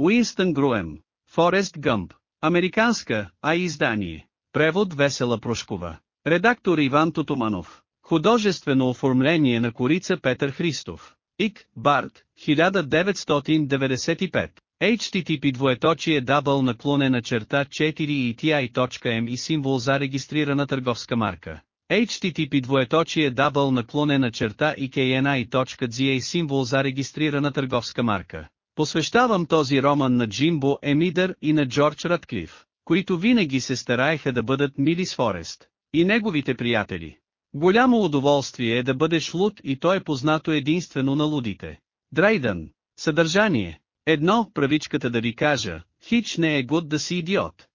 Уинстън Груем. Форест Гъмп. Американска, а издание. Превод Весела Прошкова. Редактор Иван Тотоманов. Художествено оформление на Корица Петър Христов. ИК, Барт, 1995. HTTP двоеточие дабъл наклонена черта 4 и символ за регистрирана търговска марка. HTTP двоеточие дабъл наклонена черта и KNI.GA символ за регистрирана търговска марка. Посвещавам този роман на Джимбо Емидър и на Джордж Радклиф, които винаги се стараеха да бъдат мили с Форест и неговите приятели. Голямо удоволствие е да бъдеш луд и то е познато единствено на лудите. Драйдън. Съдържание. Едно, правичката да ви кажа, хич не е гуд да си идиот.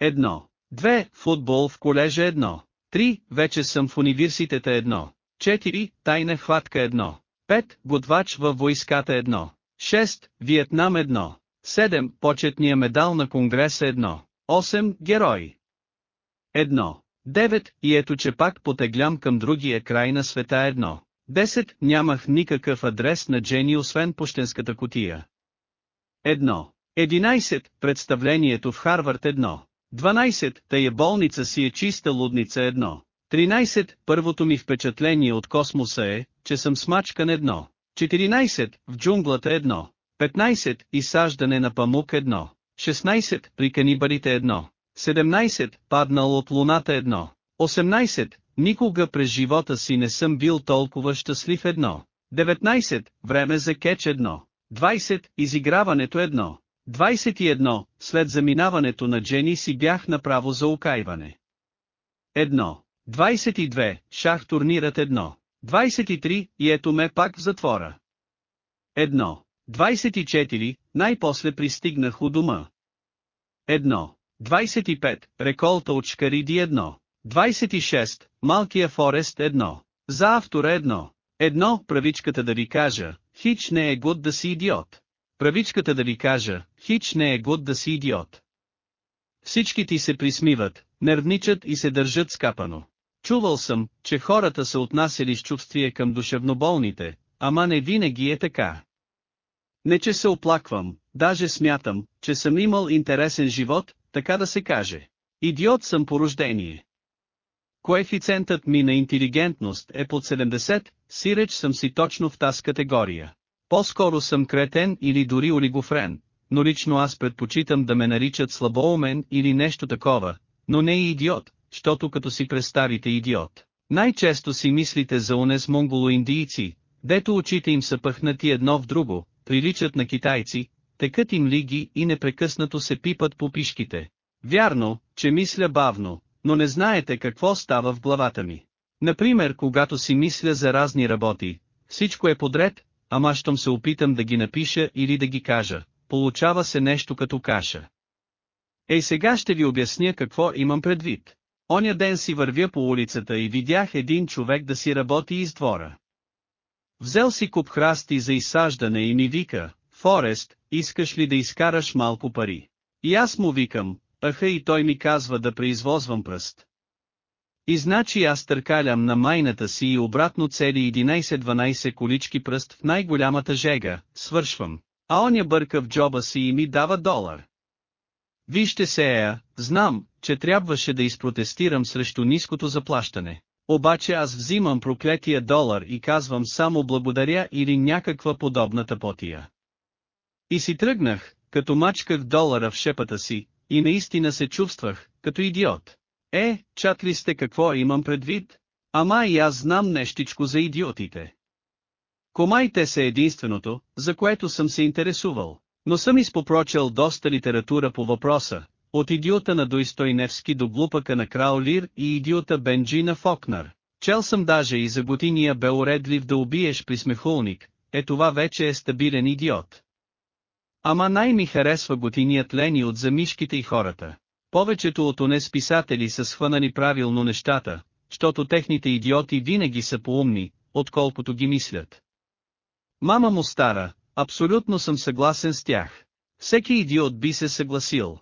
Едно. Две, футбол в колежа едно. Три, вече съм в университета едно. Четири, тайна хватка едно. Пет, готвач във войската едно. Шест, Виетнам едно. Седем, почетния медал на Конгреса едно. Осем, герой. Едно. Девет, и ето че пак потеглям към другия край на света едно. Десет, нямах никакъв адрес на Джени освен пощенската котия. Едно. Единайсет, представлението в Харвард едно. 12. Тая болница си е чиста лудница едно. 13. Първото ми впечатление от космоса е, че съм смачкан едно. 14. В джунглата едно. 15. Изсаждане на памук едно. 16. При канибарите едно. 17. Паднал от луната едно. 18. Никога през живота си не съм бил толкова щастлив едно. 19. Време за кетч едно. 20. Изиграването едно. 21. След заминаването на Джени си бях направо за окайване. 1. 22. Шах турнират 1. 23. И ето ме пак в затвора. 1. 24. Най-после пристигнах у дома. 1. 25. Реколта от Шкариди 1. 26. Малкия Форест 1. За автора 1. Едно, правичката да ви кажа, хич не е гуд да си идиот. Правичката да ви кажа, хич не е гуд да си идиот. Всички ти се присмиват, нервничат и се държат скапано. Чувал съм, че хората са отнасяли с чувствие към душевноболните, ама не винаги е така. Не че се оплаквам, даже смятам, че съм имал интересен живот, така да се каже. Идиот съм по рождение. Коефициентът ми на интелигентност е под 70, сиреч съм си точно в тази категория. По-скоро съм кретен или дори олигофрен, но лично аз предпочитам да ме наричат слабоумен или нещо такова, но не и идиот, щото като си представите идиот. Най-често си мислите за унес монголо-индийци, дето очите им са пъхнати едно в друго, приличат на китайци, текат им лиги и непрекъснато се пипат по пишките. Вярно, че мисля бавно, но не знаете какво става в главата ми. Например, когато си мисля за разни работи, всичко е подред, ама щом се опитам да ги напиша или да ги кажа, получава се нещо като каша. Ей сега ще ви обясня какво имам предвид. Оня ден си вървя по улицата и видях един човек да си работи из двора. Взел си куп храсти за изсаждане и ми вика, Форест, искаш ли да изкараш малко пари? И аз му викам, аха и той ми казва да преизвозвам пръст. И значи аз търкалям на майната си и обратно цели 11-12 колички пръст в най-голямата жега, свършвам, а он я бърка в джоба си и ми дава долар. Вижте се ея, знам, че трябваше да изпротестирам срещу ниското заплащане. Обаче аз взимам проклетия долар и казвам само благодаря или някаква подобна тъпотия. И си тръгнах, като мачках долара в шепата си, и наистина се чувствах, като идиот. Е, чат ли сте какво имам предвид? Ама и аз знам нещичко за идиотите. Комай те са единственото, за което съм се интересувал, но съм изпопрочел доста литература по въпроса, от идиота на Дойстойневски до глупака на Крал Лир и идиота Бенджи на Фокнар. Чел съм даже и за готиния бе уредлив да убиеш присмехулник, е това вече е стабилен идиот. Ама най-ми харесва готиният Лени от замишките и хората. Повечето от онес писатели са схванали правилно нещата, защото техните идиоти винаги са поумни, отколкото ги мислят. Мама му стара, абсолютно съм съгласен с тях. Всеки идиот би се съгласил.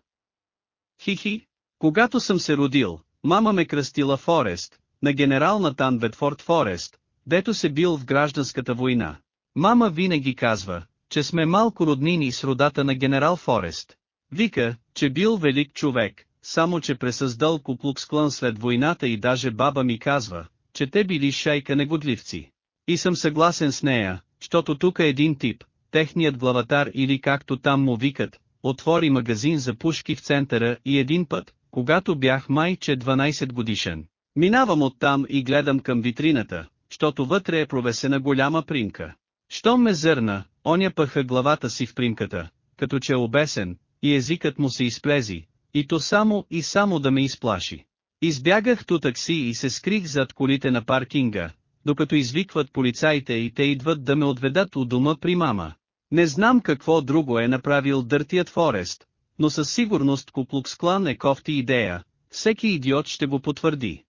Хихи, когато съм се родил, мама ме кръстила Форест, на генерал Натан Бетфорд Форест, дето се бил в гражданската война. Мама винаги казва, че сме малко роднини с родата на генерал Форест. Вика, че бил велик човек, само че пресъздал куклуксклан след войната и даже баба ми казва, че те били шайка негодливци. И съм съгласен с нея, защото тук е един тип, техният главатар или както там му викат, отвори магазин за пушки в центъра и един път, когато бях майче 12 годишен. Минавам оттам и гледам към витрината, защото вътре е провесена голяма примка. Щом ме зърна, оня пъха главата си в примката, като че е обесен, и езикът му се изплези, и то само и само да ме изплаши. Избягах то такси и се скрих зад колите на паркинга, докато извикват полицаите и те идват да ме отведат у дома при мама. Не знам какво друго е направил Дъртият Форест, но със сигурност Куклуксклан е кофти идея, всеки идиот ще го потвърди.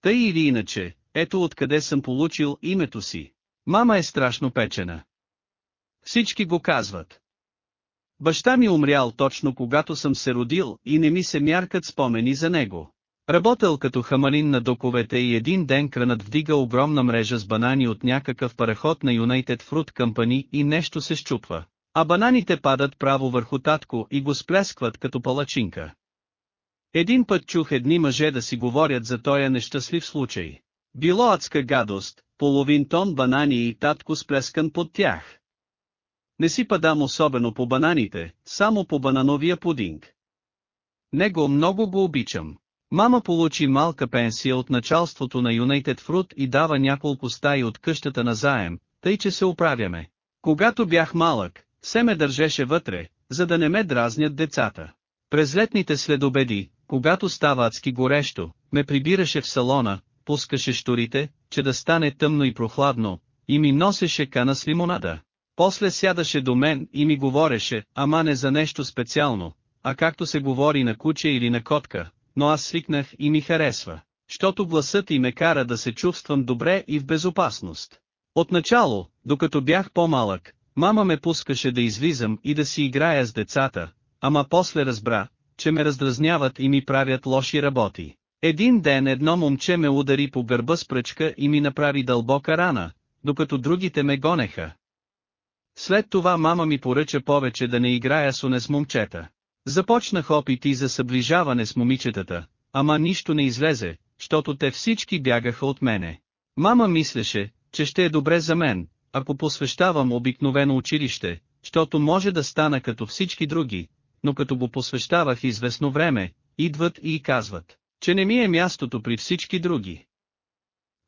Тъй или иначе, ето откъде съм получил името си. Мама е страшно печена. Всички го казват. Баща ми умрял точно когато съм се родил и не ми се мяркат спомени за него. Работел като хамалин на доковете и един ден кранът вдига огромна мрежа с банани от някакъв параход на United Fruit Company и нещо се щупва. А бананите падат право върху татко и го сплескват като палачинка. Един път чух едни мъже да си говорят за тоя нещастлив случай. Било адска гадост, половин тон банани и татко сплескан под тях. Не си падам особено по бананите, само по банановия пудинг. Него много го обичам. Мама получи малка пенсия от началството на United Fruit и дава няколко стаи от къщата на заем, тъй че се оправяме. Когато бях малък, се ме държеше вътре, за да не ме дразнят децата. През летните следобеди, когато става адски горещо, ме прибираше в салона, пускаше шторите, че да стане тъмно и прохладно, и ми носеше кана с лимонада. После сядаше до мен и ми говореше, ама не за нещо специално, а както се говори на куче или на котка, но аз свикнах и ми харесва, защото гласът и ме кара да се чувствам добре и в безопасност. Отначало, докато бях по-малък, мама ме пускаше да излизам и да си играя с децата, ама после разбра, че ме раздразняват и ми правят лоши работи. Един ден едно момче ме удари по гърба с пръчка и ми направи дълбока рана, докато другите ме гонеха. След това мама ми поръча повече да не играя с уне с момчета. Започнах опити за съближаване с момичетата, ама нищо не излезе, защото те всички бягаха от мене. Мама мислеше, че ще е добре за мен, ако посвещавам обикновено училище, защото може да стана като всички други, но като го посвещавах известно време, идват и казват, че не ми е мястото при всички други.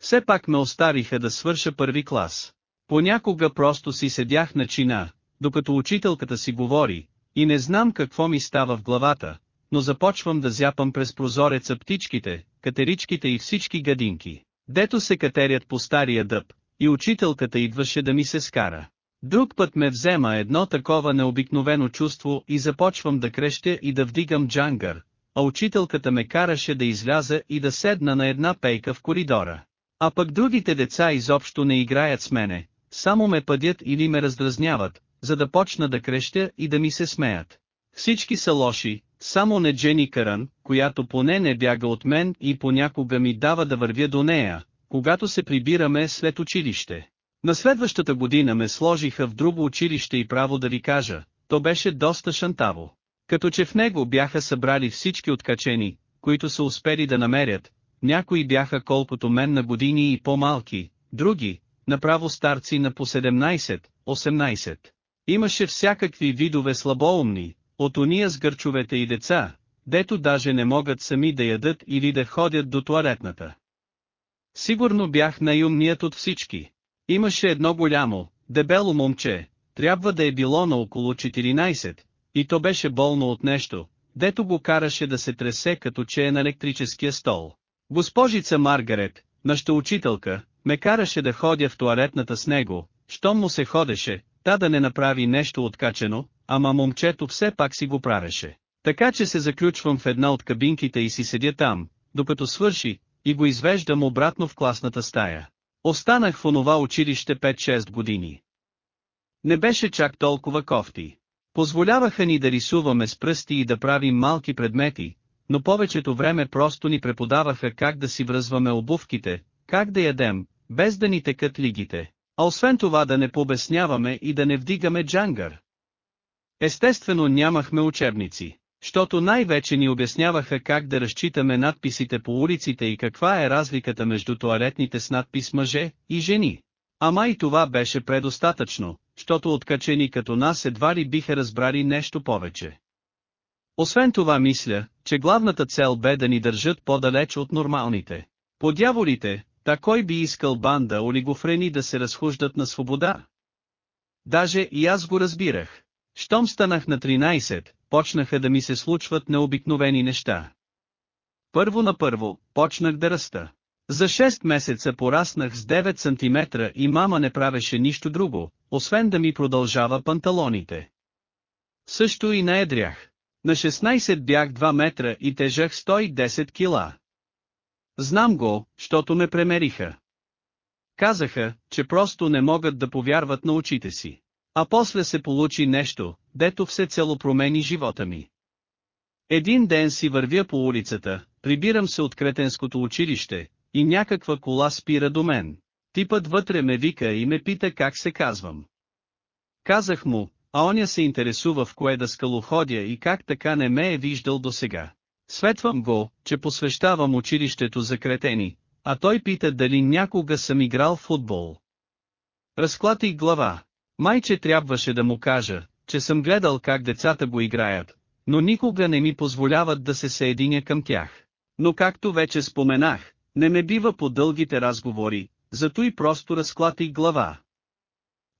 Все пак ме оставиха да свърша първи клас. Понякога просто си седях на чина, докато учителката си говори, и не знам какво ми става в главата, но започвам да зяпам през прозореца птичките, катеричките и всички гадинки, дето се катерят по стария дъб, и учителката идваше да ми се скара. Друг път ме взема едно такова необикновено чувство и започвам да крещя и да вдигам джангър, а учителката ме караше да изляза и да седна на една пейка в коридора. А пък другите деца изобщо не играят с мене, само ме пъдят или ме раздразняват, за да почна да крещя и да ми се смеят. Всички са лоши, само не Джени Каран, която поне не бяга от мен и понякога ми дава да вървя до нея, когато се прибираме след училище. На следващата година ме сложиха в друго училище и право да ви кажа, то беше доста шантаво. Като че в него бяха събрали всички откачени, които са успели да намерят, някои бяха колкото мен на години и по-малки, други, направо старци на по 17-18. Имаше всякакви видове слабоумни, от уния с гърчовете и деца, дето даже не могат сами да ядат или да ходят до туалетната. Сигурно бях най-умният от всички. Имаше едно голямо, дебело момче, трябва да е било на около 14, и то беше болно от нещо, дето го караше да се тресе като че е на електрическия стол. Госпожица Маргарет, нашата учителка, ме караше да ходя в туалетната с него, щом му се ходеше, та да не направи нещо откачено, ама момчето все пак си го правеше. Така че се заключвам в една от кабинките и си седя там, докато свърши, и го извеждам обратно в класната стая. Останах в онова училище 5-6 години. Не беше чак толкова кофти. Позволяваха ни да рисуваме с пръсти и да правим малки предмети, но повечето време просто ни преподаваха как да си връзваме обувките, как да ядем, без да ни текат лигите. А освен това да не побесняваме и да не вдигаме джангър. Естествено нямахме учебници, защото най-вече ни обясняваха как да разчитаме надписите по улиците и каква е разликата между туалетните с надпис мъже и жени. Ама и това беше предостатъчно, защото откачени като нас едва ли биха разбрали нещо повече. Освен това мисля, че главната цел бе да ни държат по-далеч от нормалните. По дяволите, та кой би искал банда олигофрени да се разхождат на свобода? Даже и аз го разбирах. Щом станах на 13, почнаха да ми се случват необикновени неща. Първо на първо, почнах да раста. За 6 месеца пораснах с 9 см и мама не правеше нищо друго, освен да ми продължава панталоните. Също и наедрях. На 16 бях 2 метра и тежах 110 кила. Знам го, защото ме премериха. Казаха, че просто не могат да повярват на очите си. А после се получи нещо, дето все цело промени живота ми. Един ден си вървя по улицата, прибирам се от кретенското училище, и някаква кола спира до мен. Типът вътре ме вика и ме пита как се казвам. Казах му, а оня се интересува в кое да скалоходя и как така не ме е виждал досега. Светвам го, че посвещавам училището за кретени, а той пита дали някога съм играл в футбол. Разклатих глава. Майче трябваше да му кажа, че съм гледал как децата го играят, но никога не ми позволяват да се съединя към тях. Но както вече споменах, не ме бива по дългите разговори, зато и просто разклатих глава.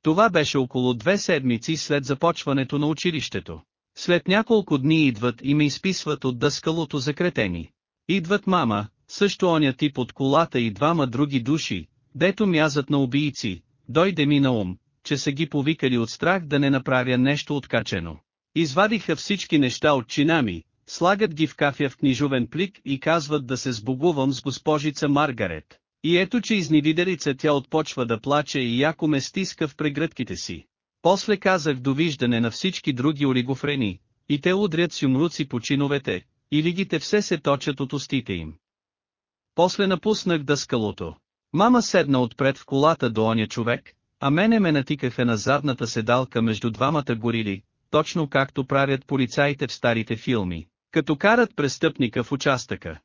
Това беше около две седмици след започването на училището. След няколко дни идват и ме изписват от дъскалото за кретени. Идват мама, също оня тип от колата и двама други души, дето мязат на убийци, дойде ми на ум, че са ги повикали от страх да не направя нещо откачено. Извадиха всички неща от чина ми, слагат ги в кафя в книжовен плик и казват да се сбогувам с госпожица Маргарет. И ето че изневиделица тя отпочва да плаче и яко ме стиска в прегръдките си. После казах довиждане на всички други олигофрени, и те удрят с юмруци по чиновете, и лигите все се точат от устите им. После напуснах дъскалото. Мама седна отпред в колата до оня човек, а мене ме натикаха на задната седалка между двамата горили, точно както правят полицаите в старите филми, като карат престъпника в участъка.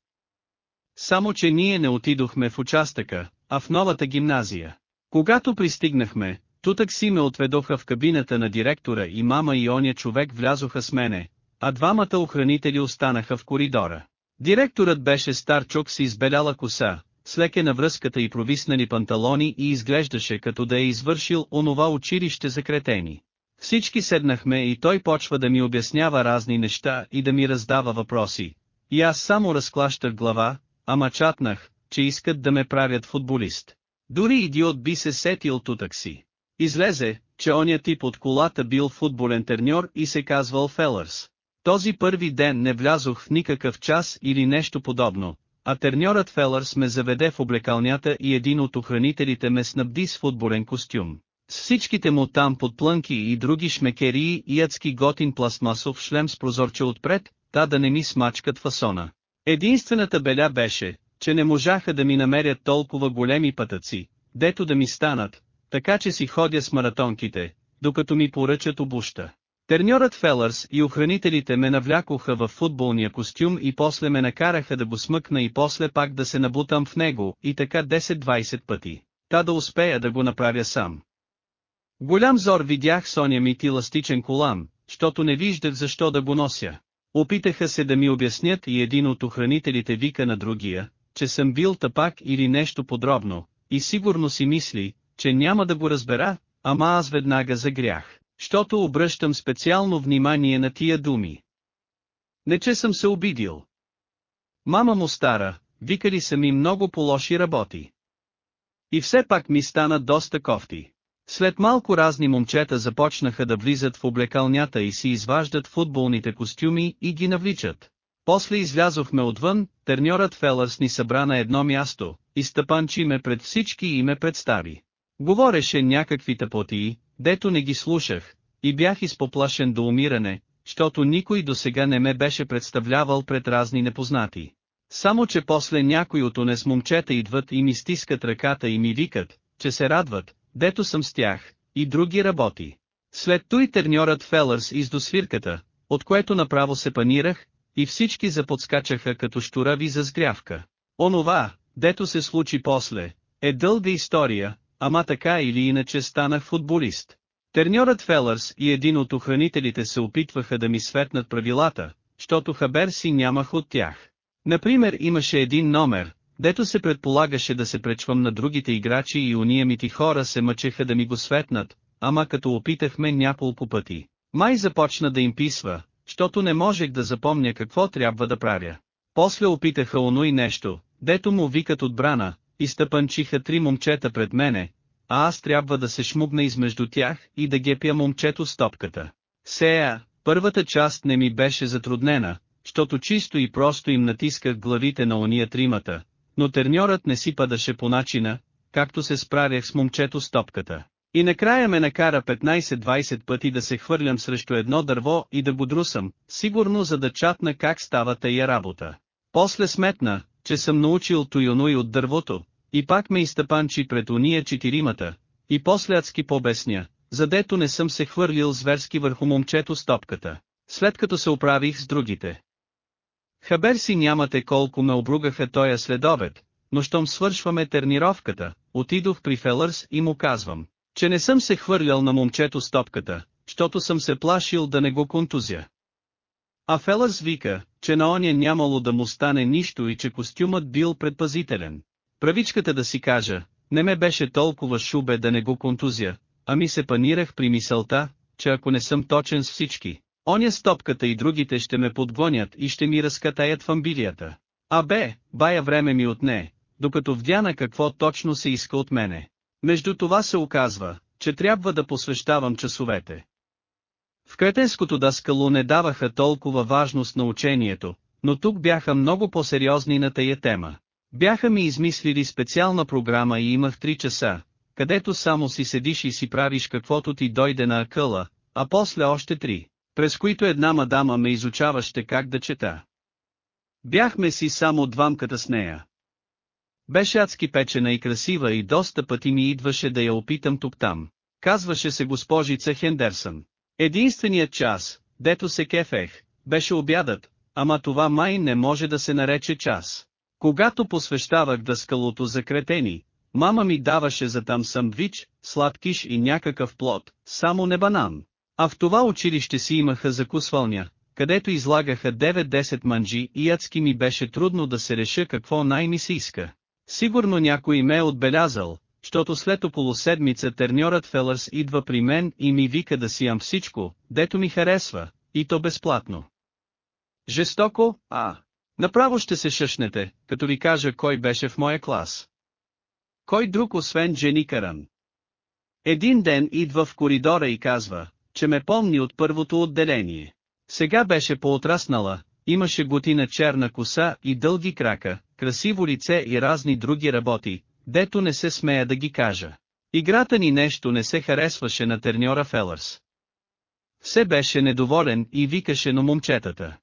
Само че ние не отидохме в участъка, а в новата гимназия. Когато пристигнахме, тутък си ме отведоха в кабината на директора и мама и оня човек влязоха с мене, а двамата охранители останаха в коридора. Директорът беше стар чук с избеляла коса, с на връзката и провиснали панталони и изглеждаше като да е извършил онова училище за кретени. Всички седнахме и той почва да ми обяснява разни неща и да ми раздава въпроси. И аз само разклащах глава, ама чатнах, че искат да ме правят футболист. Дори идиот би се сетил тутък си. Излезе, че оня тип от колата бил футболен терньор и се казвал Фелърс. Този първи ден не влязох в никакъв час или нещо подобно, а терньорът Фелърс ме заведе в облекалнята и един от охранителите ме снабди с футболен костюм. С всичките му там подплънки и други шмекерии и адски готин пластмасов шлем с прозорче отпред, та да не ми смачкат фасона. Единствената беля беше, че не можаха да ми намерят толкова големи пътъци, дето да ми станат, така че си ходя с маратонките, докато ми поръчат обуща. Терньорът Фелърс и охранителите ме навлякоха в футболния костюм и после ме накараха да го смъкна и после пак да се набутам в него и така 10-20 пъти, та да успея да го направя сам. Голям зор видях Соня ми тиластичен колан, щото не виждах защо да го нося. Опитаха се да ми обяснят и един от охранителите вика на другия, че съм бил тъпак или нещо подробно, и сигурно си мисли, че няма да го разбера, ама аз веднага загрях, щото обръщам специално внимание на тия думи. Не че съм се обидил. Мама му стара, викали са ми много по-лоши работи. И все пак ми стана доста кофти. След малко разни момчета започнаха да влизат в облекалнята и си изваждат футболните костюми и ги навличат. После излязохме отвън, терньорът Фелърс ни събра на едно място, и стъпанчи ме пред всички и ме представи. Говореше някакви тъпотии, дето не ги слушах, и бях изпоплашен до умиране, защото никой до сега не ме беше представлявал пред разни непознати. Само че после някой от онес момчета идват и ми стискат ръката и ми викат, че се радват, дето съм с тях, и други работи. След той терньорът Фелърс издо свирката, от което направо се панирах, и всички заподскачаха като штурави за сгрявка. Онова, дето се случи после, е дълга история, ама така или иначе станах футболист. Терньорът Фелърс и един от охранителите се опитваха да ми светнат правилата, щото хабер си нямах от тях. Например имаше един номер, дето се предполагаше да се пречвам на другите играчи и уния мити хора се мъчеха да ми го светнат, ама като опитахме няколко пъти. Май започна да им писва, щото не можех да запомня какво трябва да правя. После опитаха оно и нещо, дето му викат отбрана, и стъпанчиха три момчета пред мене, а аз трябва да се шмугна измежду тях и да гепя момчето с топката. Сея, първата част не ми беше затруднена, щото чисто и просто им натисках главите на ония тримата, но терньорът не си падаше по начина, както се справях с момчето с топката. И накрая ме накара 15-20 пъти да се хвърлям срещу едно дърво и да го друсам, сигурно за да чатна как става тая работа. После сметна, че съм научил и от дървото, и пак ме изтъпанчи пред уния четиримата, и после адски побесня, задето не съм се хвърлил зверски върху момчето с топката, след като се оправих с другите. Хабер си нямате колко ме обругаха тоя следобед, но щом свършваме тернировката, отидох при Фелърс и му казвам, че не съм се хвърлял на момчето с топката, щото съм се плашил да не го контузя. А Фелърс вика, че на оня нямало да му стане нищо и че костюмът бил предпазителен. Правичката да си кажа, не ме беше толкова шубе да не го контузя, а ми се панирах при мисълта, че ако не съм точен с всички, оня стопката и другите ще ме подгонят и ще ми разкатаят в амбилията. А бе, бая време ми отне, докато вдяна какво точно се иска от мене. Между това се оказва, че трябва да посвещавам часовете. В кретенското даскало не даваха толкова важност на учението, но тук бяха много по-сериозни на тая тема. Бяха ми измислили специална програма и имах 3 часа, където само си седиш и си правиш каквото ти дойде на акъла, а после още три, през които една мадама ме изучаваше как да чета. Бяхме си само двамката с нея. Беше адски печена и красива и доста пъти ми идваше да я опитам тук-там. Казваше се госпожица Хендерсън. Единственият час, дето се кефех, беше обядът, ама това май не може да се нарече час. Когато посвещавах дъскалото за кретени, мама ми даваше за там самвич, сладкиш и някакъв плод, само не банан. А в това училище си имаха закусвалня, където излагаха 9-10 манджи и адски ми беше трудно да се реша какво най-ми се иска. Сигурно някой ме е отбелязал, защото след около седмица терньорът Фелърс идва при мен и ми вика да си ям всичко, дето ми харесва, и то безплатно. Жестоко, а, Направо ще се шъшнете, като ви кажа кой беше в моя клас. Кой друг освен Джени Каран? Един ден идва в коридора и казва, че ме помни от първото отделение. Сега беше поотраснала, имаше готина черна коса и дълги крака, красиво лице и разни други работи, дето не се смея да ги кажа. Играта ни нещо не се харесваше на терньора Фелърс. Все беше недоволен и викаше на момчетата.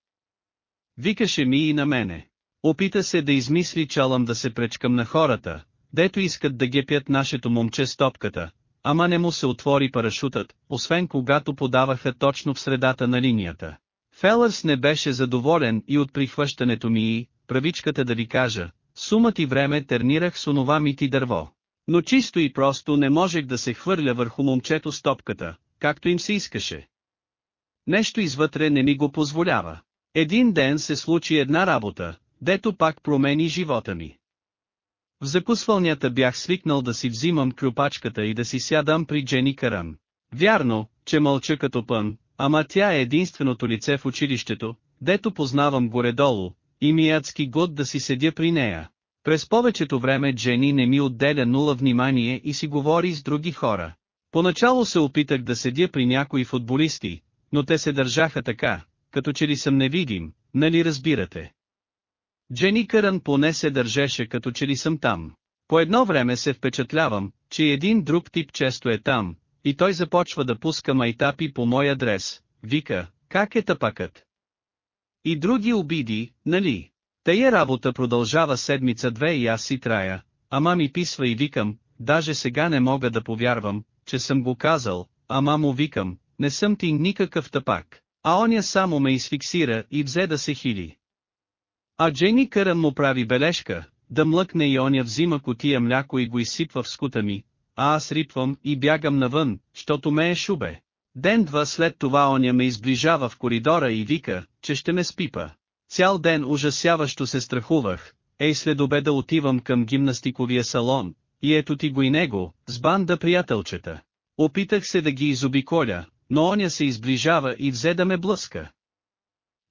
Викаше ми и на мене. Опита се да измисли чалам да се пречкам на хората, дето искат да гепят нашето момче с топката, ама не му се отвори парашутът, освен когато подаваха точно в средата на линията. Фелърс не беше задоволен и от прихващането ми и, правичката да ви кажа, сумът и време тернирах с онова ми ти дърво. Но чисто и просто не можех да се хвърля върху момчето с топката, както им се искаше. Нещо извътре не ми го позволява. Един ден се случи една работа, дето пак промени живота ми. В закусвалнята бях свикнал да си взимам клюпачката и да си сядам при Джени Каран. Вярно, че мълча като пън, ама тя е единственото лице в училището, дето познавам горе-долу, и ми адски год да си седя при нея. През повечето време Джени не ми отделя нула внимание и си говори с други хора. Поначало се опитах да седя при някои футболисти, но те се държаха така, като че ли съм невидим, нали разбирате? Джени Кърън поне се държеше като че ли съм там. По едно време се впечатлявам, че един друг тип често е там, и той започва да пуска майтапи по мой адрес, вика, как е тъпакът? И други обиди, нали? Тая работа продължава седмица-две и аз си трая, ама ми писва и викам, даже сега не мога да повярвам, че съм го казал, ама му викам, не съм ти никакъв тъпак. А оня само ме изфиксира и взе да се хили. А Джени Кърън му прави бележка, да млъкне и оня взима котия мляко и го изсипва в скута ми, а аз рипвам и бягам навън, щото ме е шубе. Ден-два след това оня ме изближава в коридора и вика, че ще ме спипа. Цял ден ужасяващо се страхувах, ей след обеда отивам към гимнастиковия салон, и ето ти го и него, с банда приятелчета. Опитах се да ги изобиколя, но оня се изближава и взе да ме блъска.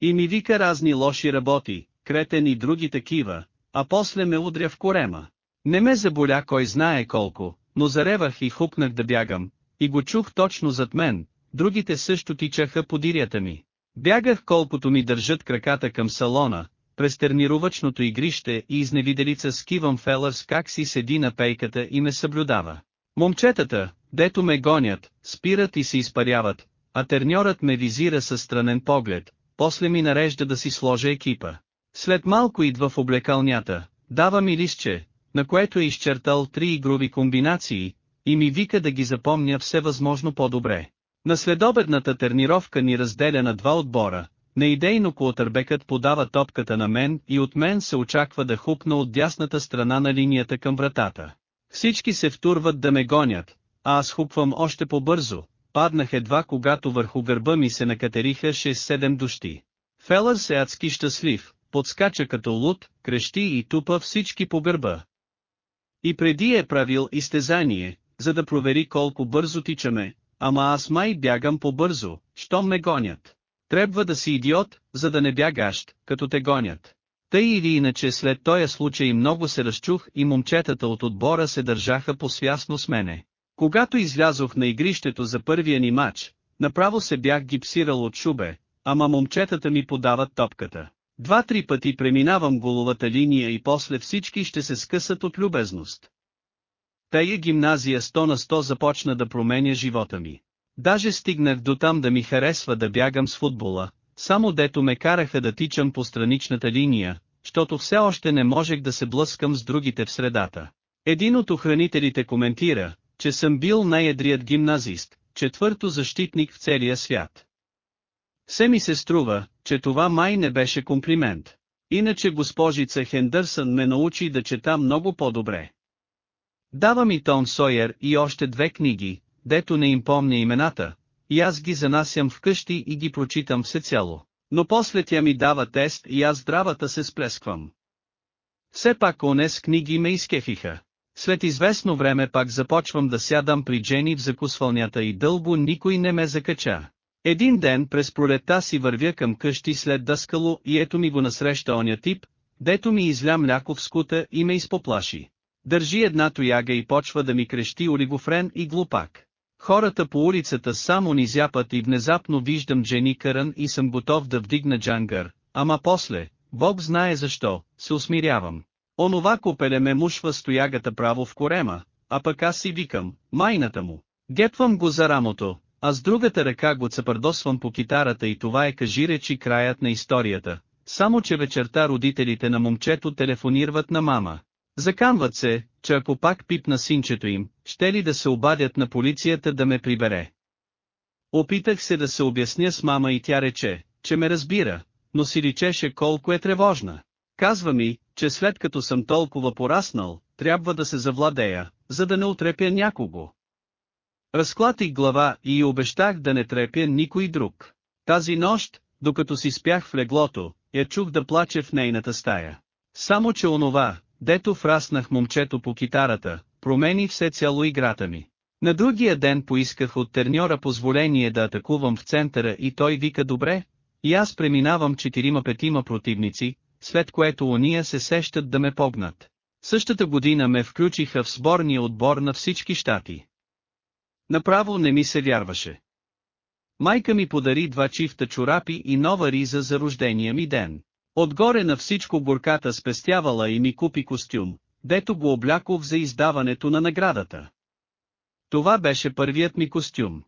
И ми вика разни лоши работи, кретен и други такива, а после ме удря в корема. Не ме заболя кой знае колко, но заревах и хупнах да бягам, и го чух точно зад мен, другите също тичаха по дирята ми. Бягах колкото ми държат краката към салона, през тренировъчното игрище и изневиделица скивам Фелърс как си седи на пейката и ме съблюдава. Момчетата, дето ме гонят, спират и се изпаряват, а терньорът ме визира със странен поглед, после ми нарежда да си сложа екипа. След малко идва в облекалнята, дава ми листче, на което е изчертал три игрови комбинации, и ми вика да ги запомня всевъзможно по-добре. На следобедната тренировка ни разделя на два отбора, неидейно Куотърбекът подава топката на мен и от мен се очаква да хупна от дясната страна на линията към вратата. Всички се втурват да ме гонят, а аз хупвам още по-бързо, паднах едва когато върху гърба ми се накатериха 6-7 души. Фелър се адски щастлив, подскача като луд, крещи и тупа всички по гърба. И преди е правил изтезание, за да провери колко бързо тичаме, ама аз май бягам по-бързо, щом ме гонят. Трябва да си идиот, за да не бягаш, като те гонят. Тъй или иначе след този случай много се разчух и момчетата от отбора се държаха по-свясно с мене. Когато излязох на игрището за първия ни матч, направо се бях гипсирал от шубе, ама момчетата ми подават топката. Два-три пъти преминавам головата линия и после всички ще се скъсат от любезност. Тая гимназия 100 на 100 започна да променя живота ми. Даже стигнах до там да ми харесва да бягам с футбола, само дето ме караха да тичам по страничната линия, защото все още не можех да се блъскам с другите в средата. Един от охранителите коментира, че съм бил най-едрият гимназист, четвърто защитник в целия свят. Все ми се струва, че това май не беше комплимент. Иначе госпожица Хендърсън ме научи да чета много по-добре. Дава ми Том Сойер и още две книги, дето не им помня имената, и аз ги занасям вкъщи и ги прочитам всецяло. Но после тя ми дава тест и аз здравата се сплесквам. Все пак онес книги ме изкефиха. След известно време пак започвам да сядам при Джени в закусвалнята и дълго никой не ме закача. Един ден през пролета си вървя към къщи след дъскало и ето ми го насреща оня тип, дето ми изля мляко в скута и ме изпоплаши. Държи една тояга и почва да ми крещи олигофрен и глупак. Хората по улицата само ни зяпат и внезапно виждам Джени Кърън и съм готов да вдигна джангър, ама после, Бог знае защо, се усмирявам. Онова копеле ме мушва стоягата право в корема, а пък аз си викам, майната му. Гепвам го за рамото, а с другата ръка го цапардосвам по китарата и това е кажи речи краят на историята. Само че вечерта родителите на момчето телефонират на мама. Заканват се, че ако пак пипна синчето им, ще ли да се обадят на полицията да ме прибере. Опитах се да се обясня с мама и тя рече, че ме разбира, но си личеше колко е тревожна. Казва ми, че след като съм толкова пораснал, трябва да се завладея, за да не отрепя някого. Разклатих глава и обещах да не трепя никой друг. Тази нощ, докато си спях в леглото, я чух да плаче в нейната стая. Само че онова, дето враснах момчето по китарата, промени все цяло играта ми. На другия ден поисках от терньора позволение да атакувам в центъра и той вика добре, и аз преминавам четирима-петима противници, след което ония се сещат да ме погнат. Същата година ме включиха в сборния отбор на всички щати. Направо не ми се вярваше. Майка ми подари два чифта чорапи и нова риза за рождения ми ден. Отгоре на всичко горката спестявала и ми купи костюм, дето го облякох за издаването на наградата. Това беше първият ми костюм.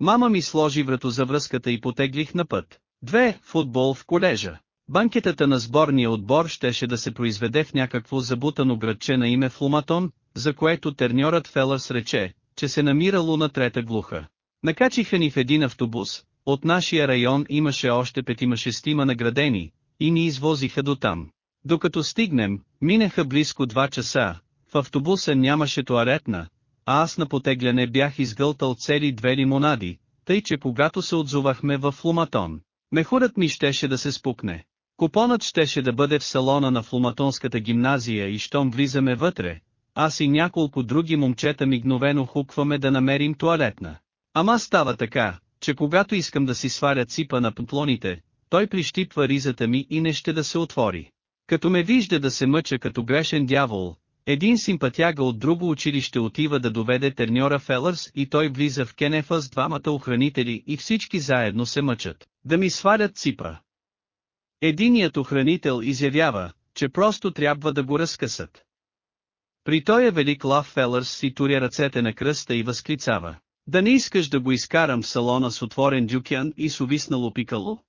Мама ми сложи вратозавръзката и потеглих на път. Две, футбол в колежа. Банкетата на сборния отбор щеше да се произведе в някакво забутано градче на име Флуматон, за което терньорът Фелърс рече, че се намирало на трета глуха. Накачиха ни в един автобус, от нашия район имаше още петима-шестима наградени, и ни извозиха до там. Докато стигнем, минаха близко два часа, в автобуса нямаше туалетна, а аз на потегляне бях изгълтал цели две лимонади, тъй че когато се отзувахме в флуматон, мехурът ми щеше да се спукне. Купонът щеше да бъде в салона на флуматонската гимназия и щом влизаме вътре, аз и няколко други момчета мигновено хукваме да намерим туалетна. Ама става така, че когато искам да си сваря ципа на пантлоните, той прищипва ризата ми и не ще да се отвори. Като ме вижда да се мъча като грешен дявол, един симпатяга от друго училище отива да доведе терньора Фелърс и той влиза в кенефа с двамата охранители и всички заедно се мъчат, да ми свалят ципа. Единият охранител изявява, че просто трябва да го разкъсат. При тоя велик Лав Фелърс си туря ръцете на кръста и възклицава. Да не искаш да го изкарам в салона с отворен дюкян и с увиснало пикало?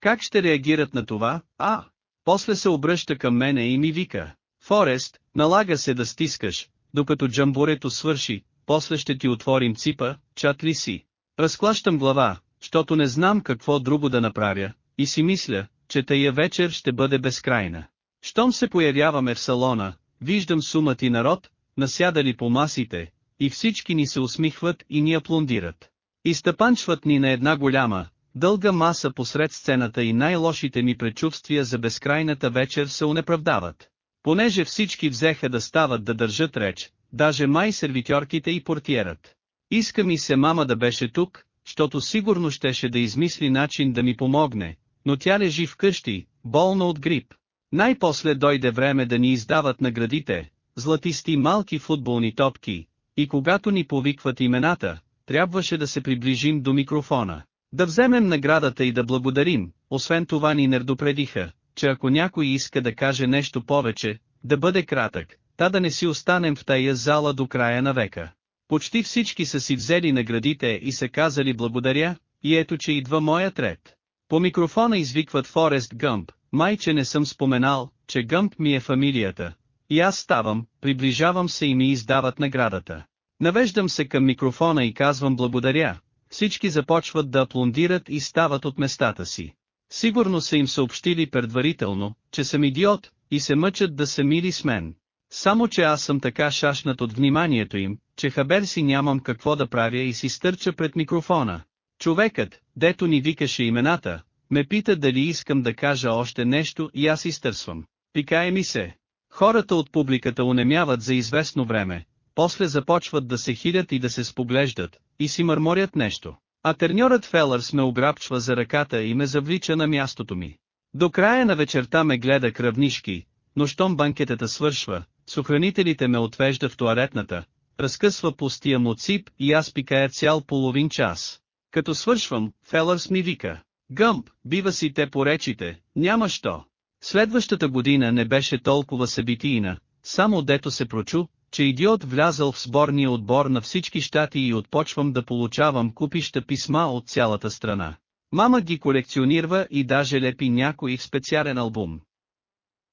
Как ще реагират на това, а? После се обръща към мене и ми вика. Форест, налага се да стискаш, докато джамбурето свърши, после ще ти отворим ципа, чат ли си. Разклащам глава, защото не знам какво друго да направя, и си мисля, че тая вечер ще бъде безкрайна. Щом се появяваме в салона, виждам сумати народ, насядали по масите, и всички ни се усмихват и ни аплондират. Изтъпанчват ни на една голяма, дълга маса посред сцената и най-лошите ми предчувствия за безкрайната вечер се унеправдават. Понеже всички взеха да стават да държат реч, даже май сервитьорките и портиерът. Иска ми се мама да беше тук, защото сигурно щеше да измисли начин да ми помогне, но тя лежи вкъщи, болна от грип. Най-после дойде време да ни издават наградите, златисти малки футболни топки, и когато ни повикват имената, трябваше да се приближим до микрофона. Да вземем наградата и да благодарим, освен това ни недопредиха, че ако някой иска да каже нещо повече, да бъде кратък, та да не си останем в тая зала до края на века. Почти всички са си взели наградите и са казали благодаря, и ето че идва моят ред. По микрофона извикват Форест Гъмп, майче не съм споменал, че Гъмп ми е фамилията. И аз ставам, приближавам се и ми издават наградата. Навеждам се към микрофона и казвам благодаря. Всички започват да аплондират и стават от местата си. Сигурно са им съобщили предварително, че съм идиот, и се мъчат да се мили с мен. Само че аз съм така шашнат от вниманието им, че хабер си нямам какво да правя и си стърча пред микрофона. Човекът, дето ни викаше имената, ме пита дали искам да кажа още нещо и аз изтърсвам. Пикае ми се. Хората от публиката унемяват за известно време, после започват да се хилят и да се споглеждат, и си мърморят нещо. А терньорът Фелърс ме ограбчва за ръката и ме завлича на мястото ми. До края на вечерта ме гледа кръвнишки, но щом банкетата свършва, с охранителите ме отвежда в туалетната, разкъсва пустия му цип и аз пикая цял половин час. Като свършвам, Фелърс ми вика. Гъмп, бива си те по речите, няма що. Следващата година не беше толкова събитийна, само дето се прочу, че идиот влязъл в сборния отбор на всички щати и отпочвам да получавам купища писма от цялата страна. Мама ги колекционирва и даже лепи някой в специален албум.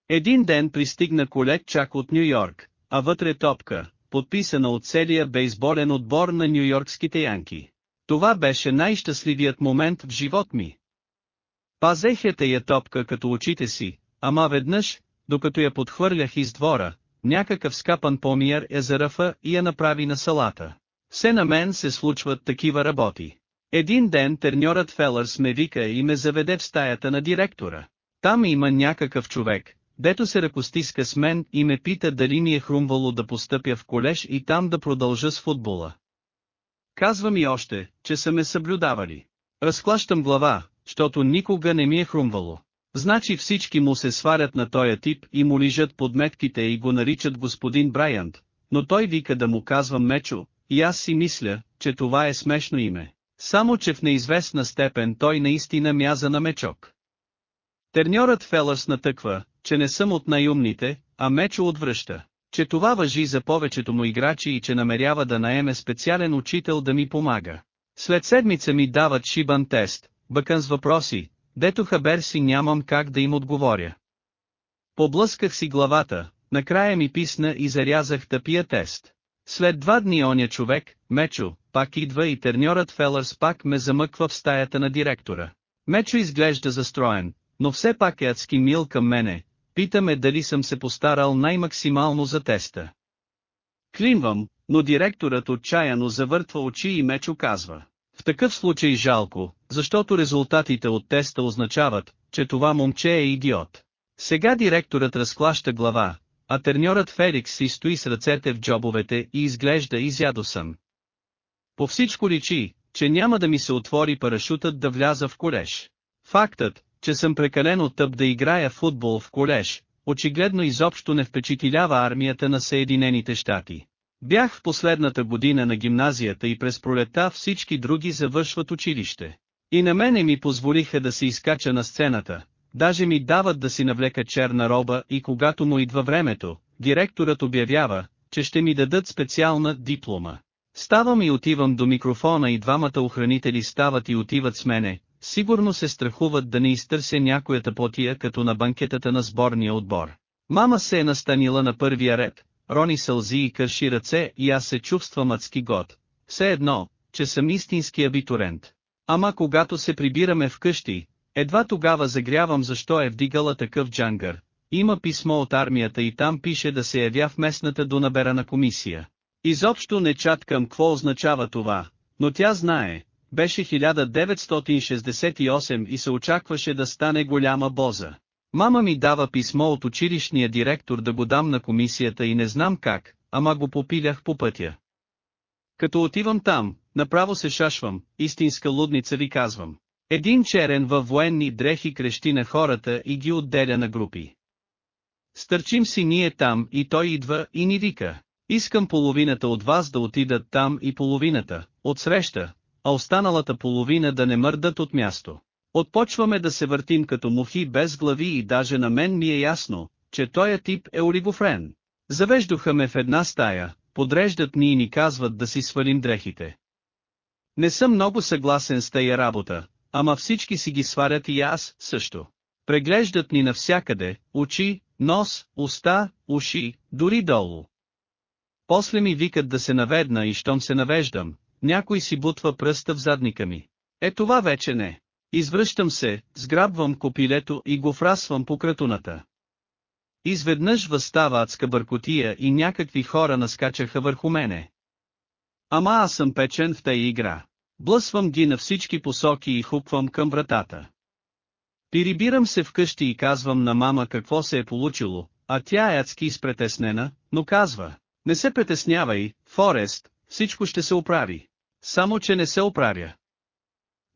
Един ден пристигна колет чак от Нью Йорк, а вътре топка, подписана от целия бейсболен отбор на нью-йоркските янки. Това беше най-щастливият момент в живот ми. Пазех я топка като очите си, ама веднъж, докато я подхвърлях из двора, някакъв скапан помияр я зарафа и я направи на салата. Все на мен се случват такива работи. Един ден терньорът Фелърс ме вика и ме заведе в стаята на директора. Там има някакъв човек, дето се ръкостиска с мен и ме пита дали ми е хрумвало да постъпя в колеж и там да продължа с футбола. Казва ми още, че са ме съблюдавали. Разклащам глава, защото никога не ми е хрумвало. Значи всички му се сварят на тоя тип и му лижат подметките и го наричат господин Брайант, но той вика да му казвам Мечо, и аз си мисля, че това е смешно име. Само че в неизвестна степен той наистина мяза на мечок. Терньорът Фелърс натъква, че не съм от най-умните, а Мечо отвръща, че това въжи за повечето му играчи и че намерява да наеме специален учител да ми помага. След седмица ми дават шибан тест, бъкън с въпроси, дето хабер си нямам как да им отговоря. Поблъсках си главата, накрая ми писна и зарязах тъпия тест. След два дни оня човек, Мечо, пак идва и терньорът Фелърс пак ме замъква в стаята на директора. Мечо изглежда застроен, но все пак е адски мил към мене, питаме дали съм се постарал най-максимално за теста. Клинвам, но директорът отчаяно завъртва очи и Мечо казва. В такъв случай жалко, защото резултатите от теста означават, че това момче е идиот. Сега директорът разклаща глава, а терньорът Феликс си стои с ръцете в джобовете и изглежда изядосан. По всичко личи, че няма да ми се отвори парашутът да вляза в колеж. Фактът, че съм прекалено тъп да играя футбол в колеж, очигледно изобщо не впечатлява армията на Съединените щати. Бях в последната година на гимназията и през пролета всички други завършват училище. И на мене ми позволиха да се изкача на сцената, даже ми дават да си навлека черна роба и когато му идва времето, директорът обявява, че ще ми дадат специална диплома. Ставам и отивам до микрофона и двамата охранители стават и отиват с мене, сигурно се страхуват да не изтърся някоята потия като на банкетата на сборния отбор. Мама се е настанила на първия ред, рони сълзи и кърши ръце и аз се чувствам адски год. Все едно, че съм истински абитурент. Ама когато се прибираме вкъщи, едва тогава загрявам защо е вдигала такъв джангър. Има писмо от армията и там пише да се явя в местната донаберана комисия. Изобщо не чаткам какво означава това, но тя знае, беше 1968 и се очакваше да стане голяма боза. Мама ми дава писмо от училищния директор да го дам на комисията и не знам как, ама го попилях по пътя. Като отивам там, направо се шашвам, истинска лудница ви казвам. Един черен във военни дрехи крещи на хората и ги отделя на групи. Стърчим си ние там и той идва и ни вика. Искам половината от вас да отидат там и половината, от среща, а останалата половина да не мърдат от място. Отпочваме да се въртим като мухи без глави и даже на мен ми е ясно, че тоя тип е олигофрен. Завеждоха ме в една стая, подреждат ни и ни казват да си свалим дрехите. Не съм много съгласен с тая работа, ама всички си ги сварят и аз също. Преглеждат ни навсякъде, очи, нос, уста, уши, дори долу. После ми викат да се наведна и щом се навеждам, някой си бутва пръста в задника ми. Е това вече не. Извръщам се, сграбвам копилето и го фрасвам по кратуната. Изведнъж възстава адска бъркотия и някакви хора наскачаха върху мене. Ама аз съм печен в тая игра. Блъсвам ги на всички посоки и хупвам към вратата. Пирибирам се вкъщи и казвам на мама какво се е получило, а тя е адски изпретеснена, но казва, не се притеснявай, Форест, всичко ще се оправи. Само че не се оправя.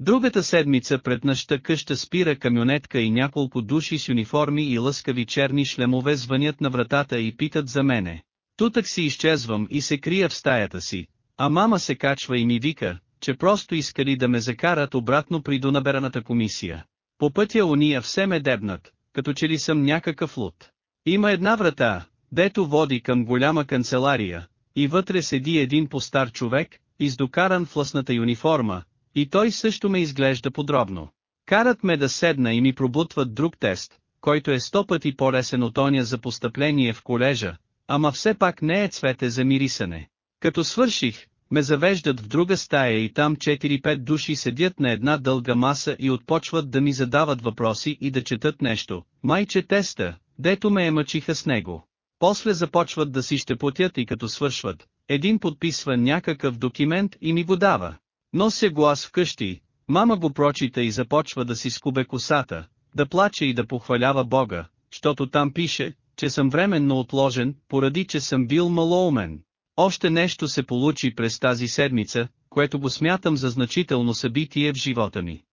Другата седмица пред нашата къща спира камионетка и няколко души с униформи и лъскави черни шлемове звънят на вратата и питат за мене. Тутък си изчезвам и се крия в стаята си, а мама се качва и ми вика, че просто искали да ме закарат обратно при донабераната комисия. По пътя уния все ме дебнат, като че ли съм някакъв луд. Има една врата, дето води към голяма канцелария, и вътре седи един постар човек, издокаран в лъсната униформа, и той също ме изглежда подробно. Карат ме да седна и ми пробутват друг тест, който е сто пъти по-лесен от оня за постъпление в колежа, ама все пак не е цвете за мирисане. Като свърших, ме завеждат в друга стая и там 4-5 души седят на една дълга маса и отпочват да ми задават въпроси и да четат нещо, майче теста, дето ме е мъчиха с него. После започват да си щепотят и като свършват, един подписва някакъв документ и ми го дава. Нося го аз вкъщи, мама го прочита и започва да си скубе косата, да плаче и да похвалява Бога, защото там пише, че съм временно отложен, поради че съм бил малоумен. Още нещо се получи през тази седмица, което го смятам за значително събитие в живота ми.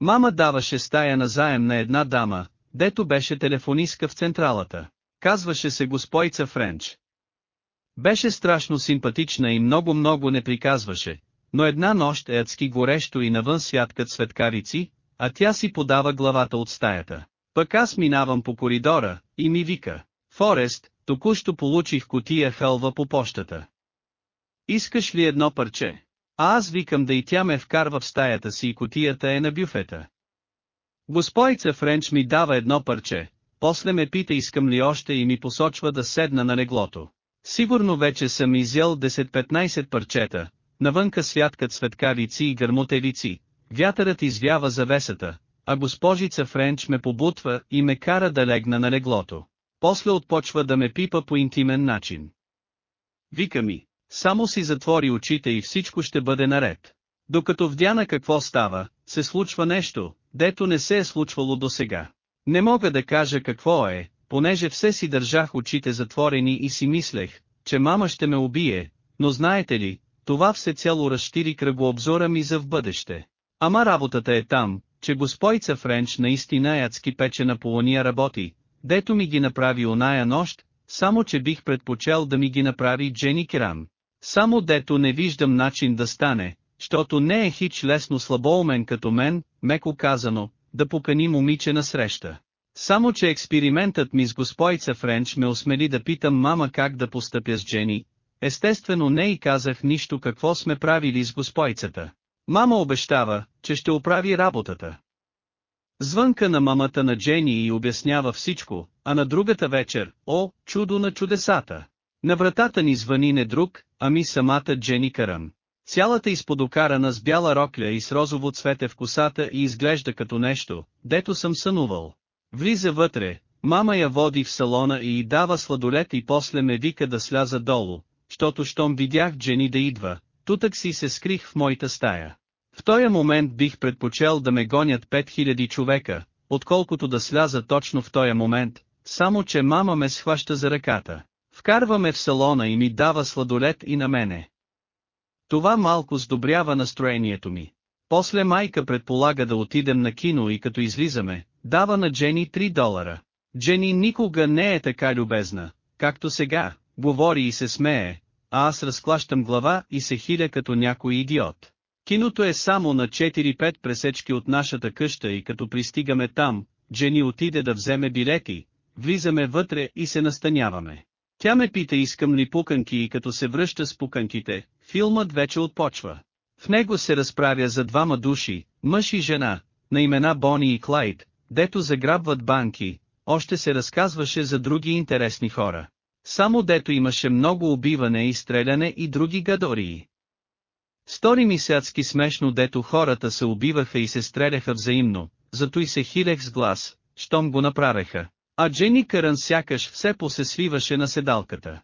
Мама даваше стая на заем на една дама, дето беше телефонистка в централата. Казваше се госпойца Френч. Беше страшно симпатична и много-много не приказваше, но една нощ е адски горещо и навън святкат светкарици, а тя си подава главата от стаята. Пък аз минавам по коридора, и ми вика, Форест, току-що получих котия хълва по почтата. Искаш ли едно парче? А аз викам да и тя ме вкарва в стаята си и котията е на бюфета. Госпойца Френч ми дава едно парче, после ме пита искам ли още и ми посочва да седна на леглото. Сигурно вече съм изял 10-15 парчета, навънка святкат светкавици и гърмотевици, вятърът извява завесата, а госпожица Френч ме побутва и ме кара да легна на леглото. После отпочва да ме пипа по интимен начин. Вика ми, само си затвори очите и всичко ще бъде наред. Докато вдяна какво става, се случва нещо, дето не се е случвало до сега. Не мога да кажа какво е, понеже все си държах очите затворени и си мислех, че мама ще ме убие, но знаете ли, това все цяло разшири кръгообзора ми за в бъдеще. Ама работата е там, че госпойца Френч наистина ядски печена полония работи, дето ми ги направи оная нощ, само че бих предпочел да ми ги направи Джени Керан. Само дето не виждам начин да стане, щото не е хич лесно слабоумен като мен, меко казано, да покани момиче на среща. Само че експериментът ми с госпойца Френч ме осмели да питам мама как да постъпя с Джени. Естествено не и казах нищо какво сме правили с госпойцата. Мама обещава, че ще оправи работата. Звънка на мамата на Джени и обяснява всичко, а на другата вечер, о, чудо на чудесата! На вратата ни звъни не друг, ами самата Джени Каран. Цялата изподокарана с бяла рокля и с розово цвете в косата и изглежда като нещо, дето съм сънувал. Влиза вътре, мама я води в салона и й дава сладолет и после ме вика да сляза долу, щото щом видях Джени да идва, тутък си се скрих в моята стая. В този момент бих предпочел да ме гонят 5000 човека, отколкото да сляза точно в този момент, само че мама ме схваща за ръката. Вкарваме в салона и ми дава сладолет и на мене. Това малко сдобрява настроението ми. После майка предполага да отидем на кино и като излизаме, дава на Джени 3 долара. Джени никога не е така любезна, както сега, говори и се смее, а аз разклащам глава и се хиля като някой идиот. Киното е само на 4-5 пресечки от нашата къща и като пристигаме там, Джени отиде да вземе билети, влизаме вътре и се настаняваме. Тя ме пита искам ли пуканки и като се връща с пуканките, филмът вече отпочва. В него се разправя за двама души, мъж и жена, на имена Бони и Клайд, дето заграбват банки, още се разказваше за други интересни хора. Само дето имаше много убиване и стреляне и други гадории. Стори ми се смешно дето хората се убиваха и се стреляха взаимно, зато и се хилех с глас, щом го направеха. А Джени Кърън сякаш все се свиваше на седалката.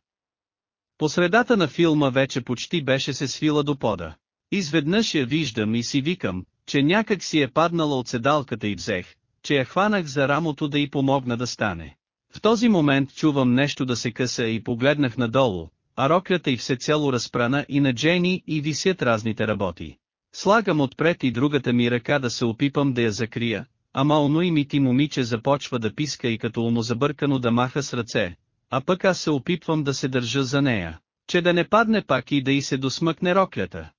По средата на филма вече почти беше се свила до пода. Изведнъж я виждам и си викам, че някак си е паднала от седалката и взех, че я хванах за рамото да й помогна да стане. В този момент чувам нещо да се къса и погледнах надолу, а роклята й всецяло разпрана и на Джени и висят разните работи. Слагам отпред и другата ми ръка да се опипам да я закрия, ама оно и ми ти момиче започва да писка и като умозабъркано да маха с ръце, а пък аз се опитвам да се държа за нея, че да не падне пак и да й се досмъкне роклята.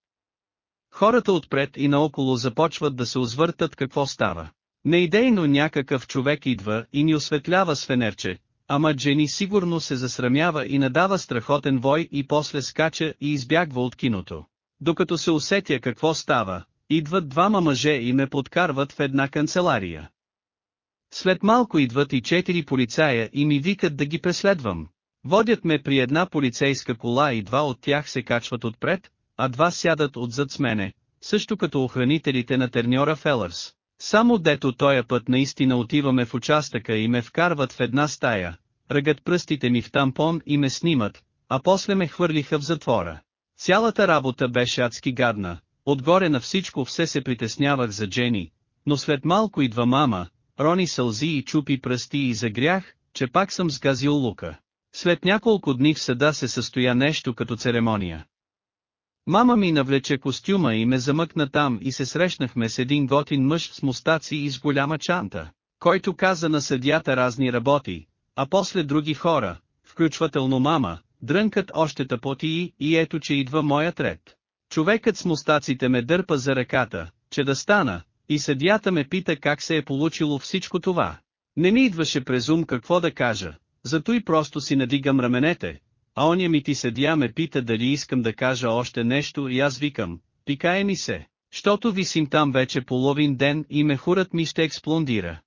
Хората отпред и наоколо започват да се озвъртат какво става. Неидейно някакъв човек идва и ни осветлява с фенерче, ама Джени сигурно се засрамява и надава страхотен вой и после скача и избягва от киното. Докато се усетя какво става, идват двама мъже и ме подкарват в една канцелария. След малко идват и четири полицая и ми викат да ги преследвам. Водят ме при една полицейска кола и два от тях се качват отпред, а два сядат отзад с мене, също като охранителите на терньора Фелърс. Само дето тоя път наистина отиваме в участъка и ме вкарват в една стая, ръгат пръстите ми в тампон и ме снимат, а после ме хвърлиха в затвора. Цялата работа беше адски гадна, отгоре на всичко все се притеснявах за Джени, но след малко идва мама, рони сълзи и чупи пръсти и загрях, че пак съм сгазил лука. След няколко дни в съда се състоя нещо като церемония. Мама ми навлече костюма и ме замъкна там и се срещнахме с един готин мъж с мустаци и с голяма чанта, който каза на съдята разни работи, а после други хора, включвателно мама, дрънкат още тъпоти и ето че идва моят ред. Човекът с мустаците ме дърпа за ръката, че да стана, и съдията ме пита как се е получило всичко това. Не ми идваше презум какво да кажа, зато и просто си надигам раменете, а оня ми ти съдия ме пита дали искам да кажа още нещо и аз викам, пикае ми се, щото висим там вече половин ден и мехурът ми ще експлондира.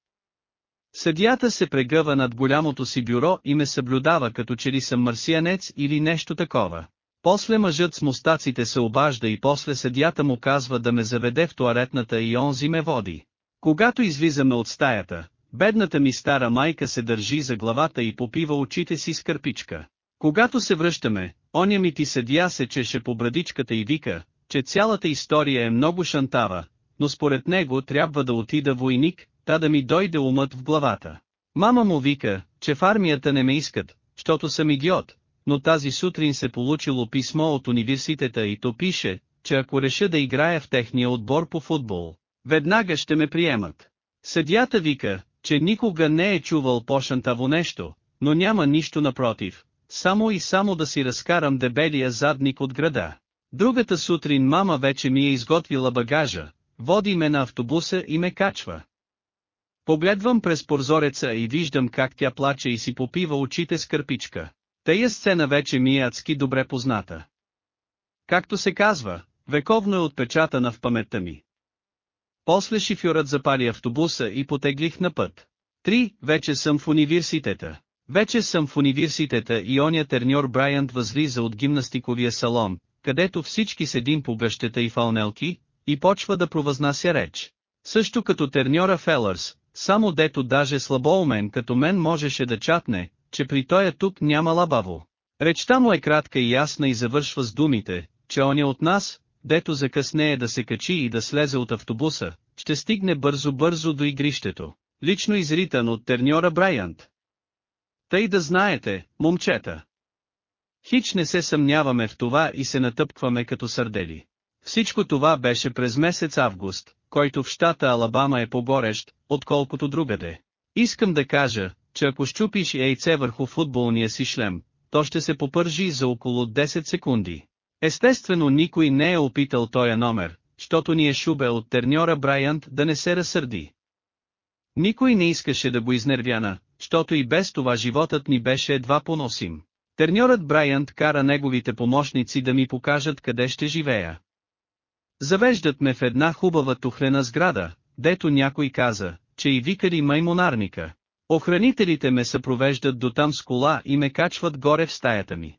Съдията се прегъва над голямото си бюро и ме съблюдава като че ли съм марсианец или нещо такова. После мъжът с мустаците се обажда и после съдията му казва да ме заведе в туалетната и онзи ме води. Когато излизаме от стаята, бедната ми стара майка се държи за главата и попива очите си с кърпичка. Когато се връщаме, оня ми ти съдия се чеше по брадичката и вика, че цялата история е много шантава, но според него трябва да отида войник, та да ми дойде умът в главата. Мама му вика, че в армията не ме искат, защото съм идиот, но тази сутрин се получило писмо от университета и то пише, че ако реша да играя в техния отбор по футбол, веднага ще ме приемат. Съдията вика, че никога не е чувал по-шантаво нещо, но няма нищо напротив, само и само да си разкарам дебелия задник от града. Другата сутрин мама вече ми е изготвила багажа, води ме на автобуса и ме качва. Погледвам през прозореца и виждам как тя плаче и си попива очите с кърпичка. Тая сцена вече ми е адски добре позната. Както се казва, вековно е отпечатана в паметта ми. После шифьорът запали автобуса и потеглих на път. Три, вече съм в университета. Вече съм в университета и оня терньор Брайант възлиза от гимнастиковия салон, където всички седим по гъщета и фалнелки, и почва да провъзнася реч. Също като терньора Фелърс, само дето даже слабоумен като мен можеше да чатне, че при тоя тук няма лабаво. Речта му е кратка и ясна и завършва с думите, че оня от нас, дето закъснее да се качи и да слезе от автобуса, ще стигне бързо-бързо до игрището, лично изритан от терньора Брайант. Тъй да знаете, момчета. Хич не се съмняваме в това и се натъпкваме като сърдели. Всичко това беше през месец август, който в щата Алабама е по-горещ, отколкото другаде. Искам да кажа, че ако щупиш яйце върху футболния си шлем, то ще се попържи за около 10 секунди. Естествено никой не е опитал тоя номер, щото ни е шубе от терньора Брайант да не се разсърди. Никой не искаше да го изнервяна, щото и без това животът ни беше едва поносим. Терньорът Брайант кара неговите помощници да ми покажат къде ще живея. Завеждат ме в една хубава тухлена сграда, дето някой каза, че и викари маймонарника. Охранителите ме съпровеждат до там с кола и ме качват горе в стаята ми.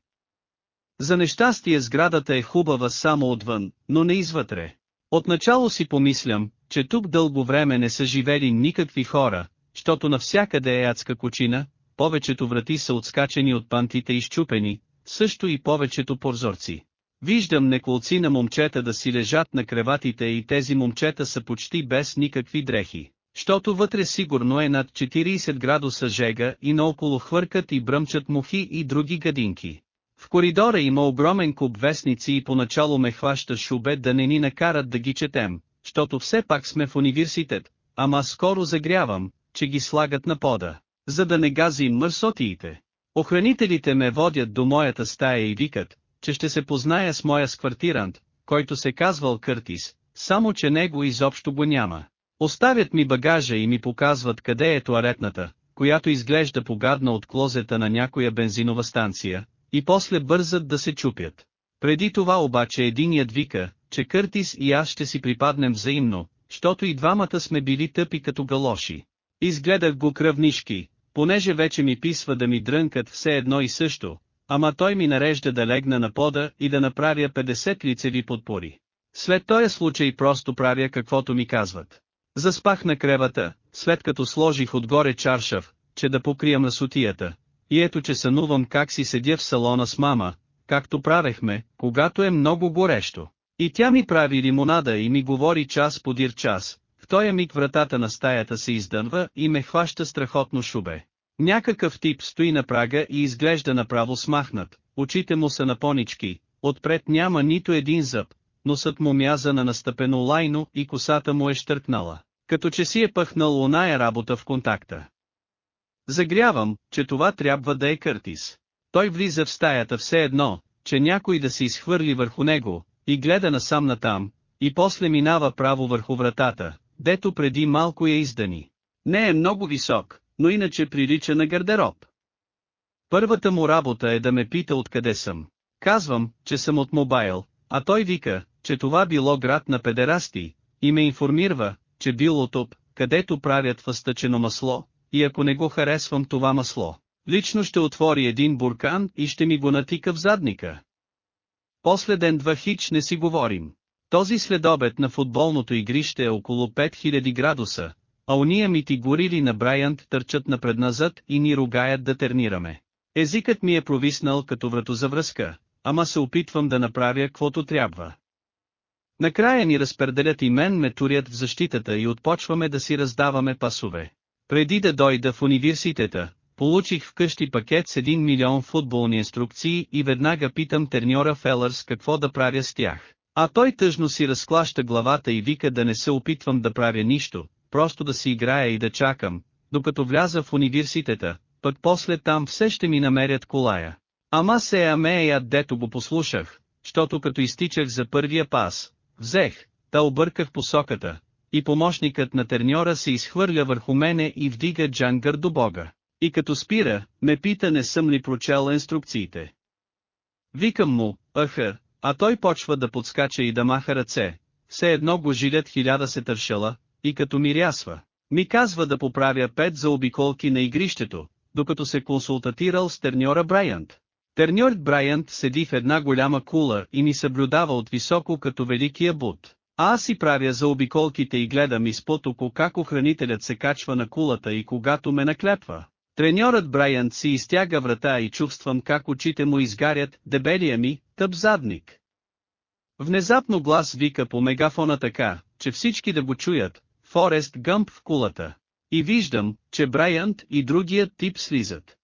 За нещастие сградата е хубава само отвън, но не извътре. Отначало си помислям, че тук дълго време не са живели никакви хора, щото навсякъде е адска кучина, повечето врати са отскачени от пантите и щупени, също и повечето прозорци. Виждам неколци на момчета да си лежат на креватите и тези момчета са почти без никакви дрехи. Щото вътре сигурно е над 40 градуса жега и наоколо хвъркат и бръмчат мухи и други гадинки. В коридора има огромен куп вестници и поначало ме хваща шубе да не ни накарат да ги четем, щото все пак сме в университет, ама скоро загрявам, че ги слагат на пода, за да не гази мърсотиите. Охранителите ме водят до моята стая и викат, че ще се позная с моя сквартирант, който се казвал Къртис, само че него изобщо го няма. Оставят ми багажа и ми показват къде е туалетната, която изглежда погадна от клозета на някоя бензинова станция, и после бързат да се чупят. Преди това обаче единият вика, че Къртис и аз ще си припаднем взаимно, щото и двамата сме били тъпи като галоши. Изгледах го кръвнишки, понеже вече ми писва да ми дрънкат все едно и също, ама той ми нарежда да легна на пода и да направя 50 лицеви подпори. След този случай просто правя каквото ми казват. Заспах на кревата, след като сложих отгоре чаршав, че да покриям на. И ето че сънувам как си седя в салона с мама, както правехме, когато е много горещо. И тя ми прави лимонада и ми говори час подир час. В този миг вратата на стаята се издънва и ме хваща страхотно шубе. Някакъв тип стои на прага и изглежда направо смахнат, очите му са напонички, отпред няма нито един зъб, носът му мяза на настъпено лайно и косата му е щъркнала, като че си е пъхнал оная работа в контакта. Загрявам, че това трябва да е Къртис. Той влиза в стаята все едно, че някой да се изхвърли върху него, и гледа насам натам, и после минава право върху вратата, дето преди малко я издани. Не е много висок, но иначе прилича на гардероб. Първата му работа е да ме пита откъде съм. Казвам, че съм от мобайл, а той вика, че това било град на педерасти, и ме информирва, че бил от където правят въстъчено масло, и ако не го харесвам това масло, лично ще отвори един буркан и ще ми го натика в задника. После ден-два хич не си говорим. Този следобед на футболното игрище е около 5000 градуса, а уния ми ти горили на Брайант търчат напредназад и ни ругаят да тернираме. Езикът ми е провиснал като вратозавръзка, ама се опитвам да направя каквото трябва. Накрая ни разпределят и мен ме турят в защитата и отпочваме да си раздаваме пасове. Преди да дойда в университета, получих вкъщи пакет с 1 милион футболни инструкции и веднага питам терньора Фелърс какво да правя с тях. А той тъжно си разклаща главата и вика да не се опитвам да правя нищо, просто да си играя и да чакам, докато вляза в университета, пък после там все ще ми намерят колая. Ама се амея дето го послушах, щото като изтичах за първия пас, взех, да обърках посоката, и помощникът на терньора се изхвърля върху мене и вдига джангър до бога. И като спира, ме пита не съм ли прочел инструкциите. Викам му, аха, а той почва да подскача и да маха ръце, все едно го жилят хиляда се тършала, и като мирясва, ми казва да поправя пет за обиколки на игрището, докато се консултатирал с терньора Брайант. Терньорът Брайант седи в една голяма кула и ми съблюдава от високо като великия буд. А аз си правя за обиколките и гледам изпод око как охранителят се качва на кулата и когато ме наклепва. Треньорът Брайант си изтяга врата и чувствам как очите му изгарят, дебелия ми, тъп задник. Внезапно глас вика по мегафона така, че всички да го чуят, Форест Гъмп в кулата. И виждам, че Брайант и другият тип слизат.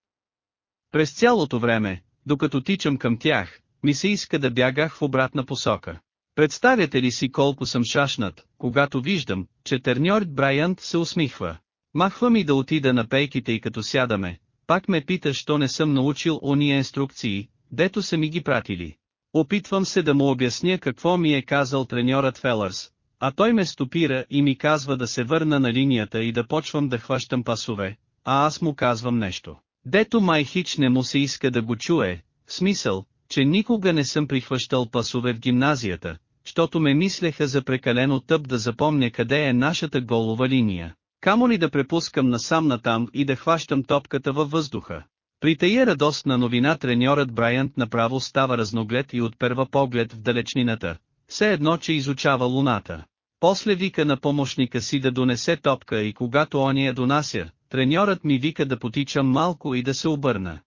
През цялото време, докато тичам към тях, ми се иска да бягах в обратна посока. Представяте ли си колко съм шашнат, когато виждам, че терньорът Брайант се усмихва. Махва ми да отида на пейките и като сядаме, пак ме пита, що не съм научил ония инструкции, дето са ми ги пратили. Опитвам се да му обясня какво ми е казал треньорът Фелърс, а той ме стопира и ми казва да се върна на линията и да почвам да хващам пасове, а аз му казвам нещо. Дето май хич не му се иска да го чуе, в смисъл, че никога не съм прихващал пасове в гимназията, защото ме мислеха за прекалено тъп да запомня къде е нашата голова линия. Камо ли да препускам насам натам и да хващам топката във въздуха. При тая радостна новина треньорът Брайант направо става разноглед и отперва поглед в далечнината, все едно че изучава луната. После вика на помощника си да донесе топка и когато он я донася, треньорът ми вика да потичам малко и да се обърна.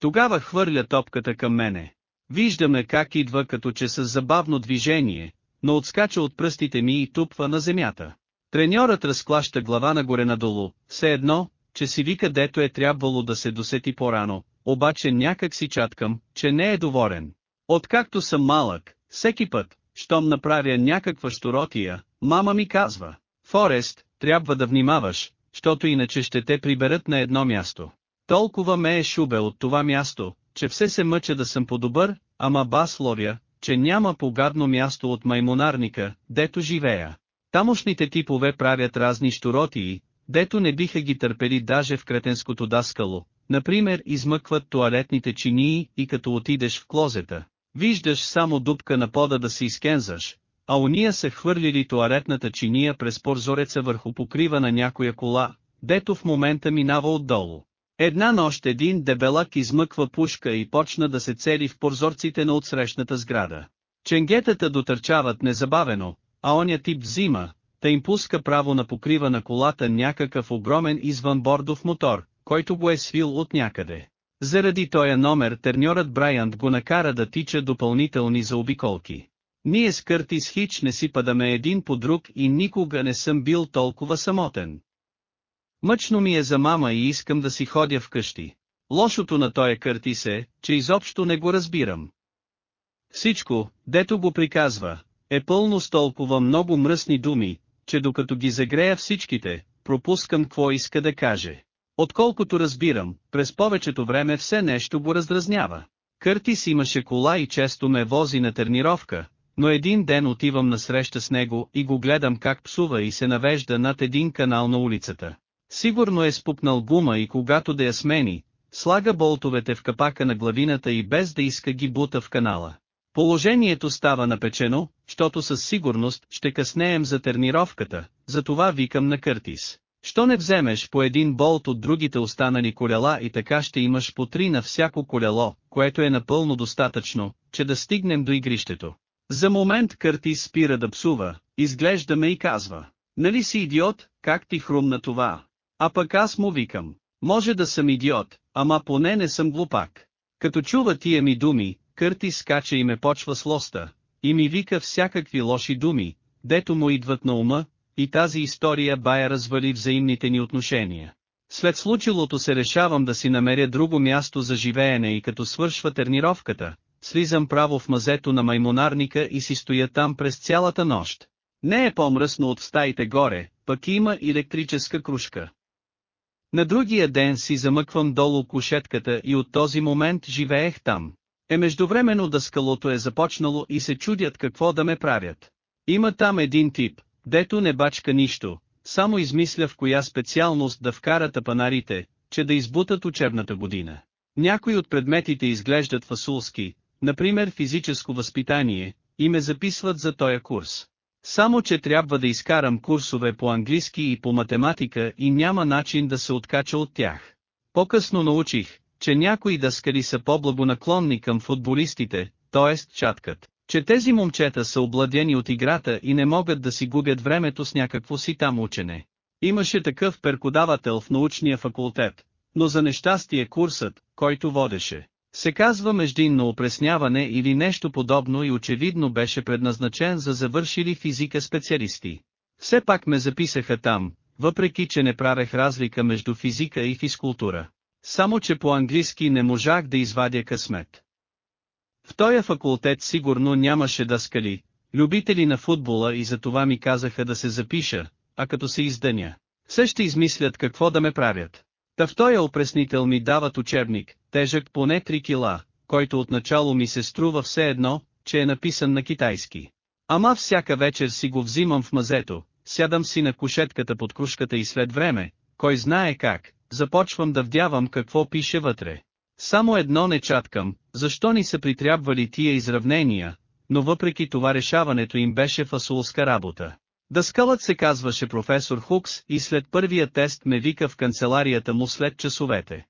Тогава хвърля топката към мене. Виждаме как идва като че с забавно движение, но отскача от пръстите ми и тупва на земята. Треньорът разклаща глава нагоре-надолу, все едно, че си вика дето е трябвало да се досети по-рано, обаче някак си чаткам, че не е доволен. Откакто съм малък, всеки път, щом направя някаква щуротия, мама ми казва, Форест, трябва да внимаваш, защото иначе ще те приберат на едно място. Толкова ме е шубе от това място, че все се мъча да съм по-добър, ама бас лоря, че няма погадно място от маймонарника, дето живея. Тамошните типове правят разни штуротии, дето не биха ги търпели даже в кретенското даскало, например измъкват туалетните чинии и като отидеш в клозета, виждаш само дупка на пода да се изкензаш, а уния са хвърлили туалетната чиния през порзореца върху покрива на някоя кола, дето в момента минава отдолу. Една нощ един дебелак измъква пушка и почна да се цели в порзорците на отсрещната сграда. Ченгетата дотърчават незабавено, а оня тип взима, та им пуска право на покрива на колата някакъв огромен извънбордов мотор, който го е свил от някъде. Заради тоя номер терньорът Брайант го накара да тича допълнителни заобиколки. Ние с Къртис Хич не си падаме един по друг и никога не съм бил толкова самотен. Мъчно ми е за мама и искам да си ходя вкъщи. Лошото на тоя Къртис е, че изобщо не го разбирам. Всичко, дето го приказва, е пълно с толкова много мръсни думи, че докато ги загрея всичките, пропускам какво иска да каже. Отколкото разбирам, през повечето време все нещо го раздразнява. Къртис имаше кола и често ме вози на тренировка, но един ден отивам на среща с него и го гледам как псува и се навежда над един канал на улицата. Сигурно е спупнал гума и когато да я смени, слага болтовете в капака на главината и без да иска ги бута в канала. Положението става напечено, защото със сигурност ще къснеем за тренировката, затова викам на Къртис. Що не вземеш по един болт от другите останали колела и така ще имаш по три на всяко колело, което е напълно достатъчно, че да стигнем до игрището. За момент Къртис спира да псува, изглежда ме и казва. Нали си идиот, как ти хрумна това? А пък аз му викам. Може да съм идиот, ама поне не съм глупак. Като чува тия ми думи, Къртис скача и ме почва с лоста, и ми вика всякакви лоши думи, дето му идват на ума, и тази история бая развали взаимните ни отношения. След случилото се решавам да си намеря друго място за живеене и като свършва тренировката, слизам право в мазето на маймонарника и си стоя там през цялата нощ. Не е по-мръсно от стаите горе, пък има електрическа кружка. На другия ден си замъквам долу кушетката и от този момент живеех там. Е междувременно дъскалото е започнало и се чудят какво да ме правят. Има там един тип, дето не бачка нищо, само измисля в коя специалност да вкарат апанарите, че да избутат учебната година. Някои от предметите изглеждат фасулски, например физическо възпитание, и ме записват за този курс. Само че трябва да изкарам курсове по английски и по математика и няма начин да се откача от тях. По-късно научих, че някои дъскари са по-благонаклонни към футболистите, т.е. чаткат, че тези момчета са обладени от играта и не могат да си губят времето с някакво си там учене. Имаше такъв перкодавател в научния факултет, но за нещастие курсът, който водеше, се казва междинно опресняване или нещо подобно и очевидно беше предназначен за завършили физика специалисти. Все пак ме записаха там, въпреки че не правех разлика между физика и физкултура. Само че по-английски не можах да извадя късмет. В този факултет сигурно нямаше дъскали, любители на футбола и за това ми казаха да се запиша, а като се издъня, все ще измислят какво да ме правят. Та в този опреснител ми дават учебник, тежък поне 3 кила, който отначало ми се струва все едно, че е написан на китайски. Ама всяка вечер си го взимам в мазето, сядам си на кушетката под кружката и след време, кой знае как, започвам да вдявам какво пише вътре. Само едно не чаткам, защо ни са притрябвали тия изравнения, но въпреки това решаването им беше фасулска работа. Дъскалът се казваше професор Хукс и след първия тест ме вика в канцеларията му след часовете.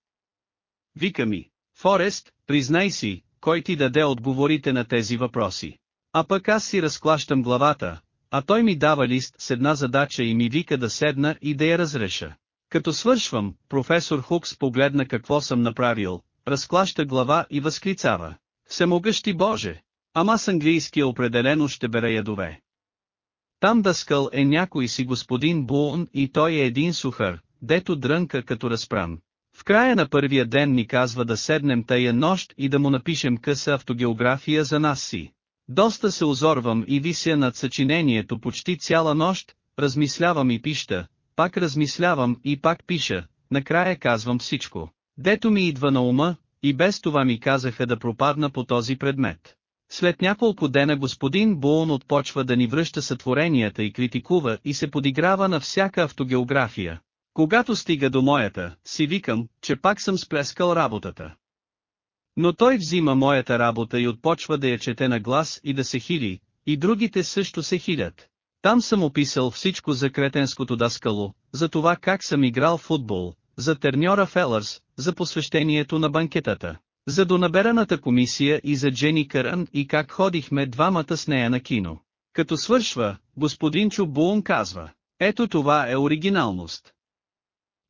Вика ми, Форест, признай си, кой ти даде отговорите на тези въпроси. А пък аз си разклащам главата, а той ми дава лист с една задача и ми вика да седна и да я разреша. Като свършвам, професор Хукс погледна какво съм направил, разклаща глава и възклицава. Всемогъщи Боже! Ама с английския определено ще бере ядове. Там дъскъл е някой си господин Буон и той е един сухар, дето дрънка като разпран. В края на първия ден ни казва да седнем тая нощ и да му напишем къса автогеография за нас си. Доста се озорвам и вися над съчинението почти цяла нощ, размислявам и пища, пак размислявам и пак пиша, накрая казвам всичко. Дето ми идва на ума, и без това ми казаха да пропадна по този предмет. След няколко дена господин Буон отпочва да ни връща сътворенията и критикува и се подиграва на всяка автогеография. Когато стига до моята, си викам, че пак съм сплескал работата. Но той взима моята работа и отпочва да я чете на глас и да се хили, и другите също се хилят. Там съм описал всичко за кретенското даскало, за това как съм играл футбол, за терньора Фелърс, за посвещението на банкетата, за донабераната комисия и за Джени Кърън и как ходихме двамата с нея на кино. Като свършва, господин Чубуон казва, ето това е оригиналност.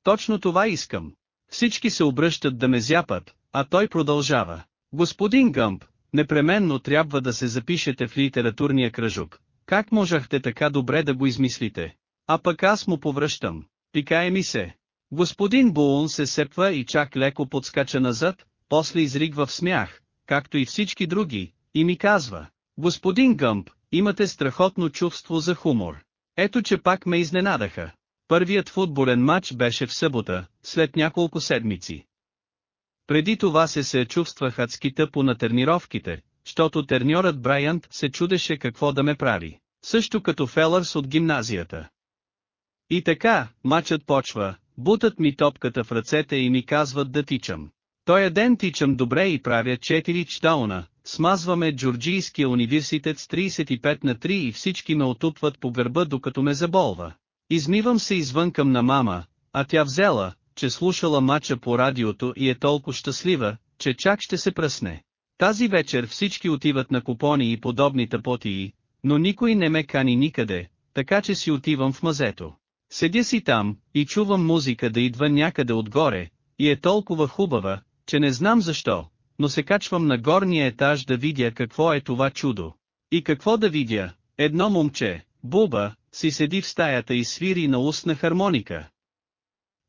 Точно това искам. Всички се обръщат да ме зяпат, а той продължава. Господин Гъмп, непременно трябва да се запишете в литературния кръжок. Как можахте така добре да го измислите? А пък аз му повръщам. Пикае ми се. Господин Буун се сепва и чак леко подскача назад, после изригва в смях, както и всички други, и ми казва, господин Гъмп, имате страхотно чувство за хумор. Ето че пак ме изненадаха. Първият футболен матч беше в събота, след няколко седмици. Преди това се се чувствах адски тъпо на тренировките, защото терньорът Брайант се чудеше какво да ме прави, също като Фелърс от гимназията. И така, матчът почва, бутат ми топката в ръцете и ми казват да тичам. Тоя ден тичам добре и правя 4 чдауна, смазваме Джорджийския университет с 35 на 3 и всички ме отупват по гърба докато ме заболва. Измивам се извън към на мама, а тя взела, че слушала мача по радиото и е толкова щастлива, че чак ще се пръсне. Тази вечер всички отиват на купони и подобни тъпотии, но никой не ме кани никъде, така че си отивам в мазето. Седя си там, и чувам музика да идва някъде отгоре, и е толкова хубава, че не знам защо, но се качвам на горния етаж да видя какво е това чудо. И какво да видя, едно момче, Буба, си седи в стаята и свири на устна хармоника.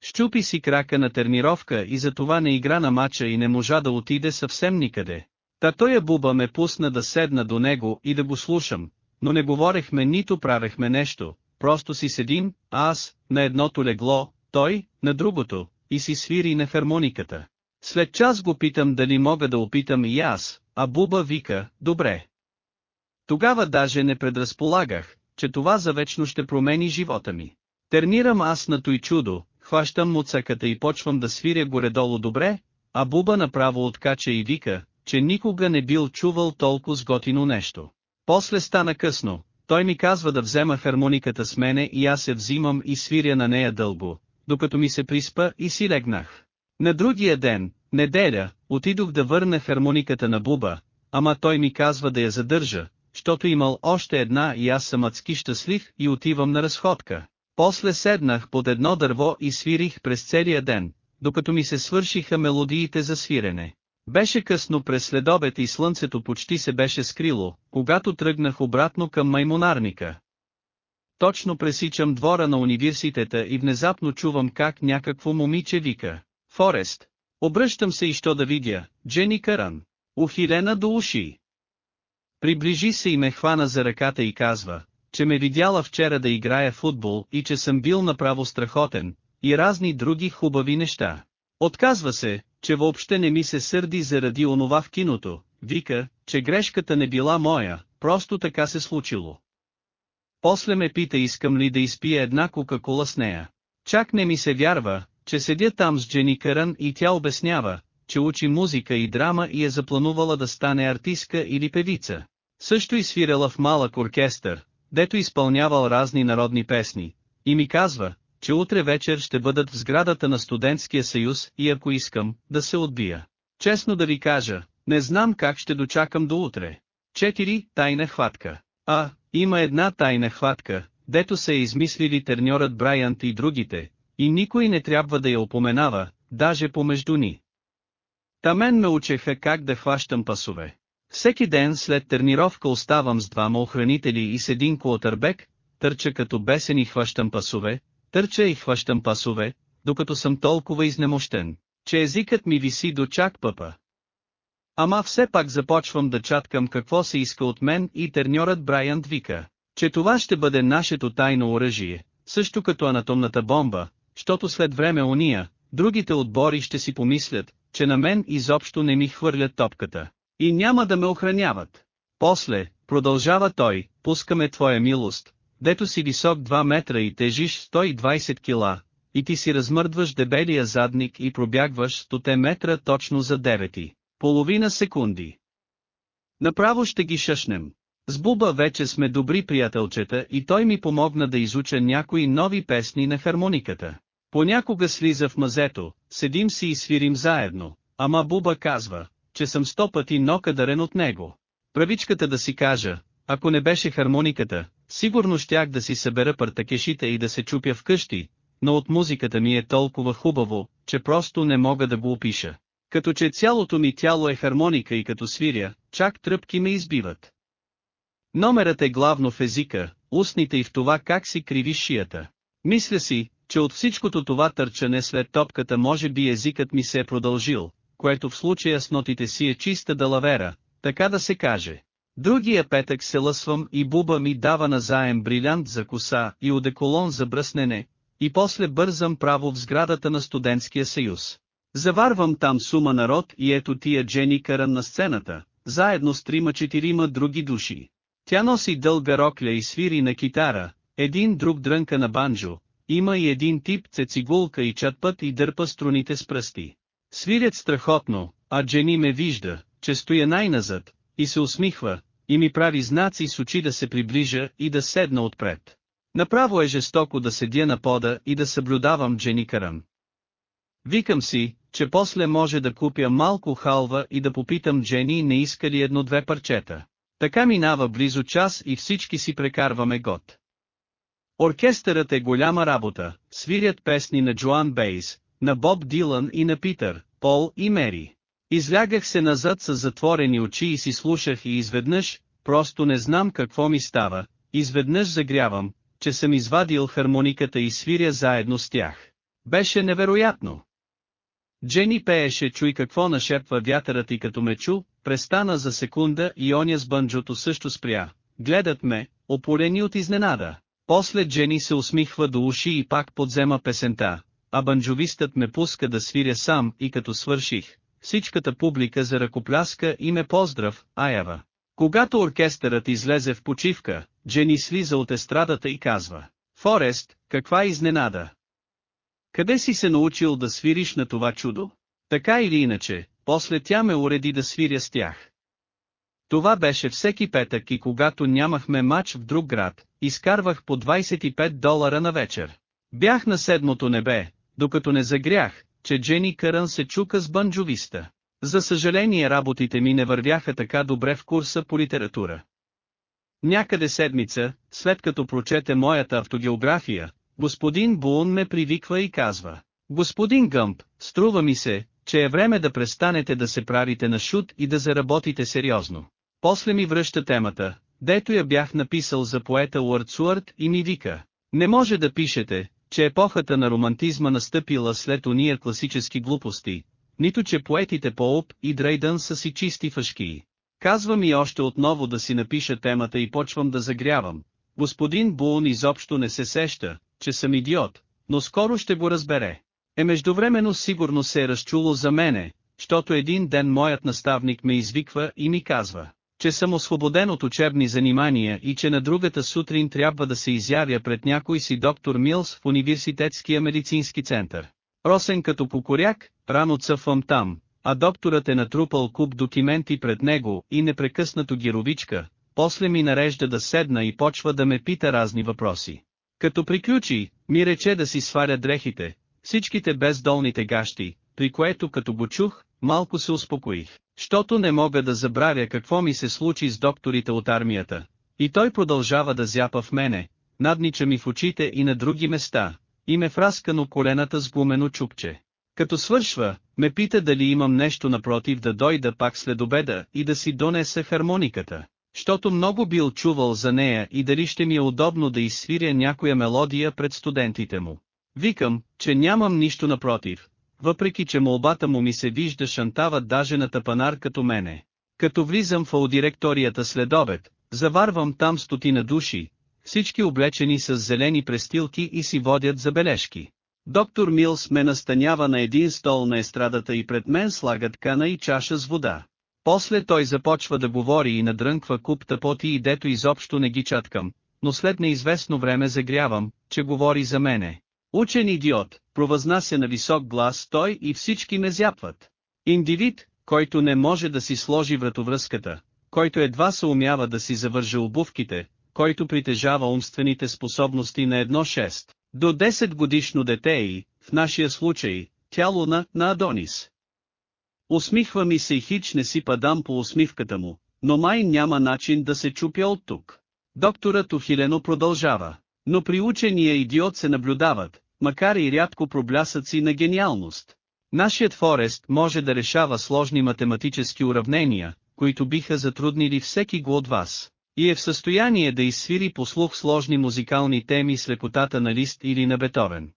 Щупи си крака на тренировка и затова не игра на мача и не можа да отиде съвсем никъде. Та той Буба ме пусна да седна до него и да го слушам, но не говорехме нито правехме нещо, просто си седим, аз, на едното легло, той, на другото, и си свири на хармониката. След час го питам дали мога да опитам и аз, а Буба вика, добре. Тогава даже не предразполагах, че това завечно ще промени живота ми. Тернирам аз на той чудо, хващам муцаката и почвам да свиря горе-долу добре, а Буба направо откача и вика, че никога не бил чувал толкова сготино нещо. После стана късно, той ми казва да взема хармониката с мене и аз се взимам и свиря на нея дълго, докато ми се приспа и си легнах. На другия ден, неделя, отидох да върна хармониката на Буба, ама той ми казва да я задържа, щото имал още една и аз съм адски щастлив и отивам на разходка. После седнах под едно дърво и свирих през целия ден, докато ми се свършиха мелодиите за свирене. Беше късно през следобед и слънцето почти се беше скрило, когато тръгнах обратно към маймонарника. Точно пресичам двора на университета и внезапно чувам как някакво момиче вика. Форест. Обръщам се и що да видя, Джени Каран. Ухилена до уши. Приближи се и ме хвана за ръката и казва, че ме видяла вчера да играя футбол и че съм бил направо страхотен, и разни други хубави неща. Отказва се, че въобще не ми се сърди заради онова в киното, вика, че грешката не била моя, просто така се случило. После ме пита искам ли да изпия една кока-кола с нея. Чак не ми се вярва, че седя там с Джени Каран и тя обяснява, че учи музика и драма и е запланувала да стане артистка или певица. Също и в малък оркестър, дето изпълнявал разни народни песни, и ми казва, че утре вечер ще бъдат в сградата на студентския съюз и ако искам, да се отбия. Честно да ви кажа, не знам как ще дочакам до утре. 4. Тайна хватка. А, има една тайна хватка, дето се е измислили терньорът Брайант и другите, и никой не трябва да я опоменава, даже помежду ни. Тамен ме учеха как да хващам пасове. Всеки ден след тренировка оставам с двама охранители и с един куотърбек, търча като бесен и хващам пасове, търча и хващам пасове, докато съм толкова изнемощен, че езикът ми виси до чак пъпа. Ама все пак започвам да чаткам какво се иска от мен и терньорът Брайант вика, че това ще бъде нашето тайно оръжие, също като анатомната бомба, защото след време уния, другите отбори ще си помислят, че на мен изобщо не ми хвърлят топката. И няма да ме охраняват. После, продължава той, пускаме твоя милост, дето си висок 2 метра и тежиш 120 кила, и ти си размърдваш дебелия задник и пробягваш 100 метра точно за 9. Половина секунди. Направо ще ги шъшнем. С Буба вече сме добри приятелчета и той ми помогна да изуча някои нови песни на хармониката. Понякога слиза в мазето, седим си и свирим заедно, ама Буба казва, че съм сто пъти нокадарен от него. Правичката да си кажа, ако не беше хармониката, сигурно щях да си събера партакешите и да се чупя вкъщи, но от музиката ми е толкова хубаво, че просто не мога да го опиша. Като че цялото ми тяло е хармоника и като свиря, чак тръпки ме избиват. Номерът е главно в езика, устните и в това как си криви шията. Мисля си, че от всичкото това търчане след топката може би езикът ми се е продължил, което в случая с нотите си е чиста далавера, така да се каже. Другия петък се лъсвам и буба ми дава назаем брилянт за коса и одеколон за бръснене, и после бързам право в сградата на студентския съюз. Заварвам там сума народ и ето тия Джени Каран на сцената, заедно с трима-четирима други души. Тя носи дълга рокля и свири на китара, един друг дрънка на банджо, има и един тип цецигулка и чатпът и дърпа струните с пръсти. Свирят страхотно, а Джени ме вижда, че стоя най-назад, и се усмихва, и ми прави знаци с очи да се приближа и да седна отпред. Направо е жестоко да седя на пода и да съблюдавам Джени Каран. Викам си, че после може да купя малко халва и да попитам Джени не иска ли едно-две парчета. Така минава близо час и всички си прекарваме год. Оркестърът е голяма работа, свирят песни на Джоан Бейс, на Боб Дилан и на Питър, Пол и Мери. Излягах се назад с затворени очи и си слушах и изведнъж, просто не знам какво ми става, изведнъж загрявам, че съм извадил хармониката и свиря заедно с тях. Беше невероятно. Джени пееше чуй какво нашепва вятърът и като ме чу, престана за секунда и оня с банджото също спря. Гледат ме, опорени от изненада. После Джени се усмихва до уши и пак подзема песента, а банджовистът ме пуска да свиря сам и като свърших, всичката публика за ръкопляска и ме поздрав, Аява. Когато оркестърът излезе в почивка, Джени слиза от естрадата и казва, Форест, каква изненада! Къде си се научил да свириш на това чудо? Така или иначе, после тя ме уреди да свиря с тях. Това беше всеки петък и когато нямахме матч в друг град, изкарвах по 25 долара на вечер. Бях на седмото небе, докато не загрях, че Джени Кърън се чука с банджовиста. За съжаление работите ми не вървяха така добре в курса по литература. Някъде седмица, след като прочете моята автогеография, господин Буун ме привиква и казва. Господин Гъмп, струва ми се, че е време да престанете да се правите на шут и да заработите сериозно. После ми връща темата, дето я бях написал за поета Уърдсуърт и ми вика. Не може да пишете, че епохата на романтизма настъпила след уния класически глупости, нито че поетите Поуп и Дрейдън са си чисти фашки. Казвам и още отново да си напиша темата и почвам да загрявам. Господин Буун изобщо не се сеща, че съм идиот, но скоро ще го разбере. Е междувременно сигурно се е разчуло за мене, защото един ден моят наставник ме извиква и ми казва, че съм освободен от учебни занимания и че на другата сутрин трябва да се изявя пред някой си доктор Милс в университетския медицински център. Росен като покоряк, рано цъфвам там, а докторът е натрупал куп документи пред него и непрекъснато ги ровичка, после ми нарежда да седна и почва да ме пита разни въпроси. Като приключи, ми рече да си сваря дрехите, всичките бездолните гащи, при което като го чух, малко се успокоих, щото не мога да забравя какво ми се случи с докторите от армията. И той продължава да зяпа в мене, наднича ми в очите и на други места, и ме фраскано колената с гумено чупче. Като свършва, ме пита дали имам нещо напротив да дойда пак след обеда и да си донеса хармониката, щото много бил чувал за нея и дали ще ми е удобно да изсвиря някоя мелодия пред студентите му. Викам, че нямам нищо напротив, въпреки че молбата му ми се вижда шантава даже на тъпанар като мене. Като влизам в аудиректорията след обед, заварвам там стотина души, всички облечени с зелени престилки и си водят забележки. Доктор Милс ме настанява на един стол на естрадата и пред мен слагат кана и чаша с вода. После той започва да говори и надрънква куп тъпоти и дето изобщо не ги чаткам, но след неизвестно време загрявам, че говори за мене. Учен идиот, провъзнася на висок глас той и всички ме зяпват. Индивид, който не може да си сложи вратовръзката, който едва се умява да си завърже обувките, който притежава умствените способности на едно 6, до 10 годишно дете и, в нашия случай, тяло на, на Адонис. Усмихва ми се и хич не си падам по усмивката му, но май няма начин да се чупя от тук. Докторът ухилено продължава. Но при учения идиот се наблюдават, макар и рядко проблясъци на гениалност. Нашият Форест може да решава сложни математически уравнения, които биха затруднили всеки го от вас, и е в състояние да изсвири по слух сложни музикални теми с лекотата на лист или на Бетовен.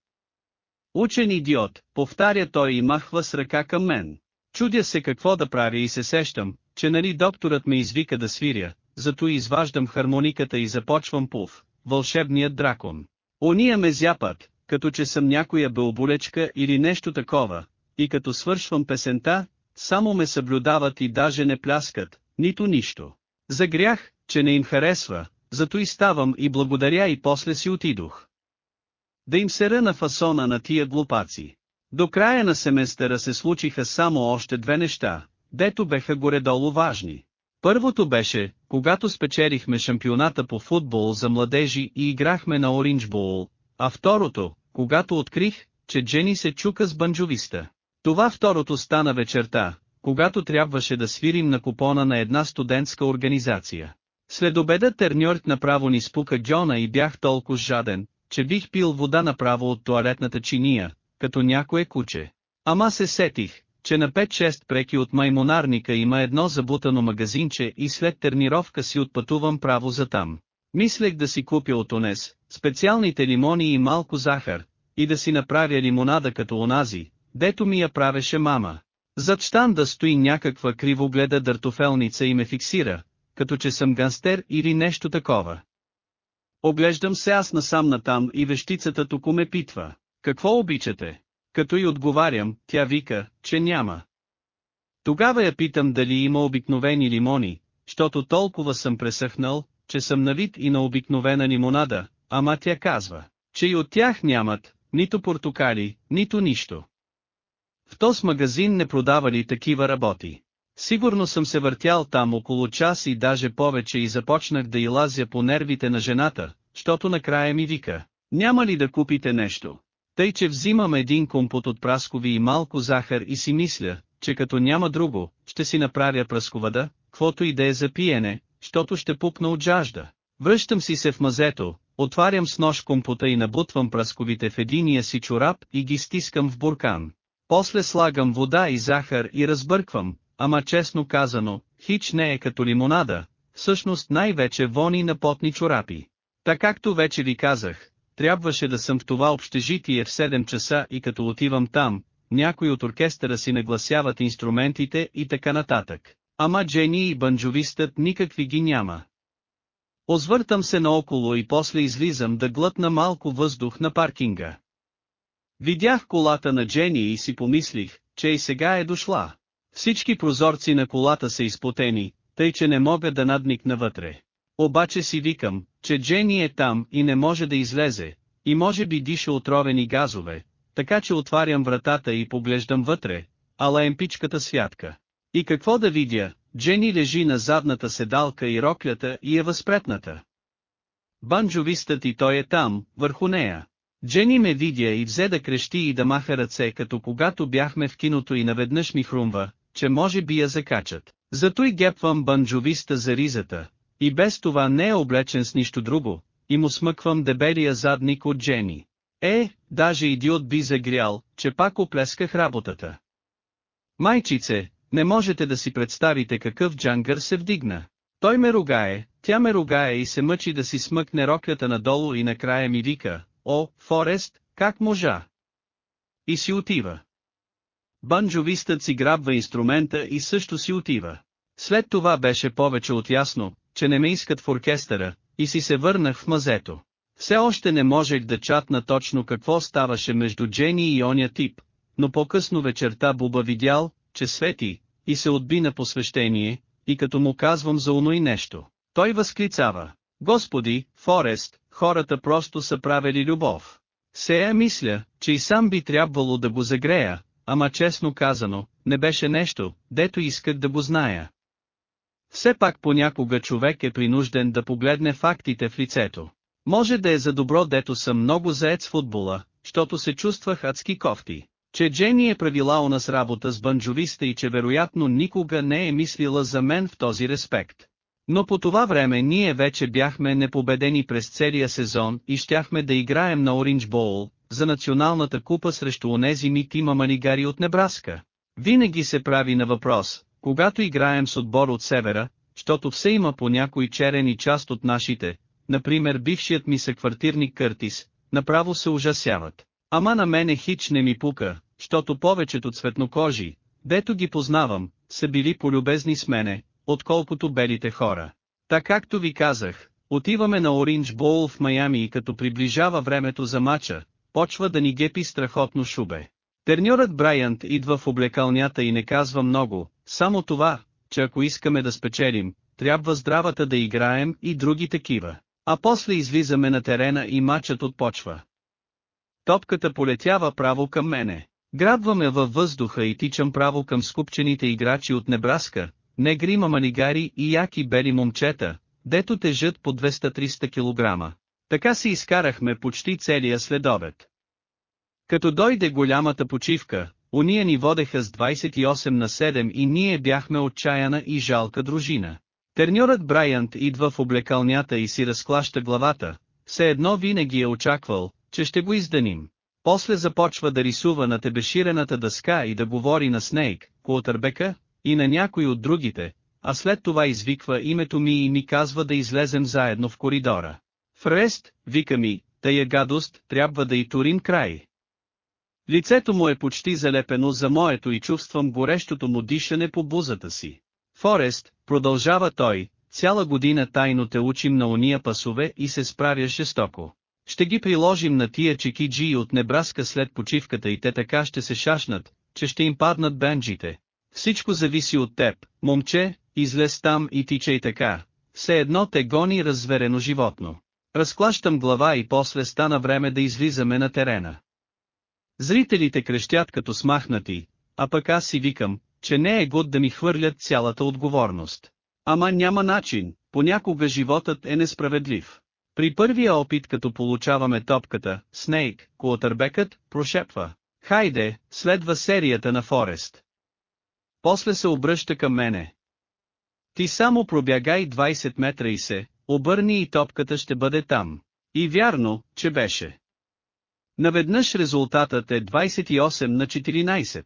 Учен идиот, повтаря той и махва с ръка към мен. Чудя се какво да правя и се сещам, че нали докторът ме извика да свиря, зато изваждам хармониката и започвам пув, вълшебният дракон. Ония ме зяпат, като че съм някоя бълболечка или нещо такова, и като свършвам песента, само ме съблюдават и даже не пляскат, нито нищо. Загрях, че не им харесва, зато и ставам и благодаря и после си отидох. Да им се ръна фасона на тия глупаци. До края на семестъра се случиха само още две неща, дето беха горе-долу важни. Първото беше, когато спечелихме шампионата по футбол за младежи и играхме на Ориндж а второто, когато открих, че Джени се чука с банджовиста. Това второто стана вечерта, когато трябваше да свирим на купона на една студентска организация. След обеда терньорът направо ни спука Джона и бях толкова жаден, че бих пил вода направо от туалетната чиния, като някое куче. Ама се сетих, че на 5-6 преки от маймонарника има едно забутано магазинче и след тренировка си отпътувам право за там. Мислех да си купя от онес, специалните лимони и малко захар, и да си направя лимонада като онази, дето ми я правеше мама. Зад щанда стои някаква кривогледа дъртофелница и ме фиксира, като че съм ганстер или нещо такова. Оглеждам се аз насам натам и вещицата току ме питва. Какво обичате? Като и отговарям, тя вика, че няма. Тогава я питам дали има обикновени лимони, защото толкова съм пресъхнал, че съм на вид и на обикновена лимонада, ама тя казва, че и от тях нямат, нито портокали, нито нищо. В този магазин не продавали такива работи. Сигурно съм се въртял там около час и даже повече и започнах да илазя по нервите на жената, защото накрая ми вика, няма ли да купите нещо? Тъй че взимам един компот от праскови и малко захар и си мисля, че като няма друго, ще си направя прасковада, квото и да е за пиене, щото ще пупна от жажда. Връщам си се в мазето, отварям с нож компота и набутвам прасковите в единия си чорап и ги стискам в буркан. После слагам вода и захар и разбърквам, ама честно казано, хич не е като лимонада, всъщност най-вече вони на потни чорапи. Така както вече ви казах, трябваше да съм в това общежитие в 7 часа и като отивам там, някои от оркестъра си нагласяват инструментите и така нататък. Ама Джени и банджовистът никакви ги няма. Озвъртам се наоколо и после излизам да глътна малко въздух на паркинга. Видях колата на Джени и си помислих, че и сега е дошла. Всички прозорци на колата са изпотени, тъй че не мога да надникна вътре. Обаче си викам, че Джени е там и не може да излезе, и може би диша отровени газове, така че отварям вратата и поглеждам вътре, ала емпичката святка. И какво да видя, Джени лежи на задната седалка и роклята и е възпретната. Банджовистът и той е там, върху нея. Джени ме видя и взе да крещи и да маха ръце като когато бяхме в киното и наведнъж ми хрумва, че може би я закачат. Зато и гепвам банджовиста за ризата, и без това не е облечен с нищо друго, и му смъквам дебелия задник от Джени. Е, даже идиот би загрял, че пак оплесках работата. Майчице, не можете да си представите какъв джангър се вдигна. Той ме ругае, тя ме ругае и се мъчи да си смъкне роклята надолу и накрая ми вика, о, Форест, как можа? И си отива. Банджовистът си грабва инструмента и също си отива. След това беше повече от ясно, че не ме искат в оркестъра, и си се върнах в мазето. Все още не можех да чатна точно какво ставаше между Джени и оня тип, но по-късно вечерта Буба видял, че свети, и се отби на посвещение, и като му казвам за оно и нещо, той възклицава. Господи, Форест, хората просто са правили любов. Сея мисля, че и сам би трябвало да го загрея, ама честно казано, не беше нещо, дето исках да го зная. Все пак понякога човек е принужден да погледне фактите в лицето. Може да е за добро дето съм много заед с футбола, защото се чувствах адски кофти, че Джени е правила у нас работа с банджовиста и че вероятно никога не е мислила за мен в този респект. Но по това време ние вече бяхме непобедени през целия сезон и щяхме да играем на Ориндж Боул, за националната купа срещу онези ми тима манигари от Небраска. Винаги се прави на въпрос, когато играем с отбор от севера, защото все има по някой черен и част от нашите, например бившият ми съквартирник Къртис, направо се ужасяват. Ама на мене хич не ми пука, защото повечето цветнокожи, дето ги познавам, са били полюбезни с мене, отколкото белите хора. Така както ви казах, отиваме на Ориндж Боул в Майами и като приближава времето за мача, почва да ни гепи страхотно шубе. Терньорът Брайант идва в облекалнята и не казва много, само това, че ако искаме да спечелим, трябва здравата да играем и други такива. А после излизаме на терена и матчът отпочва. Топката полетява право към мене. Грабваме във въздуха и тичам право към скупчените играчи от Небраска, негри маманигари и яки бели момчета, дето тежат по 200-300 кг. Така си изкарахме почти целия следобед. Като дойде голямата почивка, уния ни водеха с 28 на 7 и ние бяхме отчаяна и жалка дружина. Терньорът Брайант идва в облекалнята и си разклаща главата, все едно винаги е очаквал, че ще го изданим. После започва да рисува на тебеширената дъска и да говори на Снейк, Куотърбека, и на някой от другите, а след това извиква името ми и ми казва да излезем заедно в коридора. Фрест, вика ми, тая гадост, трябва да и турим край. Лицето му е почти залепено за моето и чувствам горещото му дишане по бузата си. Форест, продължава той, цяла година тайно те учим на уния пасове и се справяш жестоко. Ще ги приложим на тия чекиджи от Небраска след почивката и те така ще се шашнат, че ще им паднат бенджите. Всичко зависи от теб, момче, излез там и тичай така. Все едно те гони разверено животно. Разклащам глава и после стана време да излизаме на терена. Зрителите крещят като смахнати, а пък аз си викам, че не е год да ми хвърлят цялата отговорност. Ама няма начин, понякога животът е несправедлив. При първия опит като получаваме топката, Снейк, куотърбекът, прошепва. Хайде, следва серията на Форест. После се обръща към мене. Ти само пробягай 20 метра и се, обърни и топката ще бъде там. И вярно, че беше. Наведнъж резултатът е 28 на 14.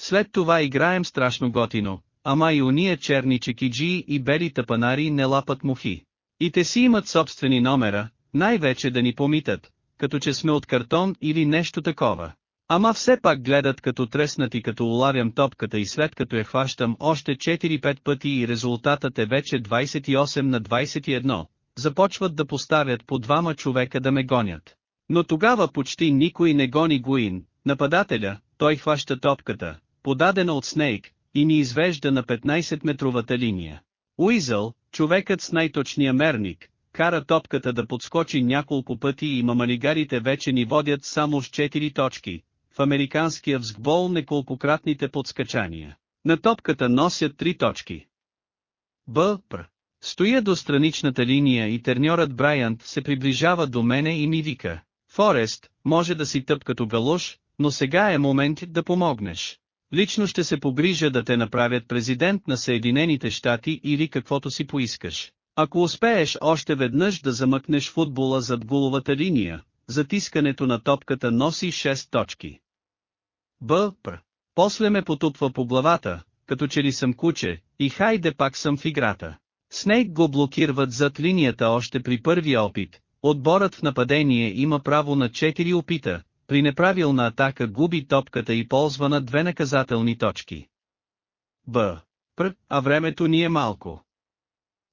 След това играем страшно готино, ама и уния черни чекиджи и бели тапанари не лапат мухи. И те си имат собствени номера, най-вече да ни помитат, като че сме от картон или нещо такова. Ама все пак гледат като треснати като улавям топката и след като я хващам още 4-5 пъти и резултатът е вече 28 на 21, започват да поставят по двама човека да ме гонят. Но тогава почти никой не гони Гуин, нападателя, той хваща топката, подадена от Снейк, и ни извежда на 15-метровата линия. Уизъл, човекът с най-точния мерник, кара топката да подскочи няколко пъти и мамалигарите вече ни водят само с 4 точки. В американския взгбол неколкократните подскачания. На топката носят 3 точки. Б. Пр. Стоя до страничната линия и терньорът Брайант се приближава до мене и ми вика. Форест, може да си тъп като галош, но сега е момент да помогнеш. Лично ще се погрижа да те направят президент на Съединените щати или каквото си поискаш. Ако успееш още веднъж да замъкнеш футбола зад головата линия, затискането на топката носи 6 точки. Б. П. После ме потупва по главата, като че ли съм куче, и хайде пак съм в играта. Снейк го блокират зад линията още при първия опит. Отборът в нападение има право на 4 опита, при неправилна атака губи топката и ползва на две наказателни точки. Б. Пр. А времето ни е малко.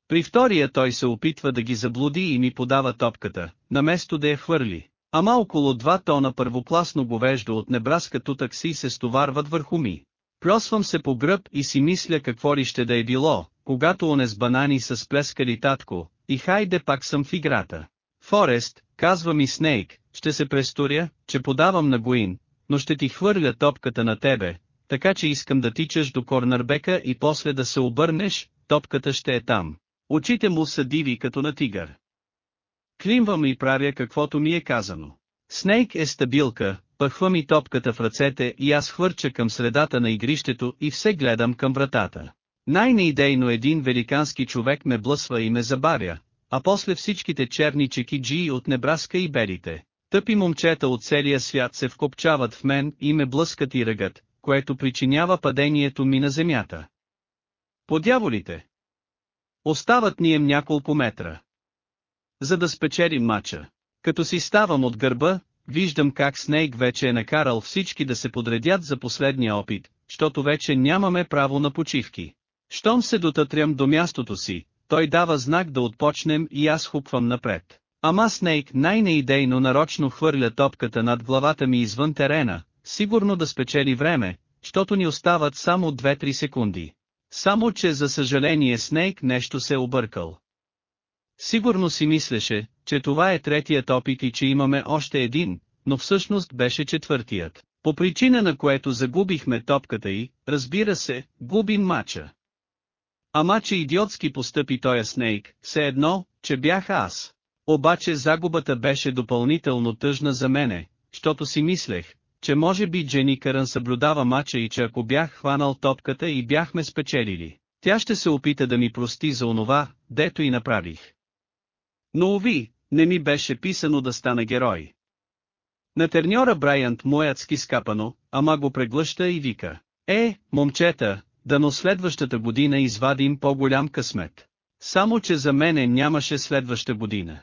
При втория той се опитва да ги заблуди и ми подава топката, наместо да я хвърли. Ама около два тона първокласно говеждо от Небраска такси се стоварват върху ми. Просвам се по гръб и си мисля какво ли ще да е било, когато оне с банани са сплескали татко, и хайде пак съм в играта. Форест, казва ми Снейк, ще се престоря, че подавам на Гуин, но ще ти хвърля топката на тебе, така че искам да тичаш до корнърбека и после да се обърнеш, топката ще е там. Очите му са диви като на тигър. Климвам и правя каквото ми е казано. Снейк е стабилка, пъхва ми топката в ръцете и аз хвърча към средата на игрището и все гледам към вратата. Най-неидейно един великански човек ме блъсва и ме забаря, а после всичките черни чекиджии от Небраска и белите. Тъпи момчета от целия свят се вкопчават в мен и ме блъскат и ръгат, което причинява падението ми на земята. Подяволите! Остават ни им няколко метра. За да спечелим мача. Като си ставам от гърба, виждам как Снейк вече е накарал всички да се подредят за последния опит, защото вече нямаме право на почивки. Щом се дотътрям до мястото си, той дава знак да отпочнем и аз хупвам напред. Ама Снейк най-неидейно нарочно хвърля топката над главата ми извън терена, сигурно да спечели време, защото ни остават само 2-3 секунди. Само че за съжаление Снейк нещо се е объркал. Сигурно си мислеше, че това е третият опит и че имаме още един, но всъщност беше четвъртият. По причина на което загубихме топката и, разбира се, губим мача. Ама че идиотски постъпи тоя Снейк, все едно, че бях аз. Обаче загубата беше допълнително тъжна за мене, защото си мислех, че може би Джени Карън съблюдава мача и че ако бях хванал топката и бяхме спечелили, тя ще се опита да ми прости за онова, дето и направих. Но уви, не ми беше писано да стана герой. На терньора Брайант му е скапано, ама го преглъща и вика. Е, момчета, дано следващата година извадим по-голям късмет. Само че за мене нямаше следваща година.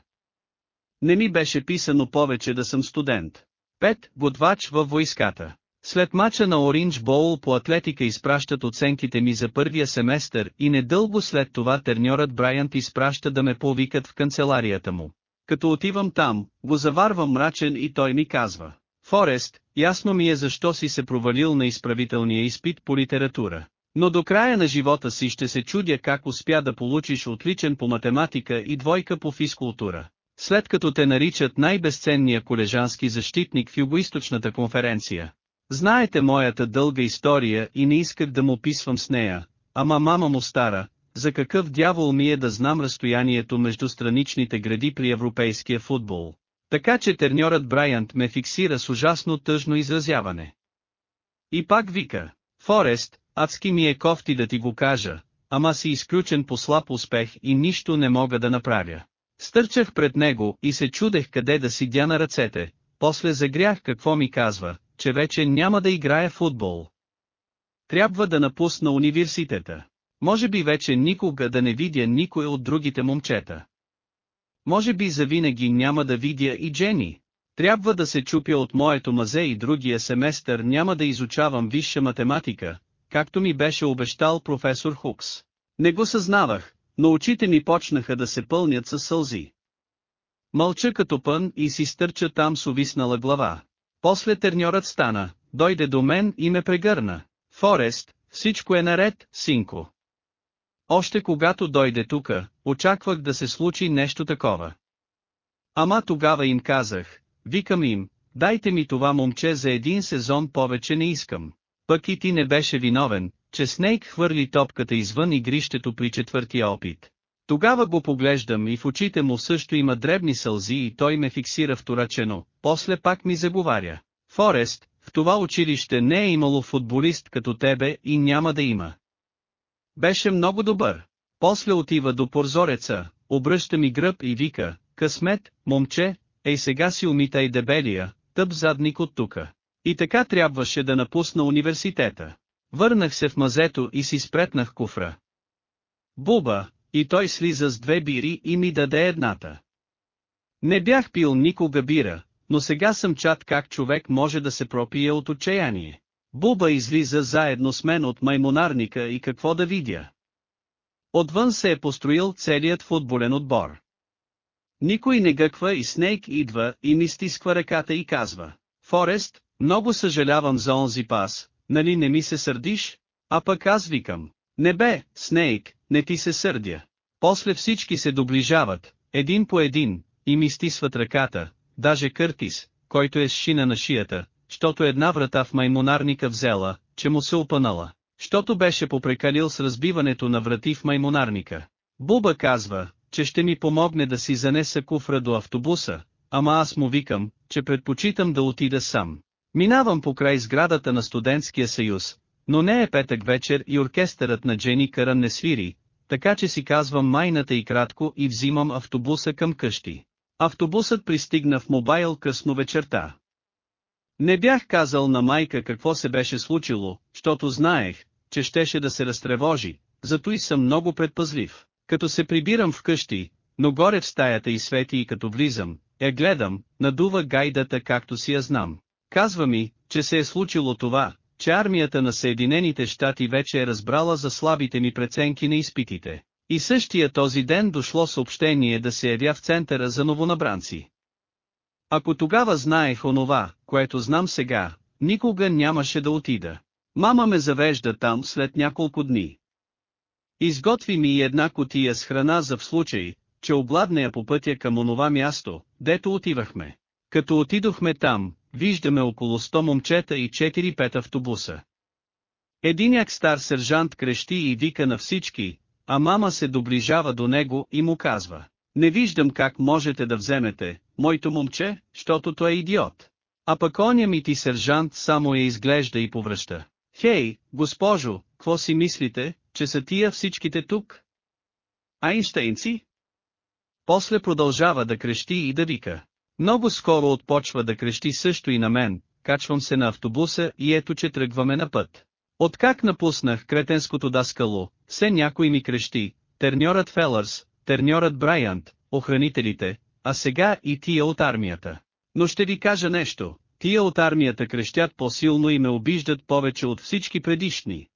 Не ми беше писано повече да съм студент. Пет, готвач във войската. След мача на Оринж Боул по атлетика изпращат оценките ми за първия семестър и недълго след това терньорът Брайант изпраща да ме повикат в канцеларията му. Като отивам там, го заварвам мрачен и той ми казва. Форест, ясно ми е защо си се провалил на изправителния изпит по литература. Но до края на живота си ще се чудя как успя да получиш отличен по математика и двойка по физкултура. След като те наричат най-безценния колежански защитник в Югоисточната конференция. Знаете моята дълга история и не исках да му описвам с нея, ама мама му стара, за какъв дявол ми е да знам разстоянието между страничните гради при европейския футбол. Така че терньорът Брайант ме фиксира с ужасно тъжно изразяване. И пак вика, Форест, адски ми е кофти да ти го кажа, ама си изключен по слаб успех и нищо не мога да направя. Стърчах пред него и се чудех къде да си дя ръцете, после загрях какво ми казва, че вече няма да играе футбол. Трябва да напусна университета. Може би вече никога да не видя никой от другите момчета. Може би завинаги няма да видя и Джени. Трябва да се чупя от моето мазе и другия семестър няма да изучавам висша математика, както ми беше обещал професор Хукс. Не го съзнавах, но очите ми почнаха да се пълнят със сълзи. Мълча като пън и си стърча там с увиснала глава. После терньорът стана, дойде до мен и ме прегърна. Форест, всичко е наред, синко. Още когато дойде тука, очаквах да се случи нещо такова. Ама тогава им казах, викам им, дайте ми това момче за един сезон повече не искам. Пък и ти не беше виновен, че Снейк хвърли топката извън игрището при четвъртия опит. Тогава го поглеждам и в очите му също има дребни сълзи и той ме фиксира вторачено, после пак ми заговаря. Форест, в това училище не е имало футболист като тебе и няма да има. Беше много добър. После отива до порзореца, обръща ми гръб и вика, късмет, момче, ей сега си умитай дебелия, тъп задник от тука. И така трябваше да напусна университета. Върнах се в мазето и си спретнах куфра. Буба, и той слиза с две бири и ми даде едната. Не бях пил никога бира, но сега съм чат как човек може да се пропие от отчаяние. Буба излиза заедно с мен от маймонарника и какво да видя. Отвън се е построил целият футболен отбор. Никой не гъква и Снейк идва и ми стисква ръката и казва, Форест, много съжалявам за онзи пас, нали не ми се сърдиш? А пък аз викам, не бе, Снейк, не ти се сърдя. После всички се доближават, един по един, и ми стисват ръката, даже Къртис, който е с шина на шията, щото една врата в маймонарника взела, че му се опънала, щото беше попрекалил с разбиването на врати в маймонарника. Буба казва, че ще ми помогне да си занеса куфра до автобуса, ама аз му викам, че предпочитам да отида сам. Минавам покрай сградата на студентския съюз, но не е петък вечер и оркестърът на Джени Каран не свири, така че си казвам майната и кратко и взимам автобуса към къщи. Автобусът пристигна в мобайл късно вечерта. Не бях казал на майка какво се беше случило, защото знаех, че щеше да се разтревожи, зато и съм много предпазлив. Като се прибирам вкъщи, но горе в стаята и свети и като влизам, я гледам, надува гайдата както си я знам. Казва ми, че се е случило това, че армията на Съединените щати вече е разбрала за слабите ми преценки на изпитите. И същия този ден дошло съобщение да се явя в центъра за новонабранци. Ако тогава знаех онова, което знам сега, никога нямаше да отида. Мама ме завежда там след няколко дни. Изготви ми и една котия с храна за в случай, че обладнея по пътя към онова място, дето отивахме. Като отидохме там, виждаме около 100 момчета и 4-5 автобуса. Единяк стар сержант крещи и вика на всички, а мама се доближава до него и му казва. Не виждам как можете да вземете, моето момче, щото той е идиот. А пък оня ми ти сержант само я изглежда и повръща. Хей, госпожо, какво си мислите, че са тия всичките тук? Айнштейнци? После продължава да крещи и да вика. Много скоро отпочва да крещи също и на мен, качвам се на автобуса и ето че тръгваме на път. Откак напуснах кретенското даскало, все някой ми крещи, терньорът Фелърс, терньорът Брайант, охранителите, а сега и тия от армията. Но ще ви кажа нещо, тия от армията крещят по-силно и ме обиждат повече от всички предишни.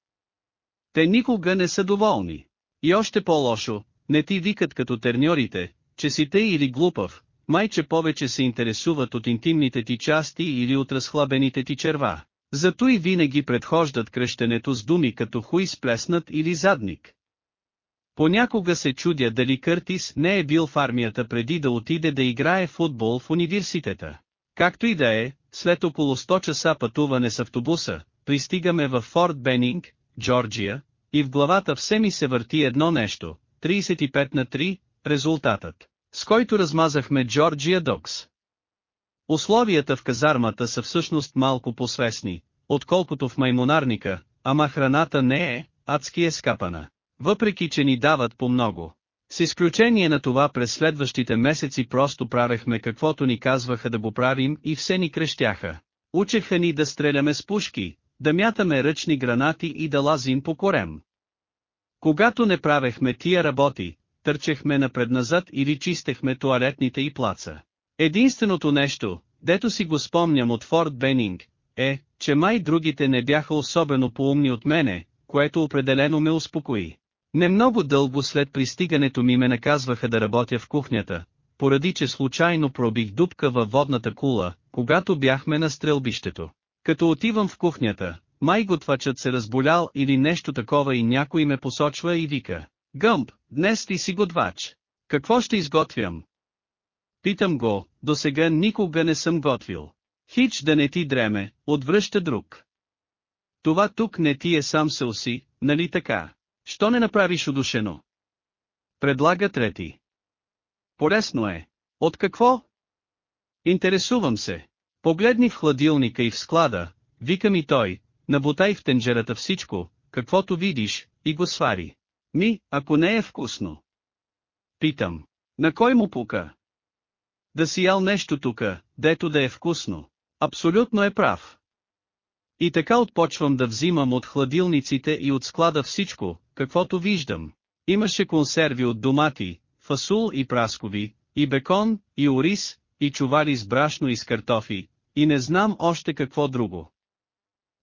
Те никога не са доволни. И още по-лошо, не ти викат като терньорите, че си тъй или глупав, майче повече се интересуват от интимните ти части или от разхлабените ти черва. Зато и винаги предхождат кръщенето с думи като хуй сплеснат или задник. Понякога се чудя дали Къртис не е бил в армията преди да отиде да играе футбол в университета. Както и да е, след около 100 часа пътуване с автобуса, пристигаме в Форт Бенинг, Джорджия, и в главата все ми се върти едно нещо, 35 на 3, резултатът, с който размазахме Джорджия Докс. Условията в казармата са всъщност малко посвестни, отколкото в маймонарника, ама храната не е, адски е скапана. Въпреки че ни дават по много. С изключение на това през следващите месеци просто правехме каквото ни казваха да го правим и все ни крещяха. Учеха ни да стреляме с пушки, да мятаме ръчни гранати и да лазим по корем. Когато не правехме тия работи, търчехме напредназад или чистехме туалетните и плаца. Единственото нещо, дето си го спомням от Форт Бенинг, е, че май другите не бяха особено поумни от мене, което определено ме успокои. Не много дълго след пристигането ми ме наказваха да работя в кухнята, поради че случайно пробих дупка във водната кула, когато бяхме на стрелбището. Като отивам в кухнята, май готвачът се разболял или нещо такова и някой ме посочва и вика. Гъмп, днес ли си готвач? Какво ще изготвям? Питам го, до сега никога не съм готвил. Хич да не ти дреме, отвръща друг. Това тук не ти е сам се уси, нали така? Що не направиш удушено? Предлага трети. Полесно е. От какво? Интересувам се. Погледни в хладилника и в склада, вика ми той, набутай в тенджерата всичко, каквото видиш, и го свари. Ми, ако не е вкусно. Питам. На кой му пука? Да си ял нещо тука, дето да е вкусно. Абсолютно е прав. И така отпочвам да взимам от хладилниците и от склада всичко, каквото виждам. Имаше консерви от домати, фасул и праскови, и бекон, и ориз, и чували с брашно и с картофи, и не знам още какво друго.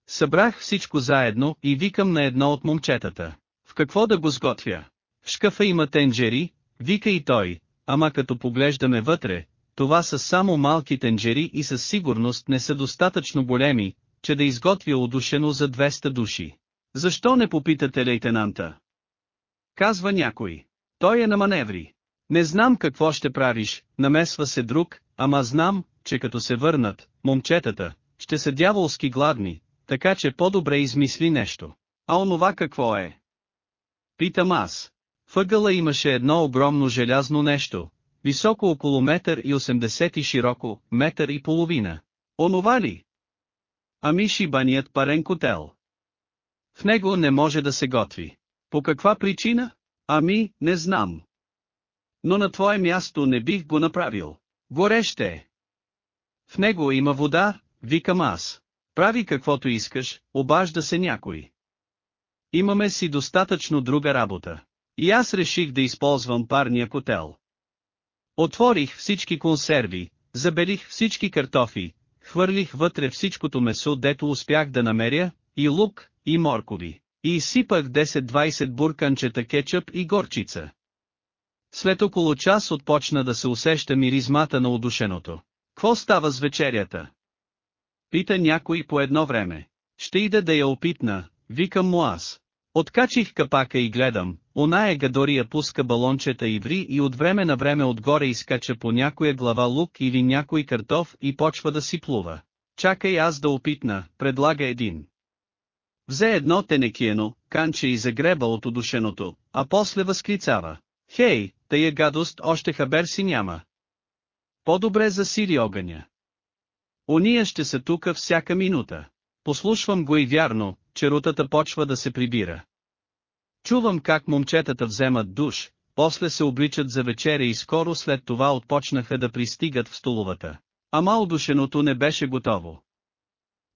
Събрах всичко заедно и викам на едно от момчетата. Какво да го сготвя? В шкафа има тенджери, вика и той, ама като поглеждаме вътре, това са само малки тенджери и със сигурност не са достатъчно големи, че да изготвя удушено за 200 души. Защо не попитате лейтенанта? Казва някой. Той е на маневри. Не знам какво ще правиш, намесва се друг, ама знам, че като се върнат, момчетата, ще са дяволски гладни, така че по-добре измисли нещо. А онова какво е? Питам аз. Въгъла имаше едно огромно желязно нещо, високо около метър и 80 и широко, метър и половина. Онова ли? Ами шибаният парен котел. В него не може да се готви. По каква причина? Ами, не знам. Но на твое място не бих го направил. Гореще е. В него има вода, викам аз. Прави каквото искаш, обажда се някой. Имаме си достатъчно друга работа. И аз реших да използвам парния котел. Отворих всички консерви, забелих всички картофи, хвърлих вътре всичкото месо дето успях да намеря, и лук, и моркови, и изсипах 10-20 бурканчета кетчъп и горчица. След около час отпочна да се усеща миризмата на удушеното. Кво става с вечерята? Пита някой по едно време. Ще ида да я опитна, викам му аз. Откачих капака и гледам, оная гадория пуска балончета и ври и от време на време отгоре изкача по някоя глава лук или някой картоф и почва да си плува. Чакай аз да опитна, предлага един. Взе едно тенекиено, канче и загреба от удушеното, а после възклицава. Хей, тая гадост още хабер си няма. По-добре засили огъня. Ония ще са тука всяка минута. Послушвам го и вярно, че рутата почва да се прибира. Чувам как момчетата вземат душ, после се обличат за вечеря и скоро след това отпочнаха да пристигат в столовата. Ама удушеното не беше готово.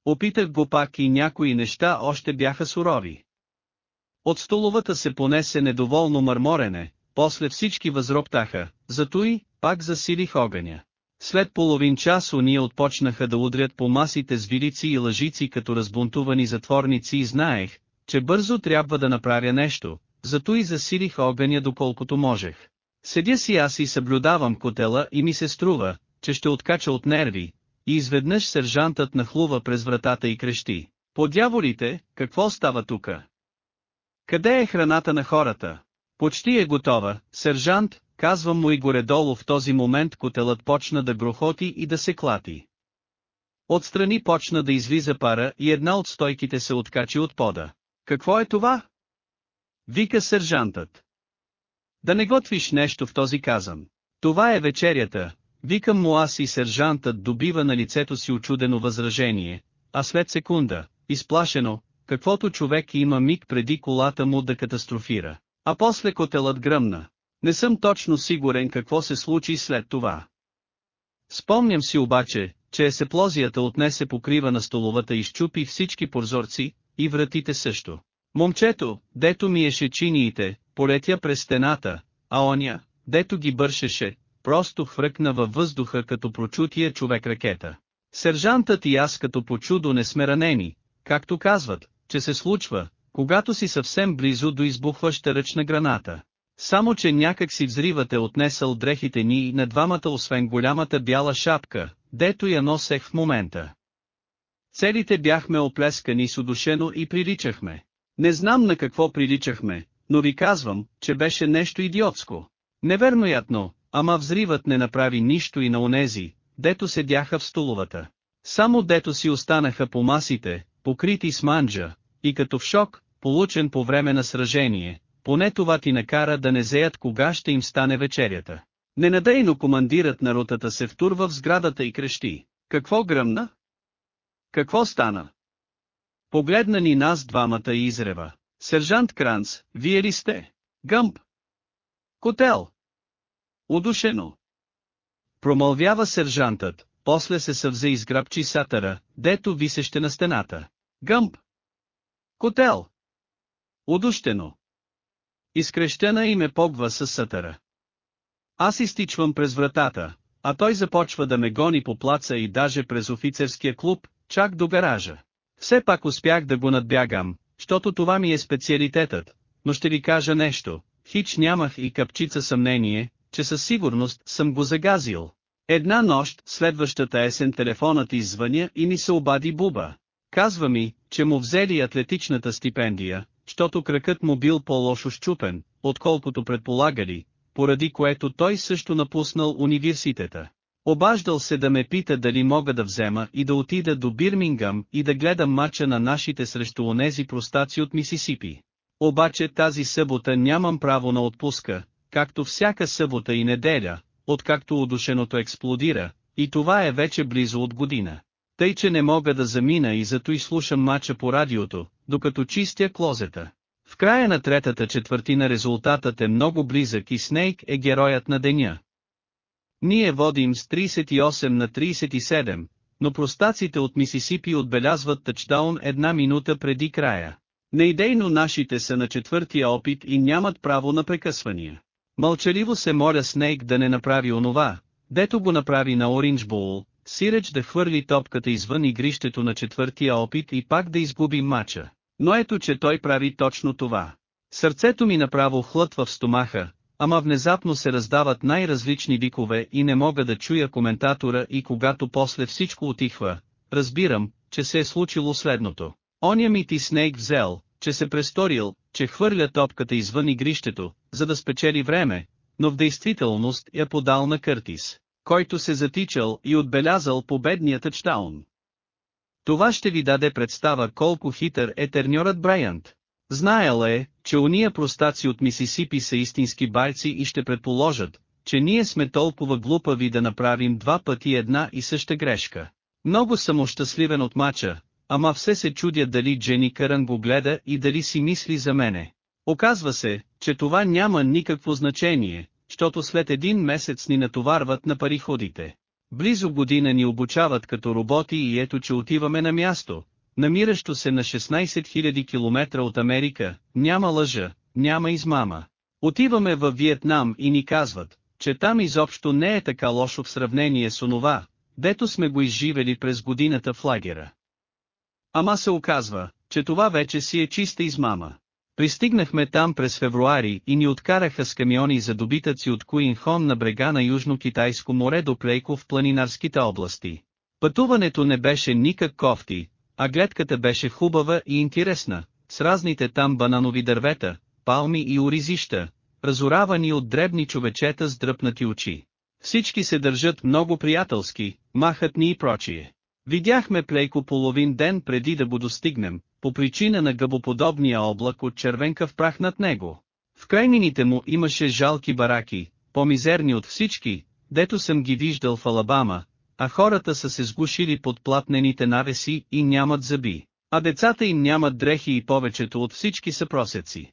Опитах го пак и някои неща още бяха сурови. От столовата се понесе недоволно мърморене, после всички възроптаха, зато и, пак засилих огъня. След половин час уния отпочнаха да удрят по масите с вилици и лъжици като разбунтувани затворници и знаех, че бързо трябва да направя нещо, зато и засилих огъня доколкото можех. Седя си аз и съблюдавам котела и ми се струва, че ще откача от нерви, и изведнъж сержантът нахлува през вратата и крещи. По дяволите, какво става тука? Къде е храната на хората? Почти е готова, сержант, казвам му и горе-долу в този момент котелът почна да грохоти и да се клати. Отстрани почна да излиза пара и една от стойките се откачи от пода. Какво е това? Вика сержантът. Да не готвиш нещо в този казан. Това е вечерята, викам му аз и сержантът добива на лицето си очудено възражение, а след секунда, изплашено, каквото човек има миг преди колата му да катастрофира. А после котелът гръмна. Не съм точно сигурен какво се случи след това. Спомням си обаче, че есеплозията отнесе покрива на столовата и щупи всички прозорци, и вратите също. Момчето, дето миеше чиниите, полетя през стената, а оня, дето ги бършеше, просто хвръкна във въздуха като прочутия човек ракета. Сержантът и аз като по чудо не сме ранени, както казват, че се случва, когато си съвсем близо до избухваща ръчна граната. Само че някак си взривът е отнесъл дрехите ни и на двамата освен голямата бяла шапка, дето я носех в момента. Целите бяхме оплескани с удушено и приличахме. Не знам на какво приличахме, но ви казвам, че беше нещо идиотско. Невероятно, ама взривът не направи нищо и на онези, дето седяха в столовата. Само дето си останаха по масите, покрити с манджа, и като в шок, получен по време на сражение, поне това ти накара да не зеят кога ще им стане вечерята. Ненадейно командирът на ротата се втурва в сградата и крещи. Какво гръмна? Какво стана? Погледна ни нас двамата и изрева. Сержант Кранц, вие ли сте? Гъмп. Котел. Удушено. Промълвява сержантът, после се съвзе и сграбчи сатъра, дето висеще на стената. Гъмп. Котел. Удущено. Изкрещена и ме погва с сатъра. Аз изтичвам през вратата, а той започва да ме гони по плаца и даже през офицерския клуб, чак до гаража. Все пак успях да го надбягам, защото това ми е специалитетът, но ще ви кажа нещо, хич нямах и капчица съмнение, че със сигурност съм го загазил. Една нощ, следващата есен телефонът извъня и ми се обади Буба. Казва ми, че му взели атлетичната стипендия, щото кракът му бил по-лошо щупен, отколкото предполагали, поради което той също напуснал университета. Обаждал се да ме пита дали мога да взема и да отида до Бирмингъм и да гледам мача на нашите срещу онези простаци от Мисисипи. Обаче тази събота нямам право на отпуска, както всяка събота и неделя, откакто удушеното експлодира, и това е вече близо от година. Тъй че не мога да замина и зато и слушам мача по радиото, докато чистя клозета. В края на третата четвъртина резултатът е много близък и Снейк е героят на деня. Ние водим с 38 на 37, но простаците от Мисисипи отбелязват тъчдаун една минута преди края. Неидейно нашите са на четвъртия опит и нямат право на прекъсвания. Мълчаливо се моля Снейк да не направи онова, дето го направи на Ориндж Боул, Сиреч да хвърли топката извън игрището на четвъртия опит и пак да изгуби матча. Но ето че той прави точно това. Сърцето ми направо хлътва в стомаха, ама внезапно се раздават най-различни викове и не мога да чуя коментатора и когато после всичко отихва, разбирам, че се е случило следното. Оня ми ти Снейк взел, че се престорил, че хвърля топката извън игрището, за да спечели време, но в действителност я подал на Къртис, който се затичал и отбелязал победния тъчдаун. Това ще ви даде представа колко хитър е терньорът Брайант. Знаел е, че уния простаци от Мисисипи са истински байци и ще предположат, че ние сме толкова глупави да направим два пъти една и съща грешка. Много съм ощастливен от мача, ама все се чудя дали Джени Кърън го гледа и дали си мисли за мене. Оказва се, че това няма никакво значение, защото след един месец ни натоварват на париходите. Близо година ни обучават като роботи и ето че отиваме на място, намиращо се на 16 000 км от Америка, няма лъжа, няма измама. Отиваме във Виетнам и ни казват, че там изобщо не е така лошо в сравнение с онова, дето сме го изживели през годината в лагера. Ама се оказва, че това вече си е чиста измама. Пристигнахме там през февруари и ни откараха с камиони за добитъци от Куинхон на брега на Южно-Китайско море до Плейко в планинарските области. Пътуването не беше никак кофти, а гледката беше хубава и интересна, с разните там бананови дървета, палми и оризища, разоравани от дребни човечета с дръпнати очи. Всички се държат много приятелски, махат ни и прочие. Видяхме Плейко половин ден преди да го достигнем, по причина на гъбоподобния облак от червенка в прах над него. В крайнините му имаше жалки бараки, по-мизерни от всички, дето съм ги виждал в Алабама, а хората са се сгушили под платнените навеси и нямат зъби, а децата им нямат дрехи и повечето от всички са просеци.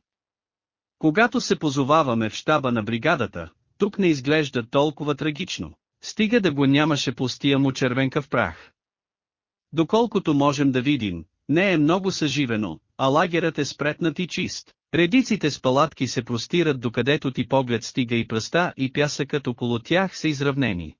Когато се позоваваме в щаба на бригадата, тук не изглежда толкова трагично. Стига да го нямаше пустия му червенка в прах. Доколкото можем да видим, не е много съживено, а лагерът е спретнат и чист. Редиците с палатки се простират докъдето ти поглед стига и пръста и пясъкът около тях са изравнени.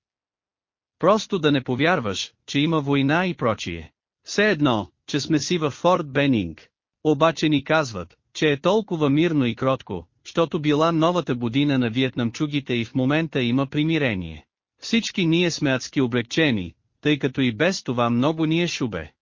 Просто да не повярваш, че има война и прочие. Все едно, че сме си във Форт Бенинг. Обаче ни казват, че е толкова мирно и кротко, защото била новата година на виетнамчугите и в момента има примирение. Всички ние сме адски облегчени, тъй като и без това много ни е шубе.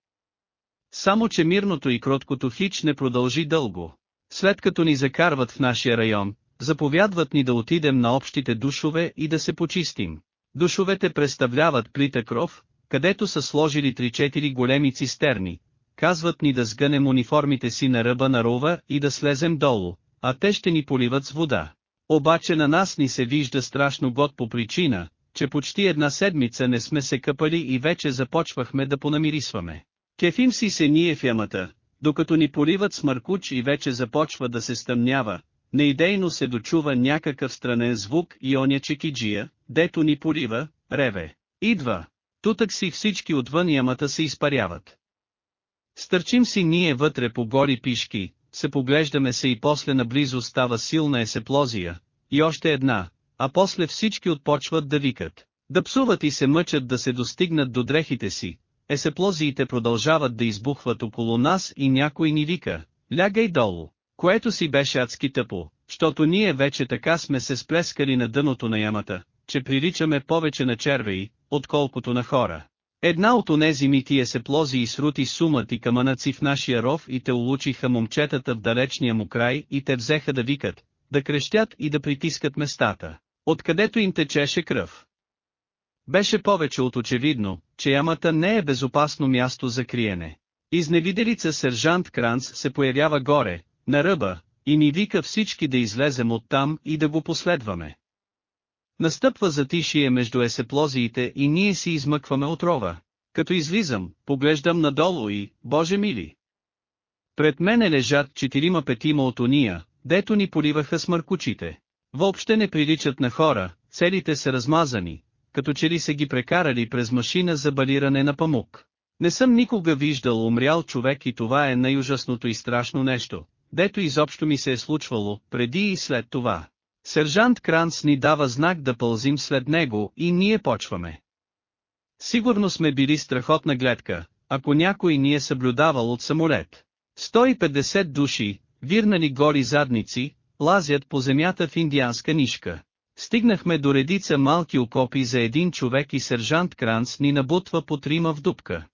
Само че мирното и кроткото хич не продължи дълго. След като ни закарват в нашия район, заповядват ни да отидем на общите душове и да се почистим. Душовете представляват плита кров, където са сложили 3-4 големи цистерни. Казват ни да сгънем униформите си на ръба на рова и да слезем долу, а те ще ни поливат с вода. Обаче на нас ни се вижда страшно год по причина, че почти една седмица не сме се къпали и вече започвахме да понамирисваме. Кефим си се ние в ямата, докато ни поливат с мъркуч и вече започва да се стъмнява, неидейно се дочува някакъв странен звук и оня чекиджия, дето ни полива, реве. Идва. Тутък си всички отвън ямата се изпаряват. Стърчим си ние вътре по гори пишки, се поглеждаме се и после наблизо става силна есеплозия, и още една, а после всички отпочват да викат, да псуват и се мъчат да се достигнат до дрехите си, есеплозиите продължават да избухват около нас и някой ни вика, лягай долу, което си беше адски тъпо, защото ние вече така сме се сплескали на дъното на ямата, че приличаме повече на червеи, отколкото на хора. Една от онези митие се и срути сумът и камънаци в нашия ров и те улучиха момчетата в далечния му край и те взеха да викат, да крещят и да притискат местата, откъдето им течеше кръв. Беше повече от очевидно, че ямата не е безопасно място за криене. Изневиделица сержант Кранц се появява горе, на ръба, и ни вика всички да излезем оттам и да го последваме. Настъпва затишие между есеплозиите и ние си измъкваме отрова. Като излизам, поглеждам надолу и, боже мили! Пред мене лежат четирима-петима от уния, дето ни поливаха с мъркучите. Въобще не приличат на хора, целите са размазани, като че ли са ги прекарали през машина за балиране на памук. Не съм никога виждал умрял човек и това е най-ужасното и страшно нещо, дето изобщо ми се е случвало, преди и след това. Сержант Кранц ни дава знак да пълзим след него и ние почваме. Сигурно сме били страхотна гледка, ако някой ни е съблюдавал от самолет. 150 души, вирнали гори задници, лазят по земята в индианска нишка. Стигнахме до редица малки окопи за един човек и сержант Кранц ни набутва по трима в дупка.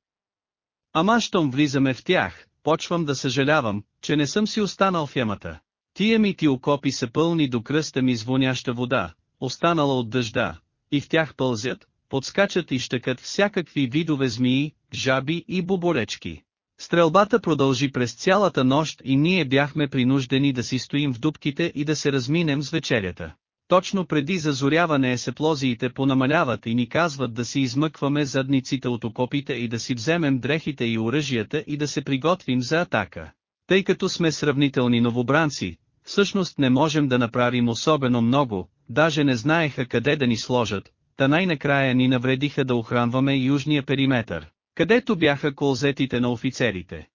Ама щом влизаме в тях, почвам да съжалявам, че не съм си останал в ямата. Тия ми ти окопи са пълни до кръста ми звоняща вода, останала от дъжда, и в тях пълзят, подскачат и щъкат всякакви видове змии, жаби и боболечки. Стрелбата продължи през цялата нощ и ние бяхме принуждени да си стоим в дубките и да се разминем с вечерята. Точно преди зазоряване сеплозиите понамаляват и ни казват да си измъкваме задниците от окопите и да си вземем дрехите и оръжията и да се приготвим за атака. Тъй като сме сравнителни новобранци, всъщност не можем да направим особено много, даже не знаеха къде да ни сложат, та най-накрая ни навредиха да охранваме южния периметър, където бяха колзетите на офицерите.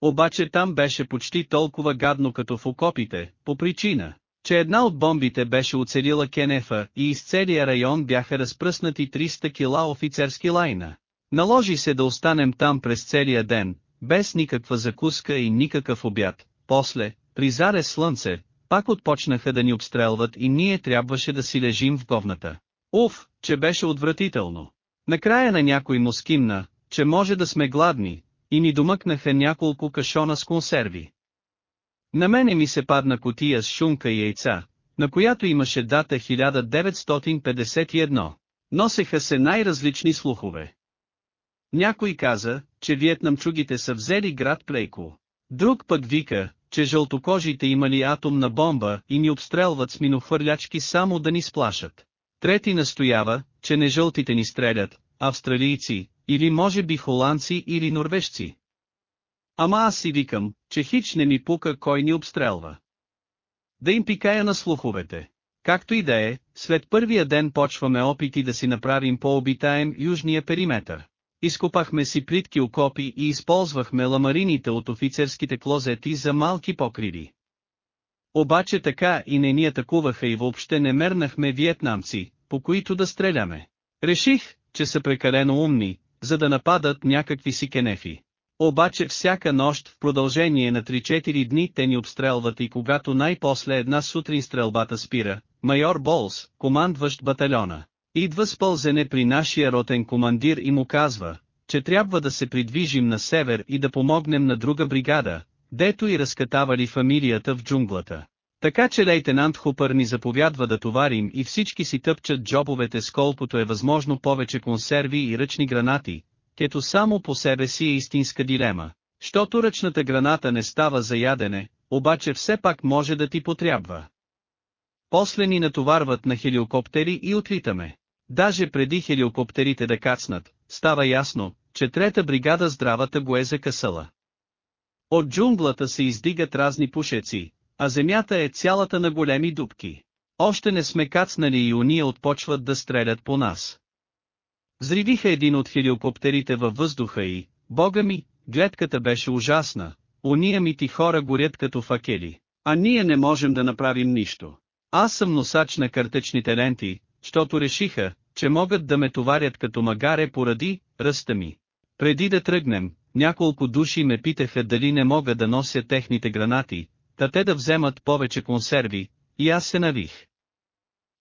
Обаче там беше почти толкова гадно като в окопите, по причина, че една от бомбите беше оцелила Кенефа и из целия район бяха разпръснати 300 кила офицерски лайна. Наложи се да останем там през целия ден, без никаква закуска и никакъв обяд. После, при заре слънце, пак отпочнаха да ни обстрелват и ние трябваше да си лежим в говната. Уф, че беше отвратително. Накрая на някой му скимна, че може да сме гладни, и ни домъкнаха няколко кашона с консерви. На мене ми се падна котия с шунка и яйца, на която имаше дата 1951. Носеха се най-различни слухове. Някой каза, че вьетнамчугите са взели град Плейко. Друг пък вика, че жълтокожите имали атомна бомба и ни обстрелват с минохвърлячки само да ни сплашат. Трети настоява, че не жълтите ни стрелят, австралийци, или може би холандци или норвежци. Ама аз си викам, че хич не ми пука кой ни обстрелва. Да им пикая на слуховете. Както и да е, след първия ден почваме опити да си направим по-обитаем южния периметър. Изкопахме си плитки окопи и използвахме ламарините от офицерските клозети за малки покриви. Обаче така и не ни атакуваха и въобще не мернахме виетнамци, по които да стреляме. Реших, че са прекалено умни, за да нападат някакви си кенефи. Обаче всяка нощ в продължение на 3-4 дни те ни обстрелват и когато най-после една сутрин стрелбата спира, майор Болс, командващ батальона, идва с пълзене при нашия ротен командир и му казва, че трябва да се придвижим на север и да помогнем на друга бригада, дето и разкатавали фамилията в джунглата. Така че лейтенант Хупър ни заповядва да товарим и всички си тъпчат джобовете с колкото е възможно повече консерви и ръчни гранати, кето само по себе си е истинска дилема. Щото ръчната граната не става за ядене, обаче все пак може да ти потрябва. После ни натоварват на хелиокоптери и отлитаме. Даже преди хелиокоптерите да кацнат, става ясно, че трета бригада здравата го е закъсала. От джунглата се издигат разни пушеци, а земята е цялата на големи дубки. Още не сме кацнали и уния отпочват да стрелят по нас. Взривиха един от хелиокоптерите във въздуха и, бога ми, гледката беше ужасна, уния ми ти хора горят като факели, а ние не можем да направим нищо. Аз съм носач на картечните ленти, защото решиха, че могат да ме товарят като магаре поради ръста ми. Преди да тръгнем, няколко души ме питаха дали не мога да нося техните гранати, та те да вземат повече консерви, и аз се навих.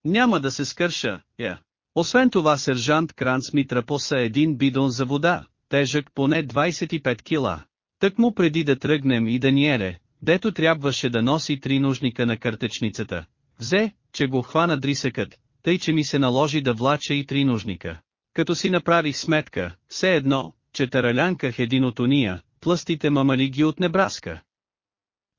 Няма да се скърша, я. Освен това сержант Кранц ми трапоса един бидон за вода, тежък поне 25 кила. Тък му преди да тръгнем и Даниеле, дето трябваше да носи три ножника на картечницата, взе, че го хвана дрисъкът, тъй че ми се наложи да влача и три ножника. Като си направих сметка, все едно, че таралянках един от уния, плъстите мамали ги от Небраска.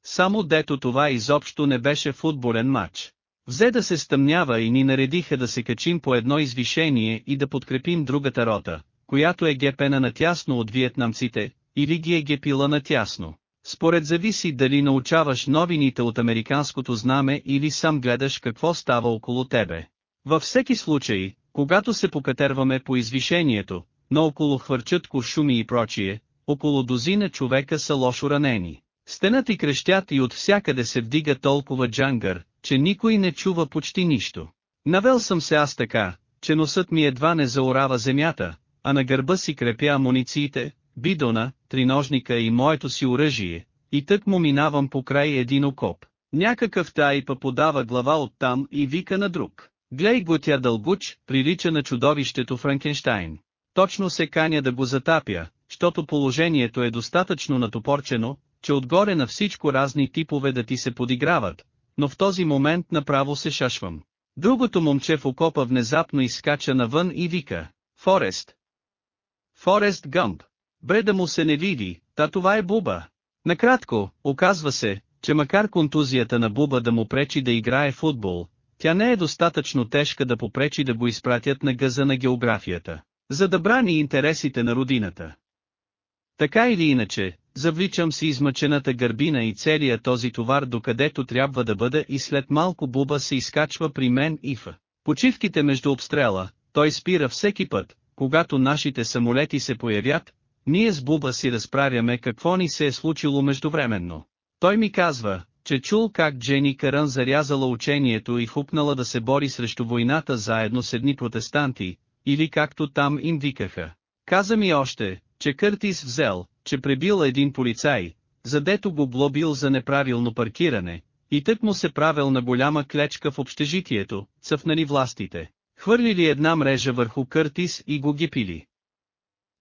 Само дето това изобщо не беше футболен матч. Взе да се стъмнява и ни наредиха да се качим по едно извишение и да подкрепим другата рота, която е гепена натясно от виетнамците, или ги е гепила натясно. Според зависи дали научаваш новините от американското знаме или сам гледаш какво става около тебе. Във всеки случай, когато се покатерваме по извишението, но около хвърчат куршуми и прочие, около дозина човека са лошо ранени. Стенат и крещят и от всякъде се вдига толкова джангър, че никой не чува почти нищо. Навел съм се аз така, че носът ми едва не заорава земята, а на гърба си крепя амунициите, бидона, триножника и моето си оръжие, и тък му минавам по край един окоп. Някакъв тайпа подава глава оттам и вика на друг. Глей го тя дълбуч, прилича на чудовището Франкенштайн. Точно се каня да го затапя, защото положението е достатъчно натопорчено, че отгоре на всичко разни типове да ти се подиграват, но в този момент направо се шашвам. Другото момче в окопа внезапно изскача навън и вика, Форест. Форест Гъмп. Бре да му се не види, та това е Буба. Накратко, оказва се, че макар контузията на Буба да му пречи да играе футбол, тя не е достатъчно тежка да попречи да го изпратят на гъза на географията, за да брани интересите на родината. Така или иначе, завличам си измъчената гърбина и целия този товар докъдето трябва да бъде и след малко Буба се изкачва при мен и в почивките между обстрела, той спира всеки път, когато нашите самолети се появят, ние с Буба си разправяме какво ни се е случило междувременно. Той ми казва, че чул как Джени Карън зарязала учението и хупнала да се бори срещу войната заедно с едни протестанти, или както там им викаха. Каза ми още, че Къртис взел, че пребил един полицай, задето го глобил за неправилно паркиране, и тък му се правил на голяма клечка в общежитието, цъфнали властите. Хвърлили една мрежа върху Къртис и го гипили.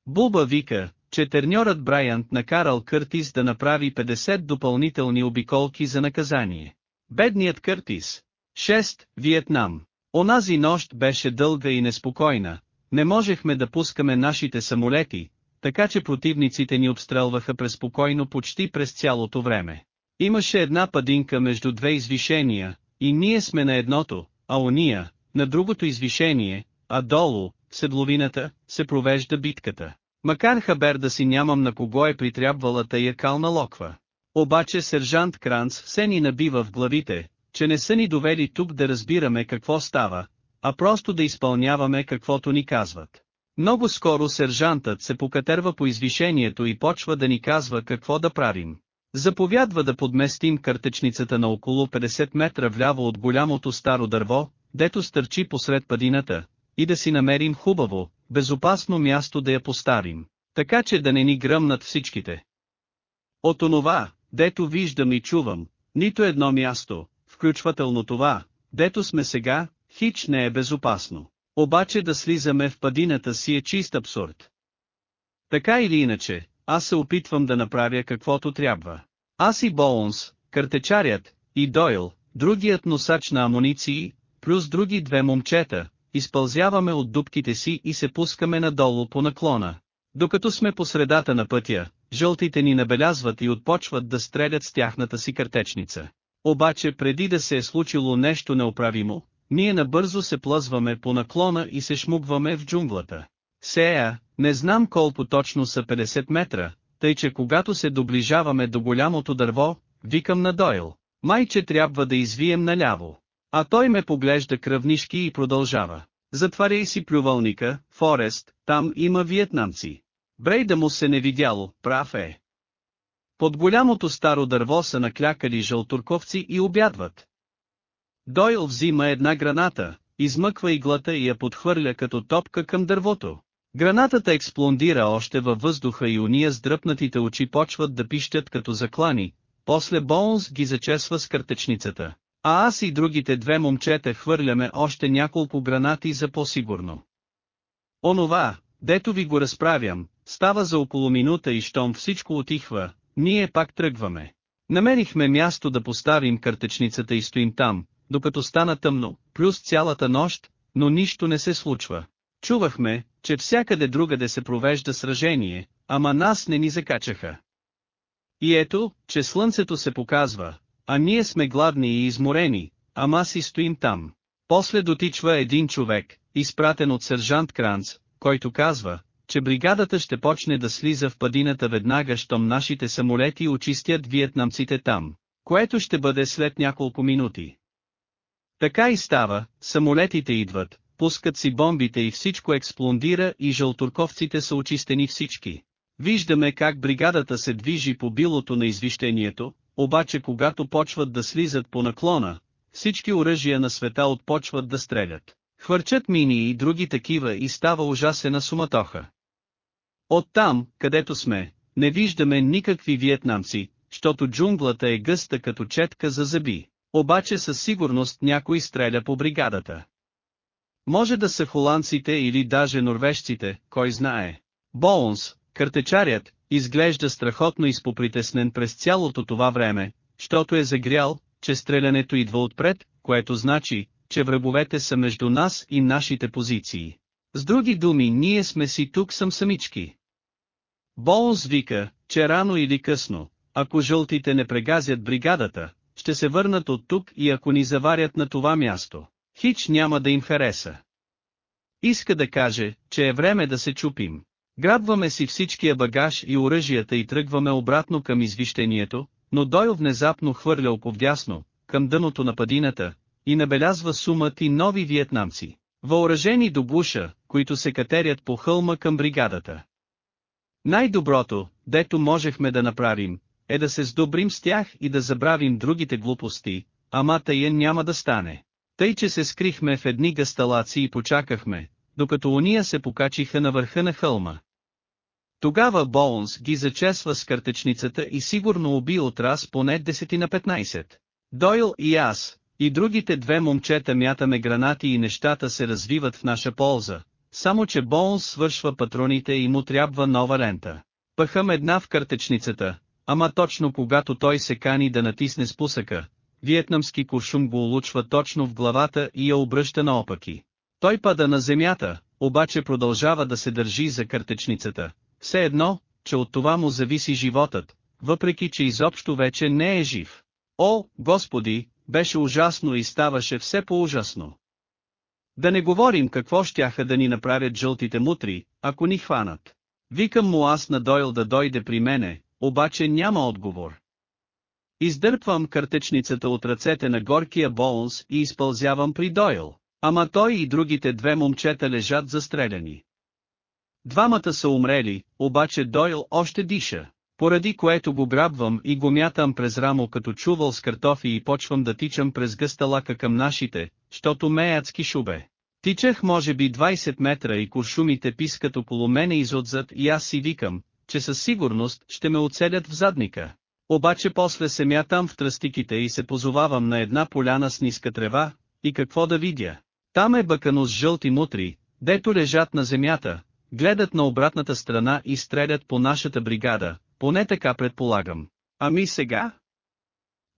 Булба вика, че терньорът Брайант накарал Къртис да направи 50 допълнителни обиколки за наказание. Бедният Къртис. 6. Виетнам. Онази нощ беше дълга и неспокойна, не можехме да пускаме нашите самолети, така че противниците ни обстрелваха преспокойно почти през цялото време. Имаше една падинка между две извишения, и ние сме на едното, а ония, на другото извишение, а долу, в седловината, се провежда битката. Макар хабер да си нямам на кого е притрябвала тая кална локва. Обаче сержант Кранц все ни набива в главите, че не са ни довели тук да разбираме какво става, а просто да изпълняваме каквото ни казват. Много скоро сержантът се покатерва по извишението и почва да ни казва какво да правим. Заповядва да подместим картечницата на около 50 метра вляво от голямото старо дърво, дето стърчи посред падината, и да си намерим хубаво, безопасно място да я поставим, така че да не ни гръмнат всичките. От онова, дето виждам и чувам, нито едно място, включвателно това, дето сме сега, хич не е безопасно. Обаче да слизаме в падината си е чист абсурд. Така или иначе, аз се опитвам да направя каквото трябва. Аз и Боунс, картечарят, и Дойл, другият носач на амуниции, плюс други две момчета, изпълзяваме от дубките си и се пускаме надолу по наклона. Докато сме по средата на пътя, жълтите ни набелязват и отпочват да стрелят с тяхната си картечница. Обаче преди да се е случило нещо неоправимо, ние набързо се плъзваме по наклона и се шмугваме в джунглата. Сея, не знам колко точно са 50 метра, тъй че когато се доближаваме до голямото дърво, викам на Дойл. Майче трябва да извием наляво. А той ме поглежда кръвнишки и продължава. Затваряй си плювалника, Форест, там има виетнамци. Брей да му се не видяло, прав е. Под голямото старо дърво са наклякали жълтурковци и обядват. Дойл взима една граната, измъква иглата и я подхвърля като топка към дървото. Гранатата експлондира още във въздуха и уния с дръпнатите очи почват да пищят като заклани, после Боунс ги зачесва с картечницата. А аз и другите две момчета хвърляме още няколко гранати за по-сигурно. Онова, дето ви го разправям, става за около минута и щом всичко отихва, ние пак тръгваме. Намерихме място да поставим картечницата и стоим там, докато стана тъмно, плюс цялата нощ, но нищо не се случва. Чувахме, че всякъде другаде се провежда сражение, ама нас не ни закачаха. И ето, че слънцето се показва, а ние сме гладни и изморени, ама си стоим там. После дотичва един човек, изпратен от сержант Кранц, който казва, че бригадата ще почне да слиза в падината веднага щом нашите самолети очистят виетнамците там, което ще бъде след няколко минути. Така и става, самолетите идват, пускат си бомбите и всичко експлондира и жълтурковците са очистени всички. Виждаме как бригадата се движи по билото на извищението, обаче когато почват да слизат по наклона, всички оръжия на света отпочват да стрелят. Хвърчат мини и други такива и става ужасена суматоха. Оттам, където сме, не виждаме никакви виетнамци, защото джунглата е гъста като четка за зъби, обаче със сигурност някой стреля по бригадата. Може да са холандците или даже норвежците, кой знае. Боунс, картечарят, изглежда страхотно изпопритеснен през цялото това време, щото е загрял, че стрелянето идва отпред, което значи, че враговете са между нас и нашите позиции. С други думи ние сме си тук съм самички. Болс вика, че рано или късно, ако жълтите не прегазят бригадата, ще се върнат от тук и ако ни заварят на това място, хич няма да им хареса. Иска да каже, че е време да се чупим. Грабваме си всичкия багаж и оръжията и тръгваме обратно към извищението, но Дойл внезапно хвърля оповдясно, към дъното на падината, и набелязва сумът и нови виетнамци, въоръжени до буша, които се катерят по хълма към бригадата. Най-доброто, дето можехме да направим, е да се сдобрим с тях и да забравим другите глупости, ама тая няма да стане. Тъй че се скрихме в едни гасталаци и почакахме, докато уния се покачиха на върха на хълма. Тогава Боунс ги зачесва с картечницата и сигурно уби от раз поне 10 на 15. Дойл и аз, и другите две момчета мятаме гранати и нещата се развиват в наша полза, само че Боунс свършва патроните и му трябва нова лента. Пъхам една в картечницата, ама точно когато той се кани да натисне спусъка, виетнамски куршум го улучва точно в главата и я обръща наопаки. Той пада на земята, обаче продължава да се държи за картечницата, все едно, че от това му зависи животът, въпреки че изобщо вече не е жив. О, Господи, беше ужасно и ставаше все по-ужасно. Да не говорим какво щяха да ни направят жълтите мутри, ако ни хванат. Викам му аз на Дойл да дойде при мене, обаче няма отговор. Издърпвам картечницата от ръцете на горкия Боунс и изпълзявам при Дойл, ама той и другите две момчета лежат застреляни. Двамата са умрели, обаче Дойл още диша, поради което го грабвам и го мятам през рамо като чувал с картофи и почвам да тичам през гъста лака към нашите, щото ме адски шубе. Тичах може би 20 метра и куршумите пискат около мене изотзад и аз си викам, че със сигурност ще ме оцелят в задника. Обаче после се мятам в тръстиките и се позовавам на една поляна с ниска трева, и какво да видя. Там е бъкано с жълти мутри, дето лежат на земята, гледат на обратната страна и стрелят по нашата бригада, поне така предполагам. Ами сега?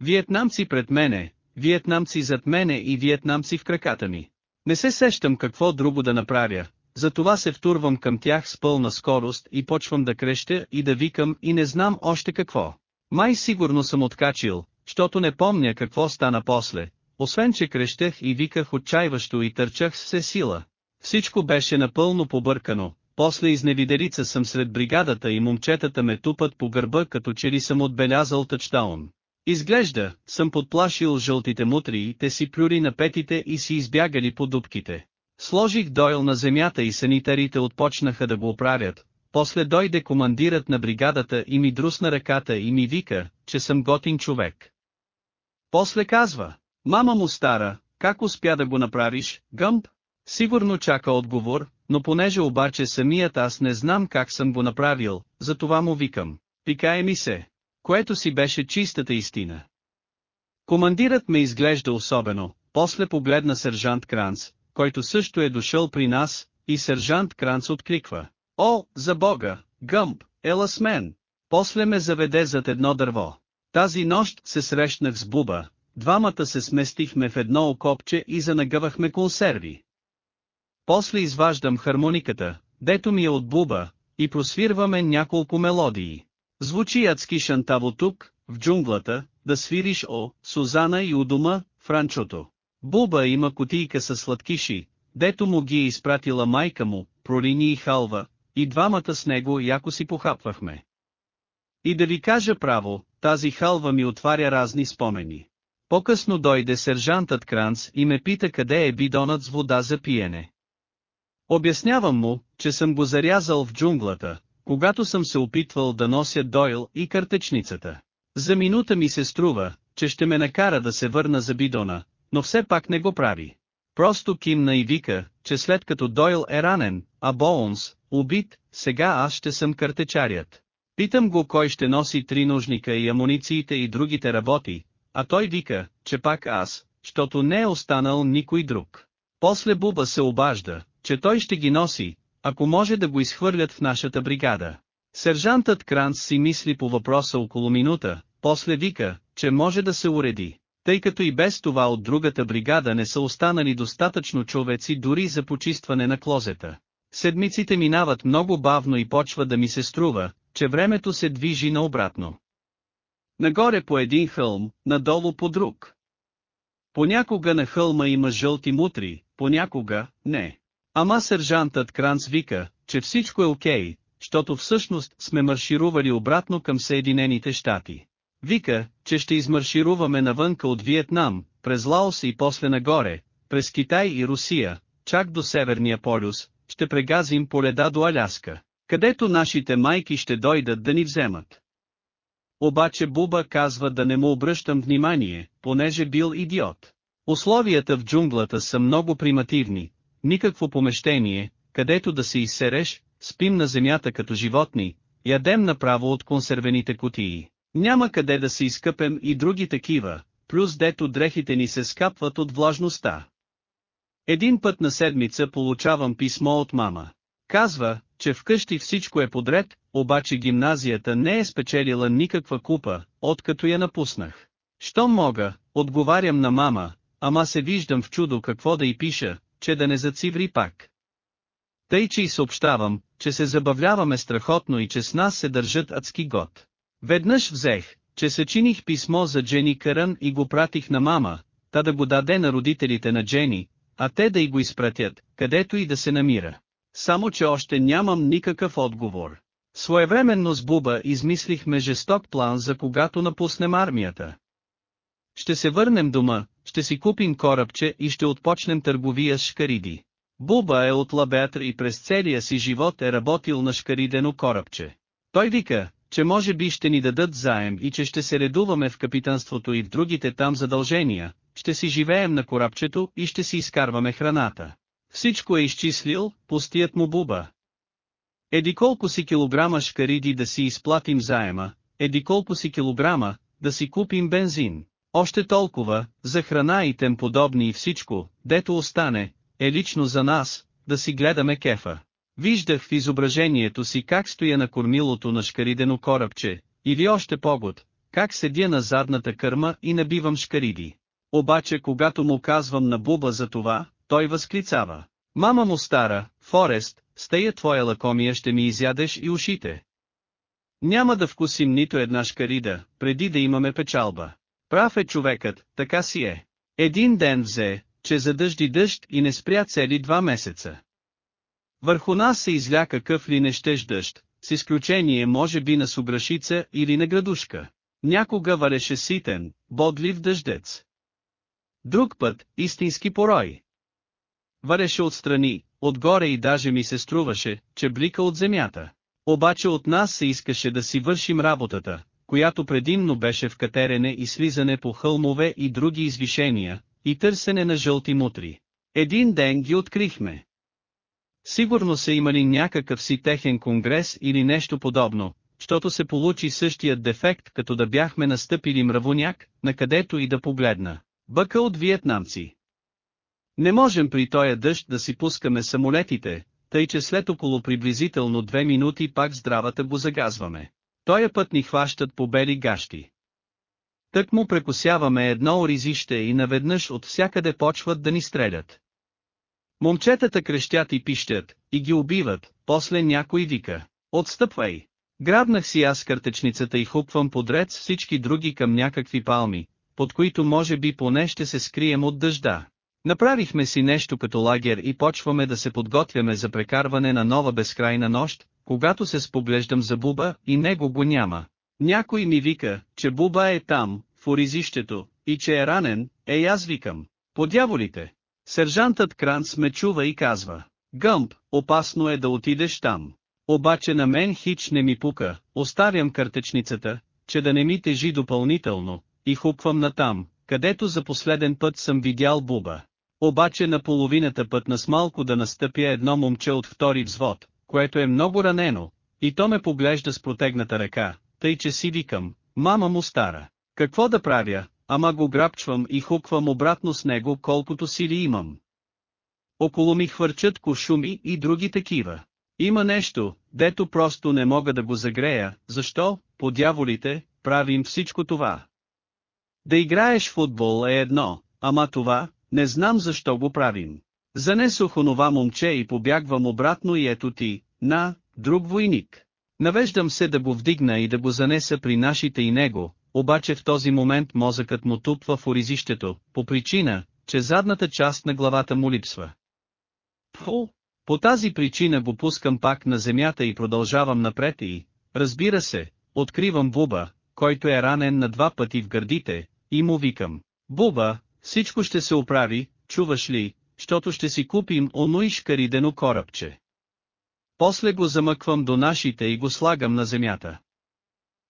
Виетнамци пред мене, виетнамци зад мене и виетнамци в краката ми. Не се сещам какво друго да направя, затова се втурвам към тях с пълна скорост и почвам да крещя и да викам и не знам още какво. Май сигурно съм откачил, щото не помня какво стана после, освен че крещех и виках отчаиващо и търчах с все сила. Всичко беше напълно побъркано, после изневиделица съм сред бригадата и момчетата ме тупат по гърба като че ли съм отбелязал тъчдаун. Изглежда, съм подплашил жълтите мутри и те си плюри на петите и си избягали по дубките. Сложих Дойл на земята и санитарите отпочнаха да го оправят, после дойде командирът на бригадата и ми друсна ръката и ми вика, че съм готин човек. После казва, мама му стара, как успя да го направиш, гъмп? Сигурно чака отговор, но понеже обаче самият аз не знам как съм го направил, затова му викам, пикае ми се, което си беше чистата истина. Командирът ме изглежда особено, после погледна сержант Кранц, който също е дошъл при нас, и сержант Кранц откликва. О, за бога, Гъмп, ела с мен. После ме заведе зад едно дърво. Тази нощ се срещнах с Буба, двамата се сместихме в едно окопче и занагъвахме консерви. После изваждам хармониката, дето ми е от Буба, и просвирваме няколко мелодии. Звучи адски шантаво тук, в джунглата, да свириш о, Сузана и у дома, Франчото. Буба има кутийка с сладкиши, дето му ги е изпратила майка му, пролини и халва, и двамата с него яко си похапвахме. И да ви кажа право, тази халва ми отваря разни спомени. По-късно дойде сержантът Кранц и ме пита къде е бидонът с вода за пиене. Обяснявам му, че съм го зарязал в джунглата, когато съм се опитвал да нося Дойл и картечницата. За минута ми се струва, че ще ме накара да се върна за бидона, но все пак не го прави. Просто кимна и вика, че след като Дойл е ранен, а Боунс, убит, сега аз ще съм картечарят. Питам го кой ще носи три ножника и амунициите и другите работи, а той вика, че пак аз, щото не е останал никой друг. После Буба се обажда, че той ще ги носи, ако може да го изхвърлят в нашата бригада. Сержантът Кранц си мисли по въпроса около минута, после вика, че може да се уреди. Тъй като и без това от другата бригада не са останали достатъчно човеци дори за почистване на клозета. Седмиците минават много бавно и почва да ми се струва, че времето се движи наобратно. Нагоре по един хълм, надолу по друг. Понякога на хълма има жълти мутри, понякога – не. Ама сержантът Кранц вика, че всичко е окей, защото всъщност сме марширували обратно към Съединените щати. Вика, че ще измаршируваме навънка от Виетнам, през Лаос и после нагоре, през Китай и Русия, чак до Северния полюс, ще прегазим по леда до Аляска, където нашите майки ще дойдат да ни вземат. Обаче Буба казва да не му обръщам внимание, понеже бил идиот. Условията в джунглата са много примативни, никакво помещение, където да се изсереш, спим на земята като животни, ядем направо от консервените кутии. Няма къде да се изкъпем и други такива, плюс дето дрехите ни се скапват от влажността. Един път на седмица получавам писмо от мама. Казва, че вкъщи всичко е подред, обаче гимназията не е спечелила никаква купа, откато я напуснах. Щом мога, отговарям на мама, ама се виждам в чудо какво да й пиша, че да не зациври пак. Тъй че и съобщавам, че се забавляваме страхотно и че с нас се държат адски год. Веднъж взех, че съчиних писмо за Джени Кърън и го пратих на мама, та да го даде на родителите на Джени, а те да й го изпратят, където и да се намира. Само че още нямам никакъв отговор. Своевременно с Буба измислихме жесток план за когато напуснем армията. Ще се върнем дома, ще си купим корабче и ще отпочнем търговия с шкариди. Буба е от Лабеатр и през целия си живот е работил на шкаридено корабче. Той вика, че може би ще ни дадат заем и че ще се редуваме в капитанството и в другите там задължения, ще си живеем на корабчето и ще си изкарваме храната. Всичко е изчислил, пустият му буба. Еди колко си килограма шкариди да си изплатим заема, еди колко си килограма, да си купим бензин. Още толкова, за храна и тем подобни и всичко, дето остане, е лично за нас, да си гледаме кефа. Виждах в изображението си как стоя на кормилото на шкаридено корабче, или още погод, как седя на задната кърма и набивам шкариди. Обаче когато му казвам на Буба за това, той възклицава. Мама му стара, Форест, с тая твоя лакомия ще ми изядеш и ушите. Няма да вкусим нито една шкарида, преди да имаме печалба. Прав е човекът, така си е. Един ден взе, че задъжди дъжд и не спря цели два месеца. Върху нас се изля какъв ли не щеш дъжд, с изключение може би на субрашица или на градушка. Някога вареше ситен, бодлив дъждец. Друг път, истински порой. Вареше отстрани, отгоре и даже ми се струваше, че блика от земята. Обаче от нас се искаше да си вършим работата, която предимно беше в катерене и слизане по хълмове и други извишения, и търсене на жълти мутри. Един ден ги открихме. Сигурно са имали някакъв си техен конгрес или нещо подобно, защото се получи същият дефект като да бяхме настъпили мравоняк, на където и да погледна. Бъка от виетнамци. Не можем при тоя дъжд да си пускаме самолетите, тъй че след около приблизително две минути пак здравата го загазваме. Тоя път ни хващат по бели гащи. Тък му прекусяваме едно оризище и наведнъж от всякъде почват да ни стрелят. Момчетата крещят и пищят, и ги убиват, после някой вика. Отстъпвай! Грабнах си аз картечницата и хупвам подред всички други към някакви палми, под които може би поне ще се скрием от дъжда. Направихме си нещо като лагер и почваме да се подготвяме за прекарване на нова безкрайна нощ, когато се споглеждам за Буба и него го няма. Някой ми вика, че Буба е там, в оризището, и че е ранен, е аз викам. По дяволите! Сержантът Кранц ме чува и казва. Гъмп, опасно е да отидеш там. Обаче на мен хич не ми пука, оставям картечницата, че да не ми тежи допълнително, и хупвам натам, където за последен път съм видял Буба. Обаче на половината път на смалко да настъпя едно момче от втори взвод, което е много ранено, и то ме поглежда с протегната ръка, тъй че си викам, мама му стара. Какво да правя, ама го грабчвам и хуквам обратно с него колкото сили имам. Около ми хвърчат кошуми и други такива. Има нещо, дето просто не мога да го загрея, защо, по дяволите, правим всичко това. Да играеш футбол е едно, ама това, не знам защо го правим. Занесох онова момче и побягвам обратно и ето ти, на, друг войник. Навеждам се да го вдигна и да го занеса при нашите и него, обаче в този момент мозъкът му тупва в оризището, по причина, че задната част на главата му липсва. Фу! По тази причина го пускам пак на земята и продължавам напред и, разбира се, откривам Буба, който е ранен на два пъти в гърдите, и му викам. Буба, всичко ще се оправи, чуваш ли, щото ще си купим оно изкаридено корабче. После го замъквам до нашите и го слагам на земята.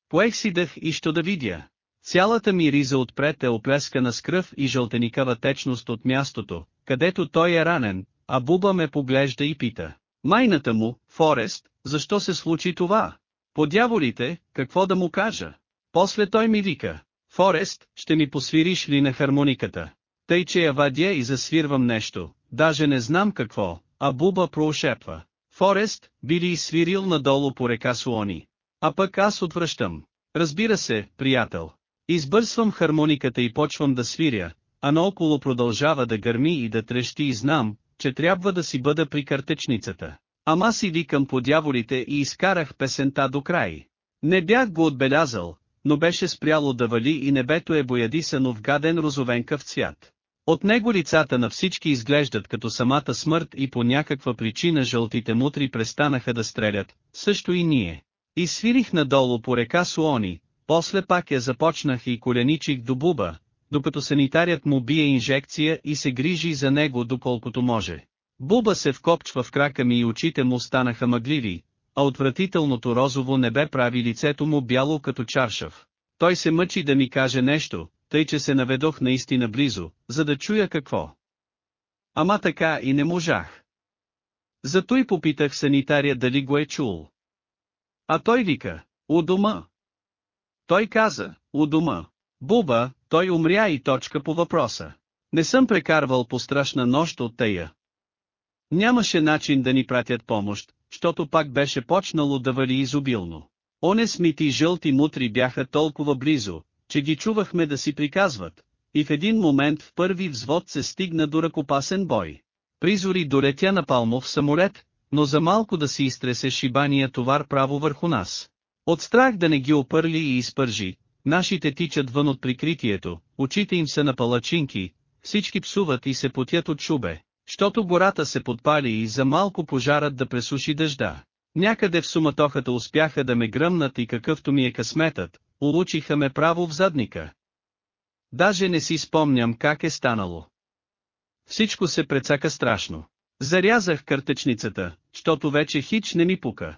Поех си дъх и що да видя. Цялата ми риза отпред е оплескана с кръв и жълтеникава течност от мястото, където той е ранен, а Буба ме поглежда и пита. Майната му, Форест, защо се случи това? По дяволите, какво да му кажа? После той ми вика. Форест, ще ми посвириш ли на хармониката? Тъй че я вадя и засвирвам нещо, даже не знам какво, а Буба проушепва. Форест, би ли свирил надолу по река Суони? А пък аз отвръщам. Разбира се, приятел. Избърсвам хармониката и почвам да свиря, а наоколо продължава да гърми и да трещи и знам, че трябва да си бъда при картечницата. Ама си викам по дяволите и изкарах песента до край. Не бях го отбелязал, но беше спряло да вали и небето е боядисано в гаден розовенкав цвят. От него лицата на всички изглеждат като самата смърт и по някаква причина жълтите мутри престанаха да стрелят, също и ние. И свирих надолу по река Суони, после пак я започнах и коленичих до буба, докато санитарят му бие инжекция и се грижи за него доколкото може. Буба се вкопчва в крака ми и очите му станаха мъгливи, а отвратителното розово небе прави лицето му бяло като чаршав. Той се мъчи да ми каже нещо, тъй че се наведох наистина близо, за да чуя какво. Ама така и не можах. Зато и попитах санитаря дали го е чул. А той вика, у дома. Той каза, у дома. Буба, той умря и точка по въпроса. Не съм прекарвал по страшна нощ от тая. Нямаше начин да ни пратят помощ, щото пак беше почнало да вали изобилно. Оне смити жълти мутри бяха толкова близо, че ги чувахме да си приказват, и в един момент в първи взвод се стигна до ръкопасен бой. Призори долетя на Палмов самолет, но за малко да си изтресе шибания товар право върху нас. От страх да не ги опърли и изпържи, нашите тичат вън от прикритието, очите им са на палачинки, всички псуват и се потят от шубе, щото гората се подпали и за малко пожарът да пресуши дъжда. Някъде в суматохата успяха да ме гръмнат и какъвто ми е късметът, улучиха ме право в задника. Даже не си спомням как е станало. Всичко се прецака страшно. Зарязах картечницата, щото вече хич не ми пука.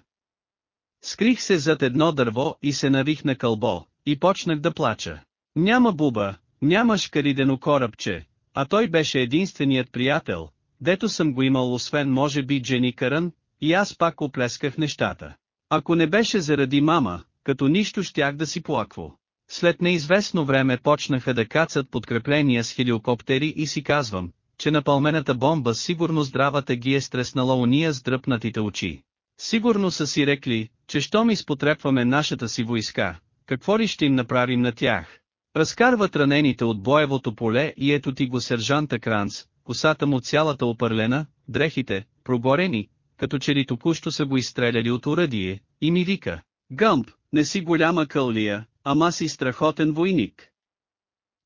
Скрих се зад едно дърво и се навих на кълбо, и почнах да плача. Няма буба, няма шкаридено корабче, а той беше единственият приятел, дето съм го имал освен може би Джени Карън, и аз пак оплесках нещата. Ако не беше заради мама, като нищо щях да си плакво. След неизвестно време почнаха да кацат подкрепления с хеликоптери и си казвам, че напълмената бомба сигурно здравата ги е стреснала уния с дръпнатите очи. Сигурно са си рекли, че щом изпотрепваме нашата си войска, какво ли ще им направим на тях? Разкарват ранените от боевото поле и ето ти го сержанта Кранц, косата му цялата опърлена, дрехите, проборени, като че ли току-що са го изстреляли от уръдие, и ми вика, Гъмп, не си голяма къллия, ама си страхотен войник.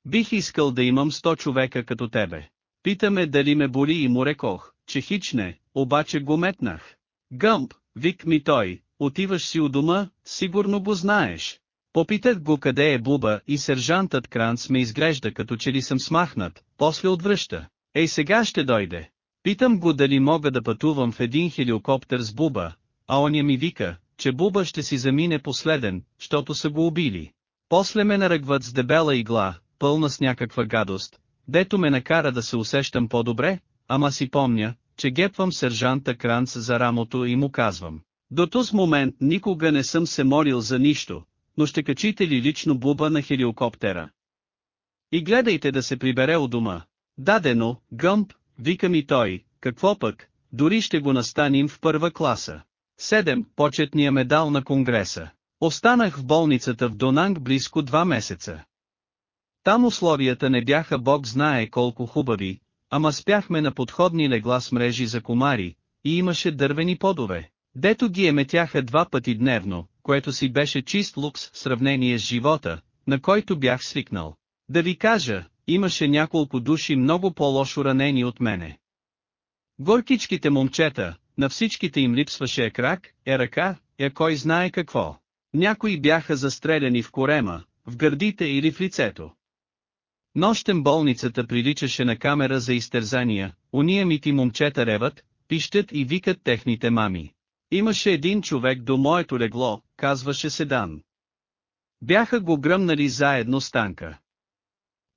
Бих искал да имам сто човека като тебе. Питаме дали ме боли и му рекох, че хич не, обаче го метнах. Гъмп, вик ми той, отиваш си у дома, сигурно го знаеш. Попитах го къде е Буба и сержантът Кранц ме изглежда като че ли съм смахнат, после отвръща. Ей сега ще дойде. Питам го дали мога да пътувам в един хеликоптер с Буба, а оня ми вика, че Буба ще си замине последен, щото са го убили. После ме наръгват с дебела игла, пълна с някаква гадост, дето ме накара да се усещам по-добре, ама си помня, че гепвам сержанта Кранц за рамото и му казвам. До този момент никога не съм се молил за нищо, но ще качите ли лично буба на хеликоптера? И гледайте да се прибере у дома. Дадено, гъмп, вика ми той, какво пък, дори ще го настаним в първа класа. 7. Почетния медал на Конгреса. Останах в болницата в Донанг близко два месеца. Там условията не бяха бог знае колко хубави, ама спяхме на подходни легла с мрежи за комари, и имаше дървени подове, дето ги еметяха два пъти дневно, което си беше чист лукс в сравнение с живота, на който бях свикнал. Да ви кажа, имаше няколко души много по-лошо ранени от мене. Горкичките момчета, на всичките им липсваше е крак, е ръка, е кой знае какво. Някои бяха застреляни в корема, в гърдите или в лицето. Нощем болницата приличаше на камера за изтерзания, уния мити момчета реват, пищат и викат техните мами. Имаше един човек до моето легло, казваше се Дан. Бяха го гръмнали заедно с танка.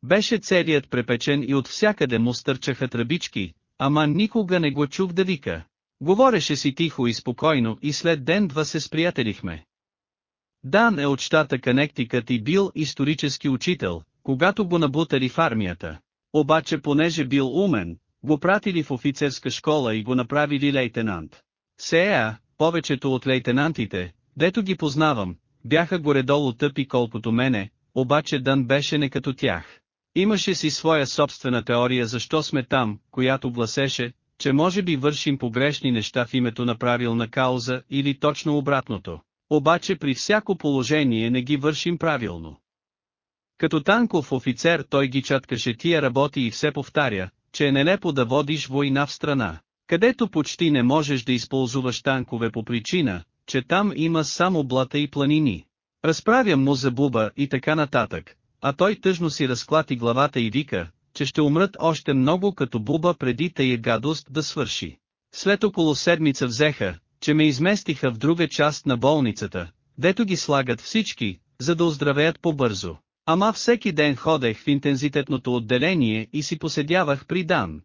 Беше целият препечен и от всякъде му стърчаха тръбички, ама никога не го чух да вика. Говореше си тихо и спокойно и след ден-два се сприятелихме. Дан е от щата Канектикът и бил исторически учител, когато го набутали в армията. Обаче понеже бил умен, го пратили в офицерска школа и го направили лейтенант. Сея, повечето от лейтенантите, дето ги познавам, бяха горе-долу тъпи колкото мене, обаче Дан беше не като тях. Имаше си своя собствена теория защо сме там, която гласеше, че може би вършим погрешни неща в името на правилна кауза или точно обратното. Обаче при всяко положение не ги вършим правилно. Като танков офицер той ги чаткаше тия работи и все повтаря, че е нелепо да водиш война в страна, където почти не можеш да използваш танкове по причина, че там има само блата и планини. Разправям му за буба и така нататък, а той тъжно си разклати главата и вика, че ще умрат още много като буба преди тая гадост да свърши. След около седмица взеха, че ме изместиха в друга част на болницата, дето ги слагат всички, за да оздравеят по-бързо. Ама всеки ден ходех в интензитетното отделение и си поседявах при Дан.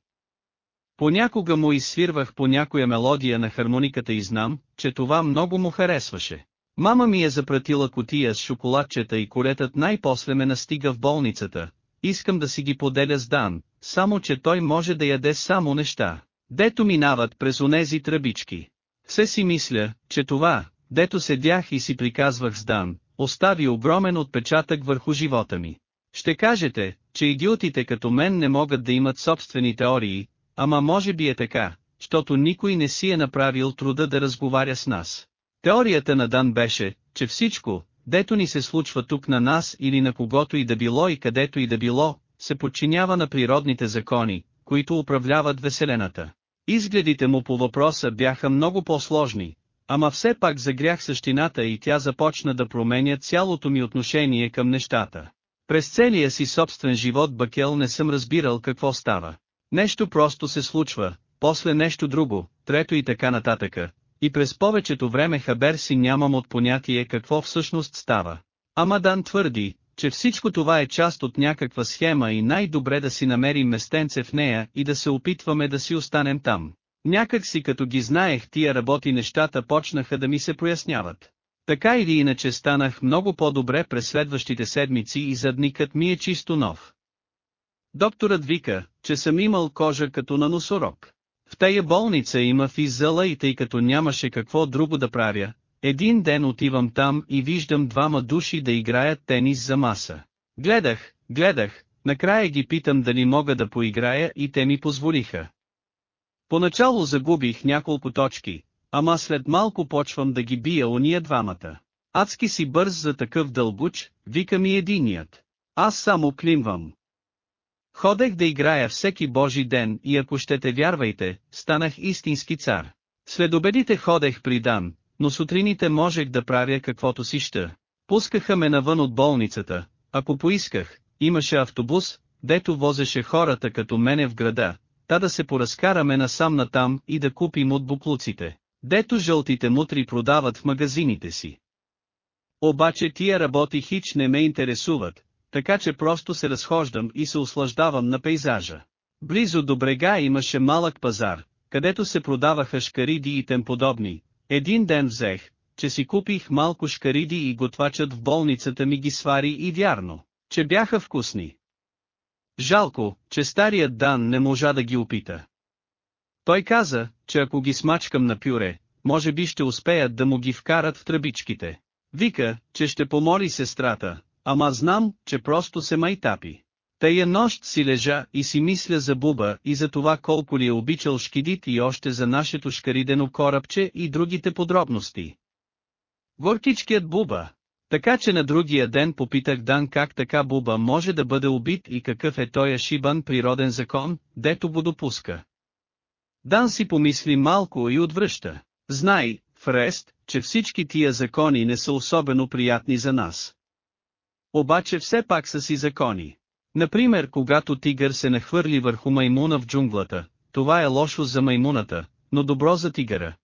Понякога му изсвирвах по някоя мелодия на хармониката и знам, че това много му харесваше. Мама ми е запратила котия с шоколадчета и колетът най-после ме настига в болницата. Искам да си ги поделя с Дан, само че той може да яде само неща, дето минават през онези тръбички. Все си мисля, че това, дето седях и си приказвах с Дан, остави огромен отпечатък върху живота ми. Ще кажете, че идиотите като мен не могат да имат собствени теории, ама може би е така, защото никой не си е направил труда да разговаря с нас. Теорията на Дан беше, че всичко, дето ни се случва тук на нас или на когото и да било и където и да било, се подчинява на природните закони, които управляват веселената. Изгледите му по въпроса бяха много по-сложни, ама все пак загрях същината и тя започна да променя цялото ми отношение към нещата. През целия си собствен живот Бакел не съм разбирал какво става. Нещо просто се случва, после нещо друго, трето и така нататъка, и през повечето време хабер си нямам от понятие какво всъщност става. Амадан твърди, че всичко това е част от някаква схема и най-добре да си намерим местенце в нея и да се опитваме да си останем там. Някак си като ги знаех тия работи нещата почнаха да ми се проясняват. Така или иначе станах много по-добре през следващите седмици и задникът ми е чисто нов. Докторът вика, че съм имал кожа като на носорог. В тая болница има физала и тъй като нямаше какво друго да правя, един ден отивам там и виждам двама души да играят тенис за маса. Гледах, гледах, накрая ги питам дали мога да поиграя и те ми позволиха. Поначало загубих няколко точки, ама след малко почвам да ги бия уния двамата. Адски си бърз за такъв дълбуч, вика ми единият. Аз само климвам. Ходех да играя всеки божи ден и ако ще те вярвайте, станах истински цар. Следобедите ходех при Дан, но сутрините можех да правя каквото си ще. Пускаха ме навън от болницата, ако поисках, имаше автобус, дето возеше хората като мене в града, та да се поразкараме насам натам и да купим от буклуците, дето жълтите мутри продават в магазините си. Обаче тия работи хич не ме интересуват, така че просто се разхождам и се услаждавам на пейзажа. Близо до брега имаше малък пазар, където се продаваха шкариди и тем подобни. Един ден взех, че си купих малко шкариди и готвачът в болницата ми ги свари и вярно, че бяха вкусни. Жалко, че старият Дан не можа да ги опита. Той каза, че ако ги смачкам на пюре, може би ще успеят да му ги вкарат в тръбичките. Вика, че ще помоли сестрата, ама знам, че просто се майтапи. Тая нощ си лежа и си мисля за Буба и за това колко ли е обичал Шкидит и още за нашето шкаридено корабче и другите подробности. Горкичкият Буба. Така че на другия ден попитах Дан как така Буба може да бъде убит и какъв е той шибан природен закон, дето го допуска. Дан си помисли малко и отвръща. Знай, Фрест, че всички тия закони не са особено приятни за нас. Обаче все пак са си закони. Например, когато тигър се нахвърли върху маймуна в джунглата, това е лошо за маймуната, но добро за тигъра.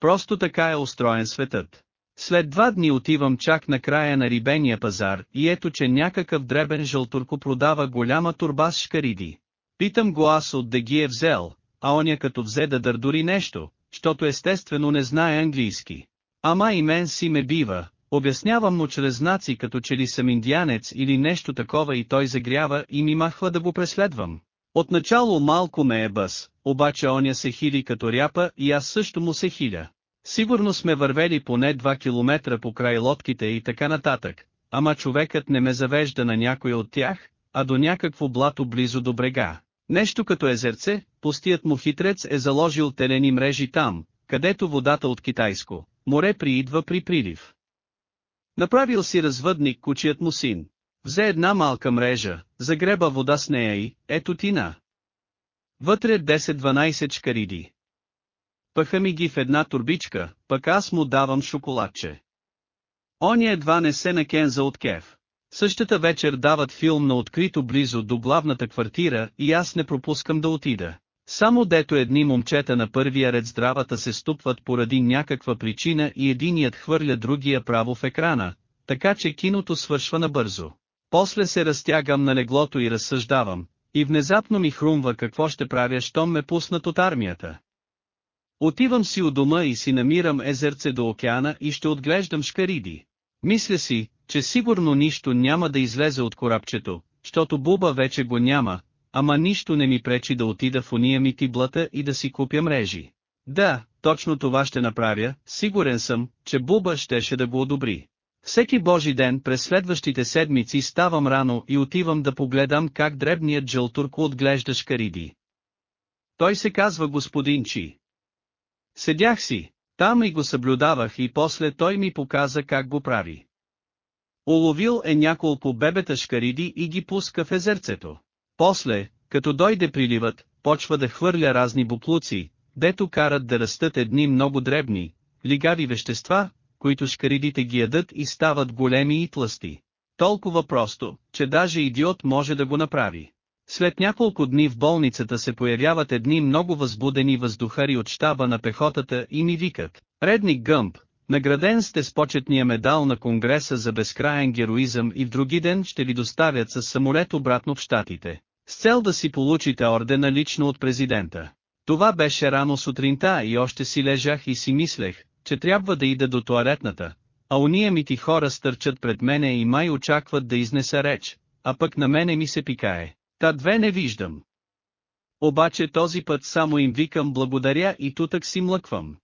Просто така е устроен светът. След два дни отивам чак на края на рибения пазар и ето че някакъв дребен жълтурко продава голяма турба с шкариди. Питам го аз да ги е взел, а оня като взе да дърдори нещо, щото естествено не знае английски. Ама и мен си ме бива, обяснявам му чрез знаци като че ли съм индианец или нещо такова и той загрява и ми махва да го преследвам. Отначало малко ме е бъс, обаче оня се хили като ряпа и аз също му се хиля. Сигурно сме вървели поне 2 километра по край лодките и така нататък, ама човекът не ме завежда на някой от тях, а до някакво блато близо до брега. Нещо като езерце, пустият му хитрец е заложил телени мрежи там, където водата от китайско море приидва при прилив. Направил си развъдник кучият му син. Взе една малка мрежа, загреба вода с нея и, ето тина. Вътре 10-12 шкариди. Пъха ми ги в една турбичка, пък аз му давам шоколадче. Оня едва не се накенза от кеф. Същата вечер дават филм на открито близо до главната квартира и аз не пропускам да отида. Само дето едни момчета на първия ред здравата се ступват поради някаква причина и единият хвърля другия право в екрана, така че киното свършва набързо. После се разтягам на леглото и разсъждавам, и внезапно ми хрумва какво ще правя, щом ме пуснат от армията. Отивам си у дома и си намирам езерце до океана и ще отглеждам шкариди. Мисля си, че сигурно нищо няма да излезе от корабчето, защото буба вече го няма, ама нищо не ми пречи да отида в уния ми тиблата и да си купя мрежи. Да, точно това ще направя, сигурен съм, че Буба щеше да го одобри. Всеки божи ден през следващите седмици ставам рано и отивам да погледам как дребният жълтурко отглежда шкариди. Той се казва господин Чи. Седях си, там и го съблюдавах и после той ми показа как го прави. Уловил е няколко бебета шкариди и ги пуска в езерцето. После, като дойде приливът, почва да хвърля разни буклуци, дето карат да растат едни много дребни, лигави вещества, които шкаридите ги ядат и стават големи и тлъсти. Толкова просто, че даже идиот може да го направи. След няколко дни в болницата се появяват едни много възбудени въздухари от щаба на пехотата и ми викат, Редник Гъмп, награден сте с почетния медал на Конгреса за безкраен героизъм и в други ден ще ви доставят с самолет обратно в Штатите, с цел да си получите ордена лично от президента. Това беше рано сутринта и още си лежах и си мислех, че трябва да ида до туалетната, а уния ми ти хора стърчат пред мене и май очакват да изнеса реч, а пък на мене ми се пикае. Та две не виждам. Обаче този път само им викам благодаря и тутък си млъквам.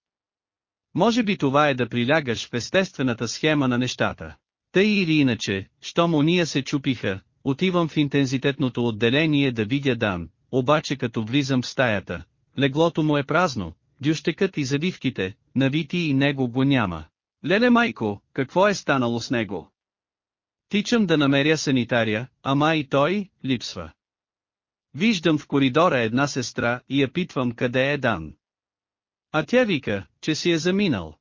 Може би това е да прилягаш в естествената схема на нещата. Тъй или иначе, щом уния се чупиха, отивам в интензитетното отделение да видя Дан, обаче като влизам в стаята, леглото му е празно, дющекът и завивките, навити и него го няма. Леле майко, какво е станало с него? Тичам да намеря санитария, ама и той, липсва. Виждам в коридора една сестра и я питвам къде е Дан. А тя вика, че си е заминал.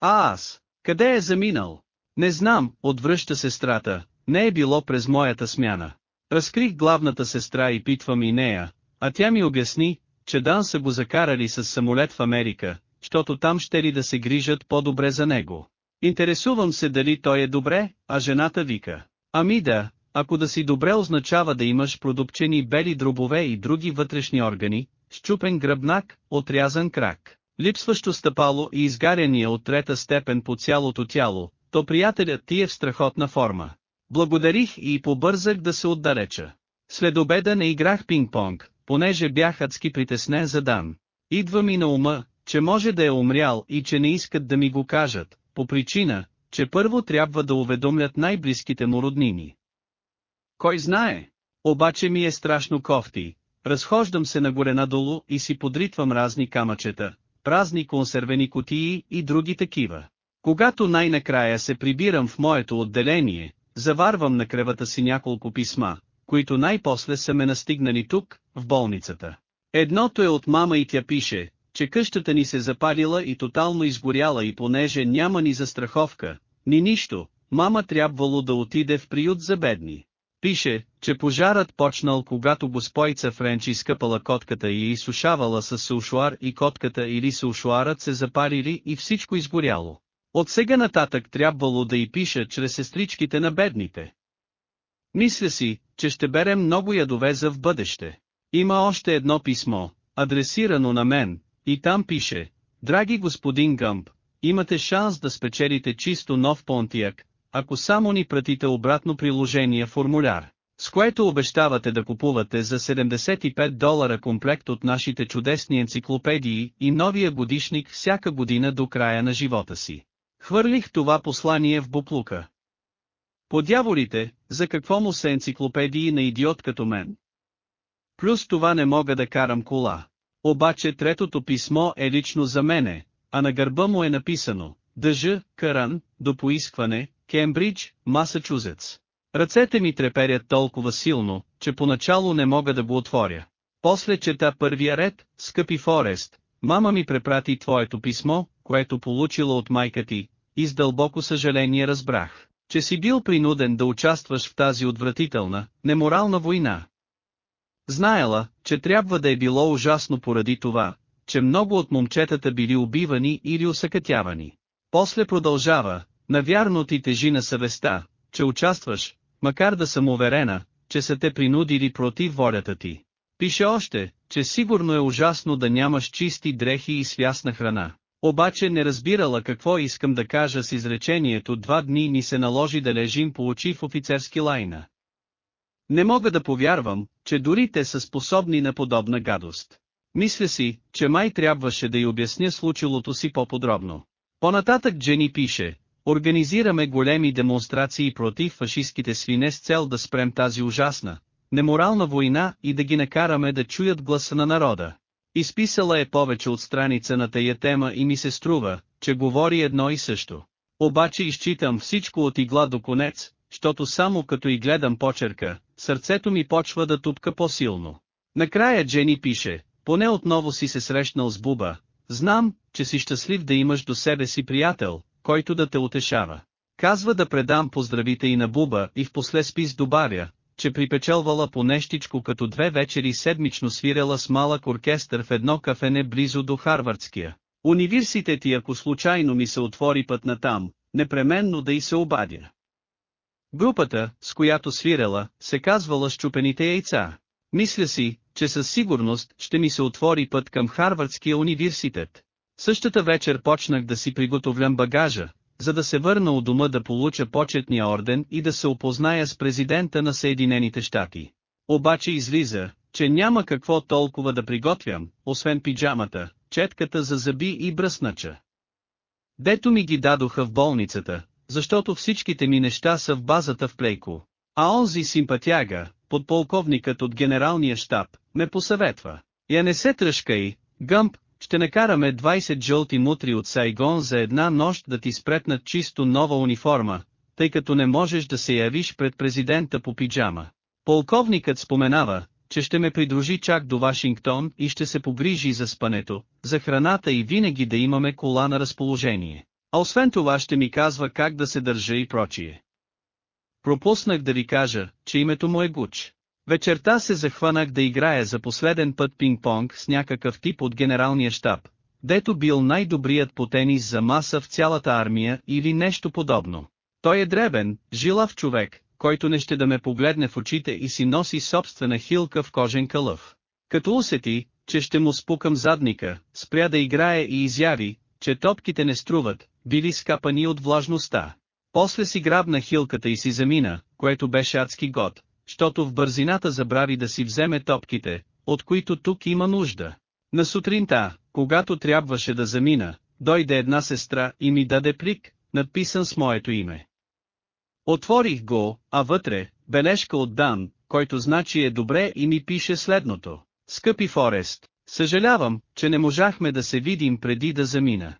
А аз, къде е заминал? Не знам, отвръща сестрата, не е било през моята смяна. Разкрих главната сестра и питвам и нея, а тя ми обясни, че Дан са го закарали с самолет в Америка, защото там ще ли да се грижат по-добре за него. Интересувам се дали той е добре, а жената вика. Ами да, ако да си добре означава да имаш продупчени бели дробове и други вътрешни органи, щупен гръбнак, отрязан крак, липсващо стъпало и изгаряния от трета степен по цялото тяло, то приятелят ти е в страхотна форма. Благодарих и побързах да се отдалеча. След обеда не играх пинг-понг, понеже бях адски притеснен за Дан. Идва ми на ума, че може да е умрял и че не искат да ми го кажат, по причина, че първо трябва да уведомлят най-близките му роднини. Кой знае? Обаче ми е страшно кофти. Разхождам се нагоре-надолу и си подритвам разни камъчета, празни консервени кутии и други такива. Когато най-накрая се прибирам в моето отделение, заварвам на кревата си няколко писма, които най-после са ме настигнали тук, в болницата. Едното е от мама и тя пише, че къщата ни се запалила и тотално изгоряла и понеже няма ни застраховка, ни нищо, мама трябвало да отиде в приют за бедни. Пише, че пожарът почнал когато госпойца Френчи скъпала котката и изсушавала с сушуар и котката или сушуарът се запарили и всичко изгоряло. От сега нататък трябвало да й пиша чрез сестричките на бедните. Мисля си, че ще берем много ядове за в бъдеще. Има още едно писмо, адресирано на мен, и там пише, Драги господин Гъмп, имате шанс да спечелите чисто нов понтияк, ако само ни пратите обратно приложение формуляр, с което обещавате да купувате за 75 долара комплект от нашите чудесни енциклопедии и новия годишник всяка година до края на живота си. Хвърлих това послание в буплука. По дяволите, за какво му са енциклопедии на идиот като мен? Плюс това не мога да карам кола. Обаче третото писмо е лично за мене, а на гърба му е написано, Дъжа, Каран, до поискване, Кембридж, Масачузетс. Ръцете ми треперят толкова силно, че поначало не мога да го отворя. После чета първия ред, скъпи Форест, мама ми препрати твоето писмо, което получила от майка ти, и с дълбоко съжаление разбрах, че си бил принуден да участваш в тази отвратителна, неморална война. Знаела, че трябва да е било ужасно поради това, че много от момчетата били убивани или усъкътявани. После продължава, навярно ти тежи на съвестта, че участваш, макар да съм уверена, че са те принудили против волята ти. Пише още, че сигурно е ужасно да нямаш чисти дрехи и свясна храна. Обаче не разбирала какво искам да кажа с изречението два дни ни се наложи да лежим по очи в офицерски лайна. Не мога да повярвам, че дори те са способни на подобна гадост. Мисля си, че май трябваше да й обясня случилото си по-подробно. Понататък Джени пише, Организираме големи демонстрации против фашистските свине с цел да спрем тази ужасна, неморална война и да ги накараме да чуят гласа на народа. Изписала е повече от страница на тая тема и ми се струва, че говори едно и също. Обаче изчитам всичко от игла до конец, защото само като и гледам почерка, сърцето ми почва да тупка по-силно. Накрая Джени пише, поне отново си се срещнал с Буба, знам, че си щастлив да имаш до себе си приятел, който да те утешава. Казва да предам поздравите и на Буба и в после спис добавя, че припечелвала по нещичко като две вечери седмично свирела с малък оркестър в едно кафене близо до Харвардския. Университет и ако случайно ми се отвори път на там, непременно да и се обадя. Групата, с която свирела, се казвала Щупените яйца. Мисля си, че със сигурност ще ми се отвори път към Харвардския университет. Същата вечер почнах да си приготовлям багажа, за да се върна у дома да получа почетния орден и да се опозная с президента на Съединените щати. Обаче излиза, че няма какво толкова да приготвям, освен пиджамата, четката за зъби и бръснача. Дето ми ги дадоха в болницата, защото всичките ми неща са в базата в Плейко. А онзи симпатяга, подполковникът от генералния щаб, ме посъветва. Я не се тръжкай, Гъмп, ще накараме 20 жълти мутри от Сайгон за една нощ да ти спретнат чисто нова униформа, тъй като не можеш да се явиш пред президента по пиджама. Полковникът споменава, че ще ме придружи чак до Вашингтон и ще се погрижи за спането, за храната и винаги да имаме кола на разположение. А освен това ще ми казва как да се държа и прочие. Пропуснах да ви кажа, че името му е Гуч. Вечерта се захванах да играя за последен път пинг-понг с някакъв тип от генералния щаб, дето бил най-добрият по тенис за маса в цялата армия или нещо подобно. Той е дребен, жилав човек, който не ще да ме погледне в очите и си носи собствена хилка в кожен кълъв. Като усети, че ще му спукам задника, спря да играе и изяви, че топките не струват, били скапани от влажността. После си грабна хилката и си замина, което беше адски год, щото в бързината забрави да си вземе топките, от които тук има нужда. На сутринта, когато трябваше да замина, дойде една сестра и ми даде плик, надписан с моето име. Отворих го, а вътре, бележка от Дан, който значи е добре и ми пише следното. Скъпи Форест, съжалявам, че не можахме да се видим преди да замина.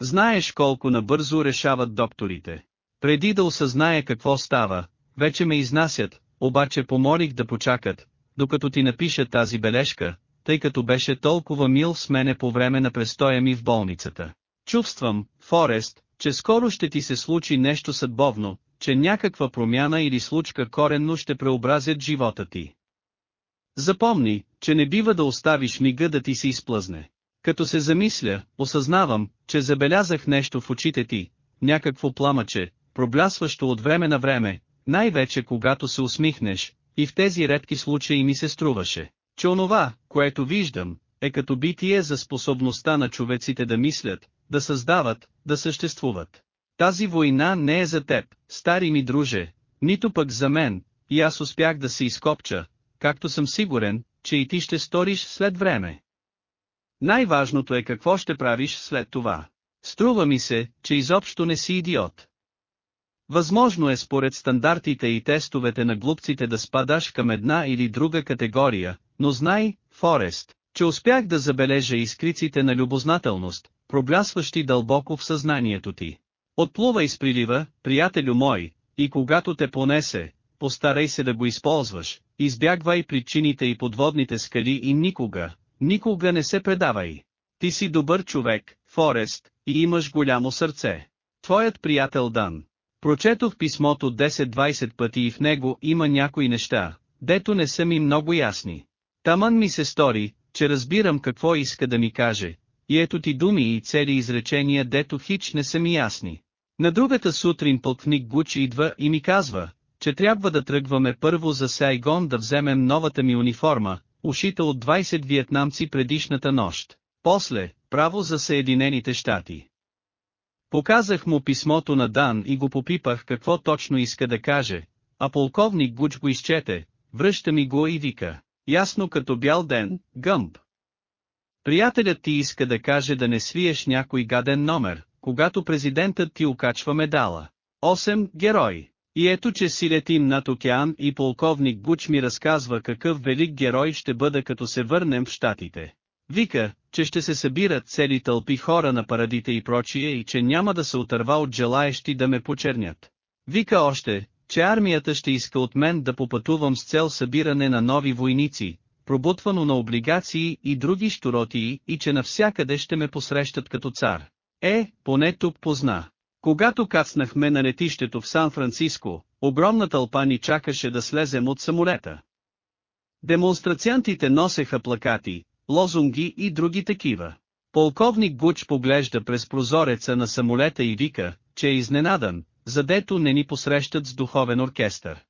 Знаеш колко набързо решават докторите. Преди да осъзная какво става, вече ме изнасят, обаче помолих да почакат, докато ти напиша тази бележка, тъй като беше толкова мил с мене по време на престоя ми в болницата. Чувствам, Форест, че скоро ще ти се случи нещо съдбовно, че някаква промяна или случка коренно ще преобразят живота ти. Запомни, че не бива да оставиш мига да ти се изплъзне. Като се замисля, осъзнавам, че забелязах нещо в очите ти, някакво пламъче, проблясващо от време на време, най-вече когато се усмихнеш, и в тези редки случаи ми се струваше, че онова, което виждам, е като битие за способността на човеците да мислят, да създават, да съществуват. Тази война не е за теб, стари ми друже, нито пък за мен, и аз успях да се изкопча, както съм сигурен, че и ти ще сториш след време. Най-важното е какво ще правиш след това. Струва ми се, че изобщо не си идиот. Възможно е според стандартите и тестовете на глупците да спадаш към една или друга категория, но знай, Форест, че успях да забележа изкриците на любознателност, проблясващи дълбоко в съзнанието ти. Отплувай с прилива, приятелю мой, и когато те понесе, постарай се да го използваш, избягвай причините и подводните скали и никога, никога не се предавай. Ти си добър човек, Форест, и имаш голямо сърце. Твоят приятел Дан. Прочетох писмото 10-20 пъти и в него има някои неща, дето не са ми много ясни. Таман ми се стори, че разбирам какво иска да ми каже, и ето ти думи и цели изречения дето хич не са ми ясни. На другата сутрин полкник Гуч идва и ми казва, че трябва да тръгваме първо за Сайгон да вземем новата ми униформа, ушита от 20 виетнамци предишната нощ. После, право за Съединените щати. Показах му писмото на Дан и го попипах какво точно иска да каже, а полковник Гуч го изчете, връща ми го и вика, ясно като бял ден, гъмб. Приятелят ти иска да каже да не свиеш някой гаден номер, когато президентът ти окачва медала. 8. Герой. И ето че си летим над океан и полковник Буч ми разказва какъв велик герой ще бъда като се върнем в Штатите. Вика, че ще се събират цели тълпи хора на парадите и прочие и че няма да се отърва от желаещи да ме почернят. Вика още, че армията ще иска от мен да попътувам с цел събиране на нови войници, пробутвано на облигации и други штуротии и че навсякъде ще ме посрещат като цар. Е, поне тук позна. Когато кацнахме на летището в Сан-Франциско, огромна тълпа ни чакаше да слезем от самолета. Демонстрациантите носеха плакати, лозунги и други такива. Полковник Гуч поглежда през прозореца на самолета и вика, че е изненадан, задето не ни посрещат с духовен оркестър.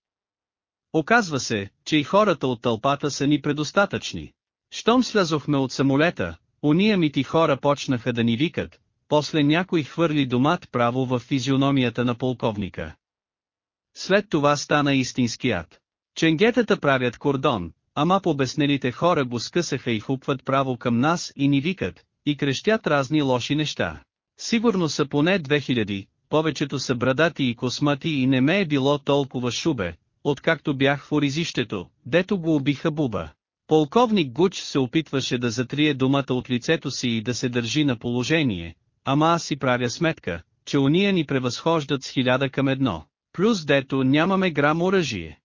Оказва се, че и хората от тълпата са ни предостатъчни. Щом слязохме от самолета, уния мити хора почнаха да ни викат, после някой хвърли домат право в физиономията на полковника. След това стана истински ад. Ченгетата правят кордон, ама побеснелите хора го скъсаха и хупват право към нас и ни викат, и крещят разни лоши неща. Сигурно са поне 2000, повечето са брадати и космати и не ме е било толкова шубе, откакто бях в оризището, дето го убиха буба. Полковник Гуч се опитваше да затрие думата от лицето си и да се държи на положение, ама аз си правя сметка, че уния ни превъзхождат с хиляда към едно, плюс дето нямаме грам оръжие.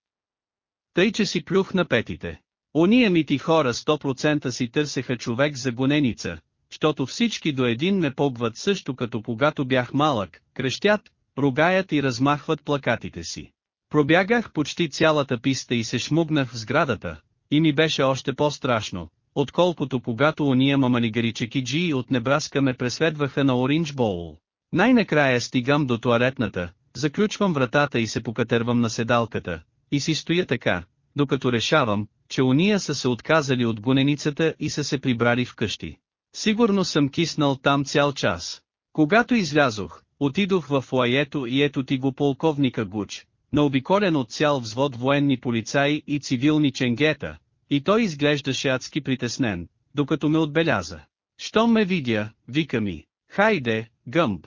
Тъй че си плюх на петите. Ония мити хора 100% си търсеха човек за гоненица, защото всички до един ме побват също като когато бях малък, крещят, ругаят и размахват плакатите си. Пробягах почти цялата писта и се шмугнах в сградата, и ми беше още по-страшно, отколкото когато уния мамалигаричеки джи от Небраска ме преследваха на Оринж Боул. Най-накрая стигам до туалетната, заключвам вратата и се покатервам на седалката, и си стоя така, докато решавам, че уния са се отказали от гоненицата и са се прибрали вкъщи. Сигурно съм киснал там цял час. Когато излязох, отидох в лаето и ето ти го полковника Гуч, наобиколен от цял взвод военни полицаи и цивилни ченгета, и той изглеждаше адски притеснен, докато ме отбеляза. Щом ме видя, вика ми, хайде, гъмб.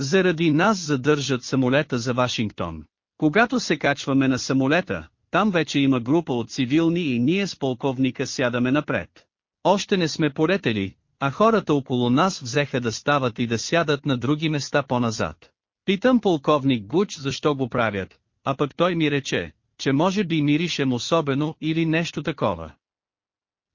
Заради нас задържат самолета за Вашингтон. Когато се качваме на самолета, там вече има група от цивилни и ние с полковника сядаме напред. Още не сме полетели, а хората около нас взеха да стават и да сядат на други места по-назад. Питам полковник Гуч защо го правят, а пък той ми рече, че може би миришем особено или нещо такова.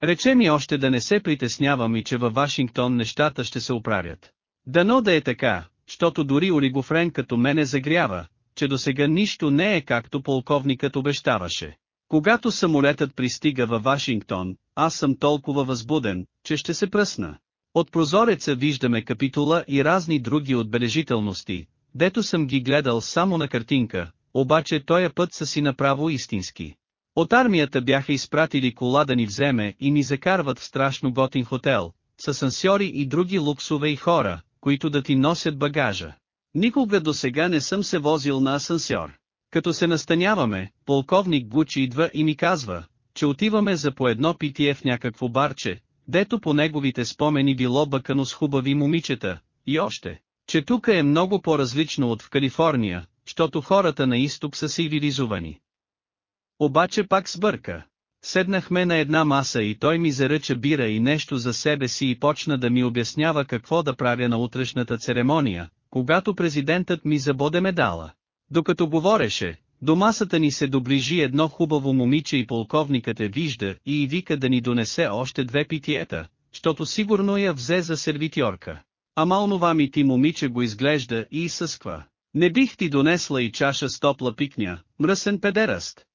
Рече ми още да не се притеснявам и че във Вашингтон нещата ще се оправят. Дано да е така, щото дори олигофрен като мене загрява, че до сега нищо не е както полковникът обещаваше. Когато самолетът пристига във Вашингтон, аз съм толкова възбуден, че ще се пръсна. От прозореца виждаме капитула и разни други отбележителности, дето съм ги гледал само на картинка, обаче тоя път са си направо истински. От армията бяха изпратили кола да ни вземе и ни закарват в страшно готин хотел, с асансьори и други луксове и хора, които да ти носят багажа. Никога до сега не съм се возил на асансьор. Като се настаняваме, полковник Гучи идва и ми казва, че отиваме за по едно питие в някакво барче, дето по неговите спомени било бъкано с хубави момичета, и още, че тук е много по-различно от в Калифорния, защото хората на изток са цивилизовани. Обаче пак сбърка. Седнахме на една маса и той ми заръча бира и нещо за себе си и почна да ми обяснява какво да правя на утрешната церемония, когато президентът ми забоде медала. Докато говореше, до масата ни се доближи едно хубаво момиче и полковникът е вижда и вика да ни донесе още две питиета, защото сигурно я взе за сервитьорка. Ама онова ми ти момиче го изглежда и изсъсква. Не бих ти донесла и чаша с топла пикня, мръсен педераст.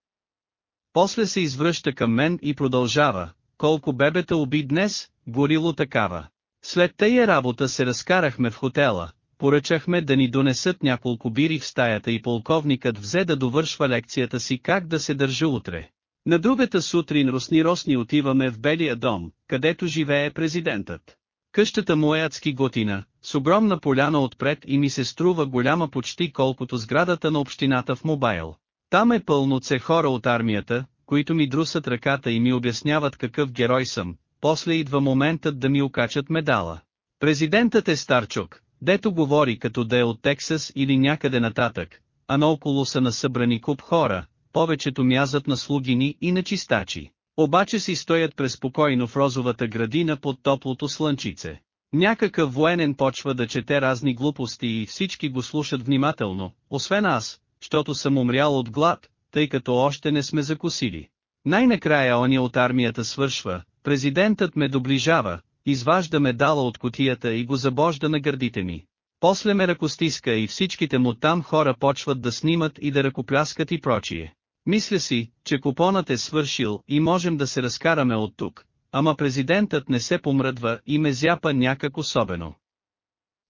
После се извръща към мен и продължава, колко бебета уби днес, горило такава. След тая работа се разкарахме в хотела, поръчахме да ни донесат няколко бири в стаята и полковникът взе да довършва лекцията си как да се държа утре. На другата сутрин Росни-Росни отиваме в Белия дом, където живее президентът. Къщата му е адски готина, с огромна поляна отпред и ми се струва голяма почти колкото сградата на общината в Мобайл. Там е пълно це хора от армията, които ми друсат ръката и ми обясняват какъв герой съм, после идва моментът да ми окачат медала. Президентът е старчук, дето говори като да е от Тексас или някъде нататък, а наоколо са насъбрани куп хора, повечето мязат на слугини и на чистачи. Обаче си стоят преспокойно в розовата градина под топлото слънчице. Някакъв военен почва да чете разни глупости и всички го слушат внимателно, освен аз, защото съм умрял от глад, тъй като още не сме закусили. Най-накрая оня от армията свършва, президентът ме доближава, изважда медала от котията и го забожда на гърдите ми. После ме ръкостиска и всичките му там хора почват да снимат и да ръкопляскат и прочие. Мисля си, че купонът е свършил и можем да се разкараме от тук, ама президентът не се помръдва и ме зяпа някак особено.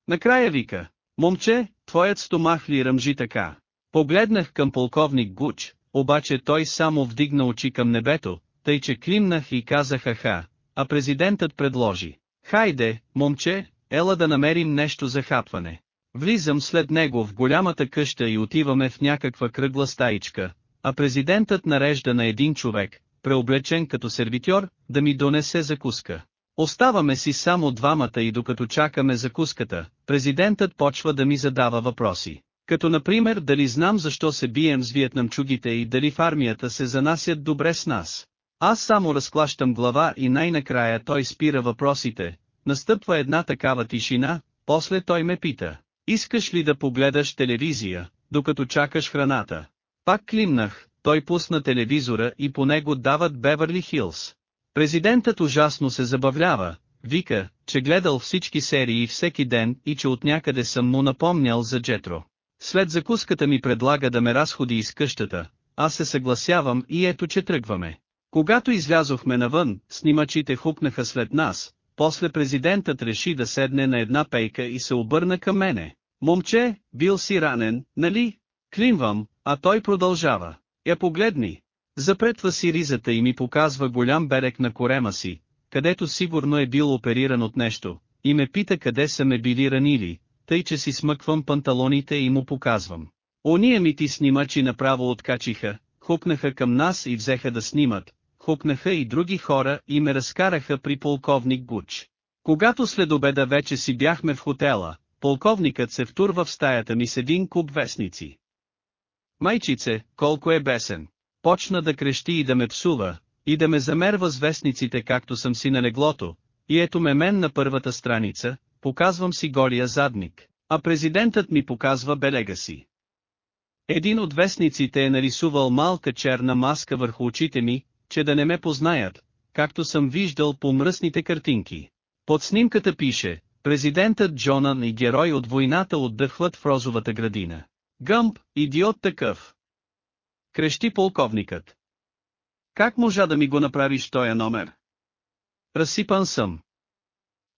Накрая вика, момче, твоят стомах ли ръмжи така? Погледнах към полковник Гуч, обаче той само вдигна очи към небето, тъй че климнах и казах аха, а президентът предложи. Хайде, момче, ела да намерим нещо за хапване. Влизам след него в голямата къща и отиваме в някаква кръгла стаичка, а президентът нарежда на един човек, преоблечен като сервитьор, да ми донесе закуска. Оставаме си само двамата и докато чакаме закуската, президентът почва да ми задава въпроси. Като например дали знам защо се бием с виетнамчугите и дали в армията се занасят добре с нас. Аз само разклащам глава и най-накрая той спира въпросите, настъпва една такава тишина, после той ме пита, искаш ли да погледаш телевизия, докато чакаш храната. Пак климнах, той пусна телевизора и по него дават Беверли Хилс. Президентът ужасно се забавлява, вика, че гледал всички серии всеки ден и че от някъде съм му напомнял за Джетро. След закуската ми предлага да ме разходи из къщата, аз се съгласявам и ето че тръгваме. Когато излязохме навън, снимачите хупнаха след нас, после президентът реши да седне на една пейка и се обърна към мене. Момче, бил си ранен, нали? Клинвам, а той продължава. Я погледни. Запретва си ризата и ми показва голям берег на корема си, където сигурно е бил опериран от нещо, и ме пита къде са ме били ранили, тъй че си смъквам панталоните и му показвам. Ония ми ти снимачи направо откачиха, хупнаха към нас и взеха да снимат, хупнаха и други хора и ме разкараха при полковник Гуч. Когато след обеда вече си бяхме в хотела, полковникът се втурва в стаята ми с един куп вестници. Майчице, колко е бесен. Почна да крещи и да ме псува, и да ме замерва с вестниците както съм си на леглото, и ето ме мен на първата страница, показвам си голия задник, а президентът ми показва белега си. Един от вестниците е нарисувал малка черна маска върху очите ми, че да не ме познаят, както съм виждал по мръсните картинки. Под снимката пише, президентът Джонан и герой от войната отдъхват в розовата градина. Гъмп, идиот такъв. Крещи полковникът. Как можа да ми го направиш тоя номер? Разсипан съм.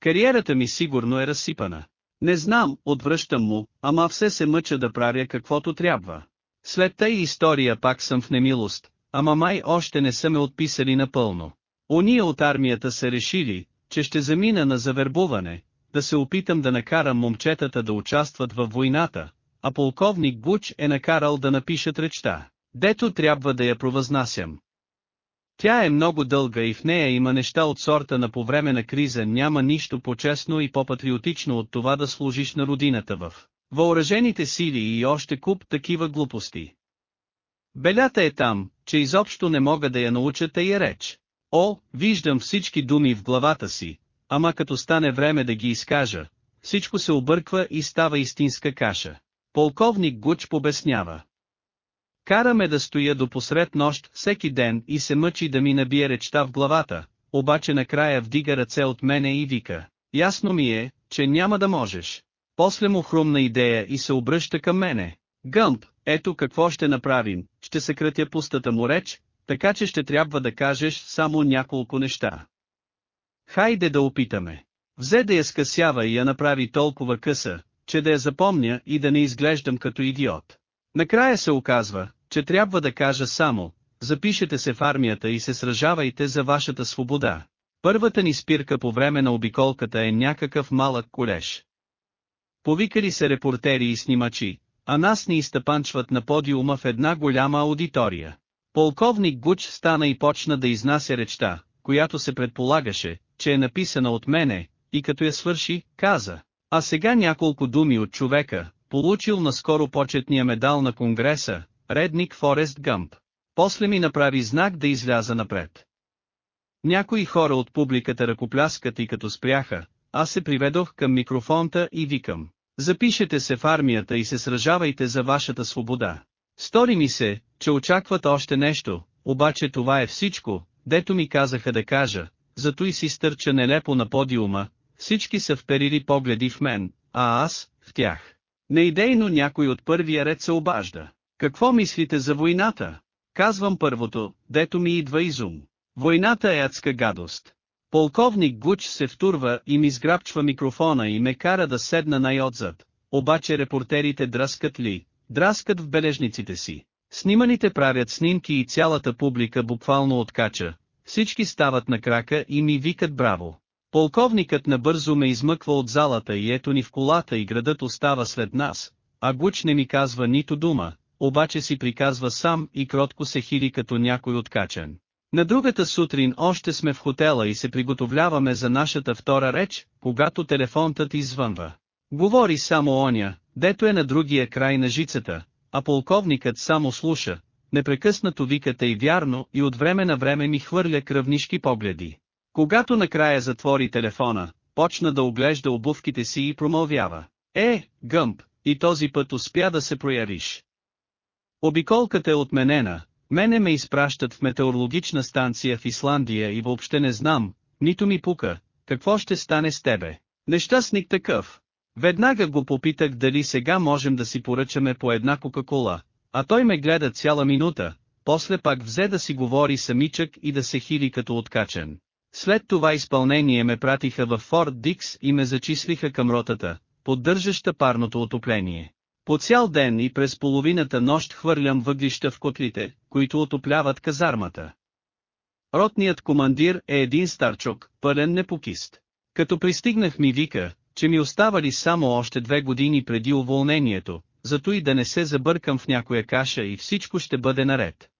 Кариерата ми сигурно е разсипана. Не знам, отвръщам му, ама все се мъча да правя каквото трябва. След тъй история пак съм в немилост, ама май още не са ме отписали напълно. Ония от армията са решили, че ще замина на завербуване, да се опитам да накарам момчетата да участват във войната, а полковник Буч е накарал да напишат речта, дето трябва да я провъзнасям. Тя е много дълга и в нея има неща от сорта на по време на криза няма нищо по-честно и по-патриотично от това да служиш на родината в въоръжените сили и още куп такива глупости. Белята е там, че изобщо не мога да я науча тая реч. О, виждам всички думи в главата си, ама като стане време да ги изкажа, всичко се обърква и става истинска каша. Полковник Гуч побеснява. Караме да стоя до посред нощ всеки ден и се мъчи да ми набие речта в главата, обаче накрая вдига ръце от мене и вика. Ясно ми е, че няма да можеш. После му хрумна идея и се обръща към мене. Гъмп, ето какво ще направим, ще съкратя пустата му реч, така че ще трябва да кажеш само няколко неща. Хайде да опитаме. Взе да я скъсява и я направи толкова къса, че да я запомня и да не изглеждам като идиот. Накрая се оказва, че трябва да кажа само, запишете се в армията и се сражавайте за вашата свобода. Първата ни спирка по време на обиколката е някакъв малък колеж. Повикали се репортери и снимачи, а нас ни изтъпанчват на подиума в една голяма аудитория. Полковник Гуч стана и почна да изнася речта, която се предполагаше, че е написана от мене, и като я свърши, каза. А сега няколко думи от човека, получил наскоро почетния медал на Конгреса, редник Форест Гъмп. После ми направи знак да изляза напред. Някои хора от публиката ръкопляскат и като спряха, аз се приведох към микрофонта и викам. Запишете се в армията и се сражавайте за вашата свобода. Стори ми се, че очакват още нещо, обаче това е всичко, дето ми казаха да кажа, зато и си стърча нелепо на подиума, всички са вперили погледи в мен, а аз, в тях. Неидейно някой от първия ред се обажда. Какво мислите за войната? Казвам първото, дето ми идва изум. Войната е адска гадост. Полковник Гуч се втурва и ми сграбчва микрофона и ме кара да седна най-отзад. Обаче репортерите драскат ли, драскат в бележниците си. Сниманите правят снимки и цялата публика буквално откача. Всички стават на крака и ми викат браво. Полковникът набързо ме измъква от залата и ето ни в колата и градът остава след нас, а Гуч не ми казва нито дума, обаче си приказва сам и кротко се хили като някой откачен. На другата сутрин още сме в хотела и се приготовляваме за нашата втора реч, когато телефонтът извънва. Говори само оня, дето е на другия край на жицата, а полковникът само слуша, непрекъснато викате и вярно и от време на време ми хвърля кръвнишки погледи. Когато накрая затвори телефона, почна да оглежда обувките си и промълвява. Е, гъмп, и този път успя да се прояриш. Обиколката е отменена, мене ме изпращат в метеорологична станция в Исландия и въобще не знам, нито ми пука, какво ще стане с тебе. Нещастник такъв. Веднага го попитах дали сега можем да си поръчаме по една Кока-Кола, а той ме гледа цяла минута, после пак взе да си говори самичък и да се хили като откачен. След това изпълнение ме пратиха в Форт Дикс и ме зачислиха към ротата, поддържаща парното отопление. По цял ден и през половината нощ хвърлям въглища в котлите, които отопляват казармата. Ротният командир е един старчок, пълен непокист. Като пристигнах ми вика, че ми оставали само още две години преди уволнението, зато и да не се забъркам в някоя каша и всичко ще бъде наред.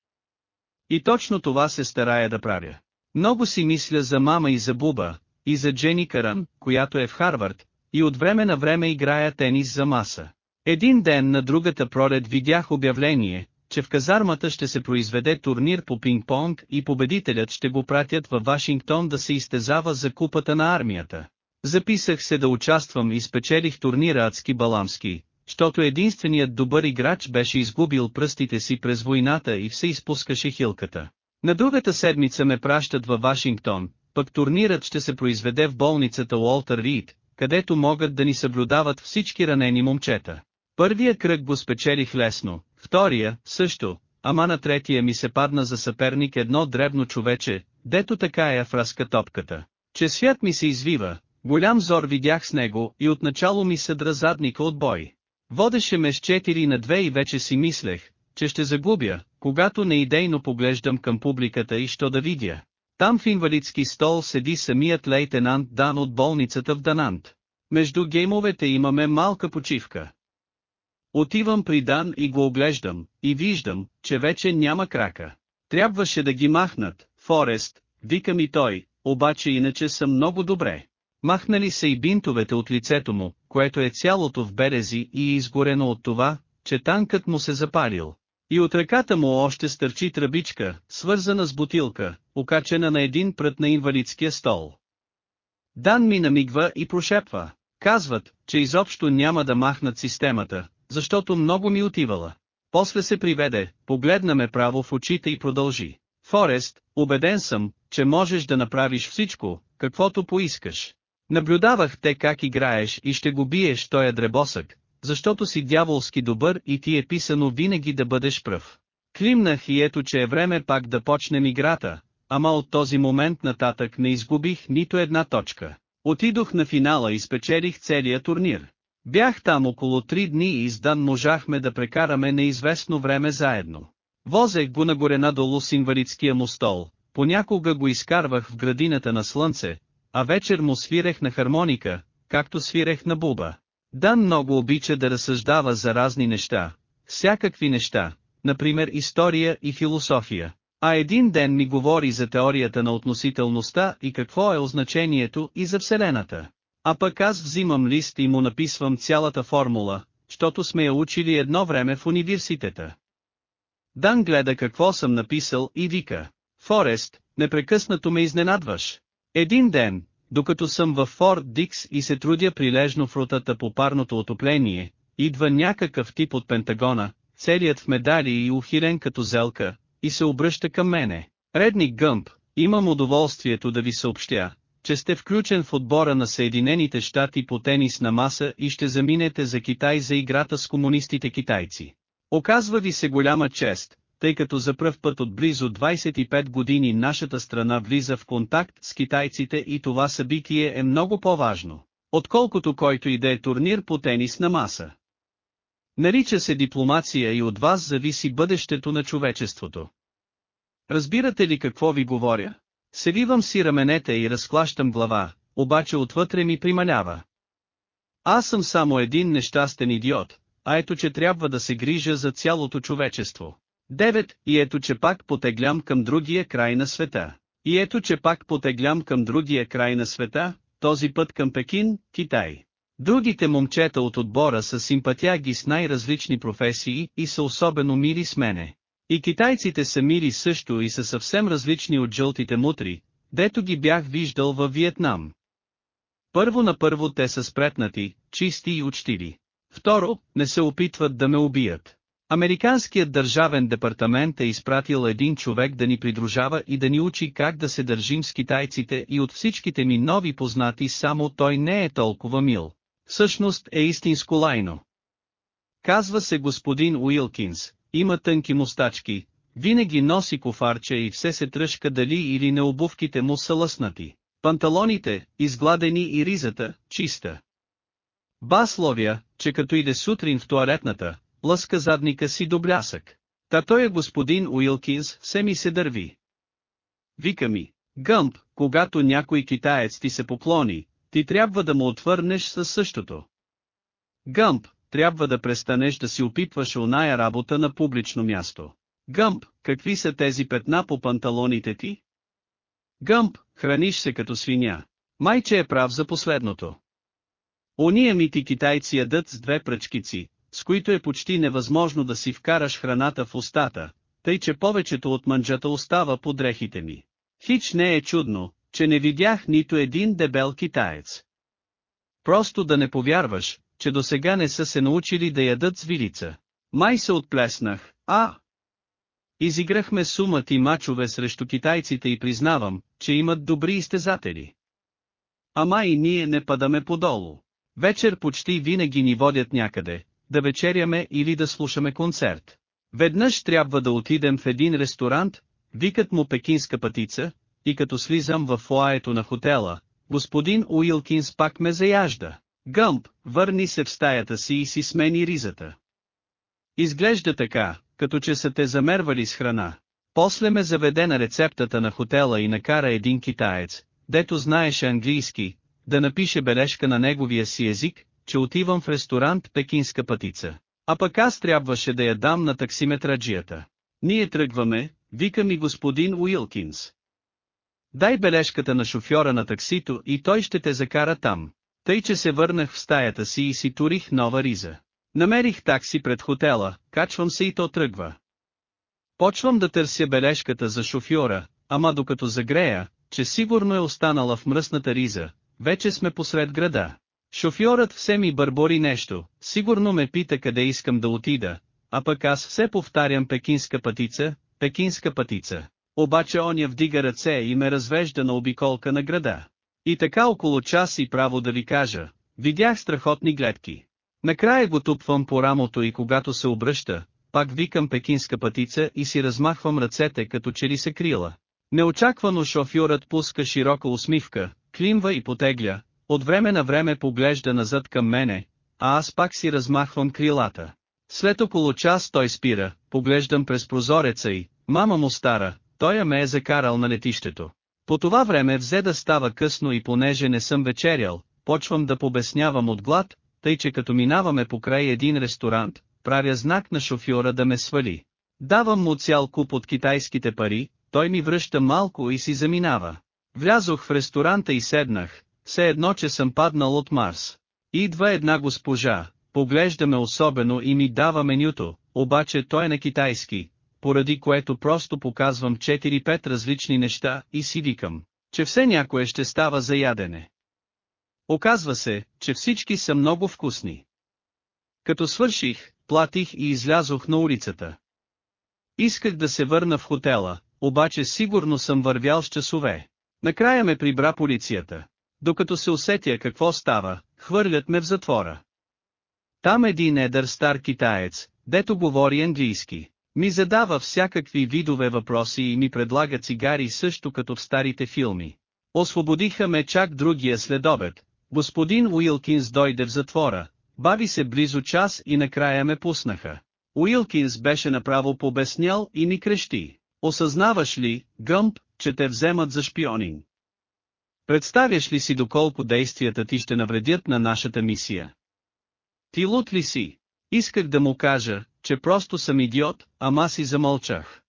И точно това се старая да правя. Много си мисля за мама и за Буба, и за Джени Каран, която е в Харвард, и от време на време играя тенис за маса. Един ден на другата пролет видях обявление, че в казармата ще се произведе турнир по пинг-понг и победителят ще го пратят във Вашингтон да се изтезава за купата на армията. Записах се да участвам и спечелих турнира Адски Баламски, защото единственият добър играч беше изгубил пръстите си през войната и все изпускаше хилката. На другата седмица ме пращат във Вашингтон, пък турнирът ще се произведе в болницата Уолтер Рид, където могат да ни съблюдават всички ранени момчета. Първия кръг го спечелих лесно, втория, също, ама на третия ми се падна за съперник едно дребно човече, дето така е в разкатопката. Че свят ми се извива, голям зор видях с него и отначало ми съдра задника от бой. Водеше ме с 4 на 2 и вече си мислех, че ще загубя, когато неидейно поглеждам към публиката и що да видя. Там в инвалидски стол седи самият лейтенант Дан от болницата в Данант. Между геймовете имаме малка почивка. Отивам при Дан и го оглеждам, и виждам, че вече няма крака. Трябваше да ги махнат, Форест, вика ми той, обаче иначе съм много добре. Махнали са и бинтовете от лицето му, което е цялото в берези и е изгорено от това, че танкът му се запалил. И от ръката му още стърчи тръбичка, свързана с бутилка, окачена на един прът на инвалидския стол. Дан ми намигва и прошепва. Казват, че изобщо няма да махнат системата, защото много ми отивала. После се приведе, погледна ме право в очите и продължи. Форест, убеден съм, че можеш да направиш всичко, каквото поискаш. Наблюдавах те как играеш и ще го биеш тоя дребосък, защото си дяволски добър и ти е писано винаги да бъдеш пръв. Климнах и ето че е време пак да почнем играта, ама от този момент нататък не изгубих нито една точка. Отидох на финала и спечелих целия турнир. Бях там около три дни и издан можахме да прекараме неизвестно време заедно. Возех го нагоре надолу с инвалидския му стол, понякога го изкарвах в градината на слънце, а вечер му свирех на хармоника, както свирех на буба. Дан много обича да разсъждава за разни неща, всякакви неща, например история и философия. А един ден ми говори за теорията на относителността и какво е означението и за Вселената. А пък аз взимам лист и му написвам цялата формула, защото сме я учили едно време в университета. Дан гледа какво съм написал и вика, Форест, непрекъснато ме изненадваш. Един ден, докато съм във Форт Дикс и се трудя прилежно в ротата по парното отопление, идва някакъв тип от Пентагона, целият в медали и ухирен като зелка, и се обръща към мене. Редник Гъмп, имам удоволствието да ви съобщя, че сте включен в отбора на Съединените щати по тенис на маса и ще заминете за Китай за играта с комунистите китайци. Оказва ви се голяма чест, тъй като за пръв път от близо 25 години нашата страна влиза в контакт с китайците и това събитие е много по-важно, отколкото който и да е турнир по тенис на маса. Нарича се дипломация и от вас зависи бъдещето на човечеството. Разбирате ли какво ви говоря? Селивам си раменете и разклащам глава, обаче отвътре ми прималява. Аз съм само един нещастен идиот, а ето че трябва да се грижа за цялото човечество. Девет, и ето че пак потеглям към другия край на света. И ето че пак потеглям към другия край на света, този път към Пекин, Китай. Другите момчета от отбора са симпатяги с най-различни професии и са особено мили с мене. И китайците са мили също и са съвсем различни от жълтите мутри, дето ги бях виждал във Виетнам. Първо на първо те са спретнати, чисти и учтиви. Второ, не се опитват да ме убият. Американският държавен департамент е изпратил един човек да ни придружава и да ни учи как да се държим с китайците и от всичките ми нови познати само той не е толкова мил. Всъщност е истинско лайно. Казва се господин Уилкинс, има тънки мустачки, винаги носи кофарче и все се тръжка дали или не обувките му са лъснати. Панталоните, изгладени и ризата, чиста. Басловя, че като иде сутрин в туалетната, лъска задника си до блясък. Та той е господин Уилкинс, се ми се дърви. Вика ми, Гъмп, когато някой китаец ти се поклони, ти трябва да му отвърнеш със същото. Гъмп, трябва да престанеш да си опитваш оная работа на публично място. Гъмп, какви са тези петна по панталоните ти? Гъмп, храниш се като свиня. Майче е прав за последното. Ония мити китайци ядат с две пръчкици, с които е почти невъзможно да си вкараш храната в устата, тъй че повечето от мънджата остава по дрехите ми. Хич не е чудно, че не видях нито един дебел китаец. Просто да не повярваш, че до сега не са се научили да ядат с вилица. Май се отплеснах, а... Изиграхме сумът и мачове срещу китайците и признавам, че имат добри изтезатели. Ама и ние не падаме подолу. Вечер почти винаги ни водят някъде, да вечеряме или да слушаме концерт. Веднъж трябва да отидем в един ресторант, викат му пекинска пътица, и като слизам в фуаето на хотела, господин Уилкинс пак ме заяжда. Гъмп, върни се в стаята си и си смени ризата. Изглежда така, като че са те замервали с храна. После ме заведе на рецептата на хотела и накара един китаец, дето знаеше английски, да напише бележка на неговия си език, че отивам в ресторант Пекинска пътица. А пък аз трябваше да я дам на таксиметраджията. Ние тръгваме, вика ми господин Уилкинс. Дай бележката на шофьора на таксито и той ще те закара там. Тъй че се върнах в стаята си и си турих нова риза. Намерих такси пред хотела, качвам се и то тръгва. Почвам да търся бележката за шофьора, ама докато загрея, че сигурно е останала в мръсната риза, вече сме посред града. Шофьорът все ми бърбори нещо, сигурно ме пита къде искам да отида, а пък аз все повтарям пекинска пътица, пекинска пътица. Обаче оня вдига ръце и ме развежда на обиколка на града. И така около час и право да ви кажа, видях страхотни гледки. Накрая го тупвам по рамото и когато се обръща, пак викам пекинска пътица и си размахвам ръцете като че ли се крила. Неочаквано шофьорът пуска широка усмивка, климва и потегля, от време на време поглежда назад към мене, а аз пак си размахвам крилата. След около час той спира, поглеждам през прозореца и, мама му стара, той я ме е закарал на летището. По това време взе да става късно и понеже не съм вечерял, почвам да побеснявам от глад, тъй че като минаваме покрай един ресторант, правя знак на шофьора да ме свали. Давам му цял куп от китайските пари, той ми връща малко и си заминава. Влязох в ресторанта и седнах, все едно че съм паднал от Марс. Идва една госпожа, поглеждаме особено и ми дава менюто, обаче той е на китайски, поради което просто показвам 4-5 различни неща и си викам, че все някое ще става за ядене. Оказва се, че всички са много вкусни. Като свърших, платих и излязох на улицата. Исках да се върна в хотела, обаче сигурно съм вървял с часове. Накрая ме прибра полицията. Докато се усетя какво става, хвърлят ме в затвора. Там един едър стар китаец, дето говори английски, ми задава всякакви видове въпроси и ми предлага цигари също като в старите филми. Освободиха ме чак другия следобед. Господин Уилкинс дойде в затвора, бави се близо час и накрая ме пуснаха. Уилкинс беше направо побеснял и ми крещи. Осъзнаваш ли, Гъмп, че те вземат за шпионин? Представяш ли си доколко действията ти ще навредят на нашата мисия? Ти лут ли си? Исках да му кажа, че просто съм идиот, ама си замълчах.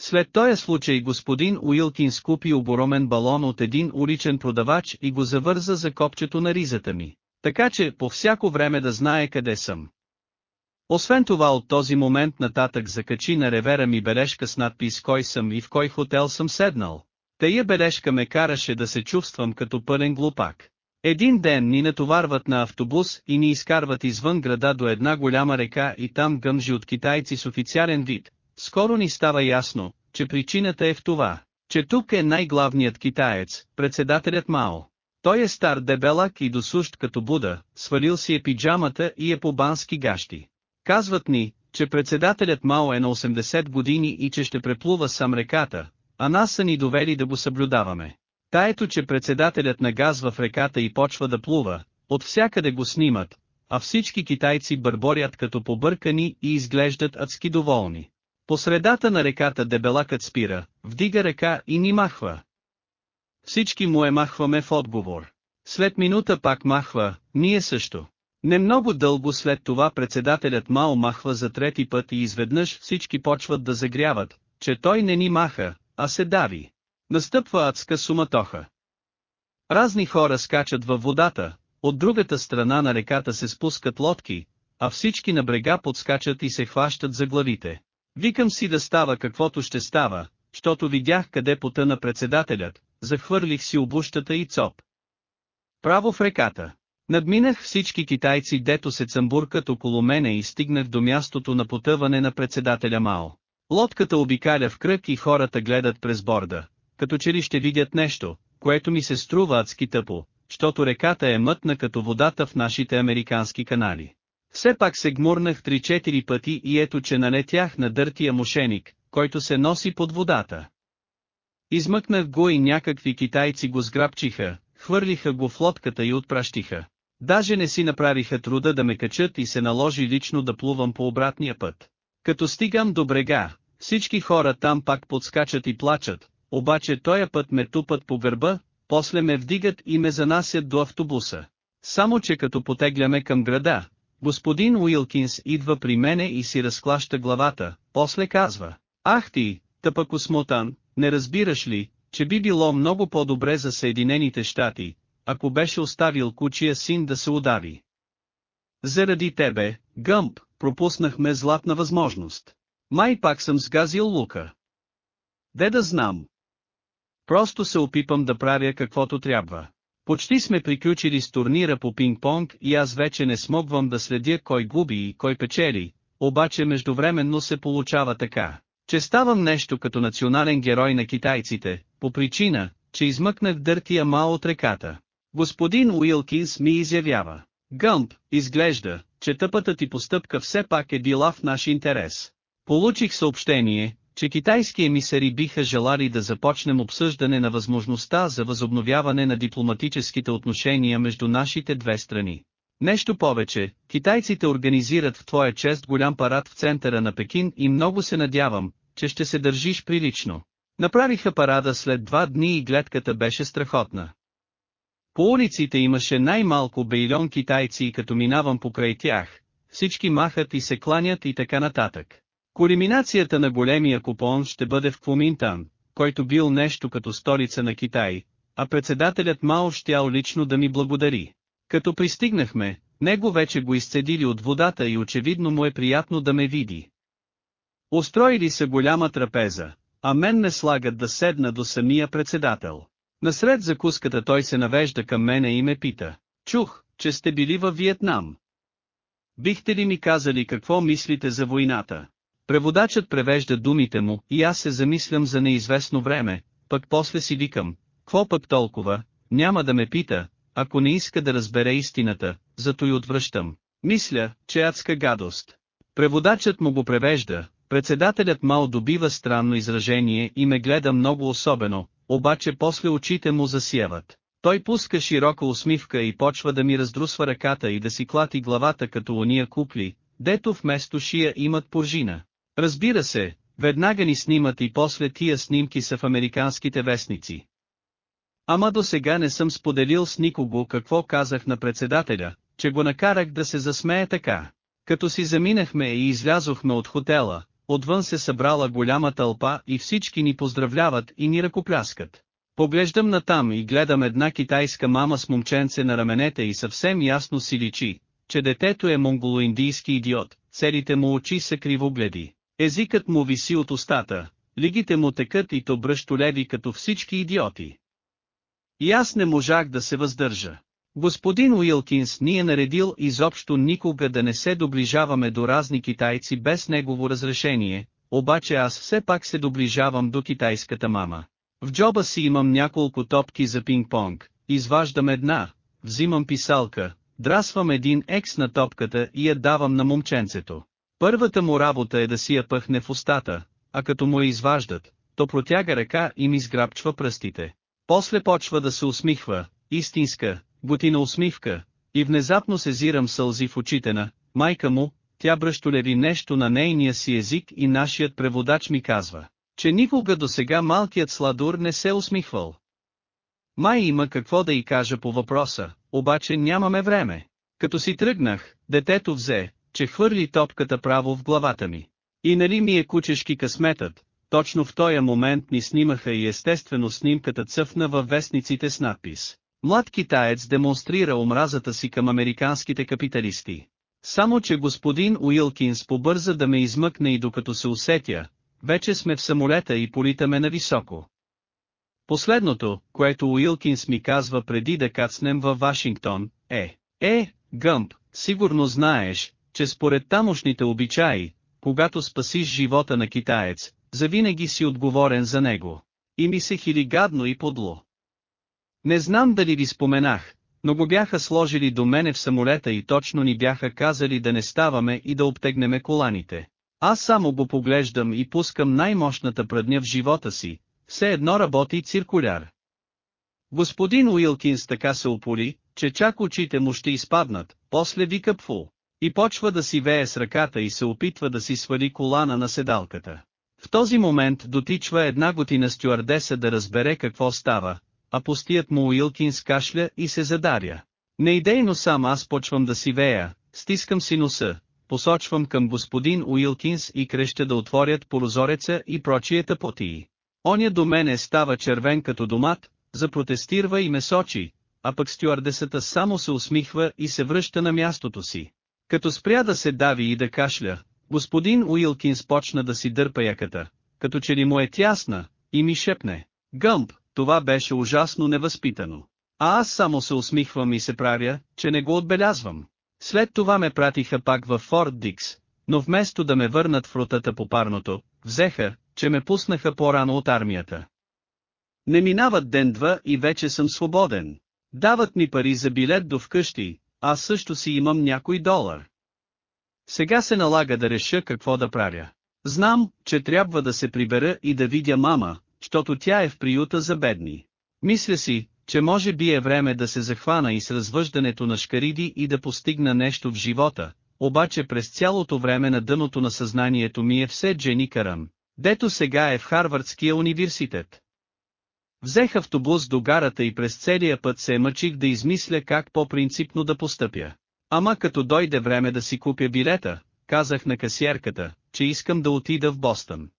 След този случай господин Уилкинс купи оборомен балон от един уличен продавач и го завърза за копчето на ризата ми, така че по всяко време да знае къде съм. Освен това от този момент нататък закачи на ревера ми бележка с надпис кой съм и в кой хотел съм седнал. Тая бележка ме караше да се чувствам като пълен глупак. Един ден ни натоварват на автобус и ни изкарват извън града до една голяма река и там гъмжи от китайци с официален вид. Скоро ни става ясно, че причината е в това, че тук е най-главният китаец, председателят Мао. Той е стар дебелак и досущ като Буда, свалил си е пиджамата и е по бански гащи. Казват ни, че председателят Мао е на 80 години и че ще преплува сам реката, а нас са ни довели да го съблюдаваме. Таето, че председателят нагазва в реката и почва да плува, от всякъде го снимат, а всички китайци бърборят като побъркани и изглеждат адски доволни. По средата на реката дебелакът спира, вдига ръка и ни махва. Всички му е махваме в отговор. След минута пак махва, ние също. Не много дълго след това председателят Мао махва за трети път и изведнъж всички почват да загряват, че той не ни маха, а се дави. Настъпва адска суматоха. Разни хора скачат във водата, от другата страна на реката се спускат лодки, а всички на брега подскачат и се хващат за главите. Викам си да става каквото ще става, щото видях къде потъна председателят, захвърлих си обущата и цоп. Право в реката. Надминах всички китайци дето се цъмбуркат около мене и стигнах до мястото на потъване на председателя Мао. Лодката обикаля в кръг и хората гледат през борда, като че ли ще видят нещо, което ми се струва адски тъпо, щото реката е мътна като водата в нашите американски канали. Все пак се гмурнах 3-4 пъти и ето че налетях на дъртия мошеник, който се носи под водата. Измъкнах го и някакви китайци го сграбчиха, хвърлиха го в лодката и отпращиха. Даже не си направиха труда да ме качат и се наложи лично да плувам по обратния път. Като стигам до брега, всички хора там пак подскачат и плачат, обаче тоя път ме тупат по гърба, после ме вдигат и ме занасят до автобуса. Само че като потегляме към града, господин Уилкинс идва при мене и си разклаща главата, после казва, Ах ти, тъпък осмотан, не разбираш ли, че би било много по-добре за Съединените щати, ако беше оставил кучия син да се удави. Заради тебе, Гъмп, пропуснахме златна възможност. Май пак съм сгазил лука. Де да знам. Просто се опипам да правя каквото трябва. Почти сме приключили с турнира по пинг-понг и аз вече не смогвам да следя кой губи и кой печели, обаче междувременно се получава така, че ставам нещо като национален герой на китайците, по причина, че измъкнах дъртия мал от реката. Господин Уилкинс ми изявява. Гъмп, изглежда, че тъпата ти постъпка все пак е била в наш интерес. Получих съобщение, че китайски емисари биха желали да започнем обсъждане на възможността за възобновяване на дипломатическите отношения между нашите две страни. Нещо повече, китайците организират в твоя чест голям парад в центъра на Пекин и много се надявам, че ще се държиш прилично. Направиха парада след два дни и гледката беше страхотна. По улиците имаше най-малко бейлон китайци и като минавам покрай тях, всички махат и се кланят и така нататък. Колиминацията на големия купон ще бъде в Куминтан, който бил нещо като столица на Китай, а председателят Мао щял лично да ми благодари. Като пристигнахме, него вече го изцедили от водата и очевидно му е приятно да ме види. Устроили са голяма трапеза, а мен не слагат да седна до самия председател. Насред закуската той се навежда към мене и ме пита. Чух, че сте били във Виетнам. Бихте ли ми казали какво мислите за войната? Преводачът превежда думите му и аз се замислям за неизвестно време, пък после си викам, какво пък толкова, няма да ме пита, ако не иска да разбере истината, зато и отвръщам. Мисля, че адска гадост. Преводачът му го превежда, председателят мал добива странно изражение и ме гледа много особено, обаче после очите му засияват. Той пуска широка усмивка и почва да ми раздрусва ръката и да си клати главата като ония купли, дето вместо шия имат пожина. Разбира се, веднага ни снимат и после тия снимки са в американските вестници. Ама до сега не съм споделил с никого какво казах на председателя, че го накарах да се засмее така. Като си заминахме и излязохме от хотела, отвън се събрала голяма тълпа и всички ни поздравляват и ни ръкопляскат. Поглеждам натам и гледам една китайска мама с момченце на раменете и съвсем ясно си личи, че детето е монголо-индийски идиот, целите му очи са кривогледи. Езикът му виси от устата, лигите му текат и то бръщо леви като всички идиоти. И аз не можах да се въздържа. Господин Уилкинс ни е наредил изобщо никога да не се доближаваме до разни китайци без негово разрешение, обаче аз все пак се доближавам до китайската мама. В джоба си имам няколко топки за пинг-понг, изваждам една, взимам писалка, драсвам един екс на топката и я давам на момченцето. Първата му работа е да си я пъхне в устата, а като му я изваждат, то протяга ръка и ми сграбчва пръстите. После почва да се усмихва, истинска, готина усмивка, и внезапно се зирам сълзи в очите на майка му, тя бръщолеви нещо на нейния си език и нашият преводач ми казва, че никога до сега малкият сладур не се усмихвал. Май има какво да й кажа по въпроса, обаче нямаме време. Като си тръгнах, детето взе, че хвърли топката право в главата ми. И нали ми е кучешки късметът, точно в този момент ни снимаха и естествено снимката цъфна във вестниците с надпис. Млад китаец демонстрира омразата си към американските капиталисти. Само че господин Уилкинс побърза да ме измъкне и докато се усетя, вече сме в самолета и политаме на високо. Последното, което Уилкинс ми казва преди да кацнем във Вашингтон, е, е, Гъмп, сигурно знаеш, че според тамошните обичаи, когато спасиш живота на китаец, завинаги си отговорен за него. И ми се хили гадно и подло. Не знам дали ви споменах, но го бяха сложили до мене в самолета и точно ни бяха казали да не ставаме и да обтегнеме коланите. Аз само го поглеждам и пускам най-мощната пръдня в живота си, все едно работи циркуляр. Господин Уилкинс така се ополи, че чак очите му ще изпаднат, после вика пфу. И почва да си вее с ръката и се опитва да си свали колана на седалката. В този момент дотичва една готина стюардеса да разбере какво става, а пустият му Уилкинс кашля и се задаря. Неидейно сам аз почвам да си вея, стискам си носа, посочвам към господин Уилкинс и креща да отворят прозореца и прочие тъпотии. Оня до мене става червен като домат, запротестирва и ме сочи, а пък стюардесата само се усмихва и се връща на мястото си. Като спря да се дави и да кашля, господин Уилкинс почна да си дърпа яката, като че ли му е тясна, и ми шепне. Гъмп, това беше ужасно невъзпитано. А аз само се усмихвам и се правя, че не го отбелязвам. След това ме пратиха пак в Форт Дикс, но вместо да ме върнат в ротата по парното, взеха, че ме пуснаха по-рано от армията. Не минават ден-два и вече съм свободен. Дават ми пари за билет до вкъщи, аз също си имам някой долар. Сега се налага да реша какво да правя. Знам, че трябва да се прибера и да видя мама, защото тя е в приюта за бедни. Мисля си, че може би е време да се захвана и с развъждането на шкариди и да постигна нещо в живота, обаче през цялото време на дъното на съзнанието ми е все Джени Карам, дето сега е в Харвардския университет. Взех автобус до гарата и през целия път се мъчих да измисля как по-принципно да постъпя. Ама като дойде време да си купя билета, казах на касиерката, че искам да отида в Бостън.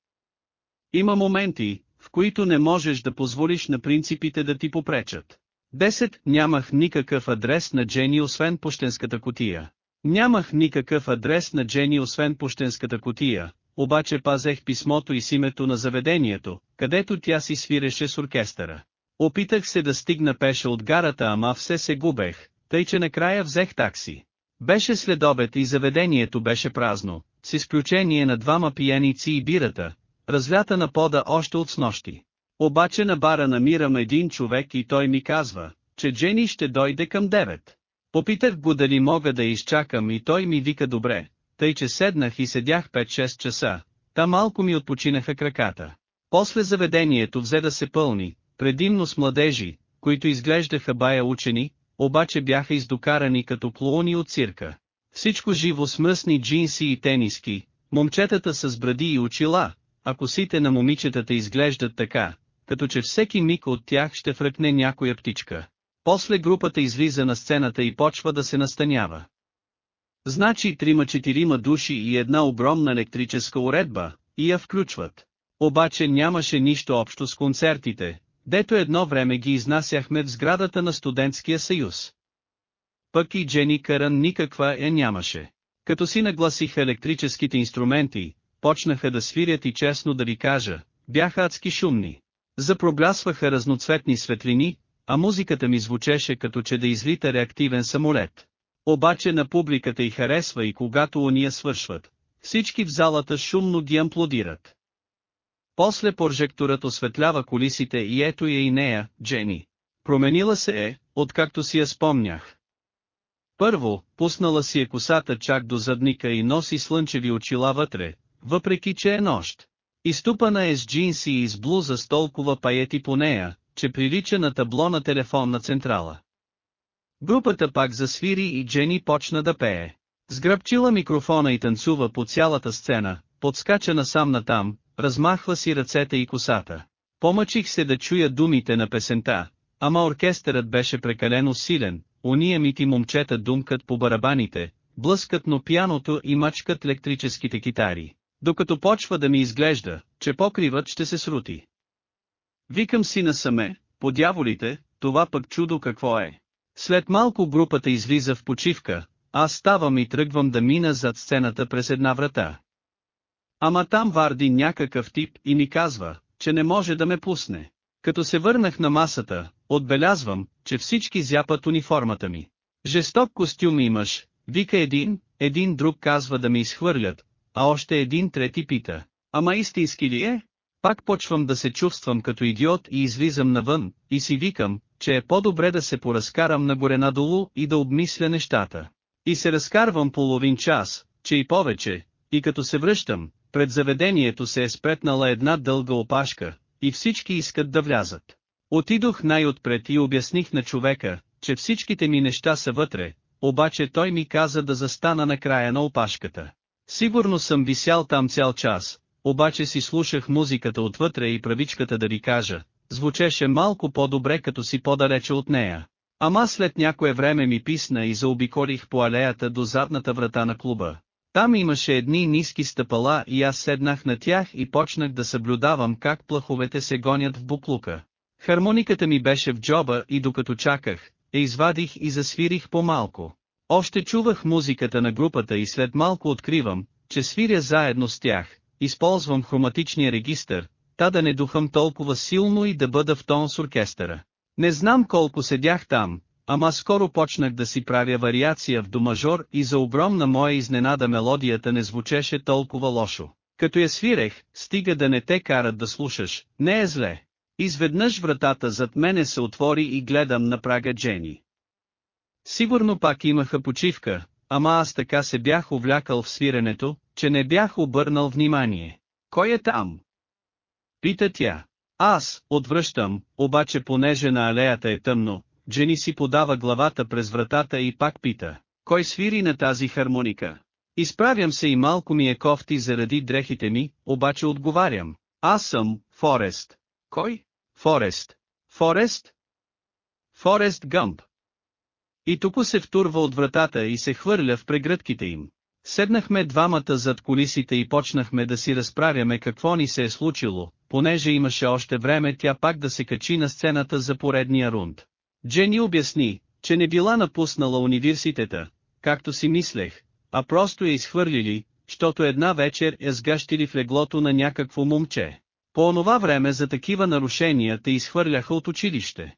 Има моменти, в които не можеш да позволиш на принципите да ти попречат. Десет, нямах никакъв адрес на Джени освен пощенската котия. Нямах никакъв адрес на Джени освен пощенската котия, обаче пазех писмото и с името на заведението, където тя си свиреше с оркестъра. Опитах се да стигна пеше от гарата ама все се губех, тъй че накрая взех такси. Беше следобед и заведението беше празно, с изключение на двама пияници и бирата, разлята на пода още от снощи. Обаче на бара намирам един човек и той ми казва, че Джени ще дойде към 9. Попитах го дали мога да изчакам и той ми вика добре, тъй че седнах и седях 5-6 часа, та малко ми отпочинаха краката. После заведението взе да се пълни, предимно с младежи, които изглеждаха бая учени, обаче бяха издокарани като клоуни от цирка. Всичко живо с мръсни джинси и тениски, момчетата с бради и очила, а косите на момичетата изглеждат така, като че всеки миг от тях ще фръкне някоя птичка. После групата излиза на сцената и почва да се настанява. Значи трима-четирима души и една огромна електрическа уредба, и я включват. Обаче нямаше нищо общо с концертите, дето едно време ги изнасяхме в сградата на студентския съюз. Пък и Джени Каран никаква я нямаше. Като си нагласиха електрическите инструменти, почнаха да свирят и честно да ви кажа, бяха адски шумни. Запроблясваха разноцветни светлини, а музиката ми звучеше като че да излита реактивен самолет. Обаче на публиката й харесва и когато уния свършват. Всички в залата шумно ги амплодират. После прожекторът осветлява колисите и ето я и нея, Джени. Променила се е, откакто си я спомнях. Първо, пуснала си е косата чак до задника и носи слънчеви очила вътре, въпреки че е нощ. Изтупана е с джинси и с блуза с толкова паети по нея, че прилича на табло на телефонна централа. Групата пак засвири и Джени почна да пее. Сграбчила микрофона и танцува по цялата сцена, подскача насам натам, размахва си ръцете и косата. Помъчих се да чуя думите на песента, ама оркестърът беше прекалено силен, уния мити момчета думкат по барабаните, блъскат но пяното и мачкат електрическите китари, докато почва да ми изглежда, че покривът ще се срути. Викам си насаме, по дяволите, това пък чудо какво е. След малко групата излиза в почивка, аз ставам и тръгвам да мина зад сцената през една врата. Ама там варди някакъв тип и ми казва, че не може да ме пусне. Като се върнах на масата, отбелязвам, че всички зяпат униформата ми. Жесток костюм имаш, вика един, един друг казва да ме изхвърлят, а още един трети пита. Ама истински ли е? Пак почвам да се чувствам като идиот и излизам навън, и си викам, че е по-добре да се поразкарам нагоре надолу и да обмисля нещата. И се разкарвам половин час, че и повече, и като се връщам, пред заведението се е спретнала една дълга опашка, и всички искат да влязат. Отидох най-отпред и обясних на човека, че всичките ми неща са вътре, обаче той ми каза да застана на края на опашката. Сигурно съм висял там цял час, обаче си слушах музиката отвътре и правичката да ви кажа, звучеше малко по-добре като си по-далече от нея. Ама след някое време ми писна и заобиколих по алеята до задната врата на клуба. Там имаше едни ниски стъпала и аз седнах на тях и почнах да съблюдавам как плаховете се гонят в буклука. Хармониката ми беше в джоба и докато чаках, я извадих и засвирих по-малко. Още чувах музиката на групата и след малко откривам, че свиря заедно с тях, използвам хроматичния регистър, та да не духам толкова силно и да бъда в тон с оркестъра. Не знам колко седях там, ама скоро почнах да си правя вариация в домажор и за огромна моя изненада мелодията не звучеше толкова лошо. Като я свирех, стига да не те карат да слушаш, не е зле. Изведнъж вратата зад мене се отвори и гледам на прага Джени. Сигурно пак имаха почивка, ама аз така се бях увлякал в свиренето, че не бях обърнал внимание. Кой е там? Пита тя. Аз, отвръщам, обаче понеже на алеята е тъмно, Джени си подава главата през вратата и пак пита. Кой свири на тази хармоника? Изправям се и малко ми е кофти заради дрехите ми, обаче отговарям. Аз съм, Форест. Кой? Форест. Форест? Форест Гъмп. И тук се втурва от вратата и се хвърля в прегръдките им. Седнахме двамата зад колисите и почнахме да си разправяме какво ни се е случило, понеже имаше още време тя пак да се качи на сцената за поредния рунд. Джени обясни, че не била напуснала университета, както си мислех, а просто я изхвърлили, щото една вечер я сгащили в леглото на някакво момче. По онова време за такива нарушения те изхвърляха от училище.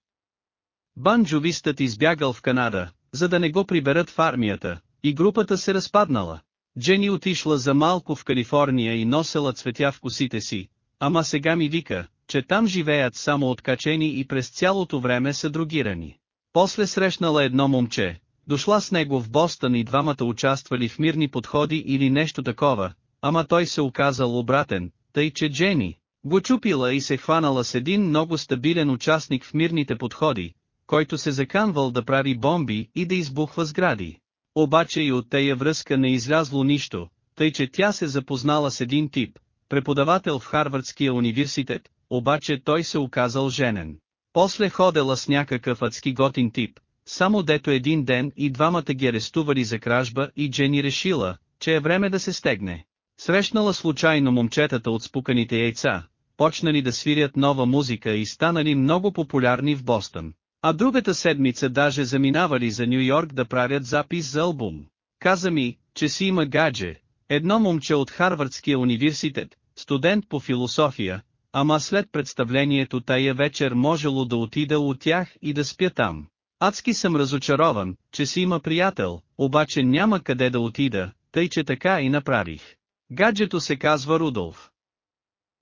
Банджовистът избягал в Канада, за да не го приберат в армията, и групата се разпаднала. Джени отишла за малко в Калифорния и носела цветя в косите си, ама сега ми вика, че там живеят само откачени и през цялото време са другирани. После срещнала едно момче, дошла с него в Бостън и двамата участвали в мирни подходи или нещо такова, ама той се оказал обратен, тъй че Джени, го чупила и се хванала с един много стабилен участник в мирните подходи, който се заканвал да прави бомби и да избухва сгради. Обаче и от тея връзка не излязло нищо, тъй че тя се запознала с един тип, преподавател в Харвардския университет, обаче той се оказал женен. После ходела с някакъв адски готин тип, само дето един ден и двамата ги арестували за кражба и Джени решила, че е време да се стегне. Срещнала случайно момчетата от спуканите яйца, почнали да свирят нова музика и станали много популярни в Бостън. А другата седмица даже заминавали за Нью Йорк да правят запис за албум. Каза ми, че си има гадже, едно момче от Харвардския университет, студент по философия, ама след представлението тая вечер можело да отида от тях и да спя там. Адски съм разочарован, че си има приятел, обаче няма къде да отида, тъй че така и направих. Гаджето се казва Рудолф.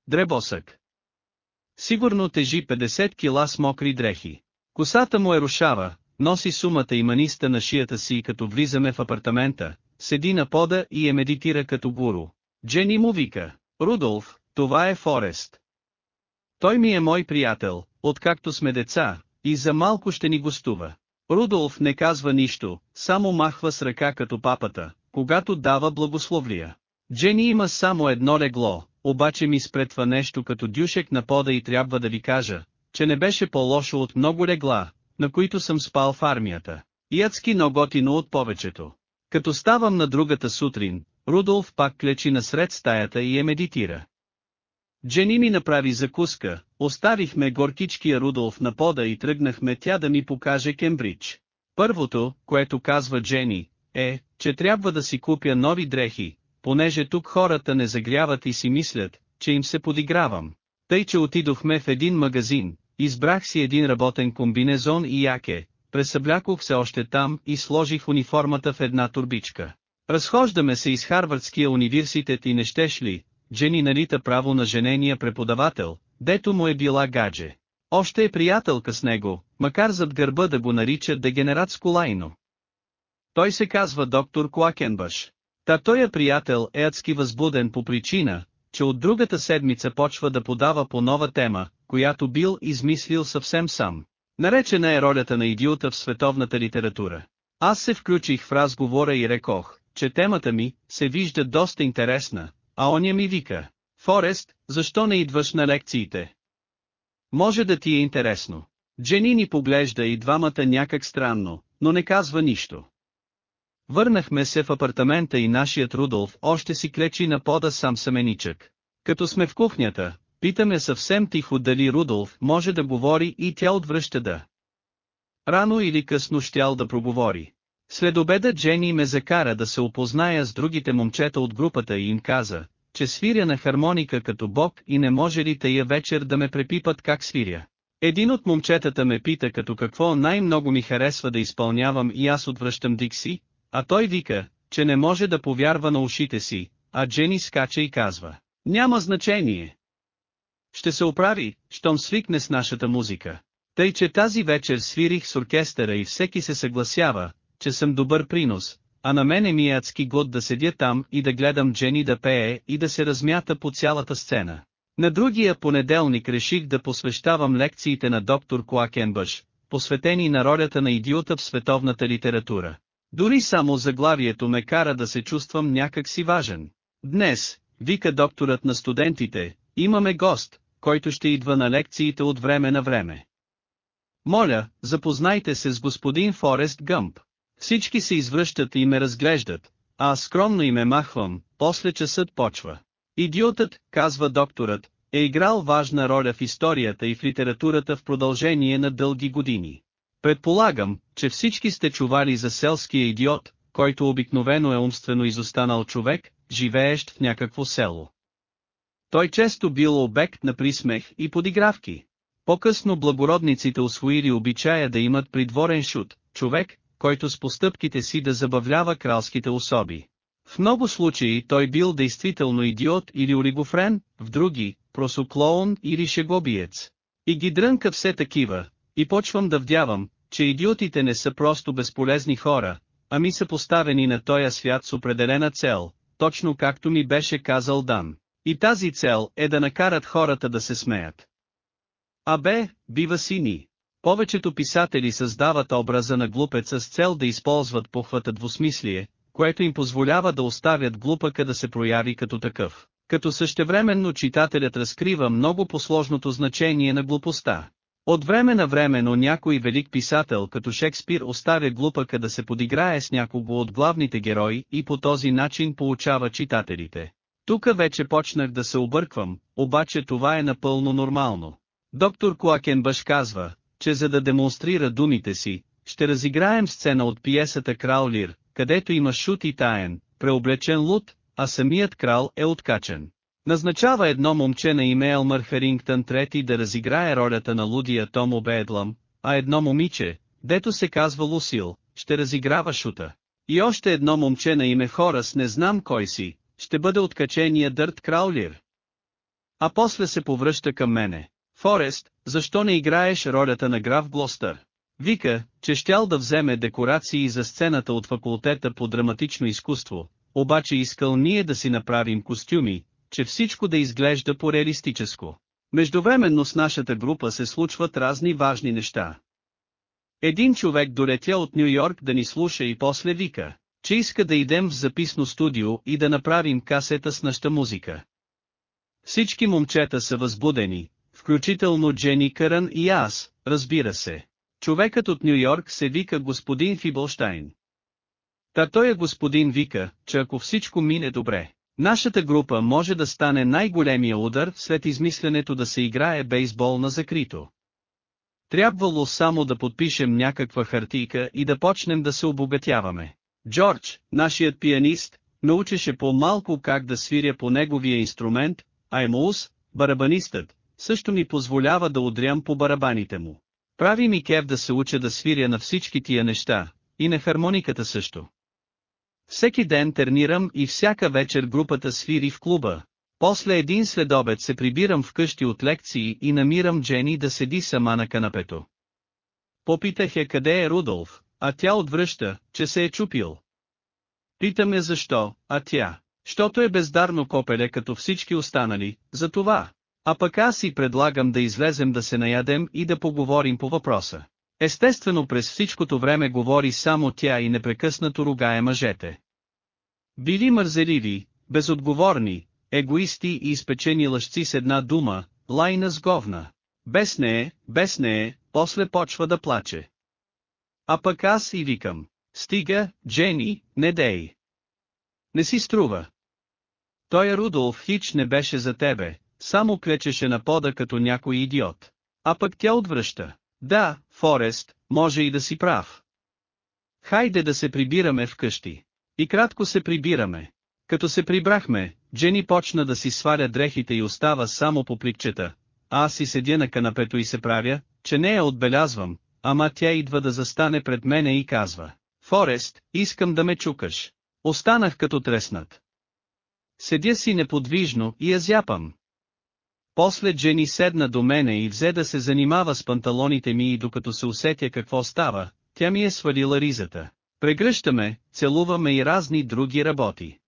Дребосък. Сигурно тежи 50 кила с мокри дрехи. Косата му е рушава, носи сумата и маниста на шията си като влизаме в апартамента, седи на пода и е медитира като гуру. Джени му вика, Рудолф, това е Форест. Той ми е мой приятел, откакто сме деца, и за малко ще ни гостува. Рудолф не казва нищо, само махва с ръка като папата, когато дава благословлия. Джени има само едно легло, обаче ми спретва нещо като дюшек на пода и трябва да ви кажа, че не беше по-лошо от много легла, на които съм спал в армията. И адски но готино от повечето. Като ставам на другата сутрин, Рудолф пак клечи насред стаята и е медитира. Джени ми направи закуска, оставихме горкичкия Рудолф на пода и тръгнахме тя да ми покаже Кембридж. Първото, което казва Джени, е, че трябва да си купя нови дрехи, понеже тук хората не загряват и си мислят, че им се подигравам. Тъй че отидохме в един магазин, избрах си един работен комбинезон и яке, пресъблякох се още там и сложих униформата в една турбичка. Разхождаме се из Харвардския университет и не щеш ли, Джени налита право на женения преподавател, дето му е била гадже. Още е приятелка с него, макар зад гърба да го нарича дегенератско лайно. Той се казва доктор Клакенбаш. Та той е приятел е адски възбуден по причина, че от другата седмица почва да подава по нова тема, която бил измислил съвсем сам. Наречена е ролята на идиота в световната литература. Аз се включих в разговора и рекох, че темата ми се вижда доста интересна, а оня ми вика, Форест, защо не идваш на лекциите? Може да ти е интересно. Джени ни поглежда и двамата някак странно, но не казва нищо. Върнахме се в апартамента и нашият Рудолф още си клечи на пода сам саменичък. Като сме в кухнята, питаме съвсем тихо дали Рудолф може да говори и тя отвръща да. Рано или късно щял да проговори. След обеда Джени ме закара да се опозная с другите момчета от групата и им каза, че свиря на хармоника като бог и не може ли тая вечер да ме препипат как свиря. Един от момчетата ме пита като какво най-много ми харесва да изпълнявам и аз отвръщам Дикси, а той вика, че не може да повярва на ушите си, а Джени скача и казва, няма значение. Ще се оправи, щом свикне с нашата музика. Тъй че тази вечер свирих с оркестъра и всеки се съгласява, че съм добър принос, а на мене ми е адски год да седя там и да гледам Джени да пее и да се размята по цялата сцена. На другия понеделник реших да посвещавам лекциите на доктор Клакенбъш, посветени на ролята на идиота в световната литература. Дори само заглавието ме кара да се чувствам някак си важен. Днес, вика докторът на студентите, имаме гост, който ще идва на лекциите от време на време. Моля, запознайте се с господин Форест Гъмп. Всички се извръщат и ме разглеждат, а скромно и ме махвам, после часът почва. Идиотът, казва докторът, е играл важна роля в историята и в литературата в продължение на дълги години. Предполагам, че всички сте чували за селския идиот, който обикновено е умствено изостанал човек, живеещ в някакво село. Той често бил обект на присмех и подигравки. По-късно благородниците освоили обичая да имат придворен шут, човек, който с постъпките си да забавлява кралските особи. В много случаи той бил действително идиот или олигофрен, в други – просоклоун или шегобиец. И ги дрънка все такива, и почвам да вдявам, че идиотите не са просто безполезни хора, ами са поставени на този свят с определена цел, точно както ми беше казал Дан. И тази цел е да накарат хората да се смеят. Абе, бива сини. Повечето писатели създават образа на глупеца с цел да използват похвата двусмислие, което им позволява да оставят глупака да се прояви като такъв, като същевременно читателят разкрива много посложното значение на глупостта. От време на време но някой велик писател като Шекспир оставя глупака да се подиграе с някого от главните герои и по този начин получава читателите. Тука вече почнах да се обърквам, обаче това е напълно нормално. Доктор Клакенбаш казва, че за да демонстрира думите си, ще разиграем сцена от пиесата Крал Лир, където има шут и таен, преоблечен луд, а самият крал е откачен. Назначава едно момче на име Елмър Ферингтън трети да разиграе ролята на лудия Томо Бедлам, а едно момиче, дето се казва Лусил, ще разиграва шута. И още едно момче на име Хорас не знам кой си, ще бъде откачения Дърт Краулир. А после се повръща към мене. Форест, защо не играеш ролята на граф Глостър? Вика, че щял да вземе декорации за сцената от факултета по драматично изкуство, обаче искал ние да си направим костюми, че всичко да изглежда по-реалистическо. Междувременно с нашата група се случват разни важни неща. Един човек долетя от Нью Йорк да ни слуша и после вика, че иска да идем в записно студио и да направим касета с нашата музика. Всички момчета са възбудени, включително Джени Кърън и аз, разбира се. Човекът от Нью Йорк се вика господин Фибълштайн. Та той е господин вика, че ако всичко мине добре, Нашата група може да стане най-големия удар след измисленето да се играе бейсбол на закрито. Трябвало само да подпишем някаква хартийка и да почнем да се обогатяваме. Джордж, нашият пианист, научеше по-малко как да свиря по неговия инструмент, а Емоус, барабанистът, също ми позволява да удрям по барабаните му. Прави ми кев да се уча да свиря на всички тия неща, и на хармониката също. Всеки ден тернирам и всяка вечер групата свири в клуба. После един следобед се прибирам вкъщи от лекции и намирам Джени да седи сама на канапето. Попитах я къде е Рудолф, а тя отвръща, че се е чупил. Питаме защо, а тя, щото е бездарно копеле като всички останали, за това. А пък аз си предлагам да излезем да се наядем и да поговорим по въпроса. Естествено през всичкото време говори само тя и непрекъснато ругае мъжете. Били мързеливи, безотговорни, егоисти и изпечени лъжци с една дума, лайна с говна. Без нея, без нея, после почва да плаче. А пък аз и викам, стига, Джени, не дей. Не си струва. Той Рудолф Хич не беше за тебе, само клечеше на пода като някой идиот. А пък тя отвръща. Да, Форест, може и да си прав. Хайде да се прибираме вкъщи. И кратко се прибираме. Като се прибрахме, Джени почна да си сваря дрехите и остава само по пликчета. Аз си седя на канапето и се правя, че не я отбелязвам, ама тя идва да застане пред мене и казва. Форест, искам да ме чукаш. Останах като треснат. Седя си неподвижно и я зяпам. После Джени седна до мене и взе да се занимава с панталоните ми и докато се усетя какво става, тя ми е свалила ризата. Прегръщаме, целуваме и разни други работи.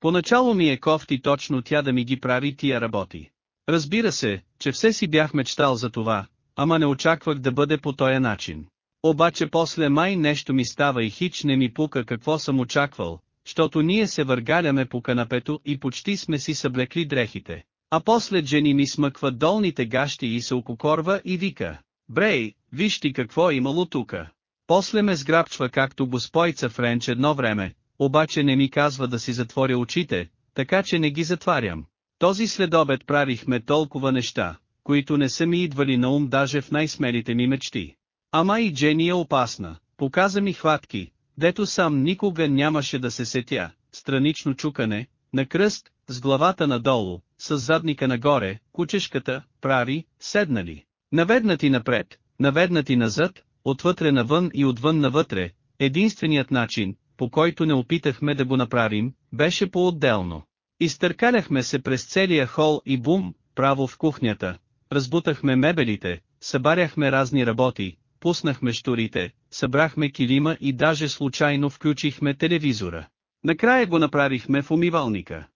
Поначало ми е кофти точно тя да ми ги прави тия работи. Разбира се, че все си бях мечтал за това, ама не очаквах да бъде по този начин. Обаче после май нещо ми става и хич не ми пука какво съм очаквал, щото ние се въргаляме по канапето и почти сме си съблекли дрехите. А после Джени ми смъква долните гащи и се ококорва и вика, Брей, виж ти какво е имало тука. После ме сграбчва както госпойца Френч едно време, обаче не ми казва да си затворя очите, така че не ги затварям. Този следобед правихме толкова неща, които не са ми идвали на ум даже в най-смелите ми мечти. Ама и Джени е опасна, показа ми хватки, дето сам никога нямаше да се сетя, странично чукане, на кръст, с главата надолу, с задника нагоре, кучешката, прави, седнали. Наведнати напред, наведнати назад, отвътре навън и отвън навътре, единственият начин, по който не опитахме да го направим, беше по-отделно. Изтъркаляхме се през целия хол и бум, право в кухнята, разбутахме мебелите, събаряхме разни работи, пуснахме штурите, събрахме килима и даже случайно включихме телевизора. Накрая го направихме в умивалника.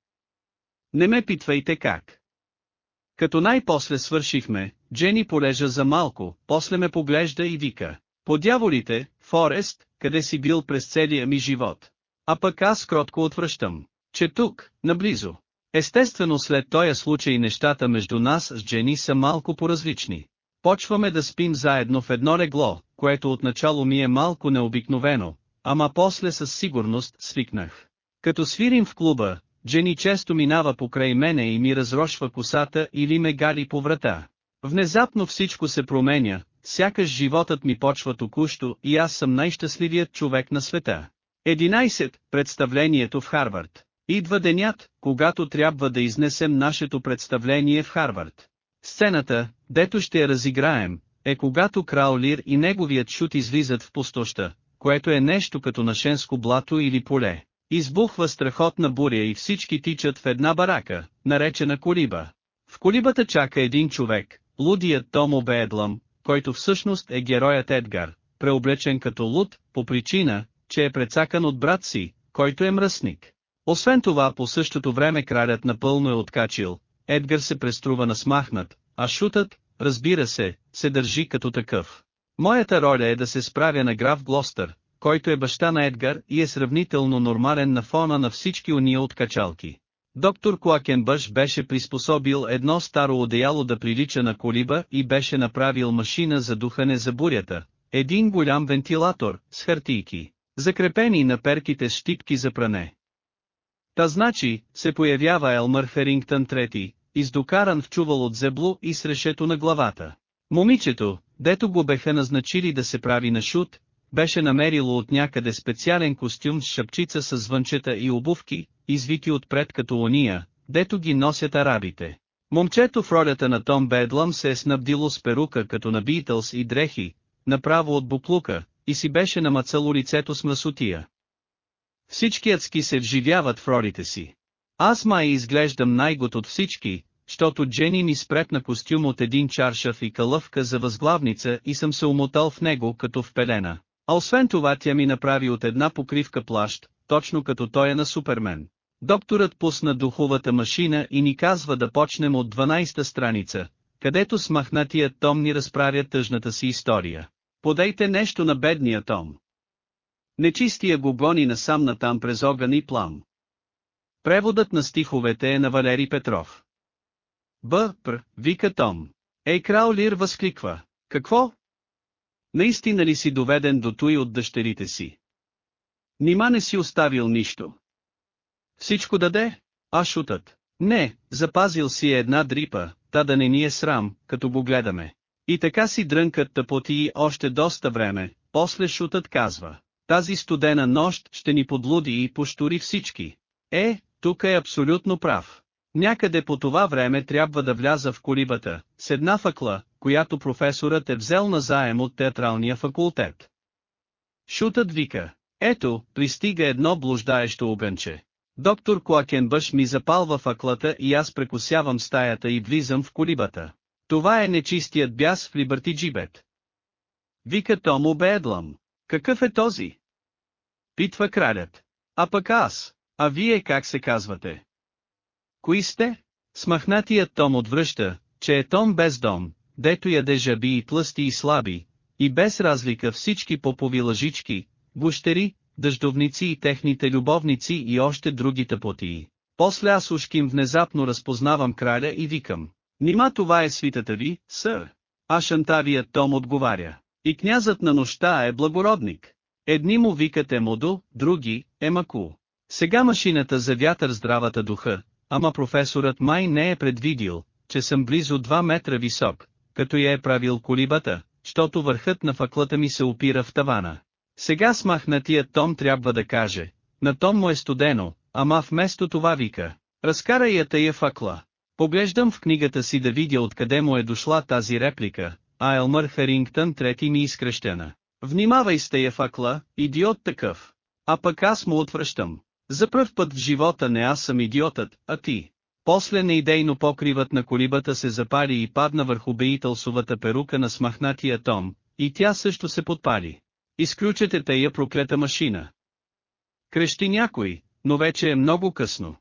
Не ме питвайте как. Като най-после свършихме, Джени полежа за малко, после ме поглежда и вика. По дяволите, Форест, къде си бил през целия ми живот. А пък аз кротко отвръщам, че тук, наблизо. Естествено след този случай нещата между нас с Джени са малко поразлични. Почваме да спим заедно в едно легло, което отначало ми е малко необикновено, ама после със сигурност свикнах. Като свирим в клуба, Джени често минава покрай мене и ми разрошва косата или ме гали по врата. Внезапно всичко се променя, сякаш животът ми почва току-що и аз съм най-щастливият човек на света. 11. Представлението в Харвард. Идва денят, когато трябва да изнесем нашето представление в Харвард. Сцената, дето ще я разиграем, е когато крал Лир и неговият шут излизат в пустоща, което е нещо като нашенско блато или поле. Избухва страхотна буря и всички тичат в една барака, наречена колиба. В колибата чака един човек, лудият Томо Бедлъм, който всъщност е героят Едгар, преоблечен като луд, по причина, че е прецакан от брат си, който е мръсник. Освен това по същото време кралят напълно е откачил, Едгар се преструва на смахнат, а шутът, разбира се, се държи като такъв. Моята роля е да се справя на граф Глостър, който е баща на Едгар и е сравнително нормален на фона на всички уния откачалки. Доктор Клакенбъш беше приспособил едно старо одеяло да прилича на колиба и беше направил машина за духане за бурята, един голям вентилатор, с хартийки, закрепени на перките с щипки за пране. Та значи, се появява Елмър Ферингтън трети, издокаран в чувал от зебло и с решето на главата. Момичето, дето го беха назначили да се прави на шут, беше намерило от някъде специален костюм с шапчица с звънчета и обувки, извити отпред като ония, дето ги носят арабите. Момчето в ролята на Том Бедлъм се е снабдило с перука като на Битълс и дрехи, направо от буклука, и си беше намацало лицето с мъсотия. Всички адски се вживяват в ролите си. Аз май изглеждам най-год от всички, щото Джени ми спретна костюм от един чаршав и калъвка за възглавница и съм се умотал в него като в пелена. А освен това тя ми направи от една покривка плащ, точно като той е на Супермен. Докторът пусна духовата машина и ни казва да почнем от 12-та страница, където с махнатия Том ни разправя тъжната си история. Подейте нещо на бедния Том. Нечистия го гони насам натам през огън и плам. Преводът на стиховете е на Валери Петров. Б. Пр. Вика Том. Ей Краулир възкликва. Какво? Наистина ли си доведен до той от дъщерите си? Нима не си оставил нищо. Всичко даде? А шутът? Не, запазил си една дрипа, та да не ни е срам, като го гледаме. И така си дрънкат тъпоти още доста време, после шутът казва. Тази студена нощ ще ни подлуди и поштури всички. Е, тук е абсолютно прав. Някъде по това време трябва да вляза в колибата, с една факла, която професорът е взел на заем от театралния факултет. Шутът вика, ето, пристига едно блуждаещо огънче. Доктор Клакенбъш ми запалва факлата и аз прекусявам стаята и влизам в колибата. Това е нечистият бяс в Либърти Джибет. Вика Тому Бедлам. Какъв е този? Питва кралят. А пък аз. А вие как се казвате? Кои сте? Смахнатият Том отвръща, че е Том без дом, дето яде жаби и тлъсти и слаби, и без разлика всички попови лъжички, гущери, дъждовници и техните любовници и още други тъпотии. После аз ушким внезапно разпознавам краля и викам. Нима това е свитата ви, сър? А шантавият Том отговаря. И князът на нощта е благородник. Едни му викат Емодо, други – Емаку. Сега машината за вятър здравата духа, ама професорът май не е предвидил, че съм близо 2 метра висок, като я е правил колибата, щото върхът на факлата ми се опира в тавана. Сега смахнатият Том трябва да каже, на Том му е студено, ама вместо това вика, разкарай я тая факла. Поглеждам в книгата си да видя откъде му е дошла тази реплика, а Елмър Харингтън трети ми изкрещена. Внимавай с тая факла, идиот такъв. А пък аз му отвръщам. За пръв път в живота не аз съм идиотът, а ти. После неидейно покривът на колибата се запали и падна върху беителсовата перука на смахнатия Том, и тя също се подпали. Изключете тая проклета машина. Крещи някой, но вече е много късно.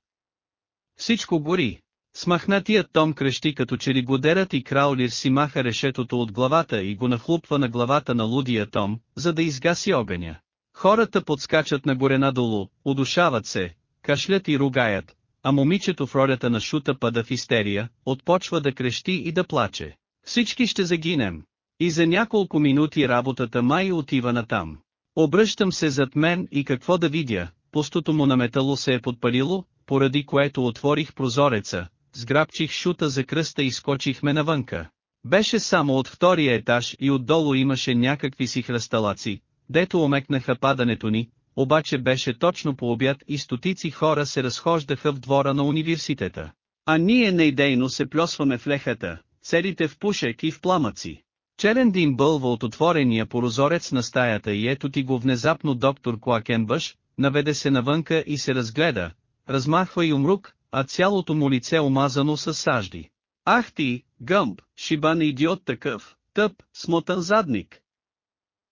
Всичко гори. Смахнатият Том крещи като че ли годерът и Краулир си маха решетото от главата и го нахлупва на главата на лудия Том, за да изгаси огъня. Хората подскачат нагоре надолу, удушават се, кашлят и ругаят, а момичето в ролята на шута пада в истерия, отпочва да крещи и да плаче. Всички ще загинем. И за няколко минути работата май отива натам. Обръщам се зад мен и какво да видя, пустото му на метало се е подпалило, поради което отворих прозореца, сграбчих шута за кръста и скочихме навънка. Беше само от втория етаж и отдолу имаше някакви си хръсталаци, дето омекнаха падането ни, обаче беше точно по обяд и стотици хора се разхождаха в двора на университета. А ние неидейно се плесваме в лехата, целите в пушек и в пламъци. Черен дим бълва от отворения прозорец на стаята и ето ти го внезапно доктор Клакенбъш, наведе се навънка и се разгледа, размахва и умрук, а цялото му лице омазано с сажди. Ах ти, гъмб, шибан идиот такъв, тъп, смотан задник.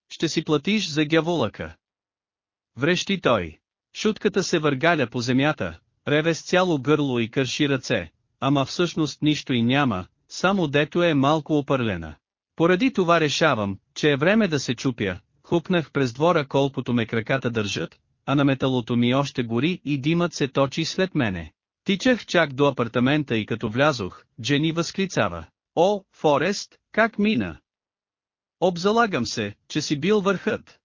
Ще си платиш за гяволъка. Врещи той. Шутката се въргаля по земята, реве с цяло гърло и кърши ръце, ама всъщност нищо и няма, само дето е малко опърлена. Поради това решавам, че е време да се чупя, хупнах през двора колкото ме краката държат, а на металото ми още гори и димът се точи след мене. Тичах чак до апартамента и като влязох, Джени възклицава. О, Форест, как мина? Обзалагам се, че си бил върхът.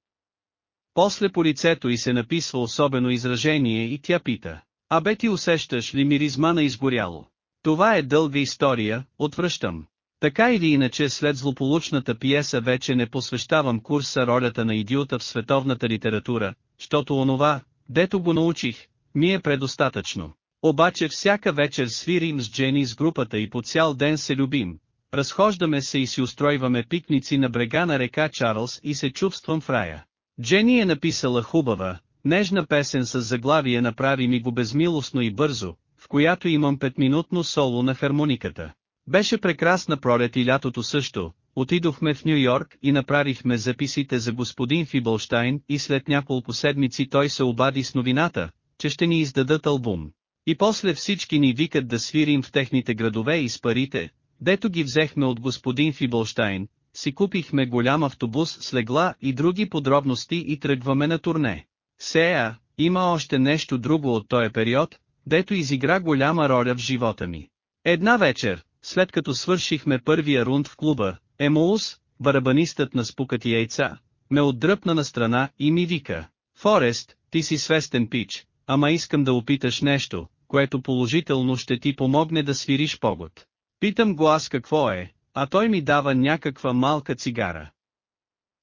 После по лицето й се написва особено изражение и тя пита. Абе ти усещаш ли миризма на изгоряло? Това е дълга история, отвръщам. Така или иначе след злополучната пиеса вече не посвещавам курса ролята на идиота в световната литература, защото онова, дето го научих, ми е предостатъчно. Обаче всяка вечер свирим с Джени с групата и по цял ден се любим. Разхождаме се и си устройваме пикници на брега на река Чарлз и се чувствам в рая. Джени е написала хубава, нежна песен с заглавие направи ми го безмилостно и бързо, в която имам петминутно соло на хармониката. Беше прекрасна пролет и лятото също, отидохме в Нью Йорк и направихме записите за господин Фибълштайн и след няколко седмици той се обади с новината, че ще ни издадат албум. И после всички ни викат да свирим в техните градове и с парите, дето ги взехме от господин Фибълштайн, си купихме голям автобус с легла и други подробности и тръгваме на турне. Сея, има още нещо друго от този период, дето изигра голяма роля в живота ми. Една вечер, след като свършихме първия рунд в клуба, Емоус, барабанистът на спукати яйца, ме отдръпна на страна и ми вика, Форест, ти си свестен пич, ама искам да опиташ нещо, което положително ще ти помогне да свириш погод. Питам го аз какво е, а той ми дава някаква малка цигара.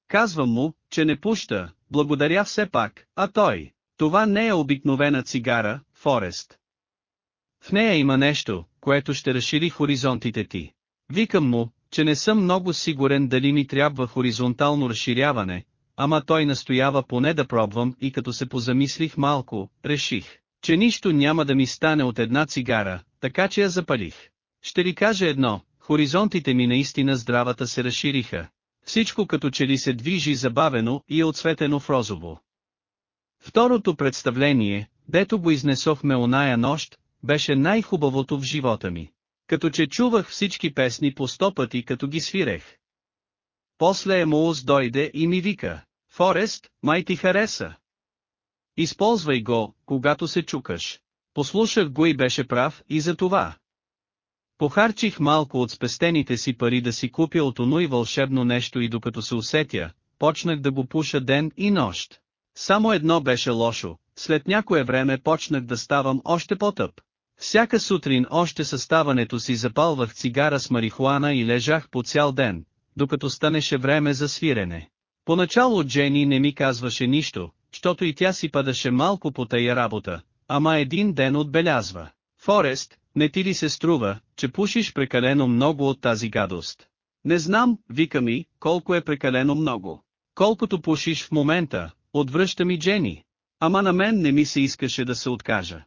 Казвам му, че не пуща, благодаря все пак, а той, това не е обикновена цигара, Форест. В нея има нещо, което ще разшири хоризонтите ти. Викам му, че не съм много сигурен дали ми трябва хоризонтално разширяване, ама той настоява поне да пробвам и като се позамислих малко, реших, че нищо няма да ми стане от една цигара, така че я запалих. Ще ли кажа едно, хоризонтите ми наистина здравата се разшириха. Всичко като че ли се движи забавено и е отсветено в розово. Второто представление, дето го изнесохме оная нощ, беше най-хубавото в живота ми. Като че чувах всички песни по сто пъти като ги свирех. После Емоус дойде и ми вика, Форест, май ти хареса. Използвай го, когато се чукаш. Послушах го и беше прав и за това. Похарчих малко от спестените си пари да си купя от оно и вълшебно нещо и докато се усетя, почнах да го пуша ден и нощ. Само едно беше лошо, след някое време почнах да ставам още по-тъп. Всяка сутрин още със ставането си запалвах цигара с марихуана и лежах по цял ден, докато станеше време за свирене. Поначало Джени не ми казваше нищо, защото и тя си падаше малко по тая работа, ама един ден отбелязва. Форест, не ти ли се струва, че пушиш прекалено много от тази гадост? Не знам, вика ми, колко е прекалено много. Колкото пушиш в момента, отвръща ми Джени. Ама на мен не ми се искаше да се откажа.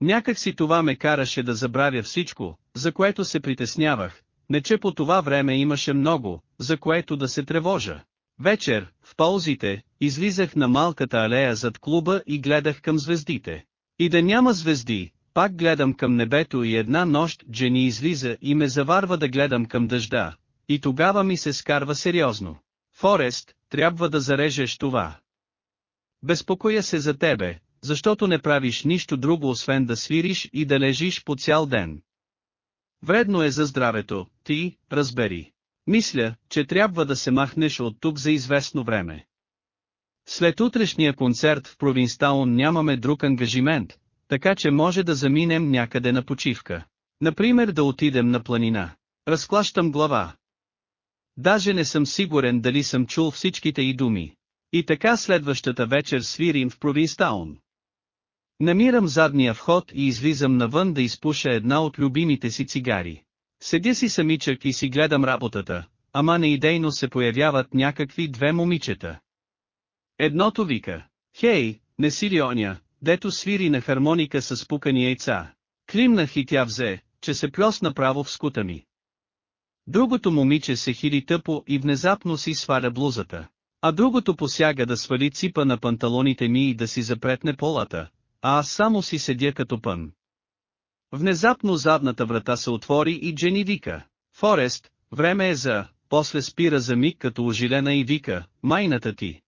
Някак си това ме караше да забравя всичко, за което се притеснявах, не че по това време имаше много, за което да се тревожа. Вечер, в паузите, излизах на малката алея зад клуба и гледах към звездите. И да няма звезди, пак гледам към небето и една нощ Джени излиза и ме заварва да гледам към дъжда. И тогава ми се скарва сериозно. Форест, трябва да зарежеш това. Безпокоя се за тебе, защото не правиш нищо друго освен да свириш и да лежиш по цял ден. Вредно е за здравето, ти, разбери. Мисля, че трябва да се махнеш от тук за известно време. След утрешния концерт в Провинстаун нямаме друг ангажимент, така че може да заминем някъде на почивка. Например да отидем на планина. Разклащам глава. Даже не съм сигурен дали съм чул всичките и думи. И така следващата вечер свирим в Провинстаун. Намирам задния вход и излизам навън да изпуша една от любимите си цигари. Седя си самичък и си гледам работата, ама неидейно се появяват някакви две момичета. Едното вика, хей, не си ли оня, дето свири на хармоника с пукани яйца. Климнах и тя взе, че се плесна право в скута ми. Другото момиче се хили тъпо и внезапно си сваля блузата. А другото посяга да свали ципа на панталоните ми и да си запретне полата, а аз само си седя като пън. Внезапно задната врата се отвори и Джени вика. Форест, време е за, после спира за миг като ожилена и вика, майната ти.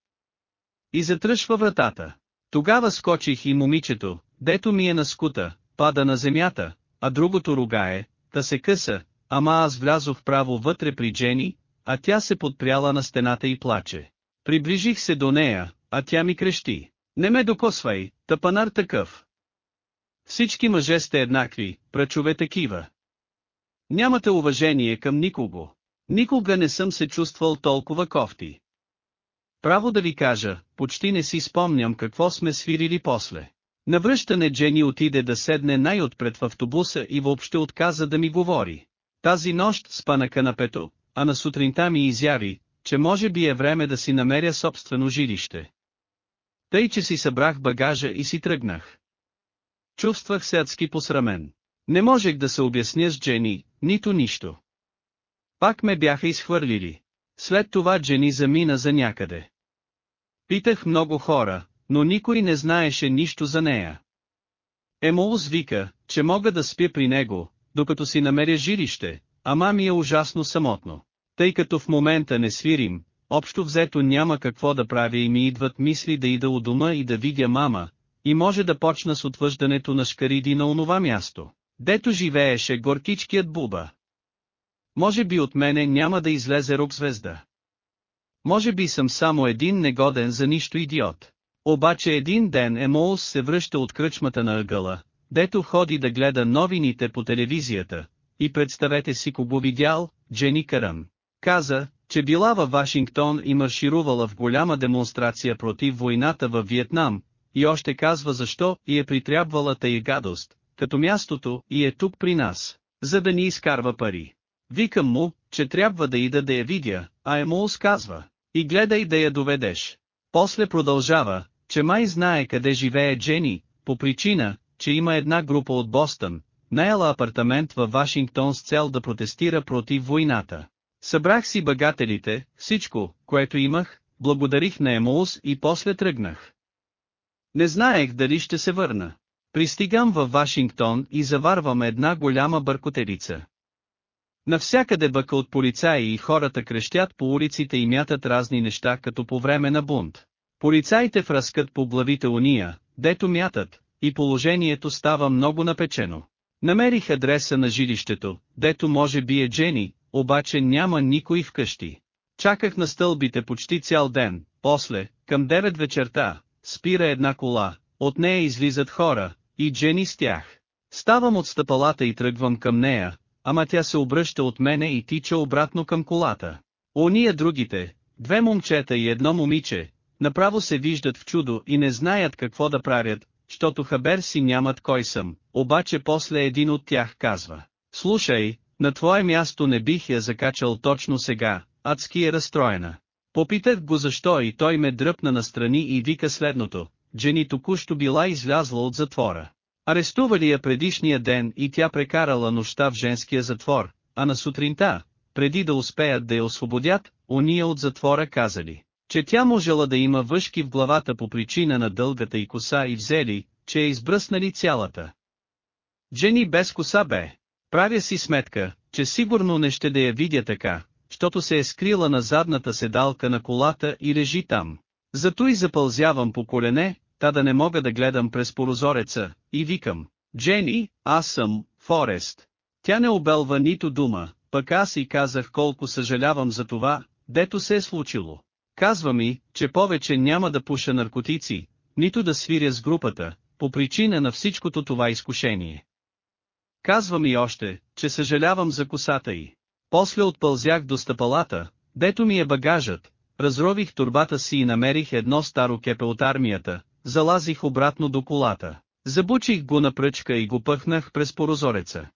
И затръшва вратата. Тогава скочих и момичето, дето ми е на скута, пада на земята, а другото ругае, да се къса, ама аз влязох право вътре при Джени, а тя се подпряла на стената и плаче. Приближих се до нея, а тя ми крещи. Не ме докосвай, тъпанар такъв. Всички мъже сте еднакви, прачове такива. Нямате уважение към никого. Никога не съм се чувствал толкова кофти. Право да ви кажа, почти не си спомням какво сме свирили после. Навръщане Джени отиде да седне най-отпред в автобуса и въобще отказа да ми говори. Тази нощ спа на канапето, а на сутринта ми изяви, че може би е време да си намеря собствено жилище. Тъй, че си събрах багажа и си тръгнах. Чувствах се адски посрамен. Не можех да се обясня с Джени, нито нищо. Пак ме бяха изхвърлили. След това Джени замина за някъде. Питах много хора, но никой не знаеше нищо за нея. Емоус вика, че мога да спя при него, докато си намеря жилище, ама ми е ужасно самотно. Тъй като в момента не свирим, общо взето няма какво да правя и ми идват мисли да ида у дома и да видя мама, и може да почна с отвъждането на шкариди на онова място, дето живееше горкичкият буба. Може би от мене няма да излезе рок-звезда. Може би съм само един негоден за нищо идиот. Обаче един ден Емоус се връща от кръчмата на ъгъла, дето ходи да гледа новините по телевизията, и представете си кого видял, Джени Карън. Каза, че била във Вашингтон и марширувала в голяма демонстрация против войната във Виетнам, и още казва защо и е притрябвала тъй гадост, като мястото и е тук при нас, за да ни изкарва пари. Викам му, че трябва да ида да я видя, а Емоус казва, и гледай да я доведеш. После продължава, че май знае къде живее Джени, по причина, че има една група от Бостън, наела апартамент във Вашингтон с цел да протестира против войната. Събрах си багателите, всичко, което имах, благодарих на Емоус и после тръгнах. Не знаех дали ще се върна. Пристигам във Вашингтон и заварвам една голяма бъркотерица. Навсякъде бъка от полицаи и хората крещят по улиците и мятат разни неща като по време на бунт. Полицаите връскат по главите уния, дето мятат, и положението става много напечено. Намерих адреса на жилището, дето може би е Джени, обаче няма никой вкъщи. Чаках на стълбите почти цял ден, после, към 9 вечерта, спира една кола, от нея излизат хора, и Джени с тях. Ставам от стъпалата и тръгвам към нея, ама тя се обръща от мене и тича обратно към колата. Ония другите, две момчета и едно момиче, направо се виждат в чудо и не знаят какво да правят, щото хабер си нямат кой съм, обаче после един от тях казва. Слушай, на твое място не бих я закачал точно сега, адски е разстроена. Попитах го защо и той ме дръпна настрани и вика следното. Джени току-що била излязла от затвора. Арестували я предишния ден и тя прекарала нощта в женския затвор, а на сутринта, преди да успеят да я освободят, уния от затвора казали, че тя можела да има въшки в главата по причина на дългата и коса и взели, че е избръснали цялата. Джени без коса бе. Правя си сметка, че сигурно не ще да я видя така, щото се е скрила на задната седалка на колата и лежи там. Зато и запълзявам по колене, та да не мога да гледам през порозореца, и викам, Джени, аз съм, Форест. Тя не обелва нито дума, пък аз и казах колко съжалявам за това, дето се е случило. Казва ми, че повече няма да пуша наркотици, нито да свиря с групата, по причина на всичкото това изкушение. Казва ми още, че съжалявам за косата й. После отпълзях до стъпалата, дето ми е багажът, разрових турбата си и намерих едно старо кепе от армията, залазих обратно до колата, забучих го на пръчка и го пъхнах през порозореца.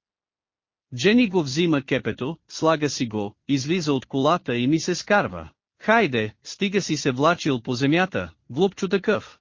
Джени го взима кепето, слага си го, излиза от колата и ми се скарва. Хайде, стига си се влачил по земята, глупчо такъв.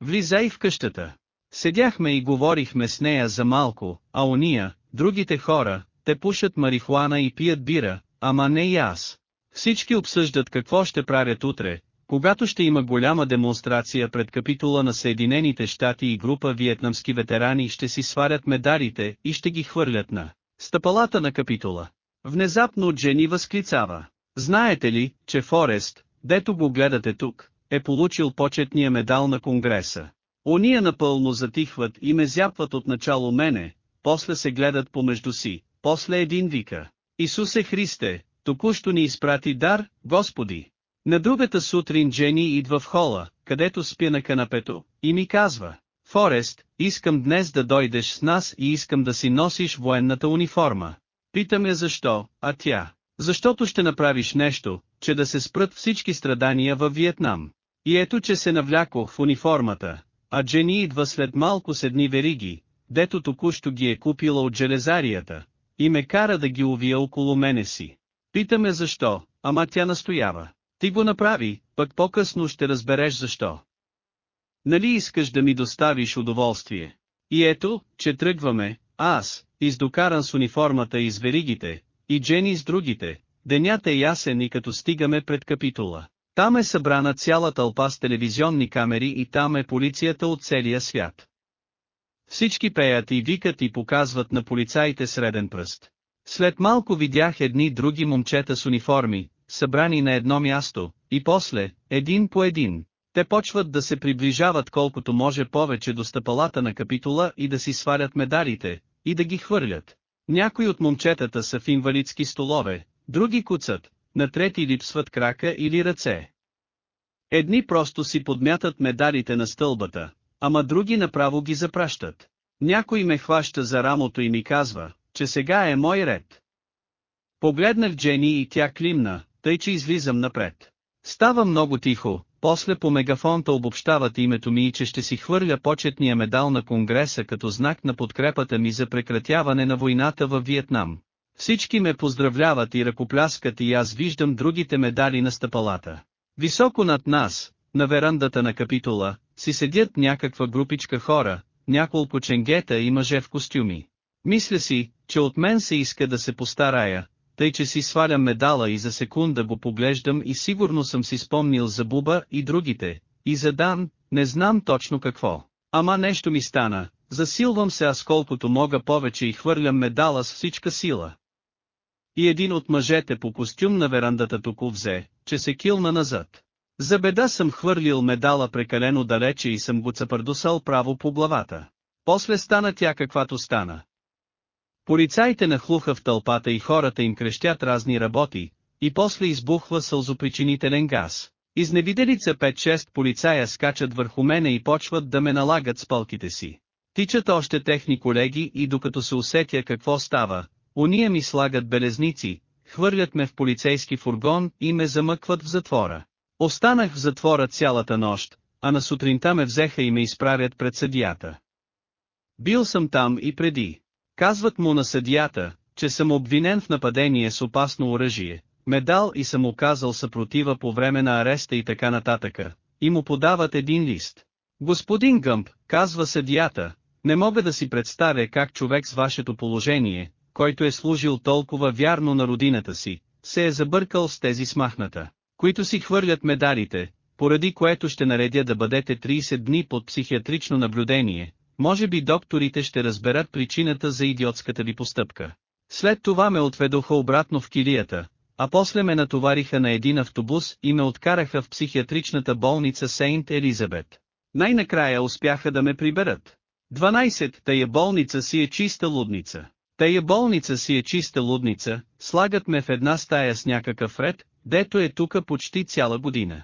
Влизай в къщата. Седяхме и говорихме с нея за малко, а ония, другите хора, те пушат марихуана и пият бира, ама не и аз. Всички обсъждат какво ще правят утре, когато ще има голяма демонстрация пред капитула на Съединените щати и група виетнамски ветерани ще си сварят медалите и ще ги хвърлят на стъпалата на капитула. Внезапно Джени възклицава. Знаете ли, че Форест, дето го гледате тук, е получил почетния медал на Конгреса? Ония напълно затихват и ме зяпват отначало мене, после се гледат помежду си, после един вика. Исусе Христе, току-що ни изпрати дар, Господи. На другата сутрин Джени идва в хола, където спя на канапето, и ми казва, Форест, искам днес да дойдеш с нас и искам да си носиш военната униформа. Питам я защо, а тя. Защото ще направиш нещо, че да се спрат всички страдания във Виетнам. И ето че се навлякох в униформата, а Джени идва след малко седни вериги, дето току-що ги е купила от железарията, и ме кара да ги увия около мене си. Питаме защо, ама тя настоява. Ти го направи, пък по-късно ще разбереш защо. Нали искаш да ми доставиш удоволствие? И ето, че тръгваме, аз, издокаран с униформата и с веригите, и Джени с другите, денят е ясен и като стигаме пред капитула. Там е събрана цяла тълпа с телевизионни камери и там е полицията от целия свят. Всички пеят и викат и показват на полицаите среден пръст. След малко видях едни други момчета с униформи, събрани на едно място, и после, един по един, те почват да се приближават колкото може повече до стъпалата на капитула и да си свалят медалите, и да ги хвърлят. Някои от момчетата са в инвалидски столове, други куцат, на трети липсват крака или ръце. Едни просто си подмятат медалите на стълбата, ама други направо ги запращат. Някой ме хваща за рамото и ми казва, че сега е мой ред. Погледнах Джени и тя климна, тъй че излизам напред. Става много тихо, после по мегафонта обобщават името ми и че ще си хвърля почетния медал на Конгреса като знак на подкрепата ми за прекратяване на войната във Виетнам. Всички ме поздравляват и ръкопляскат и аз виждам другите медали на стъпалата. Високо над нас, на верандата на капитула, си седят някаква групичка хора, няколко ченгета и мъже в костюми. Мисля си, че от мен се иска да се постарая, тъй че си свалям медала и за секунда го поглеждам и сигурно съм си спомнил за Буба и другите, и за Дан, не знам точно какво. Ама нещо ми стана, засилвам се аз колкото мога повече и хвърлям медала с всичка сила. И един от мъжете по костюм на верандата тук взе, че се килна назад. За беда съм хвърлил медала прекалено далече и съм го цапърдосал право по главата. После стана тя каквато стана. Полицаите нахлуха в тълпата и хората им крещят разни работи, и после избухва сълзопричинителен газ. Изневиделица 5-6 полицая скачат върху мене и почват да ме налагат с палките си. Тичат още техни колеги и докато се усетя какво става, уния ми слагат белезници, хвърлят ме в полицейски фургон и ме замъкват в затвора. Останах в затвора цялата нощ, а на сутринта ме взеха и ме изправят пред съдията. Бил съм там и преди. Казват му на съдията, че съм обвинен в нападение с опасно оръжие, медал и съм оказал съпротива по време на ареста и така нататъка, и му подават един лист. Господин Гъмп, казва съдията, не мога да си представя как човек с вашето положение, който е служил толкова вярно на родината си, се е забъркал с тези смахната, които си хвърлят медалите, поради което ще наредя да бъдете 30 дни под психиатрично наблюдение, може би докторите ще разберат причината за идиотската ви постъпка. След това ме отведоха обратно в килията, а после ме натовариха на един автобус и ме откараха в психиатричната болница Сейнт Елизабет. Най-накрая успяха да ме приберат. 12. Тая болница си е чиста лудница. Тая болница си е чиста лудница, слагат ме в една стая с някакъв ред, дето е тука почти цяла година.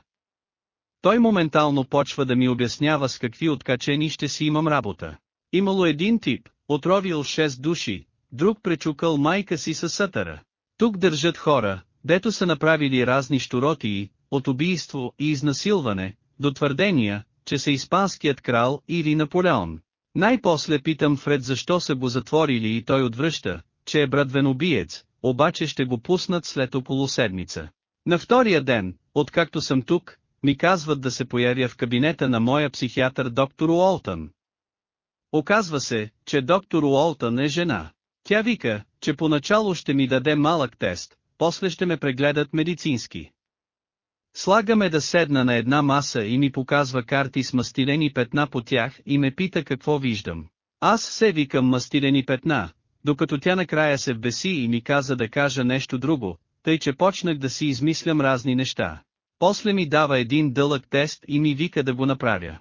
Той моментално почва да ми обяснява с какви откачени ще си имам работа. Имало един тип, отровил 6 души, друг пречукал майка си със сатъра. Тук държат хора, дето са направили разни штуротии, от убийство и изнасилване, до твърдения, че са испанският крал или Наполеон. Най-после питам Фред защо са го затворили и той отвръща, че е братвен убиец, обаче ще го пуснат след около седмица. На втория ден, откакто съм тук, ми казват да се появя в кабинета на моя психиатър доктор Уолтън. Оказва се, че доктор Уолтън е жена. Тя вика, че поначало ще ми даде малък тест, после ще ме прегледат медицински. Слагаме да седна на една маса и ми показва карти с мастилени петна по тях и ме пита какво виждам. Аз се викам мастилени петна, докато тя накрая се вбеси и ми каза да кажа нещо друго, тъй че почнах да си измислям разни неща. После ми дава един дълъг тест и ми вика да го направя.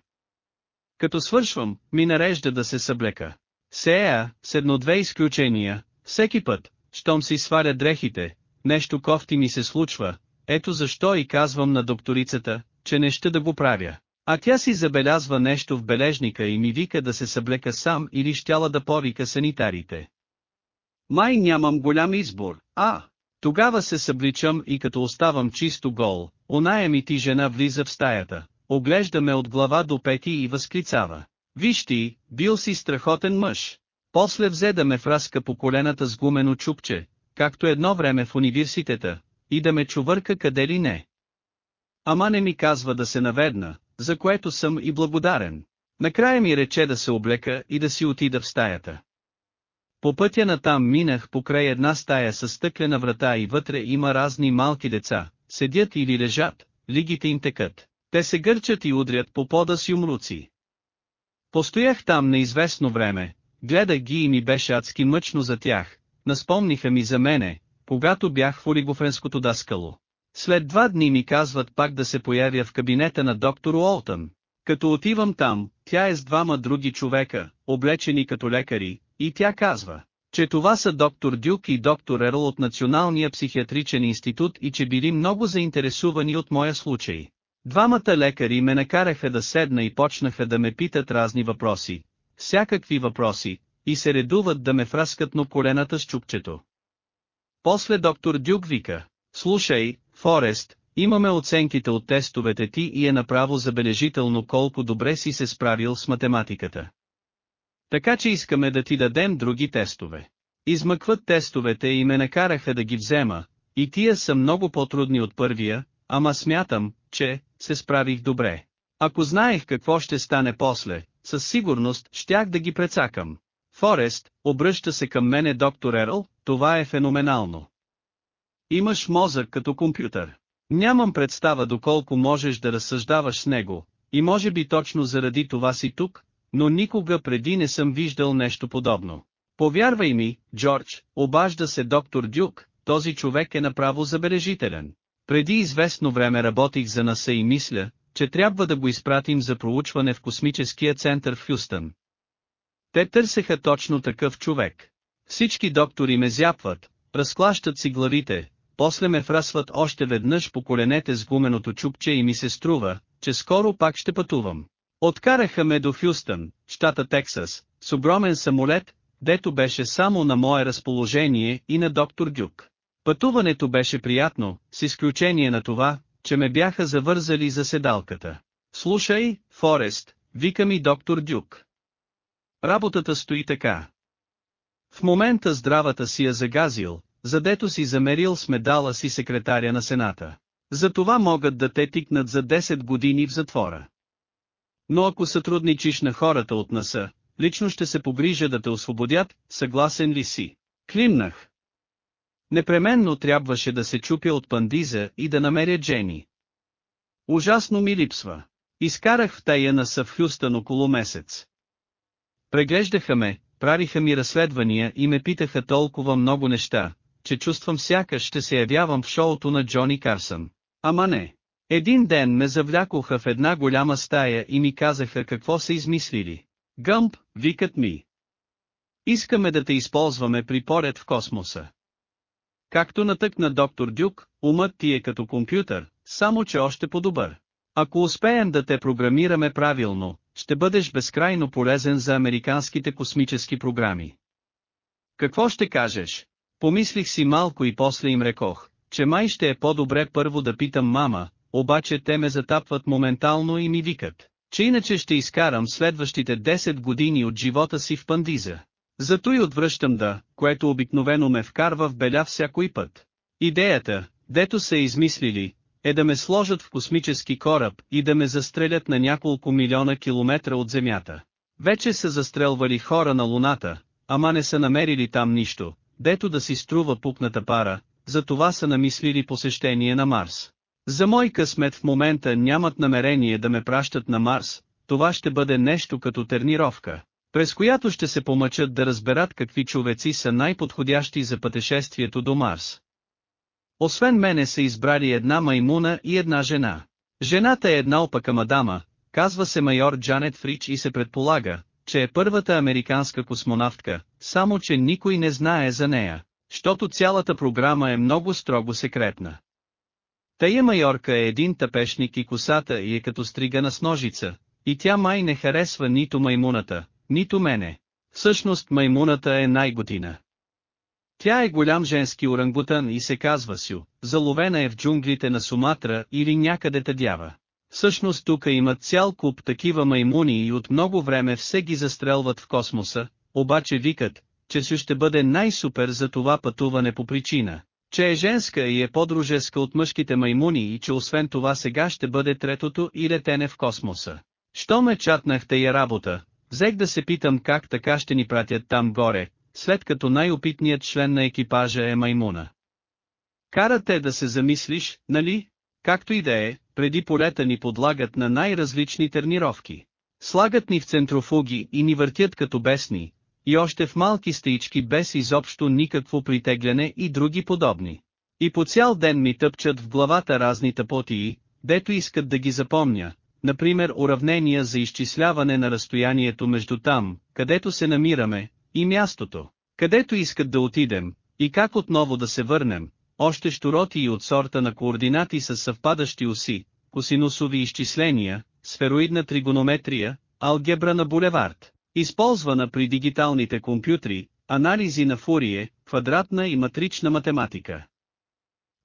Като свършвам, ми нарежда да се съблека. Сея, с едно-две изключения, всеки път, щом си сваря дрехите, нещо кофти ми се случва, ето защо и казвам на докторицата, че не ще да го правя. А тя си забелязва нещо в бележника и ми вика да се съблека сам или щяла да повика санитарите. Май нямам голям избор, а, тогава се събличам и като оставам чисто гол, оная ми ти жена влиза в стаята, оглежда ме от глава до пети и възклицава. Виж ти, бил си страхотен мъж. После взе да ме фраска по колената с гумено чупче, както едно време в университета, и да ме чувърка къде ли не. Ама не ми казва да се наведна, за което съм и благодарен. Накрая ми рече да се облека и да си отида в стаята. По пътя на там минах покрай една стая с стъклена врата и вътре има разни малки деца, седят или лежат, лигите им текат. Те се гърчат и удрят по пода с юмруци. Постоях там неизвестно време, гледах ги и ми беше адски мъчно за тях, наспомниха ми за мене, когато бях в олигофренското даскало. След два дни ми казват пак да се появя в кабинета на доктор Уолтън. Като отивам там, тя е с двама други човека, облечени като лекари, и тя казва, че това са доктор Дюк и доктор Ерл от Националния психиатричен институт и че били много заинтересувани от моя случай. Двамата лекари ме накараха да седна и почнаха да ме питат разни въпроси, всякакви въпроси, и се редуват да ме фраскат на колената с чупчето. После доктор Дюк вика, слушай, Форест, имаме оценките от тестовете ти и е направо забележително колко добре си се справил с математиката. Така че искаме да ти дадем други тестове. Измъкват тестовете и ме накараха да ги взема, и тия са много по-трудни от първия, ама смятам, че, се справих добре. Ако знаех какво ще стане после, със сигурност щях да ги прецакам. Форест, обръща се към мене доктор Ерл, това е феноменално. Имаш мозък като компютър. Нямам представа доколко можеш да разсъждаваш с него, и може би точно заради това си тук, но никога преди не съм виждал нещо подобно. Повярвай ми, Джордж, обажда се доктор Дюк, този човек е направо забележителен. Преди известно време работих за НАСА и мисля, че трябва да го изпратим за проучване в космическия център в Хюстън. Те търсеха точно такъв човек. Всички доктори ме зяпват, разклащат си главите, после ме фрасват още веднъж по коленете с гуменото чупче и ми се струва, че скоро пак ще пътувам. Откараха ме до Хюстън, щата Тексас, с огромен самолет, дето беше само на мое разположение и на доктор Дюк. Пътуването беше приятно, с изключение на това, че ме бяха завързали за седалката. Слушай, Форест, вика ми доктор Дюк. Работата стои така. В момента здравата си я загазил, задето си замерил с медала си секретаря на Сената. За това могат да те тикнат за 10 години в затвора. Но ако сътрудничиш на хората от НАСА, лично ще се погрижа да те освободят, съгласен ли си? Климнах. Непременно трябваше да се чупя от пандиза и да намеря Джени. Ужасно ми липсва. Изкарах в тая на в Хюстън около месец. Преглеждаха ме, правиха ми разследвания и ме питаха толкова много неща, че чувствам сякаш ще се явявам в шоуто на Джони Карсън. Ама не. Един ден ме завлякоха в една голяма стая и ми казаха какво са измислили. Гъмп, викат ми. Искаме да те използваме при поред в космоса. Както натъкна доктор Дюк, умът ти е като компютър, само че още по-добър. Ако успеем да те програмираме правилно, ще бъдеш безкрайно полезен за американските космически програми. Какво ще кажеш? Помислих си малко и после им рекох, че май ще е по-добре първо да питам мама, обаче те ме затапват моментално и ми викат, че иначе ще изкарам следващите 10 години от живота си в пандиза. Зато и отвръщам да, което обикновено ме вкарва в беля всякой път. Идеята, дето са измислили, е да ме сложат в космически кораб и да ме застрелят на няколко милиона километра от Земята. Вече са застрелвали хора на Луната, ама не са намерили там нищо, дето да си струва пукната пара, затова са намислили посещение на Марс. За мой късмет в момента нямат намерение да ме пращат на Марс, това ще бъде нещо като тернировка, през която ще се помъчат да разберат какви човеци са най-подходящи за пътешествието до Марс. Освен мене са избрали една маймуна и една жена. Жената е една опака мадама, казва се майор Джанет Фрич и се предполага, че е първата американска космонавтка, само че никой не знае за нея, защото цялата програма е много строго секретна. Тая майорка е един тъпешник и косата и е като стригана с ножица, и тя май не харесва нито маймуната, нито мене. Всъщност маймуната е най-готина. Тя е голям женски орангутан и се казва Сю, заловена е в джунглите на Суматра или някъде тъдява. Всъщност тука имат цял куп такива маймуни и от много време все ги застрелват в космоса, обаче викат, че Сю ще бъде най-супер за това пътуване по причина, че е женска и е по-дружеска от мъжките маймуни и че освен това сега ще бъде третото и летене в космоса. Що ме чатнах тая работа, взех да се питам как така ще ни пратят там горе, след като най-опитният член на екипажа е маймуна. Кара те да се замислиш, нали? Както и да е, преди полета ни подлагат на най-различни тренировки. Слагат ни в центрофуги и ни въртят като бесни, и още в малки стаички без изобщо никакво притегляне и други подобни. И по цял ден ми тъпчат в главата разни тъпотии, дето искат да ги запомня, например уравнения за изчисляване на разстоянието между там, където се намираме, и мястото, където искат да отидем, и как отново да се върнем, още штуроти и от сорта на координати с съвпадащи оси, косинусови изчисления, сфероидна тригонометрия, алгебра на булевард, използвана при дигиталните компютри, анализи на Фурие, квадратна и матрична математика.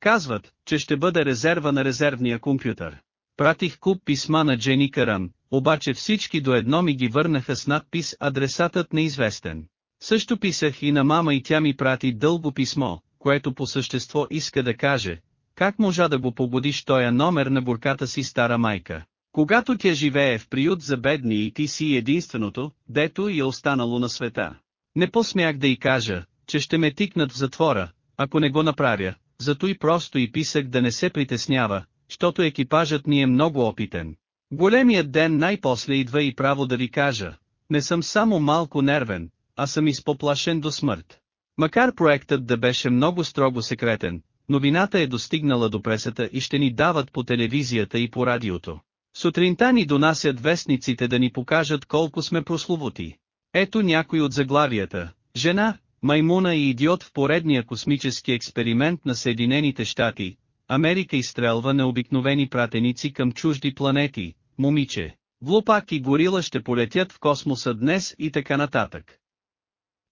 Казват, че ще бъде резерва на резервния компютър. Пратих куп писма на Джени Каран, обаче всички до едно ми ги върнаха с надпис адресатът неизвестен. Също писах и на мама и тя ми прати дълго писмо, което по същество иска да каже, как можа да го погодиш тоя номер на бурката си стара майка. Когато тя живее в приют за бедни и ти си единственото, дето и е останало на света. Не посмях да й кажа, че ще ме тикнат в затвора, ако не го направя, зато и просто и писах да не се притеснява, защото екипажът ни е много опитен. Големият ден най-после идва и право да ви кажа, не съм само малко нервен, а съм изпоплашен до смърт. Макар проектът да беше много строго секретен, новината е достигнала до пресата и ще ни дават по телевизията и по радиото. Сутринта ни донасят вестниците да ни покажат колко сме прословути. Ето някой от заглавията. Жена, маймуна и идиот в поредния космически експеримент на Съединените щати. Америка изстрелва необикновени пратеници към чужди планети. Момиче, Влупак и горила ще полетят в космоса днес и така нататък.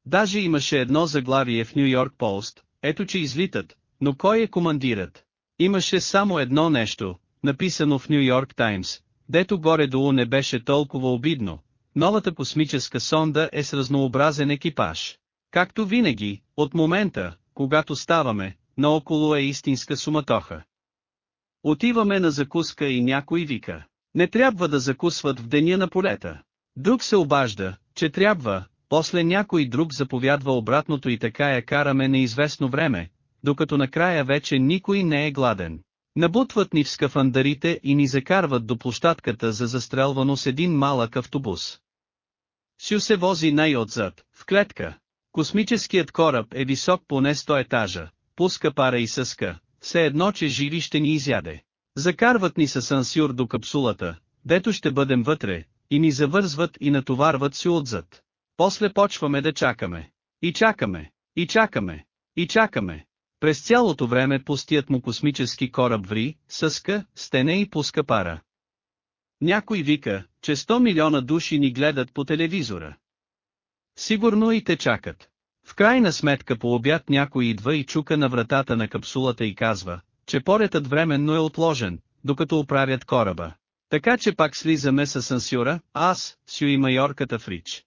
Даже имаше едно заглавие в Нью Йорк Пост, ето че излитат, но кой е командират? Имаше само едно нещо, написано в Нью Йорк Таймс, дето горе-долу не беше толкова обидно. Новата космическа сонда е с разнообразен екипаж. Както винаги, от момента, когато ставаме, наоколо е истинска суматоха. Отиваме на закуска и някой вика. Не трябва да закусват в деня на полета. Друг се обажда, че трябва, после някой друг заповядва обратното и така я караме неизвестно време, докато накрая вече никой не е гладен. Набутват ни в скафандарите и ни закарват до площадката за застрелвано с един малък автобус. Сю се вози най-отзад, в клетка. Космическият кораб е висок поне 100 етажа, пуска пара и съска, все едно че живи ще ни изяде. Закарват ни с ансюр до капсулата, дето ще бъдем вътре, и ни завързват и натоварват си отзад. После почваме да чакаме. И чакаме, и чакаме, и чакаме. През цялото време пустият му космически кораб ври, съска, стене и пуска пара. Някой вика, че 100 милиона души ни гледат по телевизора. Сигурно и те чакат. В крайна сметка по обяд някой идва и чука на вратата на капсулата и казва, че полетът временно е отложен, докато оправят кораба. Така че пак слизаме с ансюра, аз, Сю и майорката Фрич.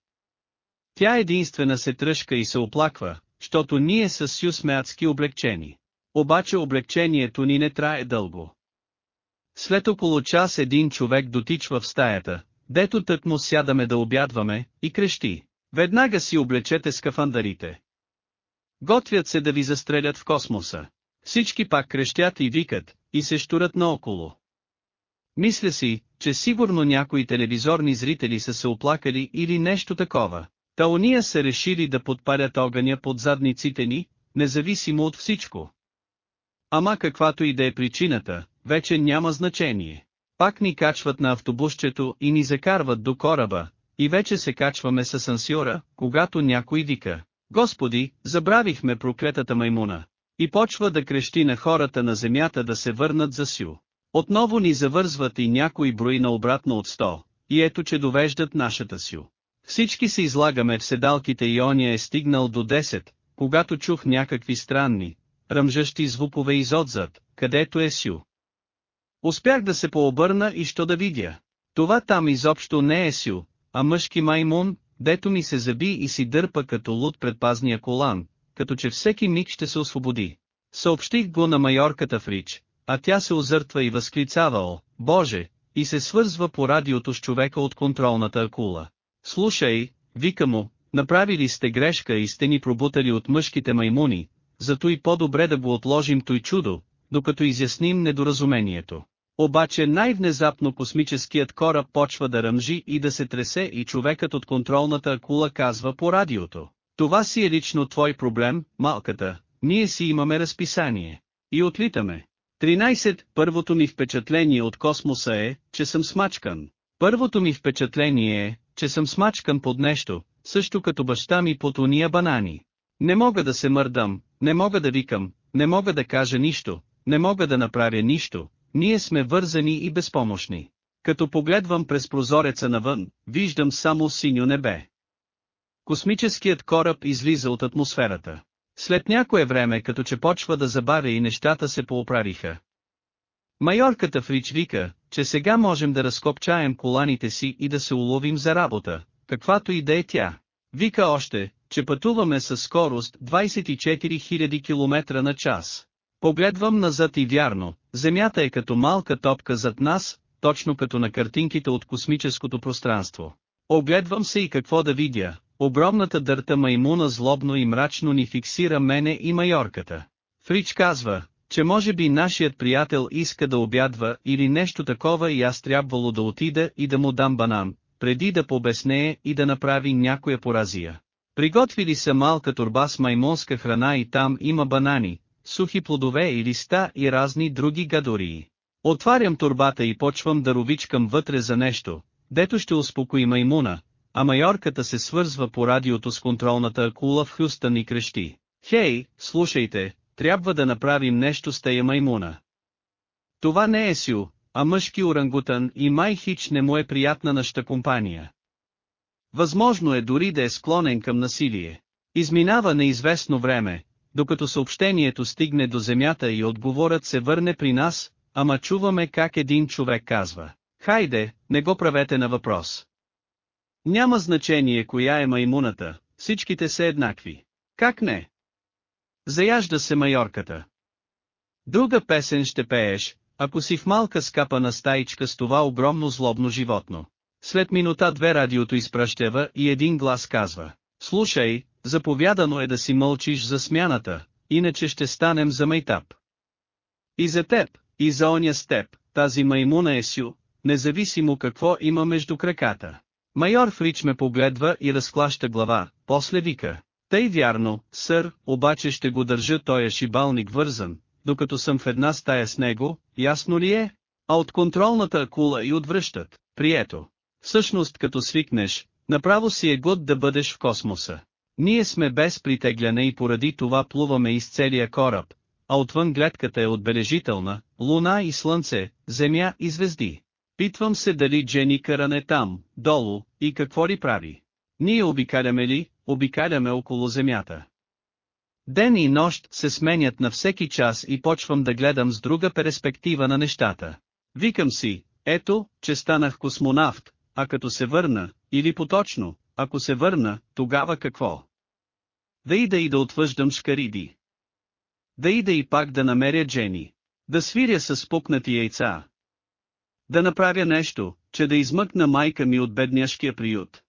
Тя единствена се тръжка и се оплаква, защото ние с Сю сме адски облегчени. Обаче облегчението ни не трае дълго. След около час един човек дотичва в стаята, дето тък му сядаме да обядваме, и крещи. Веднага си облечете скафандарите. Готвят се да ви застрелят в космоса. Всички пак крещят и викат, и се штурат наоколо. Мисля си, че сигурно някои телевизорни зрители са се оплакали или нещо такова. Та уния са решили да подпалят огъня под задниците ни, независимо от всичко. Ама каквато и да е причината, вече няма значение. Пак ни качват на автобусчето и ни закарват до кораба, и вече се качваме с ансиора, когато някой вика. Господи, забравихме проклетата маймуна. И почва да крещи на хората на земята да се върнат за Сю. Отново ни завързват и някои брои на обратно от 100, и ето че довеждат нашата Сю. Всички се излагаме в седалките и оня е стигнал до 10, когато чух някакви странни, ръмжащи звукове изотзад, където е Сю. Успях да се пообърна и що да видя. Това там изобщо не е Сю, а мъжки маймун, дето ми се заби и си дърпа като луд предпазния колан, като че всеки миг ще се освободи. Съобщих го на майорката в Рич, а тя се озъртва и възклицава о, Боже, и се свързва по радиото с човека от контролната акула. Слушай, вика му, направили сте грешка и сте ни пробутали от мъжките маймуни, зато и по-добре да го отложим той чудо, докато изясним недоразумението. Обаче най-внезапно космическият кораб почва да ръмжи и да се тресе и човекът от контролната акула казва по радиото. Това си е лично твой проблем, малката, ние си имаме разписание. И отлитаме. 13. Първото ми впечатление от космоса е, че съм смачкан. Първото ми впечатление е, че съм смачкан под нещо, също като баща ми под уния банани. Не мога да се мърдам, не мога да викам, не мога да кажа нищо, не мога да направя нищо, ние сме вързани и безпомощни. Като погледвам през прозореца навън, виждам само синьо небе. Космическият кораб излиза от атмосферата. След някое време като че почва да забавя и нещата се поуправиха. Майорката Фрич вика, че сега можем да разкопчаем коланите си и да се уловим за работа, каквато и да е тя. Вика още, че пътуваме с скорост 24 000 км на час. Погледвам назад и вярно, Земята е като малка топка зад нас, точно като на картинките от космическото пространство. Огледвам се и какво да видя, огромната дърта маймуна злобно и мрачно ни фиксира мене и майорката. Фрич казва, че може би нашият приятел иска да обядва или нещо такова и аз трябвало да отида и да му дам банан, преди да побеснее и да направи някоя поразия. Приготвили са малка турба с маймонска храна и там има банани, сухи плодове и листа и разни други гадории. Отварям турбата и почвам да ровичкам вътре за нещо, дето ще успокои маймуна, а майорката се свързва по радиото с контролната акула в Хюстън и крещи. Хей, слушайте, трябва да направим нещо с тая маймуна. Това не е Сю, а мъжки орангутан и май хич не му е приятна нашата компания. Възможно е дори да е склонен към насилие. Изминава неизвестно време, докато съобщението стигне до земята и отговорът се върне при нас, ама чуваме как един човек казва. Хайде, не го правете на въпрос. Няма значение коя е маймуната, всичките са еднакви. Как не? Заяжда се майорката. Друга песен ще пееш, ако си в малка скапана стаичка с това огромно злобно животно. След минута две радиото изпращева и един глас казва. Слушай, заповядано е да си мълчиш за смяната, иначе ще станем за майтап. И за теб, и за оня с теб, тази маймуна е сю, независимо какво има между краката. Майор Фрич ме погледва и разклаща глава, после вика. Тъй вярно, сър, обаче ще го държа тоя шибалник вързан, докато съм в една стая с него, ясно ли е? А от контролната акула и отвръщат, прието. Всъщност като свикнеш, направо си е год да бъдеш в космоса. Ние сме без притегляне и поради това плуваме из целия кораб, а отвън гледката е отбележителна, луна и слънце, земя и звезди. Питвам се дали Джени Каран е там, долу, и какво ли прави. Ние обикаляме ли, обикаляме около земята. Ден и нощ се сменят на всеки час и почвам да гледам с друга перспектива на нещата. Викам си, ето, че станах космонавт, а като се върна, или поточно, ако се върна, тогава какво? Да и да и да отвъждам шкариди. Да и да и пак да намеря Джени. Да свиря с спукнати яйца. Да направя нещо, че да измъкна майка ми от бедняшкия приют.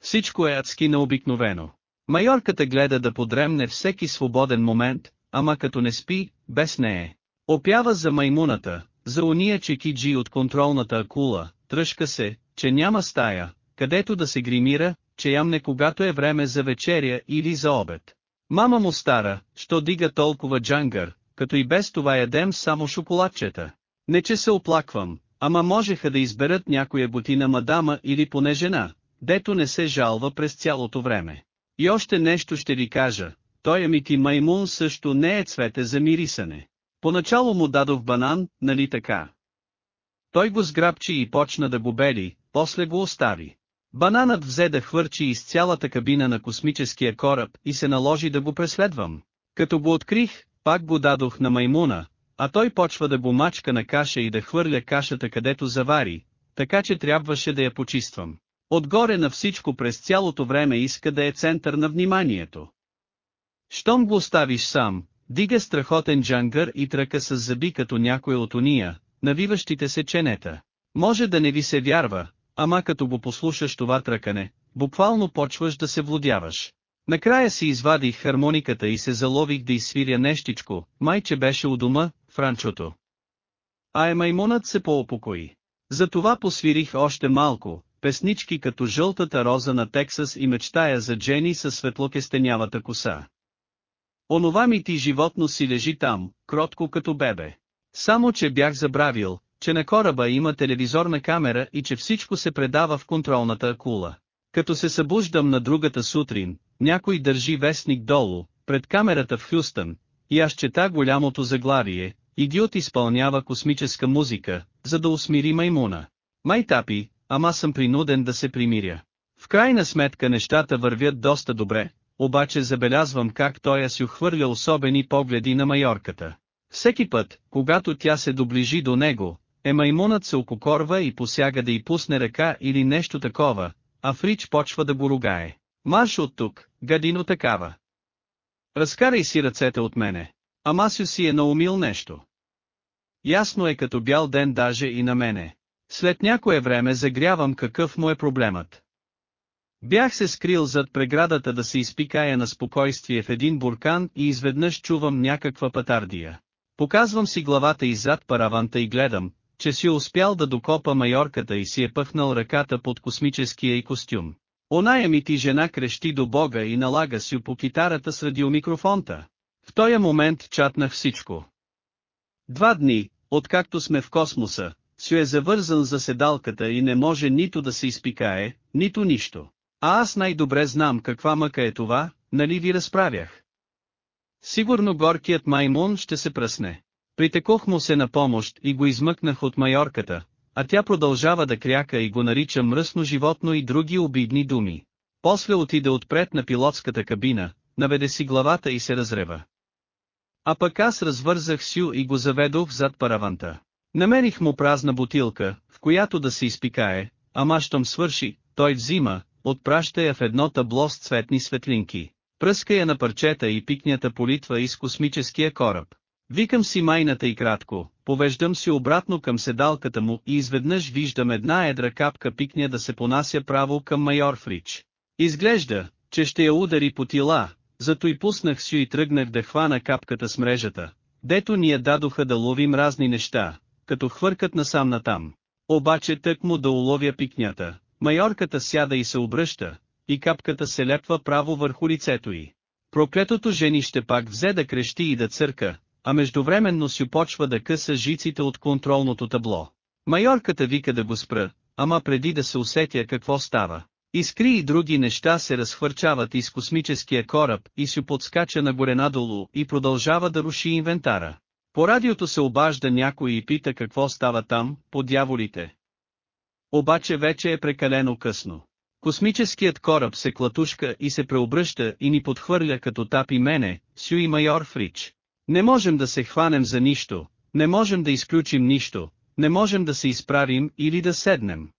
Всичко е адски необикновено. Майорката гледа да подремне всеки свободен момент, ама като не спи, без нея. Опява за маймуната, за уния чекиджи от контролната акула, тръжка се, че няма стая, където да се гримира, че ямне когато е време за вечеря или за обед. Мама му стара, що дига толкова джангър, като и без това ядем само шоколадчета. Не че се оплаквам, ама можеха да изберат някоя бутина мадама или поне жена, дето не се жалва през цялото време. И още нещо ще ви кажа, той амити маймун също не е цвете за мирисане. Поначало му дадох банан, нали така? Той го сграбчи и почна да го бели, после го остави. Бананът взе да хвърчи из цялата кабина на космическия кораб и се наложи да го преследвам. Като го открих, пак го дадох на маймуна, а той почва да го мачка на каша и да хвърля кашата където завари, така че трябваше да я почиствам. Отгоре на всичко през цялото време иска да е център на вниманието. Щом го оставиш сам, дига страхотен джангър и тръка с зъби като някой от уния, навиващите се ченета. Може да не ви се вярва, ама като го послушаш това тръкане, буквално почваш да се влудяваш. Накрая си извадих хармониката и се залових да изсвиря нещичко, майче беше у дома, в ранчото. А е маймонът се поопокои. Затова посвирих още малко, песнички като жълтата роза на Тексас и мечтая за Джени със светлокестенявата коса. Онова ми ти животно си лежи там, кротко като бебе. Само че бях забравил, че на кораба има телевизорна камера и че всичко се предава в контролната акула. Като се събуждам на другата сутрин, някой държи вестник долу, пред камерата в Хюстън, и аз чета голямото заглавие, идиот изпълнява космическа музика, за да усмири маймуна. Майтапи, ама съм принуден да се примиря. В крайна сметка нещата вървят доста добре, обаче забелязвам как той я си ухвърля особени погледи на майорката. Всеки път, когато тя се доближи до него, е маймунът се ококорва и посяга да й пусне ръка или нещо такова, а Фрич почва да го ругае. Марш от тук, гадино такава. Разкарай си ръцете от мене. Амасио си е наумил нещо. Ясно е като бял ден даже и на мене. След някое време загрявам какъв му е проблемът. Бях се скрил зад преградата да се изпикая на спокойствие в един буркан и изведнъж чувам някаква патардия. Показвам си главата иззад параванта и гледам, че си успял да докопа майорката и си е пъхнал ръката под космическия и костюм. Оная ми ти жена крещи до Бога и налага си по китарата с радиомикрофонта. В този момент чатнах всичко. Два дни, откакто сме в космоса, си е завързан за седалката и не може нито да се изпикае, нито нищо. А аз най-добре знам каква мъка е това, нали ви разправях. Сигурно горкият маймун ще се пръсне. Притекох му се на помощ и го измъкнах от майорката, а тя продължава да кряка и го нарича мръсно животно и други обидни думи. После отиде отпред на пилотската кабина, наведе си главата и се разрева. А пък аз развързах Сю и го заведох зад параванта. Намерих му празна бутилка, в която да се изпикае, ама щом свърши, той взима, отпраща я в едно табло с цветни светлинки. Пръска я на парчета и пикнята политва из космическия кораб. Викам си майната и кратко, повеждам си обратно към седалката му и изведнъж виждам една едра капка пикня да се понася право към майор Фрич. Изглежда, че ще я удари по тила, зато и пуснах си и тръгнах да хвана капката с мрежата, дето ни я дадоха да ловим разни неща, като хвъркат насам натам. Обаче тък му да уловя пикнята, майорката сяда и се обръща, и капката се лепва право върху лицето й. Проклетото женище пак взе да крещи и да църка, а междувременно си почва да къса жиците от контролното табло. Майорката вика да го спра, ама преди да се усетя какво става. Искри и други неща се разхвърчават из космическия кораб и си подскача нагоре надолу и продължава да руши инвентара. По радиото се обажда някой и пита какво става там, по дяволите. Обаче вече е прекалено късно. Космическият кораб се клатушка и се преобръща и ни подхвърля като тапи мене, Сю и майор Фрич. Не можем да се хванем за нищо, не можем да изключим нищо, не можем да се изправим или да седнем.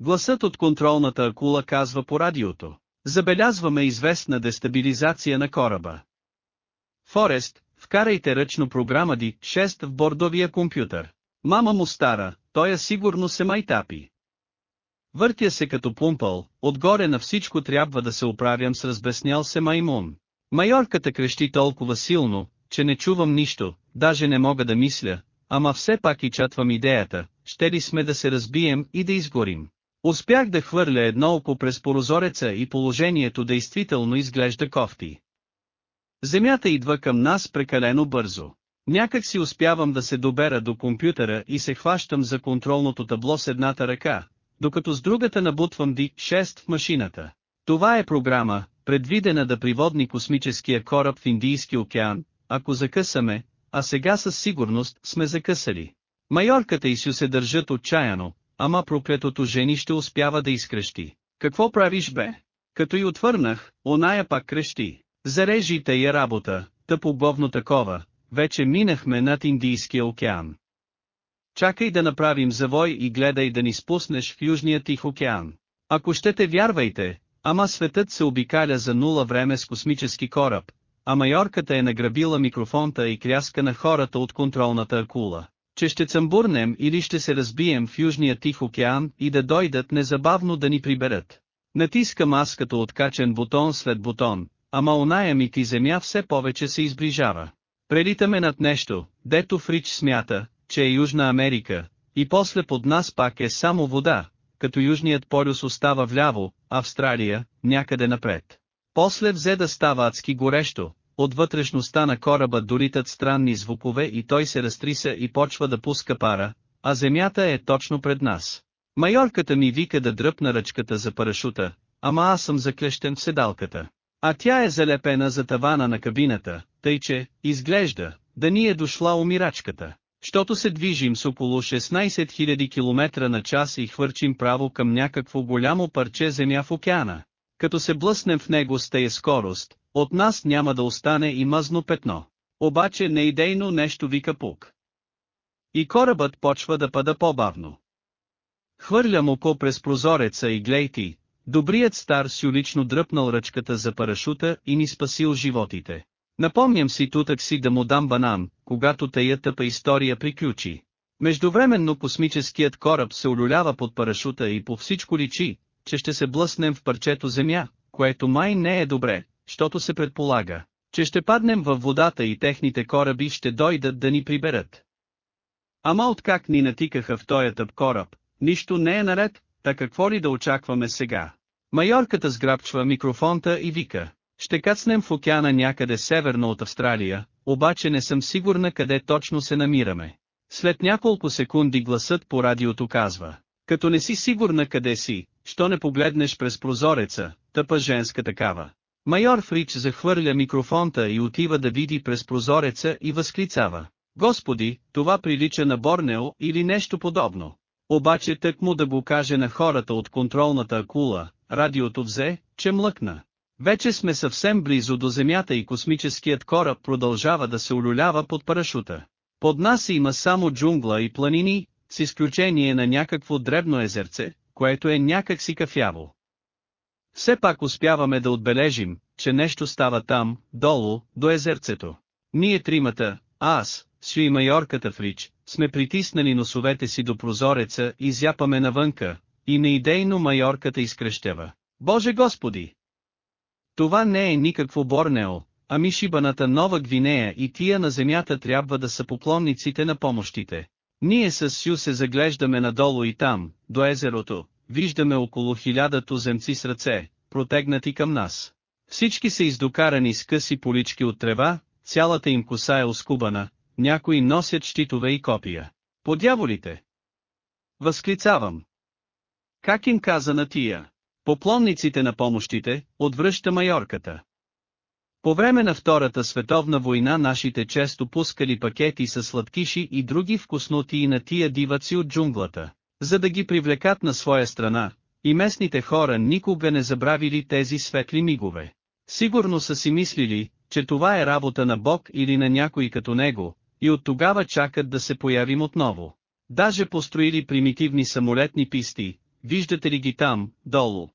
Гласът от контролната акула казва по радиото. Забелязваме известна дестабилизация на кораба. Форест, вкарайте ръчно програма D6 в бордовия компютър. Мама му стара, той е сигурно се майтапи. Въртя се като пумпал, отгоре на всичко трябва да се оправям с разбеснял се маймун. Майорката крещи толкова силно, че не чувам нищо, даже не мога да мисля, ама все пак и чатвам идеята, ще ли сме да се разбием и да изгорим. Успях да хвърля едно око през порозореца и положението действително изглежда кофти. Земята идва към нас прекалено бързо. Някак си успявам да се добера до компютъра и се хващам за контролното табло с едната ръка, докато с другата набутвам D6 в машината. Това е програма, предвидена да приводни космическия кораб в Индийски океан, ако закъсаме, а сега със сигурност сме закъсали. Майорката и Сю се държат отчаяно, ама проклетото жени ще успява да изкрещи. Какво правиш бе? Като и отвърнах, оная пак крещи. Зарежи тая работа, тъпо бовно такова, вече минахме над Индийския океан. Чакай да направим завой и гледай да ни спуснеш в Южния Тих океан. Ако ще те вярвайте, ама светът се обикаля за нула време с космически кораб, а майорката е награбила микрофонта и кряска на хората от контролната акула, че ще цъмбурнем или ще се разбием в Южния Тих океан и да дойдат незабавно да ни приберат. Натискам аз като откачен бутон след бутон, ама оная миг и земя все повече се изближава. Прелитаме над нещо, дето Фрич смята, че е Южна Америка, и после под нас пак е само вода, като Южният полюс остава вляво, Австралия, някъде напред. После взе да става адски горещо, от вътрешността на кораба долитат странни звукове и той се разтриса и почва да пуска пара, а земята е точно пред нас. Майорката ми вика да дръпна ръчката за парашута, ама аз съм заклещен в седалката. А тя е залепена за тавана на кабината, тъй че, изглежда, да ни е дошла умирачката. Щото се движим с около 16 000 км на час и хвърчим право към някакво голямо парче земя в океана. Като се блъснем в него с тая скорост, от нас няма да остане и мъзно петно. Обаче неидейно нещо вика пук. И корабът почва да пада по-бавно. Хвърлям око през прозореца и глейти, добрият стар сюлично дръпнал ръчката за парашута и ни спасил животите. Напомням си тутък си да му дам банан, когато тая тъпа история приключи. Междувременно космическият кораб се улюлява под парашута и по всичко личи, че ще се блъснем в парчето земя, което май не е добре, защото се предполага, че ще паднем във водата и техните кораби ще дойдат да ни приберат. Ама откак ни натикаха в този тъп кораб, нищо не е наред, та какво ли да очакваме сега? Майорката сграбчва микрофонта и вика, ще кацнем в океана някъде северно от Австралия, обаче не съм сигурна къде точно се намираме. След няколко секунди гласът по радиото казва, като не си сигурна къде си, що не погледнеш през прозореца, тъпа женска такава. Майор Фрич захвърля микрофонта и отива да види през прозореца и възклицава. Господи, това прилича на Борнео или нещо подобно. Обаче тък му да го каже на хората от контролната акула, радиото взе, че млъкна. Вече сме съвсем близо до Земята и космическият кораб продължава да се улюлява под парашута. Под нас има само джунгла и планини, с изключение на някакво дребно езерце, което е някак си кафяво. Все пак успяваме да отбележим, че нещо става там, долу, до езерцето. Ние тримата, аз, Сю и майорката Фрич, сме притиснали носовете си до прозореца и зяпаме навънка, и неидейно майорката изкрещева. Боже Господи! Това не е никакво Борнео, ами шибаната Нова Гвинея и тия на земята трябва да са поклонниците на помощите. Ние с Сю се заглеждаме надолу и там, до езерото, виждаме около хиляда туземци с ръце, протегнати към нас. Всички са издокарани с къси полички от трева, цялата им коса е оскубана, някои носят щитове и копия. Подяволите! Възклицавам. Как им каза на тия? Поклонниците на помощите, отвръща майорката. По време на Втората световна война нашите често пускали пакети с сладкиши и други вкусноти на тия диваци от джунглата, за да ги привлекат на своя страна, и местните хора никога не забравили тези светли мигове. Сигурно са си мислили, че това е работа на Бог или на някой като него, и от тогава чакат да се появим отново. Даже построили примитивни самолетни писти, виждате ли ги там, долу.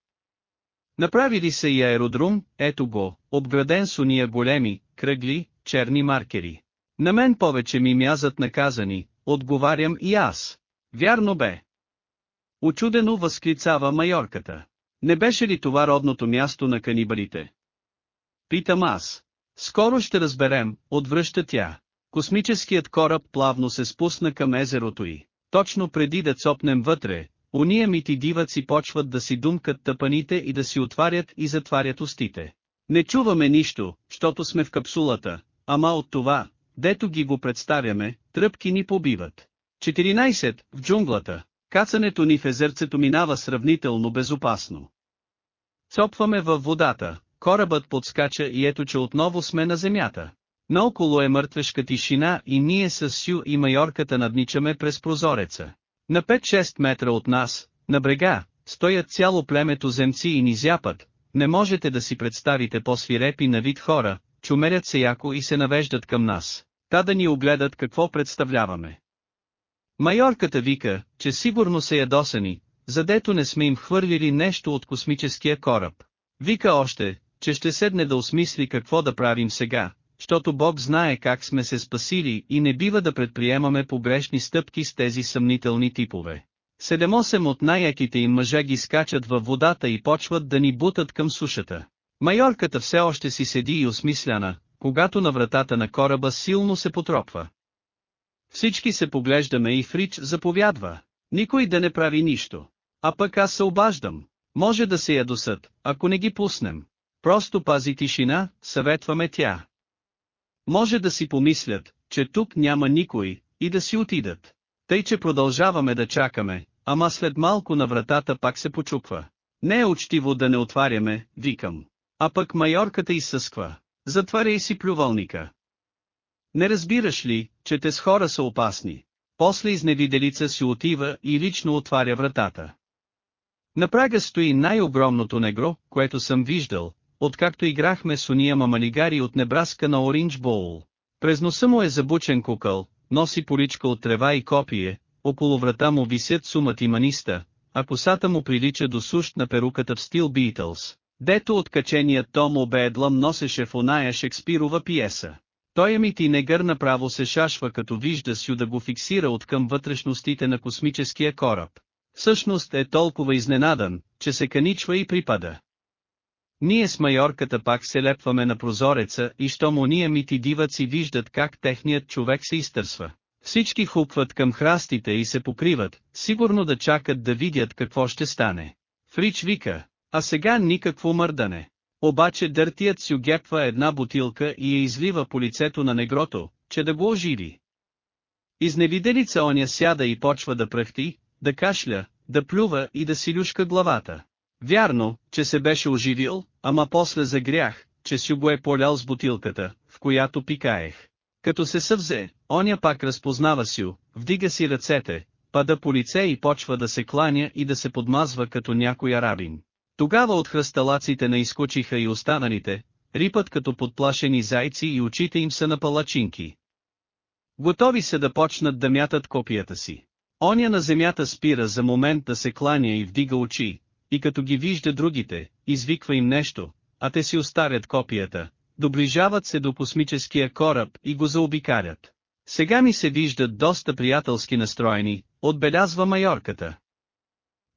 Направили се и аеродром, ето го, обграден с уния големи, кръгли, черни маркери. На мен повече ми мязат наказани, отговарям и аз. Вярно бе. Очудено възклицава майорката. Не беше ли това родното място на канибалите? Питам аз. Скоро ще разберем, отвръща тя. Космическият кораб плавно се спусна към езерото й. Точно преди да цопнем вътре, уния мити диваци почват да си думкат тъпаните и да си отварят и затварят устите. Не чуваме нищо, щото сме в капсулата, ама от това, дето ги го представяме, тръпки ни побиват. 14. В джунглата. Кацането ни в езерцето минава сравнително безопасно. Цопваме във водата, корабът подскача и ето че отново сме на земята. Наоколо е мъртвешка тишина и ние с Сю и майорката надничаме през прозореца. На 5-6 метра от нас, на брега, стоят цяло племето земци и ни зяпат. Не можете да си представите по-свирепи на вид хора, чумерят се яко и се навеждат към нас, та да ни огледат какво представляваме. Майорката вика, че сигурно се ядосани, задето не сме им хвърлили нещо от космическия кораб. Вика още, че ще седне да осмисли какво да правим сега, защото Бог знае как сме се спасили и не бива да предприемаме погрешни стъпки с тези съмнителни типове. Седем-осем от най-яките им мъже ги скачат във водата и почват да ни бутат към сушата. Майорката все още си седи и осмисляна, когато на вратата на кораба силно се потропва. Всички се поглеждаме и Фрич заповядва. Никой да не прави нищо. А пък аз се обаждам. Може да се ядосат, ако не ги пуснем. Просто пази тишина, съветваме тя. Може да си помислят, че тук няма никой, и да си отидат. Тъй че продължаваме да чакаме, ама след малко на вратата пак се почупва. Не е учтиво да не отваряме, викам. А пък майорката изсъсква. Затваряй си плювалника. Не разбираш ли, че те с хора са опасни? После изневиделица си отива и лично отваря вратата. На прага стои най-огромното негро, което съм виждал, откакто играхме с уния мамалигари от Небраска на Оринж Боул. През носа му е забучен кукъл, носи поличка от трева и копие, около врата му висят сумът и маниста, а косата му прилича до сущ на перуката в стил Beatles, дето откаченият Том Обедлъм носеше в оная Шекспирова пиеса. Той ми ти негър направо се шашва като вижда Сю да го фиксира от към вътрешностите на космическия кораб. Всъщност е толкова изненадан, че се каничва и припада. Ние с майорката пак се лепваме на прозореца и щом уния мити диваци виждат как техният човек се изтърсва. Всички хупват към храстите и се покриват, сигурно да чакат да видят какво ще стане. Фрич вика, а сега никакво мърдане. Обаче дъртият си огепва една бутилка и я излива по лицето на негрото, че да го оживи. Изневиделица оня сяда и почва да пръхти, да кашля, да плюва и да си люшка главата. Вярно, че се беше оживил, ама после загрях, че си го е полял с бутилката, в която пикаех. Като се съвзе, оня пак разпознава Сю, вдига си ръцете, пада по лице и почва да се кланя и да се подмазва като някой арабин. Тогава от хръсталаците не изкочиха и останалите, рипат като подплашени зайци и очите им са на палачинки. Готови се да почнат да мятат копията си. Оня на земята спира за момент да се кланя и вдига очи, и като ги вижда другите, извиква им нещо, а те си остарят копията, доближават се до космическия кораб и го заобикарят. Сега ми се виждат доста приятелски настроени, отбелязва майорката.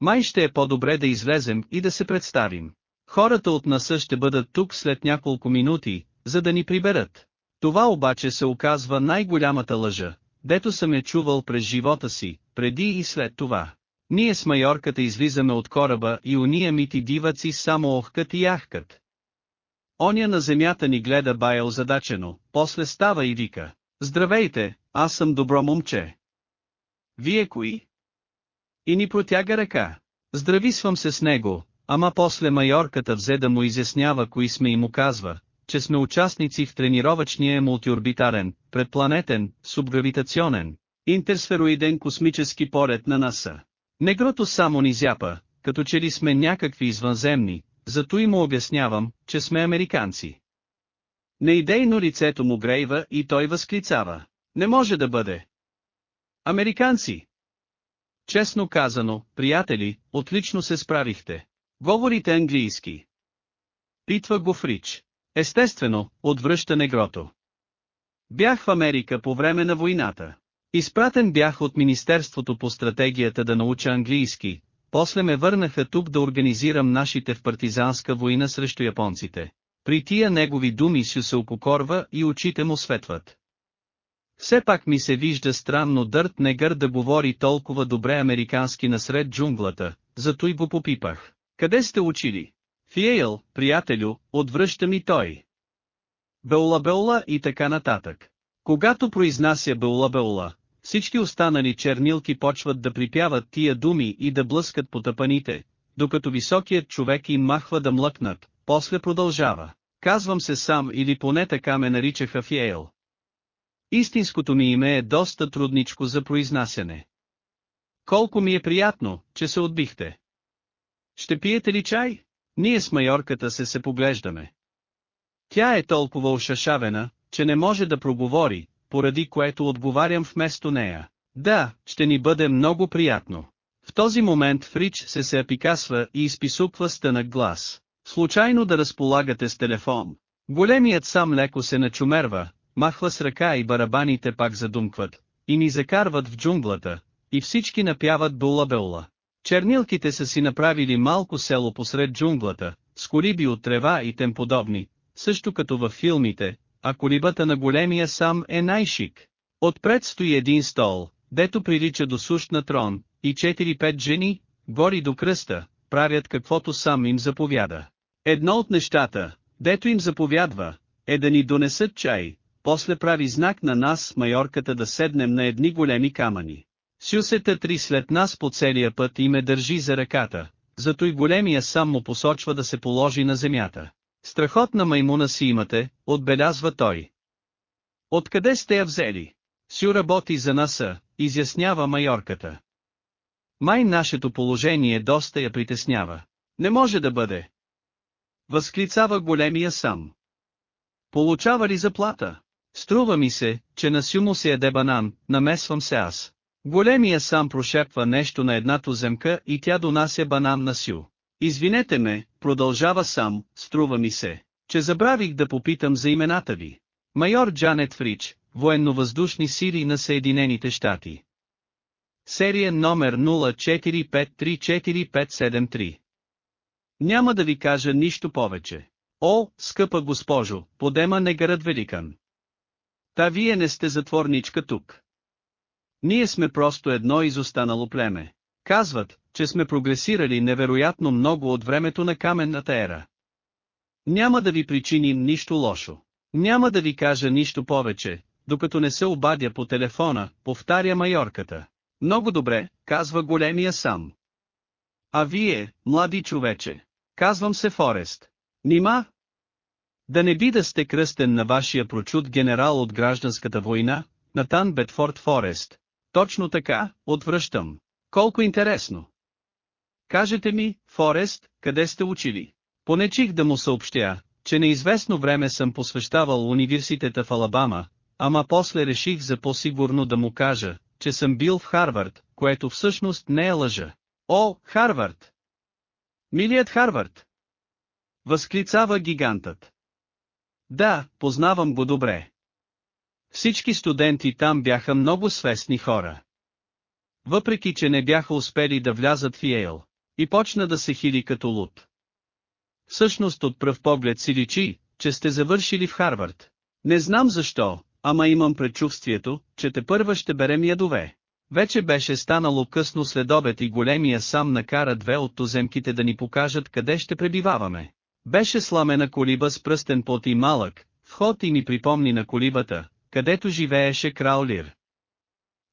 Май ще е по-добре да излезем и да се представим. Хората от наса ще бъдат тук след няколко минути, за да ни приберат. Това обаче се оказва най-голямата лъжа, дето съм я чувал през живота си, преди и след това. Ние с майорката излизаме от кораба и уния мити диваци само охкат и яхкат. Оня на земята ни гледа бая озадачено, после става и вика. Здравейте, аз съм добро момче. Вие кои? И ни протяга ръка. Здрависвам се с него, ама после майорката взе да му изяснява кои сме и му казва, че сме участници в тренировъчния мултиорбитарен, предпланетен, субгравитационен, интерсфероиден космически поред на НАСА. Негрото само ни зяпа, като че ли сме някакви извънземни, зато и му обяснявам, че сме американци. Неидейно лицето му грейва и той възклицава. Не може да бъде. Американци! Честно казано, приятели, отлично се справихте. Говорите английски. Питва го Фрич. Естествено, отвръща негрото. Бях в Америка по време на войната. Изпратен бях от Министерството по стратегията да науча английски, после ме върнаха тук да организирам нашите в партизанска война срещу японците. При тия негови думи си се упокорва и очите му светват. Все пак ми се вижда странно Дърт Негър да говори толкова добре американски насред джунглата, зато и го попипах. Къде сте учили? Фиейл, приятелю, отвръща ми той. Беула Беула и така нататък. Когато произнася Беула Беула, всички останали чернилки почват да припяват тия думи и да блъскат по тъпаните, докато високият човек им махва да млъкнат, после продължава. Казвам се сам или поне така ме наричаха в Йейл. Истинското ми име е доста трудничко за произнасяне. Колко ми е приятно, че се отбихте. Ще пиете ли чай? Ние с майорката се се поглеждаме. Тя е толкова ушашавена, че не може да проговори, поради което отговарям вместо нея. Да, ще ни бъде много приятно. В този момент Фрич се се апикасва и изписуква стънък глас. Случайно да разполагате с телефон. Големият сам леко се начумерва, махва с ръка и барабаните пак задумкват, и ни закарват в джунглата, и всички напяват була-беула. Чернилките са си направили малко село посред джунглата, с колиби от трева и тем подобни, също като във филмите, а колибата на големия сам е най-шик. Отпред стои един стол, дето прилича до суш на трон, и 4-5 жени, гори до кръста, правят каквото сам им заповяда. Едно от нещата, дето им заповядва, е да ни донесат чай, после прави знак на нас майорката да седнем на едни големи камъни. Сюсета три след нас по целия път и ме държи за ръката, зато и големия сам му посочва да се положи на земята. Страхотна маймуна си имате, отбелязва той. Откъде сте я взели? Сю работи за наса, изяснява майорката. Май нашето положение доста я притеснява. Не може да бъде. Възклицава големия сам. Получава ли заплата? Струва ми се, че на Сю му се яде банан, намесвам се аз. Големия сам прошепва нещо на една туземка и тя донася банан на Сю. Извинете ме, продължава сам, струва ми се, че забравих да попитам за имената ви. Майор Джанет Фрич, военновъздушни сили на Съединените щати. Серия номер 04534573. Няма да ви кажа нищо повече. О, скъпа госпожо, подема негарът великан. Та вие не сте затворничка тук. Ние сме просто едно изостанало племе. Казват, че сме прогресирали невероятно много от времето на каменната ера. Няма да ви причиним нищо лошо. Няма да ви кажа нищо повече, докато не се обадя по телефона, повтаря майорката. Много добре, казва големия сам. А вие, млади човече, казвам се Форест. Нима? Да не би да сте кръстен на вашия прочут генерал от гражданската война, Натан Бетфорд Форест. Точно така, отвръщам. Колко интересно. Кажете ми, Форест, къде сте учили? Понечих да му съобщя, че неизвестно време съм посвещавал университета в Алабама, ама после реших за по-сигурно да му кажа, че съм бил в Харвард, което всъщност не е лъжа. О, Харвард! Милият Харвард! Възклицава гигантът. Да, познавам го добре. Всички студенти там бяха много свестни хора. Въпреки че не бяха успели да влязат в Йейл, и почна да се хили като луд. Всъщност от пръв поглед си личи, че сте завършили в Харвард. Не знам защо, ама имам предчувствието, че те първа ще берем ядове. Вече беше станало късно след обед и големия сам накара две от туземките да ни покажат къде ще пребиваваме. Беше сламена колиба с пръстен пот и малък, вход и ми припомни на колибата, където живееше крал Лир.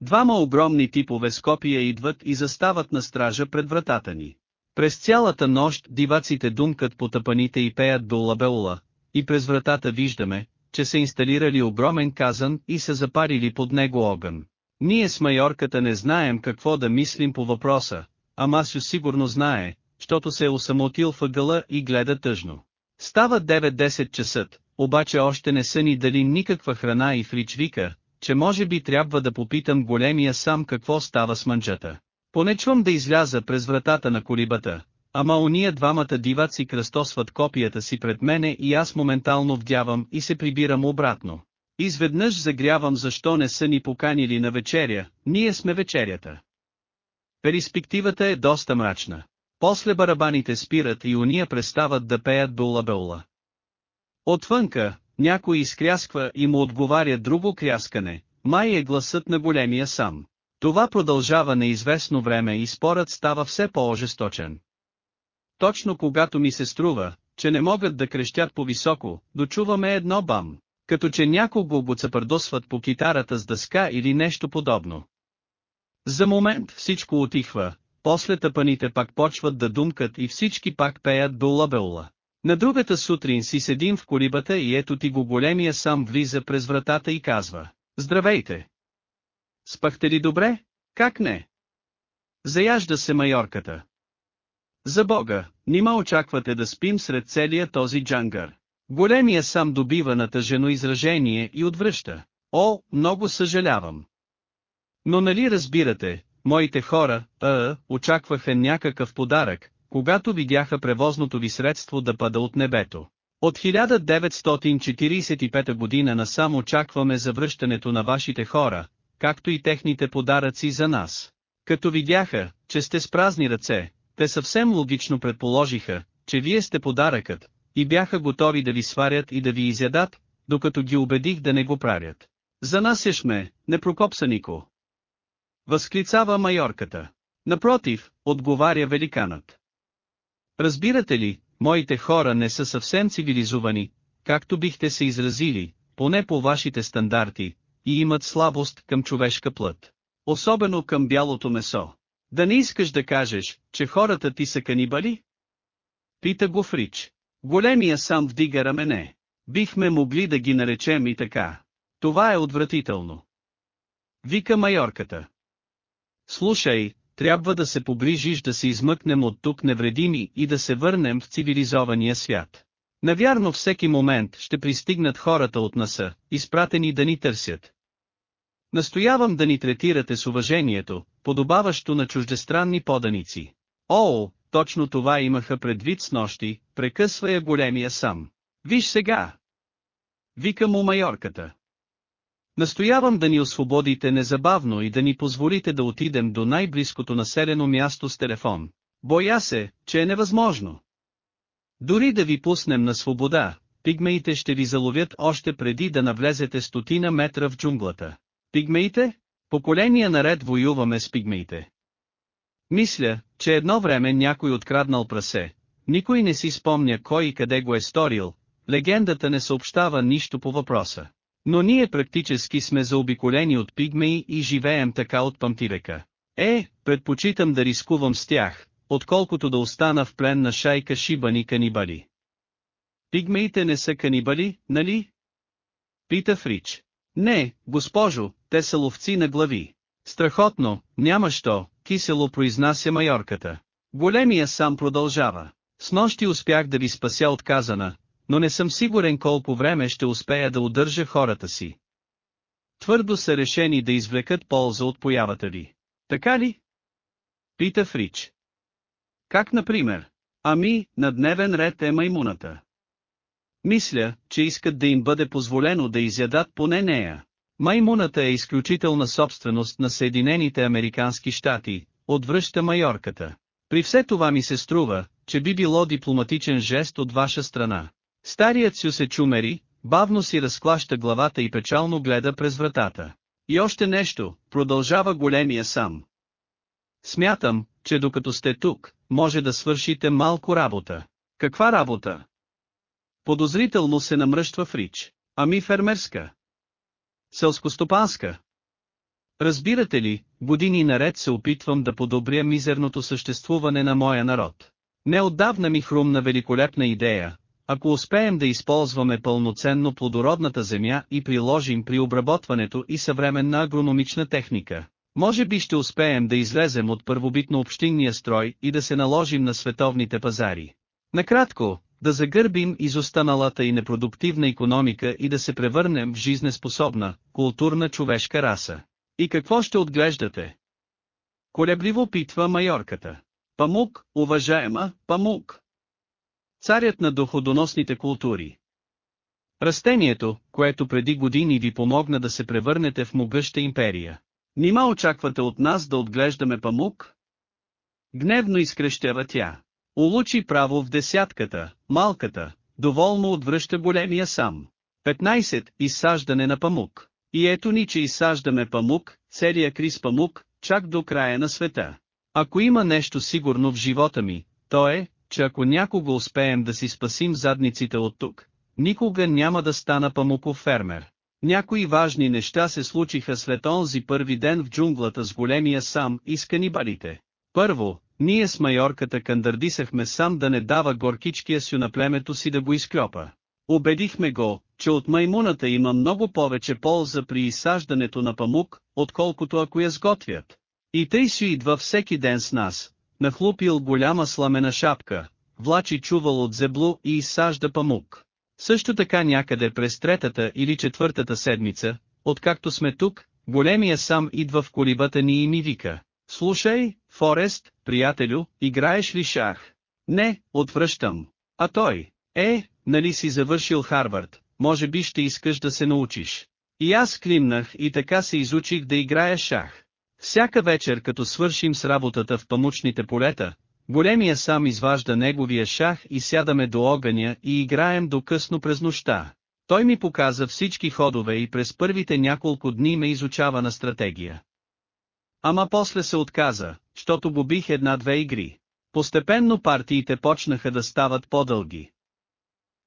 Двама огромни типове с копия идват и застават на стража пред вратата ни. През цялата нощ диваците думкат по тъпаните и пеят до лабеула, и през вратата виждаме, че са инсталирали огромен казан и са запарили под него огън. Ние с майорката не знаем какво да мислим по въпроса, а Масю сигурно знае, щото се е усамотил въгъла и гледа тъжно. Става 9-10 часа, обаче още не са ни дали никаква храна и Фрич вика, че може би трябва да попитам големия сам какво става с манджата. Понечвам да изляза през вратата на колибата, ама уния двамата диваци кръстосват копията си пред мене и аз моментално вдявам и се прибирам обратно. Изведнъж загрявам защо не са ни поканили на вечеря, ние сме вечерята. Перспективата е доста мрачна. После барабаните спират и уния престават да пеят була-беула. Отвънка, някой изкрясква и му отговаря друго кряскане, май е гласът на големия сам. Това продължава неизвестно време и спорът става все по-ожесточен. Точно когато ми се струва, че не могат да крещят по-високо, дочуваме едно бам, като че някого го цапърдосват по китарата с дъска или нещо подобно. За момент всичко отихва, после тъпаните пак почват да думкат и всички пак пеят до лабеула. На другата сутрин си седим в колибата и ето ти го големия сам влиза през вратата и казва, Здравейте! Спахте ли добре? Как не? Заяжда се майорката. За Бога, нима очаквате да спим сред целия този джангър. Големия сам добива натъжено изражение и отвръща. О, много съжалявам. Но нали разбирате, моите хора, а, очакваха някакъв подарък, когато видяха превозното ви средство да пада от небето. От 1945 година насам очакваме завръщането на вашите хора, както и техните подаръци за нас. Като видяха, че сте с празни ръце, те съвсем логично предположиха, че вие сте подаръкът, и бяха готови да ви сварят и да ви изядат, докато ги убедих да не го правят. Занасяш ме, непрокопсанико. Възклицава майорката. Напротив, отговаря великанът. Разбирате ли, моите хора не са съвсем цивилизовани, както бихте се изразили, поне по вашите стандарти, и имат слабост към човешка плът. Особено към бялото месо. Да не искаш да кажеш, че хората ти са канибали? Пита го Фрич. Големия сам вдига рамене. Бихме могли да ги наречем и така. Това е отвратително. Вика майорката. Слушай, трябва да се поближиш да се измъкнем от тук невредими и да се върнем в цивилизования свят. Навярно всеки момент ще пристигнат хората от наса, изпратени да ни търсят. Настоявам да ни третирате с уважението, подобаващо на чуждестранни поданици. О, точно това имаха предвид с нощи, прекъсва я големия сам. Виж сега! Вика му майорката. Настоявам да ни освободите незабавно и да ни позволите да отидем до най-близкото населено място с телефон. Боя се, че е невъзможно. Дори да ви пуснем на свобода, пигмеите ще ви заловят още преди да навлезете стотина метра в джунглата. Пигмеите? Поколения наред воюваме с пигмеите. Мисля, че едно време някой откраднал прасе. Никой не си спомня кой и къде го е сторил, легендата не съобщава нищо по въпроса. Но ние практически сме заобиколени от пигмеи и живеем така от памтивека. Е, предпочитам да рискувам с тях, отколкото да остана в плен на шайка шибани канибали. Пигмеите не са канибали, нали? Пита Фрич. Не, госпожо, те са ловци на глави. Страхотно, няма що, кисело произнася майорката. Големия сам продължава. С нощи успях да ви спася от казана, но не съм сигурен колко време ще успея да удържа хората си. Твърдо са решени да извлекат полза от появата ви. Така ли? Пита Фрич. Как например? Ами, на дневен ред е маймуната. Мисля, че искат да им бъде позволено да изядат поне нея. Маймуната е изключителна собственост на Съединените Американски щати, отвръща майорката. При все това ми се струва, че би било дипломатичен жест от ваша страна. Старият сю се чумери, бавно си разклаща главата и печално гледа през вратата. И още нещо, продължава големия сам. Смятам, че докато сте тук, може да свършите малко работа. Каква работа? Подозрително се намръщва Фрич. Ами фермерска. Селскостопанска. Разбирате ли, години наред се опитвам да подобря мизерното съществуване на моя народ. Неотдавна ми хрумна великолепна идея, ако успеем да използваме пълноценно плодородната земя и приложим при обработването и съвременна агрономична техника, може би ще успеем да излезем от първобитно общинния строй и да се наложим на световните пазари. Накратко, да загърбим изостаналата и непродуктивна економика и да се превърнем в жизнеспособна, културна човешка раса. И какво ще отглеждате? Колебливо питва майорката. Памук, уважаема, памук. Царят на доходоносните култури. Растението, което преди години ви помогна да се превърнете в могъща империя. Нима очаквате от нас да отглеждаме памук? Гневно изкрещява тя. Улучи право в десятката, малката, доволно отвръща големия сам. 15. Изсаждане на памук. И ето ни, че изсаждаме памук, целия криз памук, чак до края на света. Ако има нещо сигурно в живота ми, то е, че ако някога успеем да си спасим задниците от тук, никога няма да стана памуков фермер. Някои важни неща се случиха след онзи първи ден в джунглата с големия сам и с канибалите. Първо, ние с майорката кандърдисахме сам да не дава горкичкия сю на племето си да го изклепа. Убедихме го, че от маймуната има много повече полза при изсаждането на памук, отколкото ако я сготвят. И тъй си идва всеки ден с нас, нахлупил голяма сламена шапка, влачи чувал от зебло и изсажда памук. Също така някъде през третата или четвъртата седмица, откакто сме тук, големия сам идва в колибата ни и ми вика. Слушай, Форест, приятелю, играеш ли шах? Не, отвръщам. А той, е, нали си завършил Харвард, може би ще искаш да се научиш. И аз климнах и така се изучих да играя шах. Всяка вечер като свършим с работата в памучните полета, големия сам изважда неговия шах и сядаме до огъня и играем до късно през нощта. Той ми показа всички ходове и през първите няколко дни ме изучава на стратегия. Ама после се отказа, щото губих една-две игри. Постепенно партиите почнаха да стават по-дълги.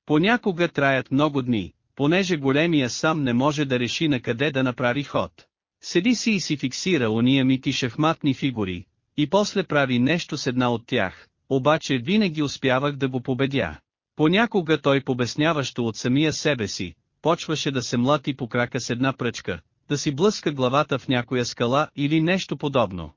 Понякога траят много дни, понеже големия сам не може да реши на къде да направи ход. Седи си и си фиксира уния мити шахматни фигури, и после прави нещо с една от тях, обаче винаги успявах да го победя. Понякога той побесняващо от самия себе си, почваше да се млати по крака с една пръчка, да си блъска главата в някоя скала или нещо подобно.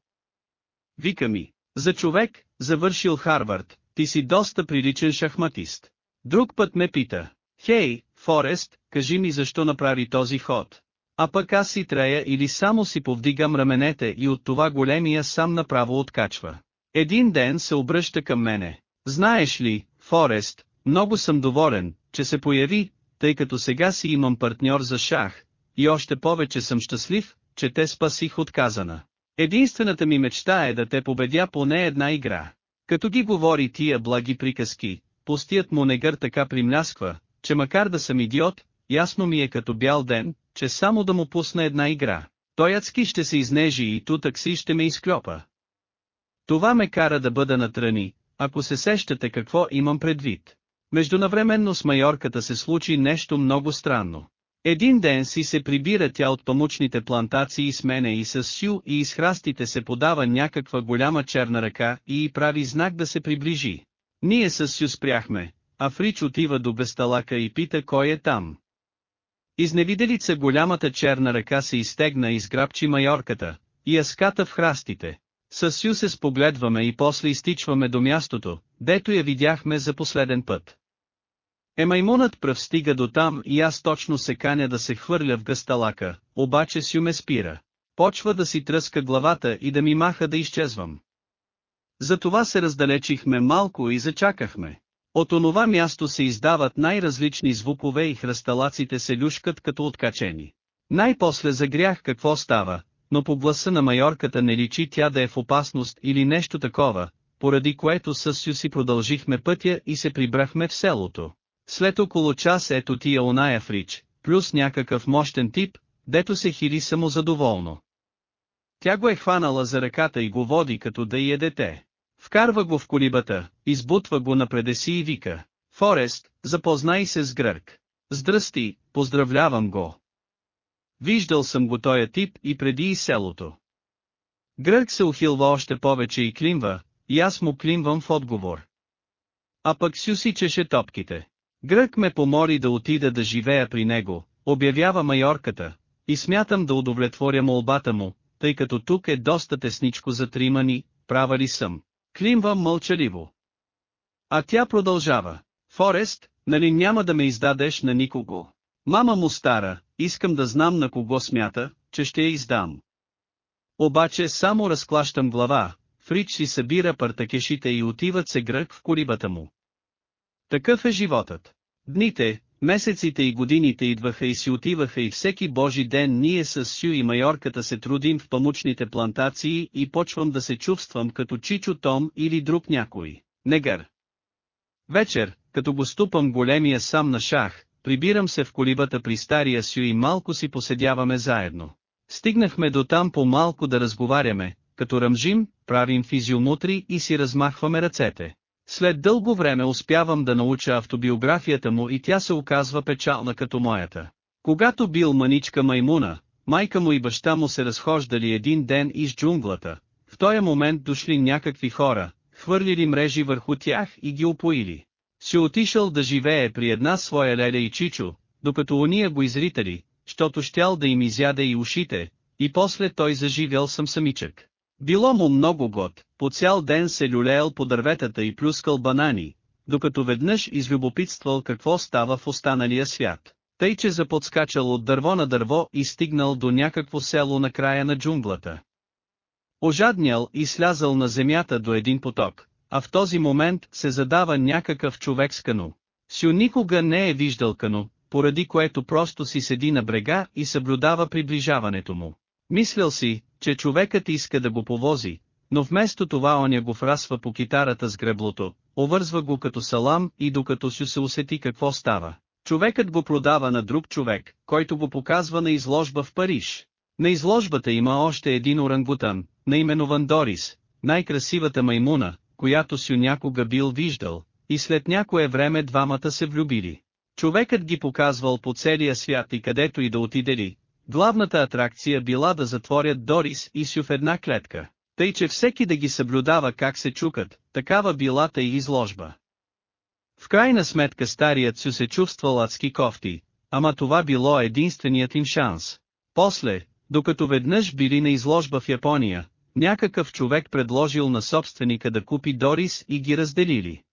Вика ми, за човек, завършил Харвард, ти си доста приличен шахматист. Друг път ме пита, хей, Форест, кажи ми защо направи този ход. А пък аз си трея или само си повдигам раменете и от това големия сам направо откачва. Един ден се обръща към мене. Знаеш ли, Форест, много съм доволен, че се появи, тъй като сега си имам партньор за шах, и още повече съм щастлив, че те спасих отказана. Единствената ми мечта е да те победя поне една игра. Като ги говори тия благи приказки, пустият му негър така примлясква, че макар да съм идиот, ясно ми е като бял ден, че само да му пусна една игра, той адски ще се изнежи и тутък си ще ме изклепа. Това ме кара да бъда натръни, ако се сещате какво имам предвид. Междунавременно с майорката се случи нещо много странно. Един ден си се прибира тя от памучните плантации с мене и с Сю и из храстите се подава някаква голяма черна ръка и прави знак да се приближи. Ние с Сю спряхме, а Фрич отива до Бесталака и пита кой е там. Изневиделица голямата черна ръка се изтегна и сграбчи майорката, и я ската в храстите. С Сю се спогледваме и после изтичваме до мястото, дето я видяхме за последен път. Емаймунът пръв стига до там и аз точно се каня да се хвърля в гъсталака, обаче Сю ме спира. Почва да си тръска главата и да ми маха да изчезвам. Затова се раздалечихме малко и зачакахме. От онова място се издават най-различни звукове и хръсталаците се люшкат като откачени. Най-после загрях какво става, но по гласа на майорката не личи тя да е в опасност или нещо такова, поради което с Сю си продължихме пътя и се прибрахме в селото. След около час ето тия оная фрич, плюс някакъв мощен тип, дето се хили самозадоволно. Тя го е хванала за ръката и го води като да и е дете. Вкарва го в колибата, избутва го напреде си и вика. Форест, запознай се с Грък. Здрасти, поздравлявам го. Виждал съм го тоя тип и преди и селото. Грък се ухилва още повече и климва, и аз му климвам в отговор. А пък Сю сичеше топките. Грък ме помоли да отида да живея при него, обявява майорката, и смятам да удовлетворя молбата му, тъй като тук е доста тесничко за тримани, права ли съм. Климвам мълчаливо. А тя продължава. Форест, нали няма да ме издадеш на никого. Мама му стара, искам да знам на кого смята, че ще я издам. Обаче само разклащам глава, Фрич си събира партакешите и отиват се грък в колибата му. Такъв е животът. Дните, месеците и годините идваха и си отиваха и всеки божи ден ние с Сю и майорката се трудим в памучните плантации и почвам да се чувствам като Чичо Том или друг някой, негър. Вечер, като го ступам големия сам на шах, прибирам се в колибата при стария Сю и малко си поседяваме заедно. Стигнахме до там по-малко да разговаряме, като ръмжим, правим физиомутри и си размахваме ръцете. След дълго време успявам да науча автобиографията му и тя се оказва печална като моята. Когато бил маничка маймуна, майка му и баща му се разхождали един ден из джунглата, в този момент дошли някакви хора, хвърлили мрежи върху тях и ги опоили. Си отишъл да живее при една своя леля и чичо, докато уния го изритали, щото щял да им изяде и ушите, и после той заживял съм самичък. Било му много год, по цял ден се люлеел по дърветата и плюскал банани, докато веднъж излюбопитствал какво става в останалия свят. Тъй че заподскачал от дърво на дърво и стигнал до някакво село на края на джунглата. Ожаднял и слязал на земята до един поток, а в този момент се задава някакъв човек с кано. Сю никога не е виждал кано, поради което просто си седи на брега и съблюдава приближаването му. Мислял си, че човекът иска да го повози, но вместо това оня го врасва по китарата с греблото, овързва го като салам и докато си се усети какво става. Човекът го продава на друг човек, който го показва на изложба в Париж. На изложбата има още един орангутан, наименован Дорис, най-красивата маймуна, която си някога бил виждал, и след някое време двамата се влюбили. Човекът ги показвал по целия свят и където и да отидели. Главната атракция била да затворят Дорис и Сю в една клетка, тъй че всеки да ги съблюдава как се чукат, такава билата и изложба. В крайна сметка старият Сю се чувствал адски кофти, ама това било единственият им шанс. После, докато веднъж били на изложба в Япония, някакъв човек предложил на собственика да купи Дорис и ги разделили.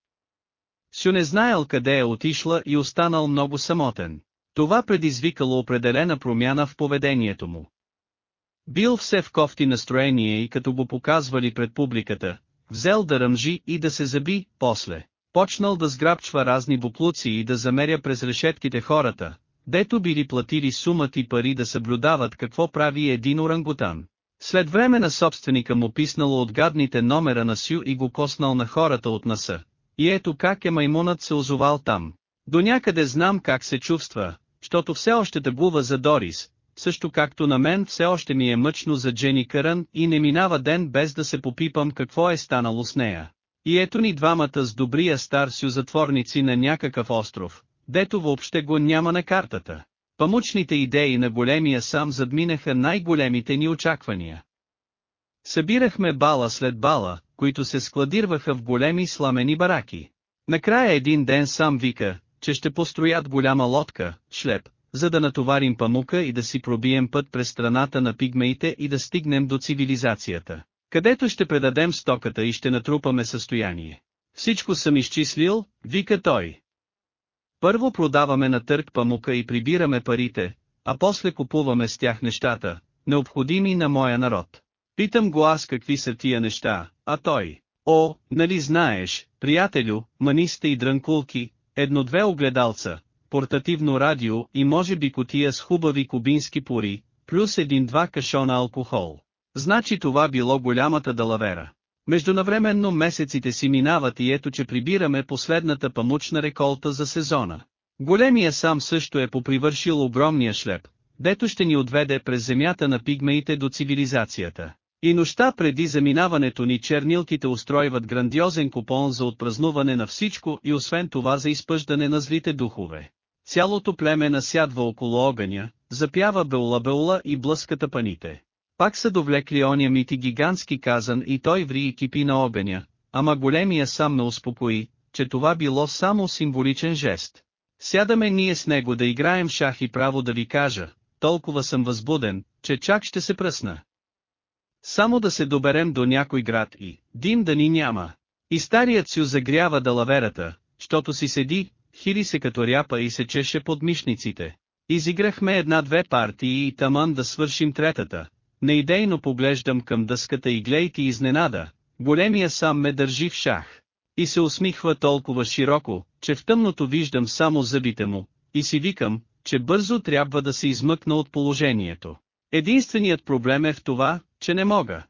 Сю не знаел къде е отишла и останал много самотен. Това предизвикало определена промяна в поведението му. Бил все в кофти настроение и като го показвали пред публиката, взел да ръмжи и да се заби, после. Почнал да сграбчва разни буклуци и да замеря през решетките хората, дето били платили сумати пари да съблюдават какво прави един орангутан. След време на собственика му писнало от гадните номера на Сю и го коснал на хората от наса. И ето как е маймунът се озовал там. До някъде знам как се чувства, щото все още тъгува за Дорис, също както на мен все още ми е мъчно за Джени Кърън и не минава ден без да се попипам какво е станало с нея. И ето ни двамата с добрия стар Сю затворници на някакъв остров, дето въобще го няма на картата. Памучните идеи на големия сам задминаха най-големите ни очаквания. Събирахме бала след бала, които се складирваха в големи сламени бараки. Накрая един ден сам вика, че ще построят голяма лодка, шлеп, за да натоварим памука и да си пробием път през страната на пигмеите и да стигнем до цивилизацията, където ще предадем стоката и ще натрупаме състояние. Всичко съм изчислил, вика той. Първо продаваме на търг памука и прибираме парите, а после купуваме с тях нещата, необходими на моя народ. Питам го аз какви са тия неща, а той, о, нали знаеш, приятелю, маниста и дрънкулки, едно-две огледалца, портативно радио и може би котия с хубави кубински пори, плюс един-два кашона алкохол. Значи това било голямата далавера. Междунавременно месеците си минават и ето че прибираме последната памучна реколта за сезона. Големия сам също е попривършил огромния шлеп, дето ще ни отведе през земята на пигмеите до цивилизацията. И нощта преди заминаването ни чернилките устройват грандиозен купон за отпразнуване на всичко и освен това за изпъждане на злите духове. Цялото племе насядва около огъня, запява беула-беула и блъската паните. Пак са довлекли оня мити гигантски казан и той ври и кипи на огъня, ама големия сам ме успокои, че това било само символичен жест. Сядаме ние с него да играем шах и право да ви кажа, толкова съм възбуден, че чак ще се пръсна. Само да се доберем до някой град и, дим да ни няма. И старият сю загрява далаверата, щото си седи, хири се като ряпа и се чеше под мишниците. Изиграхме една-две партии и таман да свършим третата, Неидейно поглеждам към дъската и глейки изненада, големия сам ме държи в шах. И се усмихва толкова широко, че в тъмното виждам само зъбите му, и си викам, че бързо трябва да се измъкна от положението. Единственият проблем е в това, че не мога.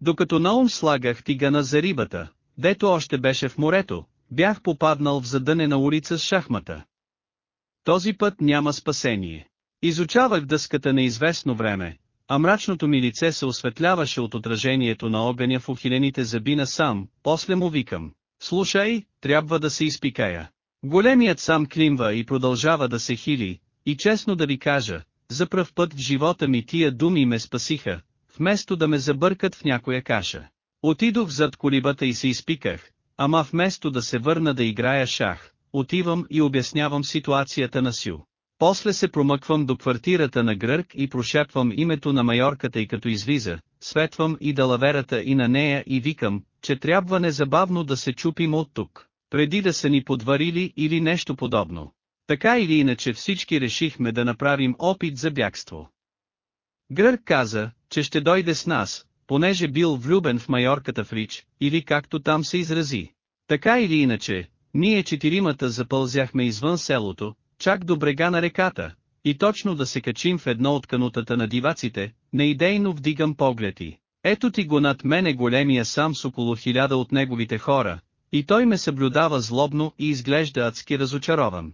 Докато наум слагах тигана за рибата, дето още беше в морето, бях попаднал в задънена улица с шахмата. Този път няма спасение. Изучавах дъската на известно време, а мрачното ми лице се осветляваше от отражението на огъня в ухилените зъби на сам, после му викам. Слушай, трябва да се изпикая. Големият сам климва и продължава да се хили, и честно да ви кажа, за пръв път в живота ми тия думи ме спасиха, вместо да ме забъркат в някоя каша. Отидох зад колибата и се изпиках, ама вместо да се върна да играя шах, отивам и обяснявам ситуацията на Сю. После се промъквам до квартирата на Грък и прошепвам името на майорката и като излиза, светвам и далаверата и на нея и викам, че трябва незабавно да се чупим от тук, преди да са ни подварили или нещо подобно. Така или иначе всички решихме да направим опит за бягство. Грък каза, че ще дойде с нас, понеже бил влюбен в майорката в Рич, или както там се изрази. Така или иначе, ние четиримата запълзяхме извън селото, чак до брега на реката, и точно да се качим в едно от канутата на диваците, неидейно вдигам погледи. Ето ти го над мене големия сам с около хиляда от неговите хора, и той ме съблюдава злобно и изглежда адски разочарован.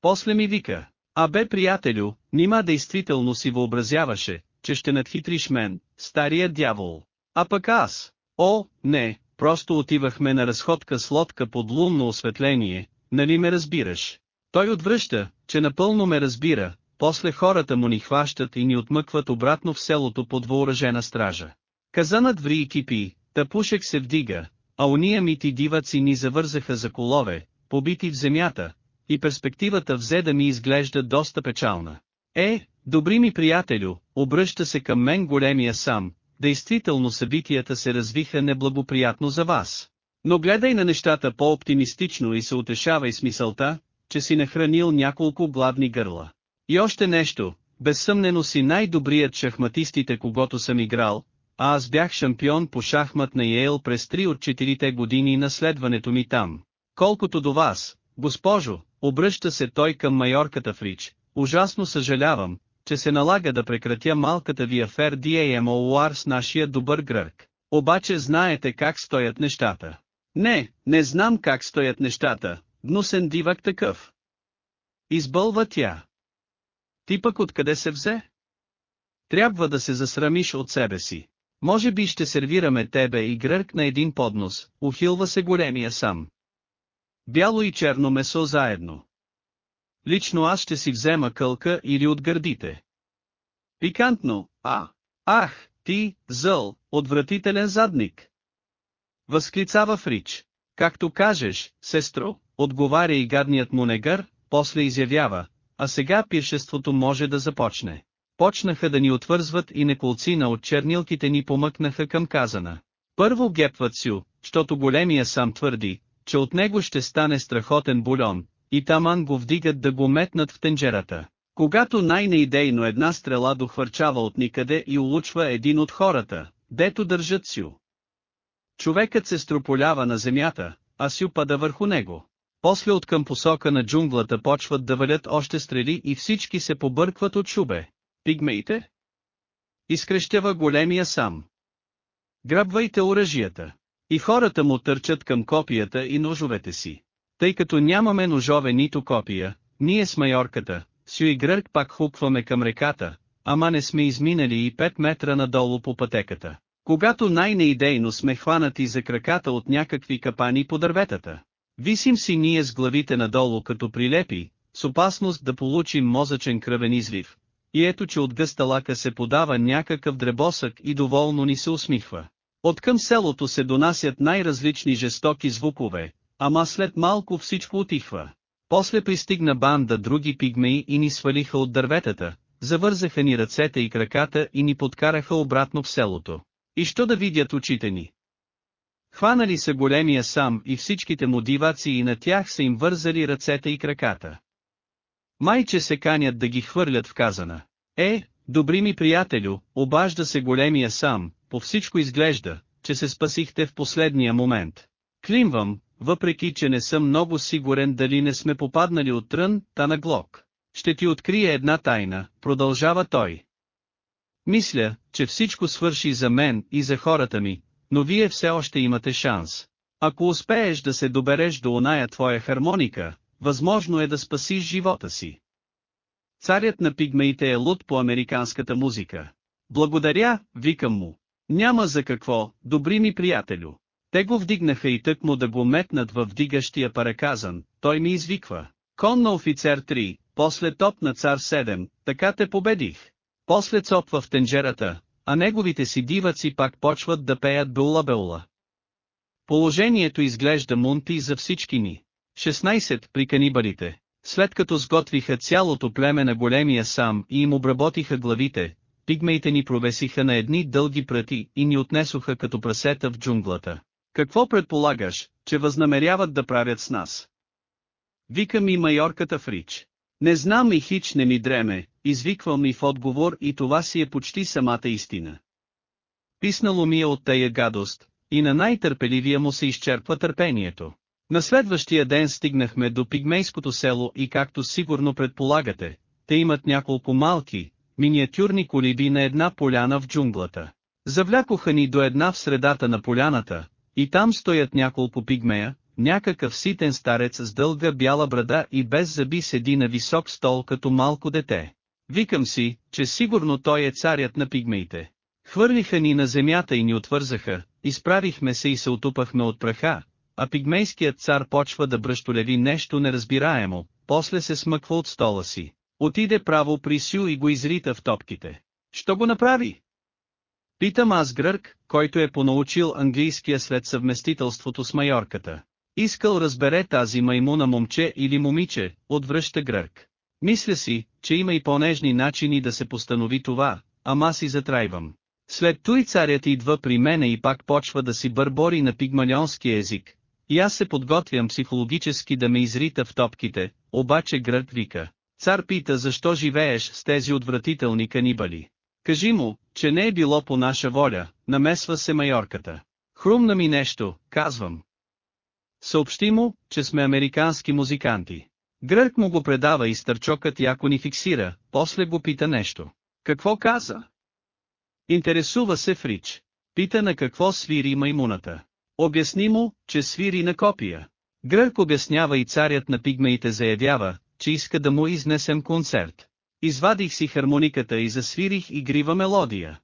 После ми вика, а бе приятелю, нима действително си въобразяваше, че ще надхитриш мен, стария дявол. А пък аз, о, не, просто отивахме на разходка с лодка под лунно осветление, нали ме разбираш? Той отвръща, че напълно ме разбира, после хората му ни хващат и ни отмъкват обратно в селото под въоръжена стража. Казанът ври и кипи, тъпушек се вдига, а уния мити диваци ни завързаха за колове, побити в земята, и перспективата взе да ми изглежда доста печална. Е, добри ми приятелю, обръща се към мен големия сам, действително събитията се развиха неблагоприятно за вас. Но гледай на нещата по-оптимистично и се утешавай с мисълта, че си нахранил няколко гладни гърла. И още нещо, безсъмнено си най-добрият шахматистите когото съм играл, а аз бях шампион по шахмат на Йейл през три от четирите години на следването ми там. Колкото до вас, госпожо, обръща се той към майорката Фрич, ужасно съжалявам, че се налага да прекратя малката ви афер DAMOR с нашия добър грък. Обаче знаете как стоят нещата. Не, не знам как стоят нещата, гнусен дивак такъв. Избълва тя. Ти пък откъде се взе? Трябва да се засрамиш от себе си. Може би ще сервираме тебе и грък на един поднос, ухилва се големия сам. Бяло и черно месо заедно. Лично аз ще си взема кълка или от гърдите. Пикантно, а, ах, ти, зъл, отвратителен задник. Възклицава Фрич. Както кажеш, сестро, отговаря и гадният му негър, после изявява, а сега пиршеството може да започне. Почнаха да ни отвързват и неколцина от чернилките ни помъкнаха към казана. Първо гепват сю, защото големия сам твърди, че от него ще стане страхотен бульон, и таман го вдигат да го метнат в тенджерата. Когато най-неидейно една стрела дохвърчава от никъде и улучва един от хората, дето държат сю. Човекът се строполява на земята, а сю пада върху него. После от към посока на джунглата почват да валят още стрели и всички се побъркват от шубе. Пигмеите? Изкрещява големия сам. Грабвайте оръжията. И хората му търчат към копията и ножовете си. Тъй като нямаме ножове нито копия, ние с майорката, Сю и Грък пак хупваме към реката, ама не сме изминали и 5 метра надолу по пътеката. Когато най-неидейно сме хванати за краката от някакви капани по дърветата. Висим си ние с главите надолу като прилепи, с опасност да получим мозъчен кръвен излив. И ето че от гъста лака се подава някакъв дребосък и доволно ни се усмихва. От към селото се донасят най-различни жестоки звукове, ама след малко всичко отихва. После пристигна банда други пигмеи и ни свалиха от дърветата, завързаха ни ръцете и краката и ни подкараха обратно в селото. И що да видят очите ни? Хванали са големия сам и всичките му диваци и на тях са им вързали ръцете и краката. Майче се канят да ги хвърлят в казана. Е, добри ми приятелю, обажда се големия сам, по всичко изглежда, че се спасихте в последния момент. Климвам, въпреки че не съм много сигурен дали не сме попаднали от трън, та на глок. Ще ти открия една тайна, продължава той. Мисля, че всичко свърши за мен и за хората ми, но вие все още имате шанс. Ако успееш да се добереш до оная твоя хармоника, възможно е да спасиш живота си. Царят на пигмеите е луд по американската музика. Благодаря, викам му. Няма за какво, добри ми приятелю. Те го вдигнаха и тък му да го метнат във вдигащия параказан, той ми извиква. Кон на офицер 3, после топ на цар 7, така те победих. После цопва в тенджерата, а неговите си диваци пак почват да пеят беула-беула. Положението изглежда мунти за всички ни. 16. При канибалите. След като сготвиха цялото племе на големия сам и им обработиха главите, пигмеите ни провесиха на едни дълги прати и ни отнесоха като прасета в джунглата. Какво предполагаш, че възнамеряват да правят с нас? Вика ми майорката Фрич. Не знам и хич не ми дреме, извиквам ми в отговор и това си е почти самата истина. Писнало ми е от тая гадост, и на най-търпеливия му се изчерпва търпението. На следващия ден стигнахме до пигмейското село и както сигурно предполагате, те имат няколко малки, миниатюрни колиби на една поляна в джунглата. Завлякоха ни до една в средата на поляната, и там стоят няколко пигмея, някакъв ситен старец с дълга бяла брада и без зъби седи на висок стол като малко дете. Викам си, че сигурно той е царят на пигмеите. Хвърлиха ни на земята и ни отвързаха, изправихме се и се отупахме от праха, а пигмейският цар почва да бръщолеви нещо неразбираемо, после се смъква от стола си. Отиде право при Сю и го изрита в топките. Що го направи? Питам аз грък, който е понаучил английския след съвместителството с майорката. Искал разбере тази маймуна момче или момиче, отвръща грък. Мисля си, че има и по-нежни начини да се постанови това, ама си затрайвам. След той царят идва при мене и пак почва да си бърбори на пигмалионски език. И аз се подготвям психологически да ме изрита в топките, обаче грък вика. Цар пита защо живееш с тези отвратителни канибали. Кажи му, че не е било по наша воля, намесва се майорката. Хрумна ми нещо, казвам. Съобщи му, че сме американски музиканти. Грък му го предава и стърчокът яко ни фиксира, после го пита нещо. Какво каза? Интересува се Фрич. Пита на какво свири маймуната. Обясни му, че свири на копия. Грък обяснява и царят на пигмеите заявява, че иска да му изнесем концерт. Извадих си хармониката и засвирих игрива мелодия.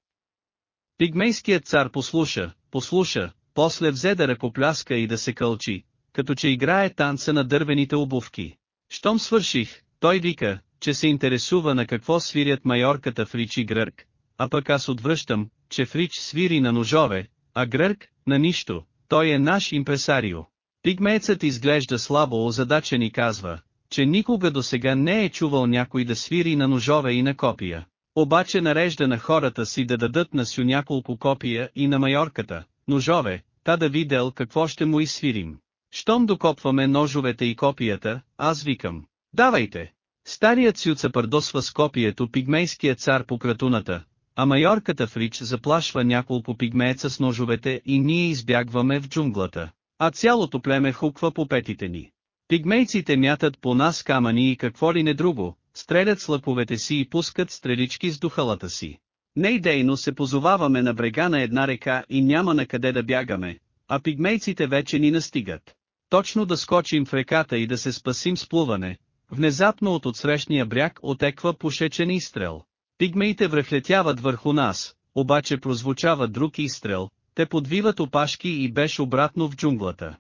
Пигмейският цар послуша, послуша, после взе да ръкопляска и да се кълчи, като че играе танца на дървените обувки. Щом свърших, той вика, че се интересува на какво свирят майорката Фрич и Грък, а пък аз отвръщам, че Фрич свири на ножове, а Грък, на нищо, той е наш импресарио. Пигмеецът изглежда слабо озадачен и казва, че никога до сега не е чувал някой да свири на ножове и на копия. Обаче нарежда на хората си да дадат на сю няколко копия и на майорката, ножове, та да видел какво ще му изсвирим. Щом докопваме ножовете и копията, аз викам. Давайте! Старият сюца пардосва с копието пигмейския цар по кратуната, а майорката Фрич заплашва няколко пигмееца с ножовете и ние избягваме в джунглата, а цялото племе хуква по петите ни. Пигмейците мятат по нас камъни и какво ли не друго, стрелят с лъковете си и пускат стрелички с духалата си. Нейдейно се позоваваме на брега на една река и няма на къде да бягаме, а пигмейците вече ни настигат. Точно да скочим в реката и да се спасим с плуване, внезапно от отсрещния бряг отеква пушечен изстрел. Пигмеите връхлетяват върху нас, обаче прозвучава друг изстрел, те подвиват опашки и беше обратно в джунглата.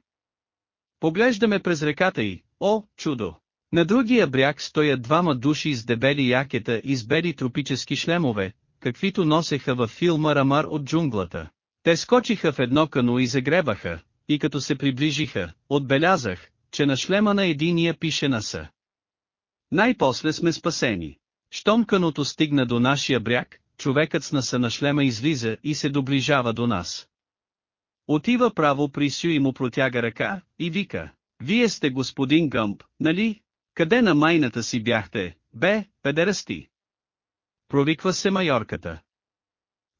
Поглеждаме през реката и, о, чудо! На другия бряг стоят двама души с дебели якета и с бели тропически шлемове, каквито носеха във филма Рамар от джунглата. Те скочиха в едно кано и загребаха, и като се приближиха, отбелязах, че на шлема на единия пише наса. Най-после сме спасени. Щом каното стигна до нашия бряг, човекът с наса на шлема излиза и се доближава до нас. Отива право при Сю и му протяга ръка, и вика, «Вие сте господин Гъмп, нали? Къде на майната си бяхте, бе, педерасти?» Провиква се майорката.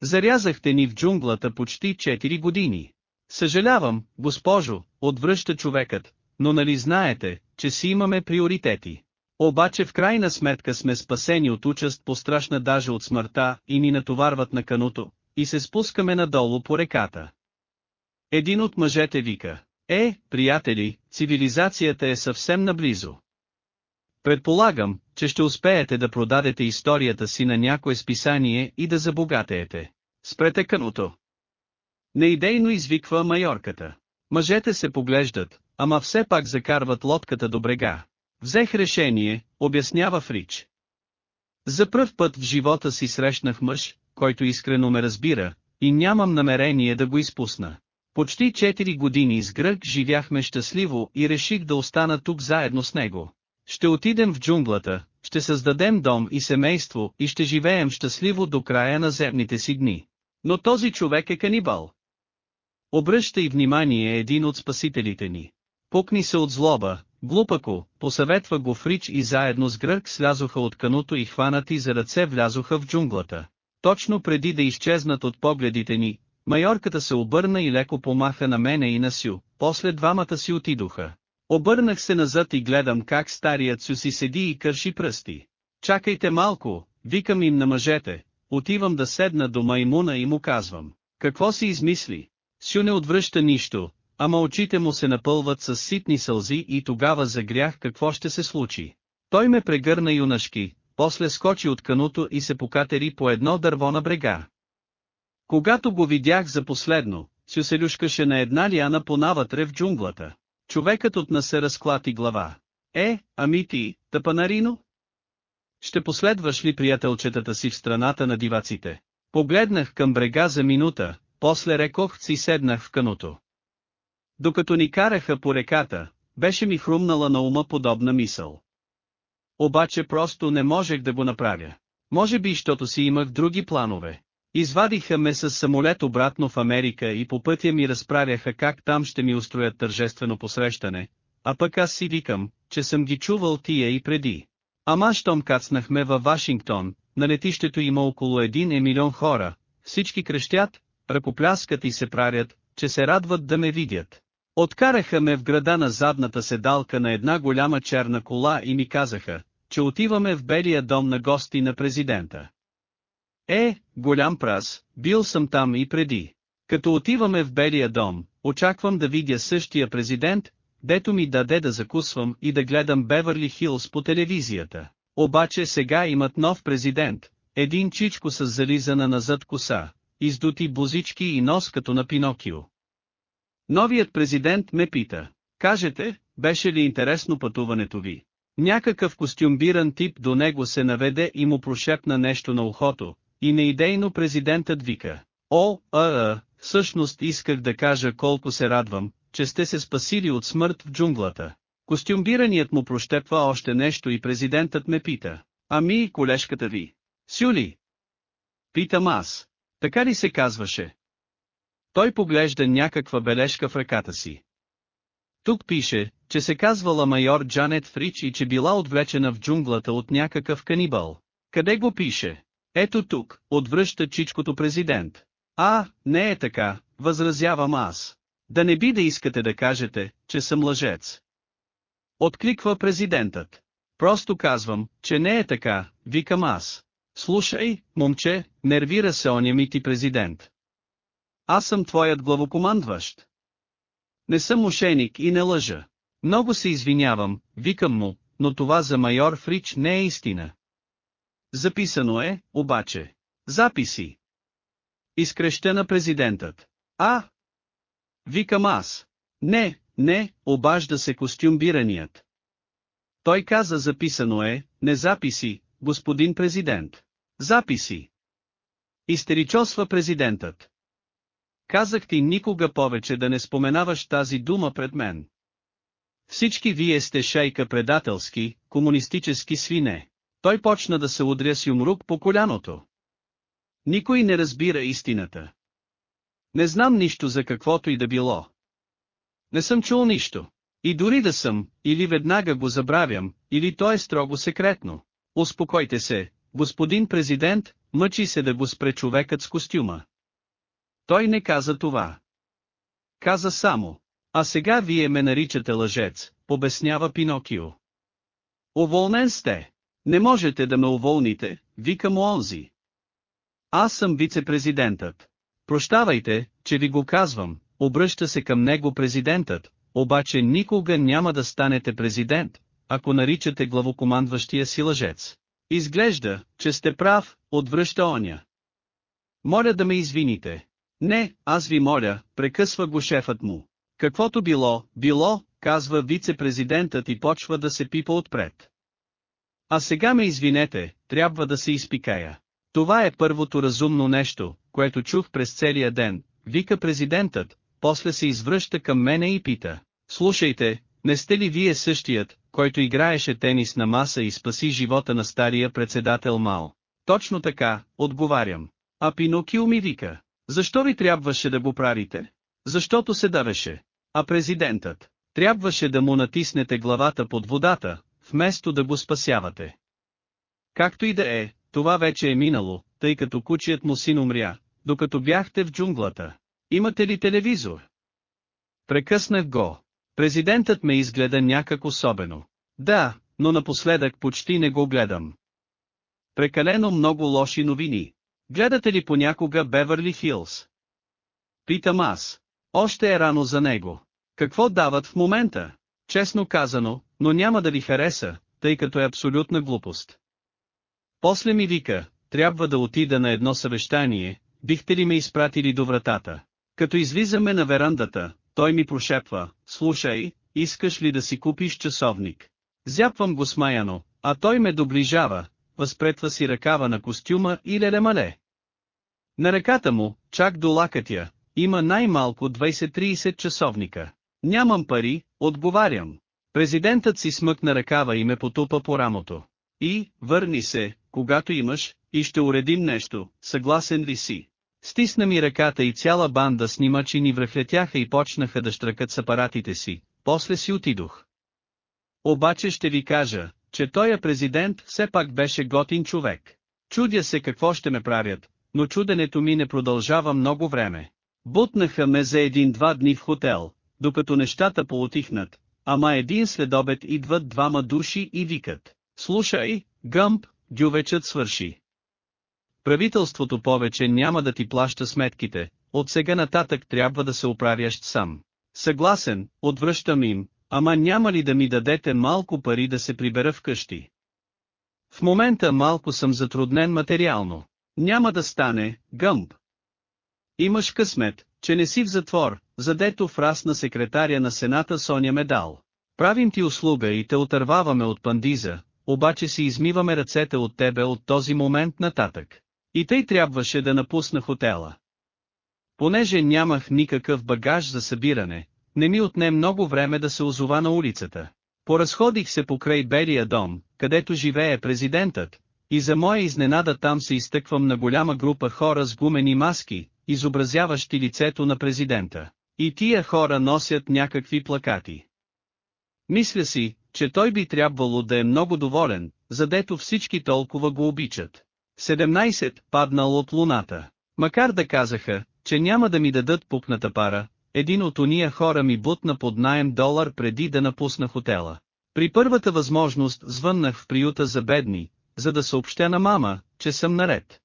Зарязахте ни в джунглата почти 4 години. Съжалявам, госпожо, отвръща човекът, но нали знаете, че си имаме приоритети. Обаче в крайна сметка сме спасени от участ по страшна даже от смъртта и ни натоварват на кануто, и се спускаме надолу по реката. Един от мъжете вика, е, приятели, цивилизацията е съвсем наблизо. Предполагам, че ще успеете да продадете историята си на някое списание и да забогатеете. Спрете кануто. Неидейно извиква майорката. Мъжете се поглеждат, ама все пак закарват лодката до брега. Взех решение, обяснява Фрич. За пръв път в живота си срещнах мъж, който искрено ме разбира, и нямам намерение да го изпусна. Почти 4 години с Гръг живяхме щастливо и реших да остана тук заедно с него. Ще отидем в джунглата, ще създадем дом и семейство и ще живеем щастливо до края на земните си дни. Но този човек е канибал. Обръщай внимание един от спасителите ни. Пукни се от злоба, глупако, посъветва го Фрич и заедно с Гръг слязоха от кануто и хванати за ръце влязоха в джунглата. Точно преди да изчезнат от погледите ни, майорката се обърна и леко помаха на мене и на Сю, после двамата си отидоха. Обърнах се назад и гледам как старият Сю си седи и кърши пръсти. Чакайте малко, викам им на мъжете, отивам да седна до маймуна и му казвам. Какво си измисли? Сю не отвръща нищо, ама очите му се напълват с ситни сълзи и тогава загрях какво ще се случи. Той ме прегърна юнашки, после скочи от кануто и се покатери по едно дърво на брега. Когато го видях за последно, Сю се люшкаше на една лиана понавътре в джунглата. Човекът от нас се разклати глава. Е, ами ти, тъпанарино? Ще последваш ли приятелчетата си в страната на диваците? Погледнах към брега за минута, после рекох си седнах в каното. Докато ни караха по реката, беше ми хрумнала на ума подобна мисъл. Обаче просто не можех да го направя. Може би, защото си имах други планове. Извадиха ме с самолет обратно в Америка и по пътя ми разправяха как там ще ми устроят тържествено посрещане, а пък аз си викам, че съм ги чувал тия и преди. Ама щом кацнахме във Вашингтон, на летището има около един е милион хора, всички крещят, ръкопляскат и се правят, че се радват да ме видят. Откараха ме в града на задната седалка на една голяма черна кола и ми казаха, че отиваме в белия дом на гости на президента. Е, голям праз, бил съм там и преди. Като отиваме в Белия дом, очаквам да видя същия президент, дето ми даде да закусвам и да гледам Беверли Хилс по телевизията. Обаче сега имат нов президент, един чичко с зализана назад коса, издути бузички и нос като на Пинокио. Новият президент ме пита, кажете, беше ли интересно пътуването ви? Някакъв костюмбиран тип до него се наведе и му прошепна нещо на ухото, и неидейно президентът вика. О, а, а, всъщност исках да кажа колко се радвам, че сте се спасили от смърт в джунглата. Костюмбираният му прощепва още нещо и президентът ме пита. Ами и колежката ви? Сюли? Питам аз. Така ли се казваше? Той поглежда някаква бележка в ръката си. Тук пише, че се казвала майор Джанет Фрич и че била отвлечена в джунглата от някакъв канибал. Къде го пише? Ето тук, отвръща чичкото президент. А, не е така, възразявам аз. Да не би да искате да кажете, че съм лъжец. Откликва президентът. Просто казвам, че не е така, викам аз. Слушай, момче, нервира се оня ми ти президент. Аз съм твоят главокомандващ. Не съм мошеник и не лъжа. Много се извинявам, викам му, но това за майор Фрич не е истина. Записано е, обаче. Записи. Изкреща на президентът. А! Викам аз. Не, не, обажда се костюмбираният. Той каза записано е, не записи, господин президент. Записи. Изтеричосва президентът. Казах ти никога повече да не споменаваш тази дума пред мен. Всички вие сте шейка предателски, комунистически свине. Той почна да се удря с юмрук по коляното. Никой не разбира истината. Не знам нищо за каквото и да било. Не съм чул нищо. И дори да съм, или веднага го забравям, или то е строго секретно. Успокойте се, господин президент, мъчи се да го спре човекът с костюма. Той не каза това. Каза само. А сега вие ме наричате лъжец, обяснява Пинокио. Уволнен сте. Не можете да ме уволните, вика му онзи. Аз съм вице-президентът. Прощавайте, че ви го казвам, обръща се към него президентът, обаче никога няма да станете президент, ако наричате главокомандващия си лъжец. Изглежда, че сте прав, отвръща оня. Моля да ме извините. Не, аз ви моля, прекъсва го шефът му. Каквото било, било, казва вице-президентът и почва да се пипа отпред. А сега ме извинете, трябва да се изпикая. Това е първото разумно нещо, което чух през целия ден, вика президентът, после се извръща към мене и пита. Слушайте, не сте ли вие същият, който играеше тенис на маса и спаси живота на стария председател Мао? Точно така, отговарям. А Пинокио ми вика. Защо ви трябваше да го правите? Защото се давеше. А президентът, трябваше да му натиснете главата под водата, вместо да го спасявате. Както и да е, това вече е минало, тъй като кучият му син умря, докато бяхте в джунглата. Имате ли телевизор? Прекъснах го. Президентът ме изгледа някак особено. Да, но напоследък почти не го гледам. Прекалено много лоши новини. Гледате ли понякога Беверли Хилс? Питам аз. Още е рано за него. Какво дават в момента? Честно казано, но няма да ви хареса, тъй като е абсолютна глупост. После ми вика, трябва да отида на едно съвещание, бихте ли ме изпратили до вратата. Като излизаме на верандата, той ми прошепва, слушай, искаш ли да си купиш часовник? Зяпвам го смаяно, а той ме доближава, възпретва си ръкава на костюма и лелемале. На ръката му, чак до лакътя, има най-малко 20-30 часовника. Нямам пари, отговарям. Президентът си смъкна ръкава и ме потупа по рамото. И, върни се, когато имаш, и ще уредим нещо, съгласен ли си? Стисна ми ръката и цяла банда снимачи ни връхлетяха и почнаха да штръкат с апаратите си, после си отидох. Обаче ще ви кажа, че той е президент все пак беше готин човек. Чудя се какво ще ме правят, но чуденето ми не продължава много време. Бутнаха ме за един-два дни в хотел, докато нещата поотихнат, ама един следобед идват двама души и викат. Слушай, Гъмп, дювечът свърши. Правителството повече няма да ти плаща сметките, от сега нататък трябва да се оправяш сам. Съгласен, отвръщам им, ама няма ли да ми дадете малко пари да се прибера вкъщи? В момента малко съм затруднен материално. Няма да стане, гъмб. Имаш късмет, че не си в затвор, задето в раз на секретаря на Сената Соня Медал. Правим ти услуга и те отърваваме от пандиза, обаче си измиваме ръцете от тебе от този момент нататък. И тъй трябваше да напусна хотела. Понеже нямах никакъв багаж за събиране, не ми отне много време да се озова на улицата. Поразходих се покрай Белия дом, където живее президентът, и за моя изненада там се изтъквам на голяма група хора с гумени маски, изобразяващи лицето на президента. И тия хора носят някакви плакати. Мисля си, че той би трябвало да е много доволен, задето всички толкова го обичат. 17. Паднал от луната. Макар да казаха, че няма да ми дадат пупната пара, един от уния хора ми бутна под найем долар преди да напусна хотела. При първата възможност звъннах в приюта за бедни, за да съобщя на мама, че съм наред.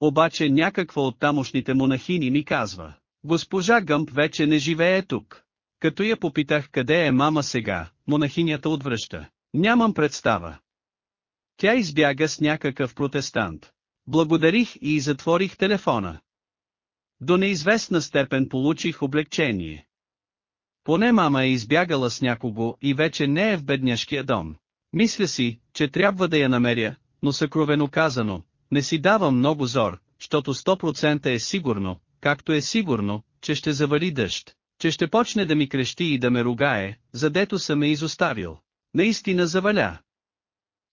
Обаче някаква от тамошните монахини ми казва, госпожа Гъмп вече не живее тук. Като я попитах къде е мама сега, монахинята отвръща. Нямам представа. Тя избяга с някакъв протестант. Благодарих и затворих телефона. До неизвестна степен получих облегчение. Поне мама е избягала с някого и вече не е в бедняшкия дом. Мисля си, че трябва да я намеря, но съкровено казано, не си давам много зор, защото 100% е сигурно, както е сигурно, че ще завали дъжд, че ще почне да ми крещи и да ме ругае, задето съм ме изоставил. Наистина заваля.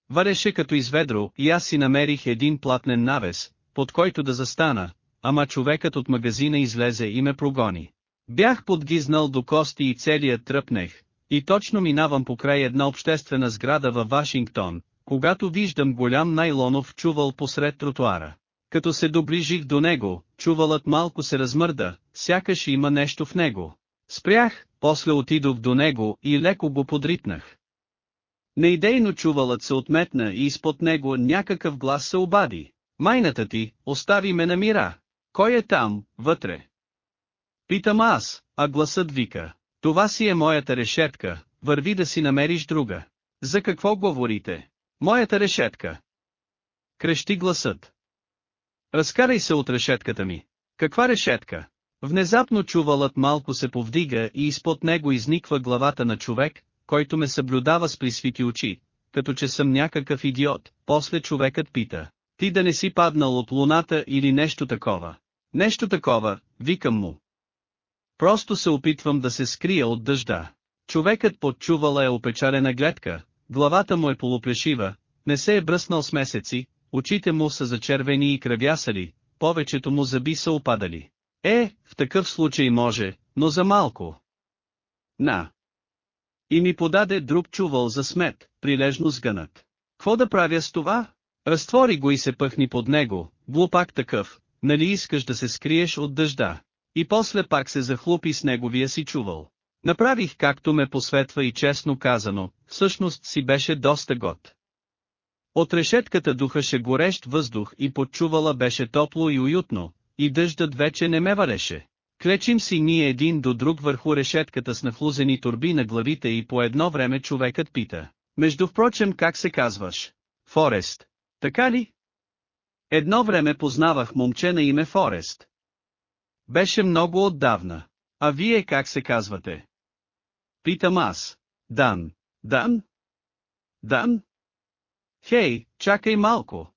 Вареше като изведро и аз си намерих един платнен навес, под който да застана, ама човекът от магазина излезе и ме прогони. Бях подгизнал до кости и целият тръпнех, и точно минавам покрай една обществена сграда във Вашингтон, когато виждам голям найлонов чувал посред тротуара. Като се доближих до него, чувалът малко се размърда, сякаш има нещо в него. Спрях, после отидох до него и леко го подритнах. Неидейно чувалът се отметна и изпод него някакъв глас се обади. Майната ти, остави ме на мира. Кой е там, вътре? Питам аз, а гласът вика. Това си е моята решетка, върви да си намериш друга. За какво говорите? Моята решетка. Крещи гласът. Разкарай се от решетката ми. Каква решетка? Внезапно чувалът малко се повдига и изпод него изниква главата на човек, който ме съблюдава с присвити очи, като че съм някакъв идиот. После човекът пита. Ти да не си паднал от луната или нещо такова. Нещо такова, викам му. Просто се опитвам да се скрия от дъжда. Човекът под чувала е опечалена гледка, главата му е полуплешива, не се е бръснал с месеци, очите му са зачервени и кръвясали, повечето му зъби са опадали. Е, в такъв случай може, но за малко. На. И ми подаде друг чувал за смет, прилежно сгънат. Какво да правя с това? Разтвори го и се пъхни под него, глупак такъв, нали искаш да се скриеш от дъжда. И после пак се захлупи с неговия си чувал. Направих както ме посветва и честно казано, всъщност си беше доста год. От решетката духаше горещ въздух и подчувала беше топло и уютно, и дъждът вече не ме валеше. Клечим си ние един до друг върху решетката с нахлузени турби на главите и по едно време човекът пита. Между впрочем как се казваш? Форест. Така ли? Едно време познавах момче на име Форест. Беше много отдавна. А вие как се казвате? Питам аз. Дан. Дан? Дан? Хей, чакай малко.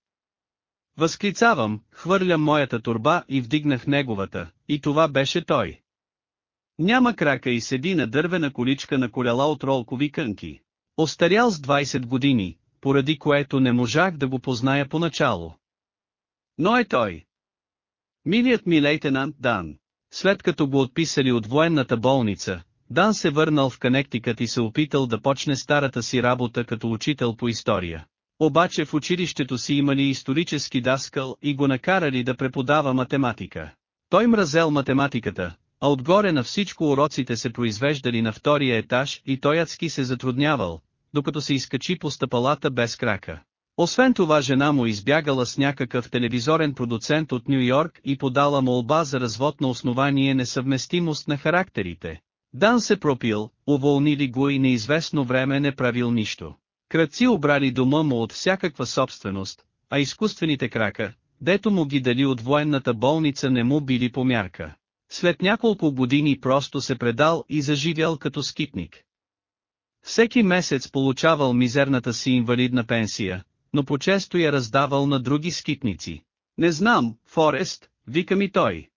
Възклицавам, хвърлям моята турба и вдигнах неговата, и това беше той. Няма крака и седи на дървена количка на коляла от ролкови кънки. Остарял с 20 години, поради което не можах да го позная поначало. Но е той. Милият ми лейтенант Дан. След като го отписали от военната болница, Дан се върнал в Канектикът и се опитал да почне старата си работа като учител по история. Обаче в училището си имали исторически даскал и го накарали да преподава математика. Той мразел математиката, а отгоре на всичко уроците се произвеждали на втория етаж и той адски се затруднявал, докато се изкачи по стъпалата без крака. Освен това жена му избягала с някакъв телевизорен продуцент от Нью Йорк и подала молба за развод на основание несъвместимост на характерите. Дан се пропил, уволнили го и неизвестно време не правил нищо. Кръци обрали дома му от всякаква собственост, а изкуствените крака, дето му ги дали от военната болница не му били по мярка. След няколко години просто се предал и заживял като скитник. Всеки месец получавал мизерната си инвалидна пенсия, но по-често я раздавал на други скитници. Не знам, Форест, вика ми той.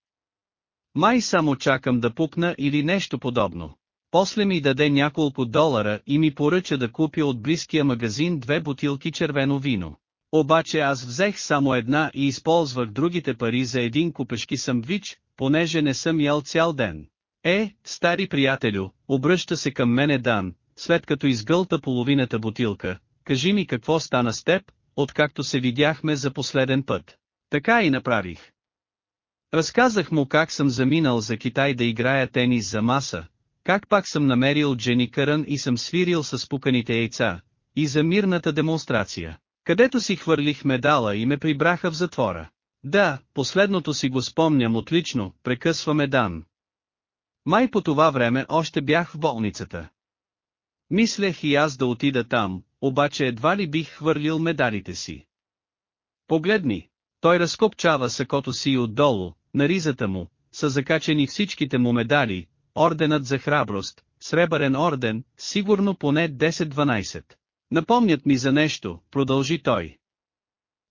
Май само чакам да пукна или нещо подобно. После ми даде няколко долара и ми поръча да купя от близкия магазин две бутилки червено вино. Обаче аз взех само една и използвах другите пари за един купешки самвич, понеже не съм ял цял ден. Е, стари приятелю, обръща се към мене Дан, след като изгълта половината бутилка, кажи ми какво стана с теб, откакто се видяхме за последен път. Така и направих. Разказах му как съм заминал за Китай да играя тенис за маса, как пак съм намерил Джени Кърън и съм свирил с пуканите яйца, и за мирната демонстрация, където си хвърлих медала и ме прибраха в затвора. Да, последното си го спомням отлично, прекъсва Медан. Май по това време още бях в болницата. Мислех и аз да отида там, обаче едва ли бих хвърлил медалите си. Погледни, той разкопчава сакото си отдолу, на ризата му, са закачени всичките му медали, орденът за храброст, сребърен орден, сигурно поне 10-12. Напомнят ми за нещо, продължи той.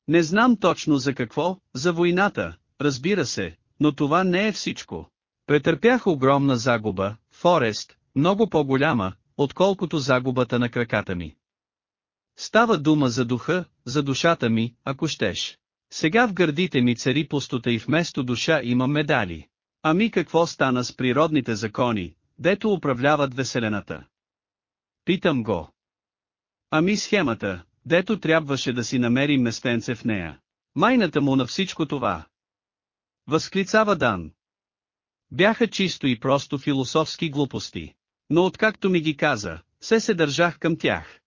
Не знам точно за какво, за войната, разбира се, но това не е всичко. Претърпях огромна загуба, Форест, много по-голяма, отколкото загубата на краката ми. Става дума за духа, за душата ми, ако щеш. Сега в гърдите ми цари пустота и вместо душа има медали. Ами какво стана с природните закони, дето управляват веселената? Питам го. Ами схемата, дето трябваше да си намери местенце в нея. Майната му на всичко това. Възклицава Дан. Бяха чисто и просто философски глупости. Но откакто ми ги каза, се се държах към тях.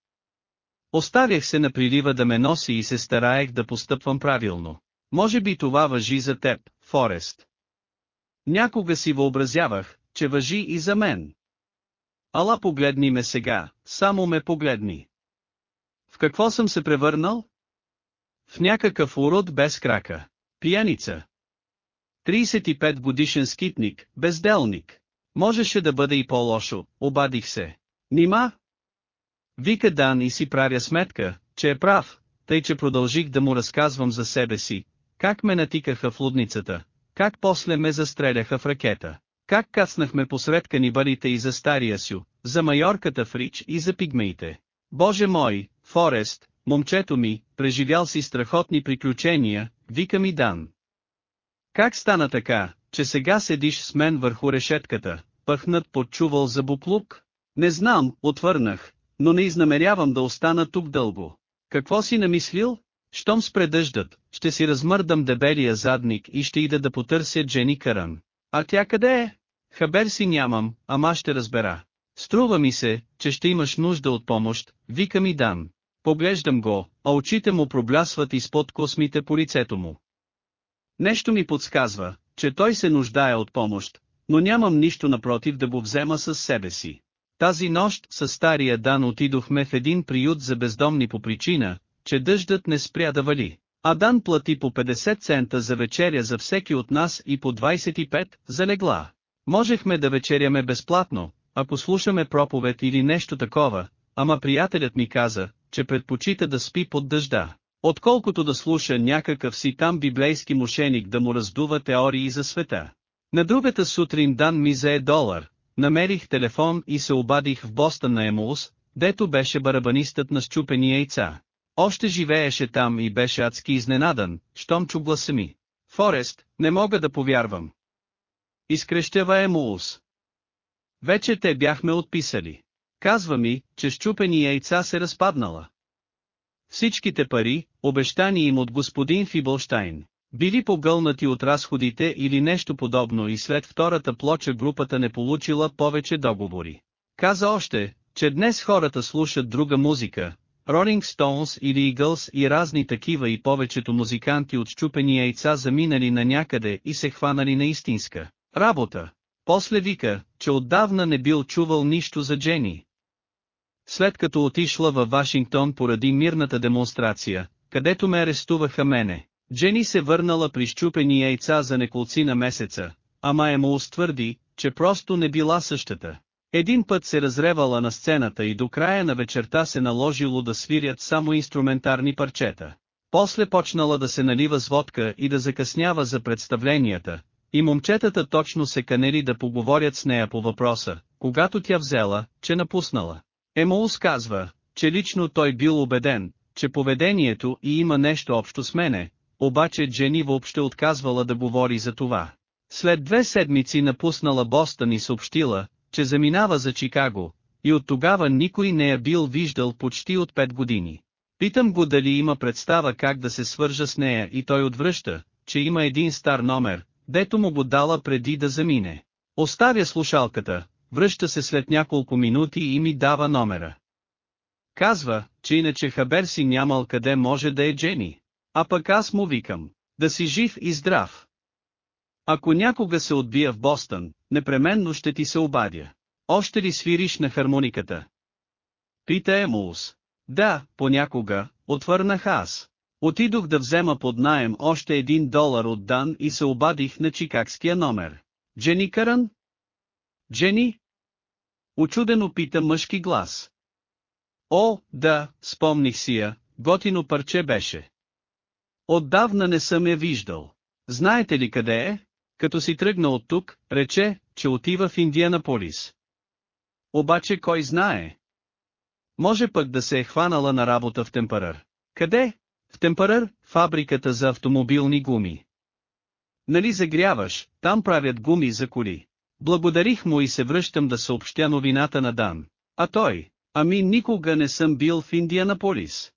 Оставях се на прилива да ме носи и се стараех да постъпвам правилно. Може би това въжи за теб, Форест. Някога си въобразявах, че въжи и за мен. Ала погледни ме сега, само ме погледни. В какво съм се превърнал? В някакъв урод без крака. Пияница. 35 годишен скитник, безделник. Можеше да бъде и по-лошо, обадих се. Нима? Вика Дан и си правя сметка, че е прав, тъй че продължих да му разказвам за себе си, как ме натикаха в лудницата, как после ме застреляха в ракета, как кацнахме посред канибалите и за стария сю, за майорката в Рич и за пигмеите. Боже мой, Форест, момчето ми, преживял си страхотни приключения, вика ми Дан. Как стана така, че сега седиш с мен върху решетката, пъхнат под чувал за буклук? Не знам, отвърнах, но не изнамерявам да остана тук дълго. Какво си намислил? Щом спре дъждът, ще си размърдам дебелия задник и ще ида да потърся Джени Каран. А тя къде е? Хабер си нямам, ама ще разбера. Струва ми се, че ще имаш нужда от помощ, вика ми Дан. Поглеждам го, а очите му проблясват изпод космите по лицето му. Нещо ми подсказва, че той се нуждае от помощ, но нямам нищо напротив да го взема с себе си. Тази нощ с стария Дан отидохме в един приют за бездомни по причина, че дъждът не спря да вали. А Дан плати по 50 цента за вечеря за всеки от нас и по 25 за легла. Можехме да вечеряме безплатно, ако слушаме проповед или нещо такова, ама приятелят ми каза, че предпочита да спи под дъжда, отколкото да слуша някакъв си там библейски мошеник да му раздува теории за света. На другата сутрин Дан ми зае долар, намерих телефон и се обадих в Бостън на Емулс, дето беше барабанистът на щупени яйца. Още живееше там и беше адски изненадан, щом чу гласа ми. Форест, не мога да повярвам. Изкрещява Емулс. Вече те бяхме отписали. Казва ми, че щупени яйца се разпаднала. Всичките пари, обещани им от господин Фибълштайн, били погълнати от разходите или нещо подобно и след втората плоча групата не получила повече договори. Каза още, че днес хората слушат друга музика, Rolling Stones или Eagles и разни такива и повечето музиканти от щупени яйца заминали на някъде и се хванали на истинска работа. После вика, че отдавна не бил чувал нищо за Джени. След като отишла във Вашингтон поради мирната демонстрация, където ме арестуваха мене, Джени се върнала при щупени яйца за неколци на месеца, ама е му уствърди, че просто не била същата. Един път се разревала на сцената и до края на вечерта се наложило да свирят само инструментарни парчета. После почнала да се налива с водка и да закъснява за представленията, и момчетата точно се канели да поговорят с нея по въпроса, когато тя взела, че напуснала. Емоус казва, че лично той бил убеден, че поведението и има нещо общо с мене, обаче Джени въобще отказвала да говори за това. След две седмици напуснала Бостън и съобщила, че заминава за Чикаго, и от тогава никой не я бил виждал почти от 5 години. Питам го дали има представа как да се свържа с нея и той отвръща, че има един стар номер, дето му го дала преди да замине. Оставя слушалката, връща се след няколко минути и ми дава номера. Казва, че иначе Хабер си нямал къде може да е Джени. А пък аз му викам, да си жив и здрав. Ако някога се отбия в Бостън, непременно ще ти се обадя. Още ли свириш на хармониката? Пита Емулс. Да, понякога, отвърнах аз. Отидох да взема под наем още един долар от Дан и се обадих на чикагския номер. Джени Каран? Джени? Очудено пита мъжки глас. О, да, спомних си я, готино парче беше. Отдавна не съм я виждал. Знаете ли къде е? Като си тръгна от тук, рече, че отива в Индианаполис. Обаче кой знае? Може пък да се е хванала на работа в Темпарър. Къде? В Темпарър, фабриката за автомобилни гуми. Нали загряваш, там правят гуми за коли. Благодарих му и се връщам да съобщя новината на Дан. А той, ами никога не съм бил в Индианаполис.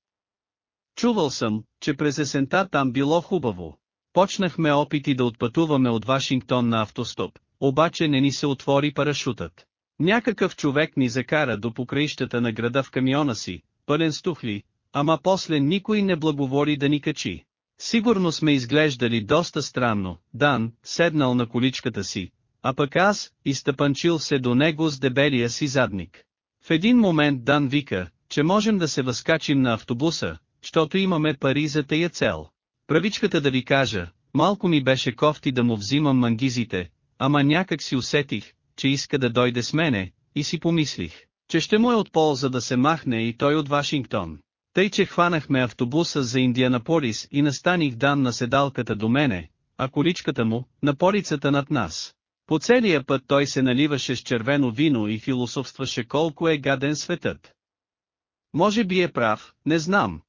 Чувал съм, че през есента там било хубаво. Почнахме опити да отпътуваме от Вашингтон на автостоп, обаче не ни се отвори парашутът. Някакъв човек ни закара до покраищата на града в камиона си, пълен с тухли, ама после никой не благовори да ни качи. Сигурно сме изглеждали доста странно, Дан, седнал на количката си, а пък аз, изтъпанчил се до него с дебелия си задник. В един момент Дан вика, че можем да се възкачим на автобуса, защото имаме пари за тая цел. Правичката да ви кажа, малко ми беше кофти да му взимам мангизите, ама някак си усетих, че иска да дойде с мене, и си помислих, че ще му е от полза да се махне и той от Вашингтон. Тъй че хванахме автобуса за Индианаполис и настаних Дан на седалката до мене, а количката му, на полицата над нас. По целия път той се наливаше с червено вино и философстваше колко е гаден светът. Може би е прав, не знам.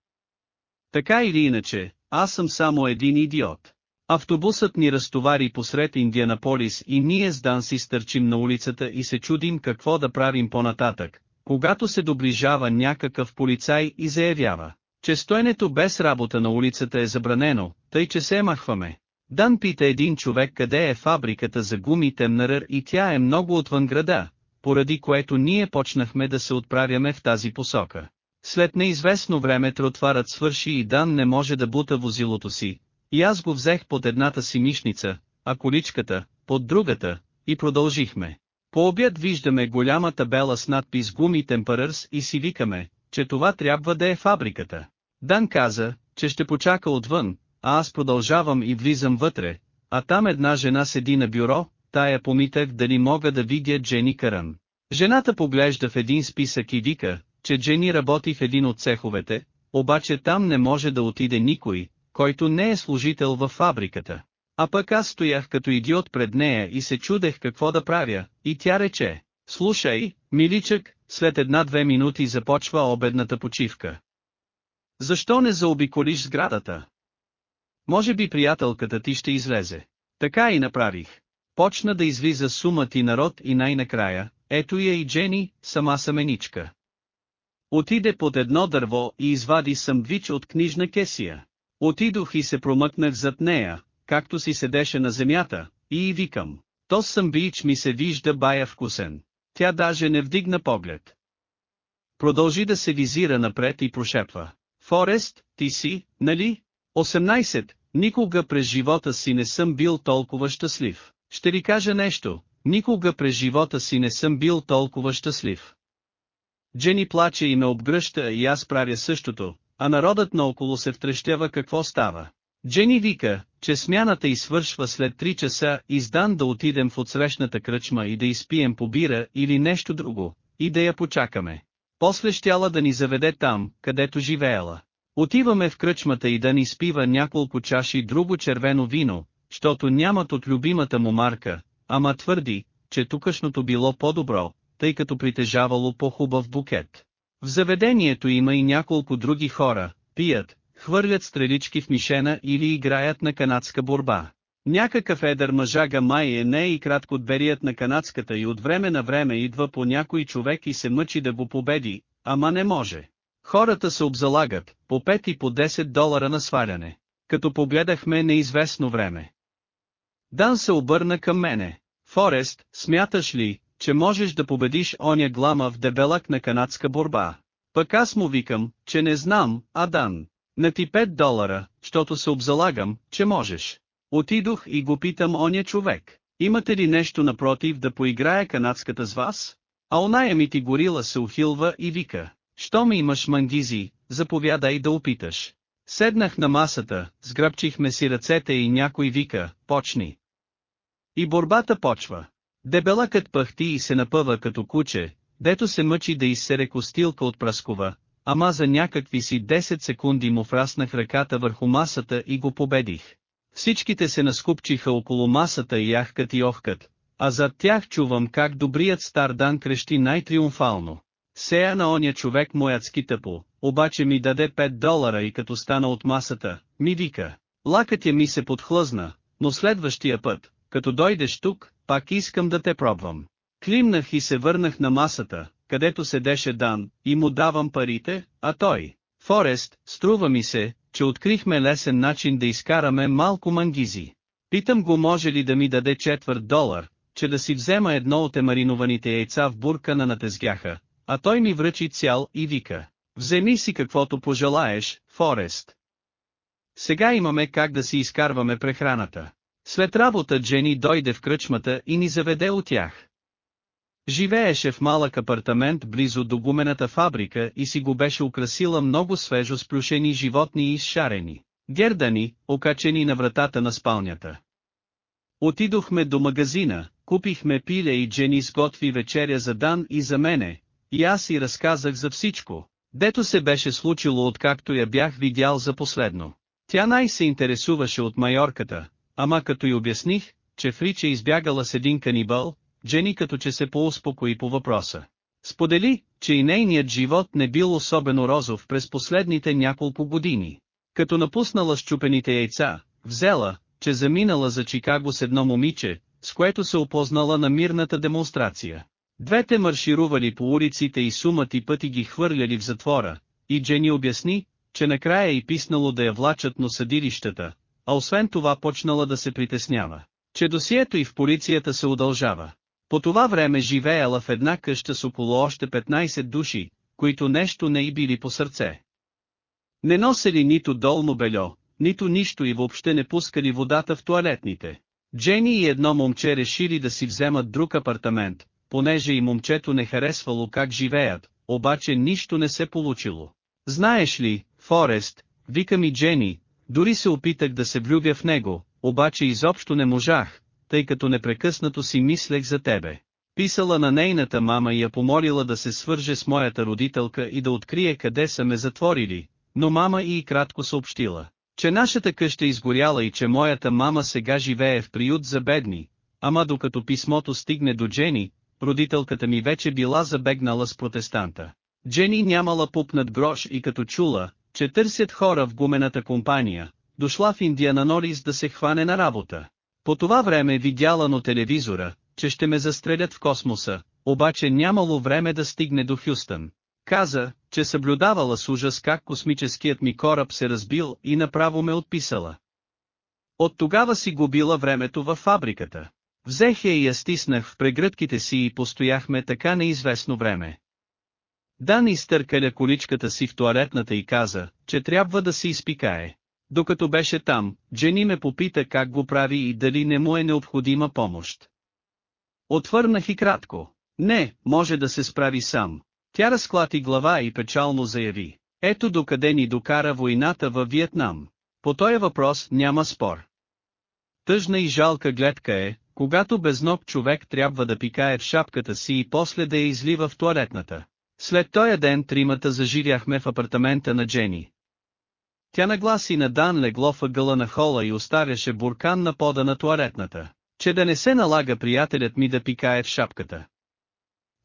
Така или иначе, аз съм само един идиот. Автобусът ни разтовари посред Индианаполис и ние с Дан си стърчим на улицата и се чудим какво да правим по-нататък, когато се доближава някакъв полицай и заявява, че стоенето без работа на улицата е забранено, тъй че се махваме. Дан пита един човек къде е фабриката за гуми Темнарър и тя е много отвън града, поради което ние почнахме да се отправяме в тази посока. След неизвестно време тротварът свърши и Дан не може да бута возилото си, и аз го взех под едната си мишница, а количката, под другата, и продължихме. По обяд виждаме голяма табела с надпис Гуми Темпърърс и си викаме, че това трябва да е фабриката. Дан каза, че ще почака отвън, а аз продължавам и влизам вътре, а там една жена седи на бюро, тая помитах дали мога да видя Джени Каран. Жената поглежда в един списък и вика, че Джени работи в един от цеховете, обаче там не може да отиде никой, който не е служител във фабриката. А пък аз стоях като идиот пред нея и се чудех какво да правя, и тя рече, слушай, миличък, след една-две минути започва обедната почивка. Защо не заобиколиш сградата? Може би приятелката ти ще излезе. Така и направих. Почна да излиза сума ти народ и най-накрая, ето я и Джени, сама саменичка. Отиде под едно дърво и извади съмвич от книжна кесия. Отидох и се промъкнах зад нея, както си седеше на земята, и и викам. То съмбич ми се вижда бая вкусен. Тя даже не вдигна поглед. Продължи да се визира напред и прошепва. Форест, ти си, нали? 18. Никога през живота си не съм бил толкова щастлив. Ще ви кажа нещо, никога през живота си не съм бил толкова щастлив. Джени плаче и ме обгръща и аз правя същото, а народът наоколо се втрещява какво става. Джени вика, че смяната извършва след 3 часа и сдан да отидем в отсрещната кръчма и да изпием по бира или нещо друго, и да я почакаме. После щяла да ни заведе там, където живеела. Отиваме в кръчмата и да ни спива няколко чаши друго червено вино, защото нямат от любимата му марка, ама твърди, че тукашното било по-добро, тъй като притежавало по-хубав букет. В заведението има и няколко други хора, пият, хвърлят стрелички в мишена или играят на канадска борба. Някакъв едър мъжага май е не и кратко берият на канадската и от време на време идва по някой човек и се мъчи да го победи, ама не може. Хората се обзалагат, по 5 и по 10 долара на сваляне. Като погледахме неизвестно време. Дан се обърна към мене. Форест, смяташ ли, че можеш да победиш оня глама в дебелък на канадска борба? Пък аз му викам, че не знам, а Дан. На ти 5 долара, защото се обзалагам, че можеш. Отидох и го питам оня човек. Имате ли нещо напротив да поиграя канадската с вас? А оная ми ти горила се ухилва и вика. Щом имаш мангизи, заповядай да опиташ. Седнах на масата, сграбчихме си ръцете и някой вика, почни. И борбата почва. Дебелакът пъхти и се напъва като куче, дето се мъчи да изсере костилка от праскова, ама за някакви си 10 секунди му враснах ръката върху масата и го победих. Всичките се наскупчиха около масата и яхкат и охкат, а зад тях чувам как добрият стар Дан крещи най-триумфално. Сея на оня човек моятски тъпо, обаче ми даде 5 долара и като стана от масата, ми вика. Лакътя ми се подхлъзна, но следващия път, като дойдеш тук, пак искам да те пробвам. Климнах и се върнах на масата, където седеше Дан, и му давам парите, а той. Форест, струва ми се, че открихме лесен начин да изкараме малко мангизи. Питам го може ли да ми даде четвърт долар, че да си взема едно от емаринованите яйца в буркана на тезгяха, а той ми връчи цял и вика. Вземи си каквото пожелаеш, Форест. Сега имаме как да си изкарваме прехраната. След работа Джени дойде в кръчмата и ни заведе от тях. Живееше в малък апартамент близо до гумената фабрика и си го беше украсила много свежо сплюшени животни и изшарени, гердани, окачени на вратата на спалнята. Отидохме до магазина, купихме пиле и Джени сготви вечеря за Дан и за мене, и аз си разказах за всичко. Дето се беше случило откакто я бях видял за последно. Тя най се интересуваше от майорката, ама като й обясних, че Фрича избягала с един канибал, Джени като че се поуспокои по въпроса. Сподели, че и нейният живот не бил особено розов през последните няколко години. Като напуснала щупените яйца, взела, че заминала за Чикаго с едно момиче, с което се опознала на мирната демонстрация. Двете марширували по улиците и сумати пъти ги хвърляли в затвора, и Джени обясни, че накрая и писнало да я влачат на съдилищата, а освен това почнала да се притеснява, че досието и в полицията се удължава. По това време живеела в една къща с около още 15 души, които нещо не и били по сърце. Не носели нито долно бельо, нито нищо и въобще не пускали водата в туалетните. Джени и едно момче решили да си вземат друг апартамент, понеже и момчето не харесвало как живеят, обаче нищо не се получило. Знаеш ли, Форест, вика ми Джени, дори се опитах да се влюбя в него, обаче изобщо не можах, тъй като непрекъснато си мислех за тебе. Писала на нейната мама и я помолила да се свърже с моята родителка и да открие къде са ме затворили, но мама и кратко съобщила, че нашата къща изгоряла и че моята мама сега живее в приют за бедни, ама докато писмото стигне до Джени, родителката ми вече била забегнала с протестанта. Джени нямала пупнат грош и като чула, че търсят хора в гумената компания, дошла в Индиана Норис да се хване на работа. По това време видяла на телевизора, че ще ме застрелят в космоса, обаче нямало време да стигне до Хюстън. Каза, че съблюдавала с ужас как космическият ми кораб се разбил и направо ме отписала. От тогава си губила времето във фабриката. Взех я и я стиснах в прегръдките си и постояхме така неизвестно време. Дан изтъркаля количката си в туалетната и каза, че трябва да се изпикае. Докато беше там, Джени ме попита как го прави и дали не му е необходима помощ. Отвърнах и кратко. Не, може да се справи сам. Тя разклати глава и печално заяви. Ето докъде ни докара войната във Виетнам. По този въпрос няма спор. Тъжна и жалка гледка е, когато безног човек трябва да пикае в шапката си и после да я излива в туалетната. След този ден тримата зажиряхме в апартамента на Джени. Тя нагласи на Дан легло въгъла на хола и оставяше буркан на пода на туалетната, че да не се налага приятелят ми да пикае в шапката.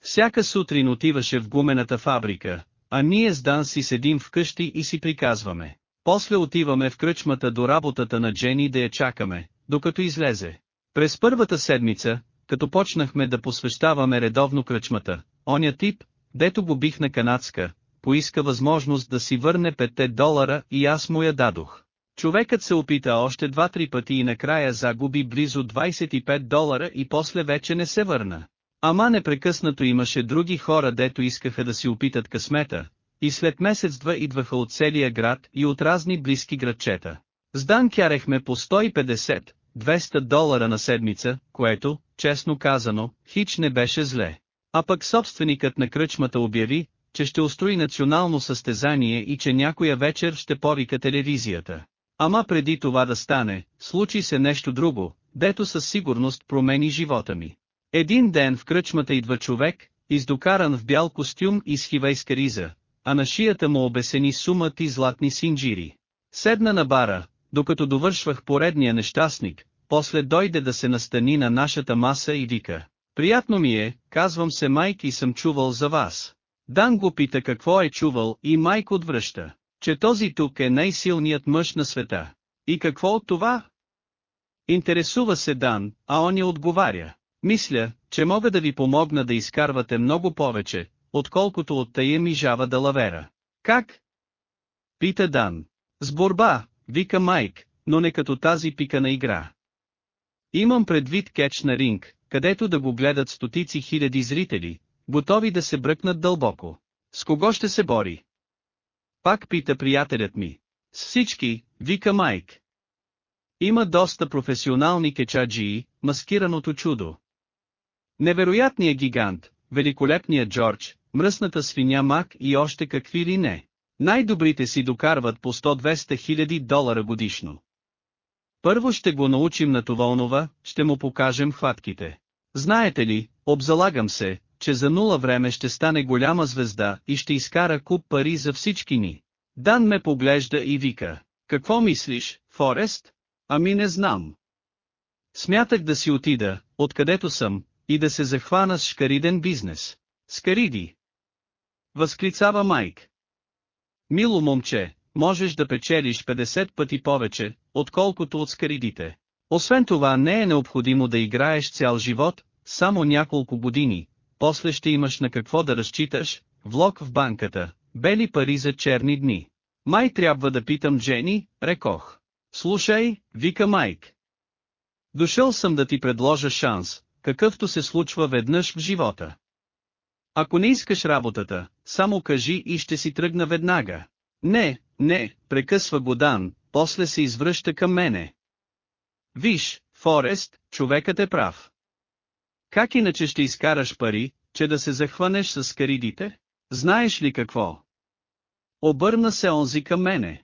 Всяка сутрин отиваше в гумената фабрика, а ние с Дан си седим вкъщи и си приказваме. После отиваме в кръчмата до работата на Джени да я чакаме, докато излезе. През първата седмица, като почнахме да посвещаваме редовно кръчмата, оня тип, дето го бих на канадска, поиска възможност да си върне 5 долара и аз му я дадох. Човекът се опита още два-три пъти и накрая загуби близо 25 долара и после вече не се върна. Ама непрекъснато имаше други хора дето искаха да си опитат късмета, и след месец-два идваха от целия град и от разни близки градчета. С Дан кярехме по 150-200 долара на седмица, което, честно казано, хич не беше зле. А пък собственикът на кръчмата обяви, че ще устрои национално състезание и че някоя вечер ще повика телевизията. Ама преди това да стане, случи се нещо друго, дето със сигурност промени живота ми. Един ден в кръчмата идва човек, издокаран в бял костюм и с хивейска риза, а на шията му обесени сумът и златни синджири. Седна на бара, докато довършвах поредния нещастник, после дойде да се настани на нашата маса и вика. Приятно ми е, казвам се Майк и съм чувал за вас. Дан го пита какво е чувал и Майк отвръща, че този тук е най-силният мъж на света. И какво от това? Интересува се Дан, а он я отговаря. Мисля, че мога да ви помогна да изкарвате много повече, отколкото от тая ми жава да лавера. Как? Пита Дан. С борба, вика Майк, но не като тази пикана игра. Имам предвид кетч на ринг, където да го гледат стотици хиляди зрители, готови да се бръкнат дълбоко. С кого ще се бори? Пак пита приятелят ми. С всички, вика Майк. Има доста професионални кечаджии, маскираното чудо. Невероятният гигант, великолепният Джордж, мръсната свиня Мак и още какви ли не. Най-добрите си докарват по 100-200 хиляди долара годишно. Първо ще го научим на това онова, ще му покажем хватките. Знаете ли, обзалагам се, че за нула време ще стане голяма звезда и ще изкара куп пари за всички ни. Дан ме поглежда и вика, какво мислиш, Форест? Ами не знам. Смятах да си отида, откъдето съм, и да се захвана с шкариден бизнес. Скариди. Възклицава Майк. Мило момче, можеш да печелиш 50 пъти повече, отколкото от скаридите. Освен това не е необходимо да играеш цял живот, само няколко години, после ще имаш на какво да разчиташ, влог в банката, бели пари за черни дни. Май трябва да питам Джени, рекох. Слушай, вика Майк. Дошъл съм да ти предложа шанс, какъвто се случва веднъж в живота. Ако не искаш работата, само кажи и ще си тръгна веднага. Не, не, прекъсва го Дан, после се извръща към мене. Виж, Форест, човекът е прав. Как иначе ще изкараш пари, че да се захванеш с каридите? Знаеш ли какво? Обърна се онзи към мене.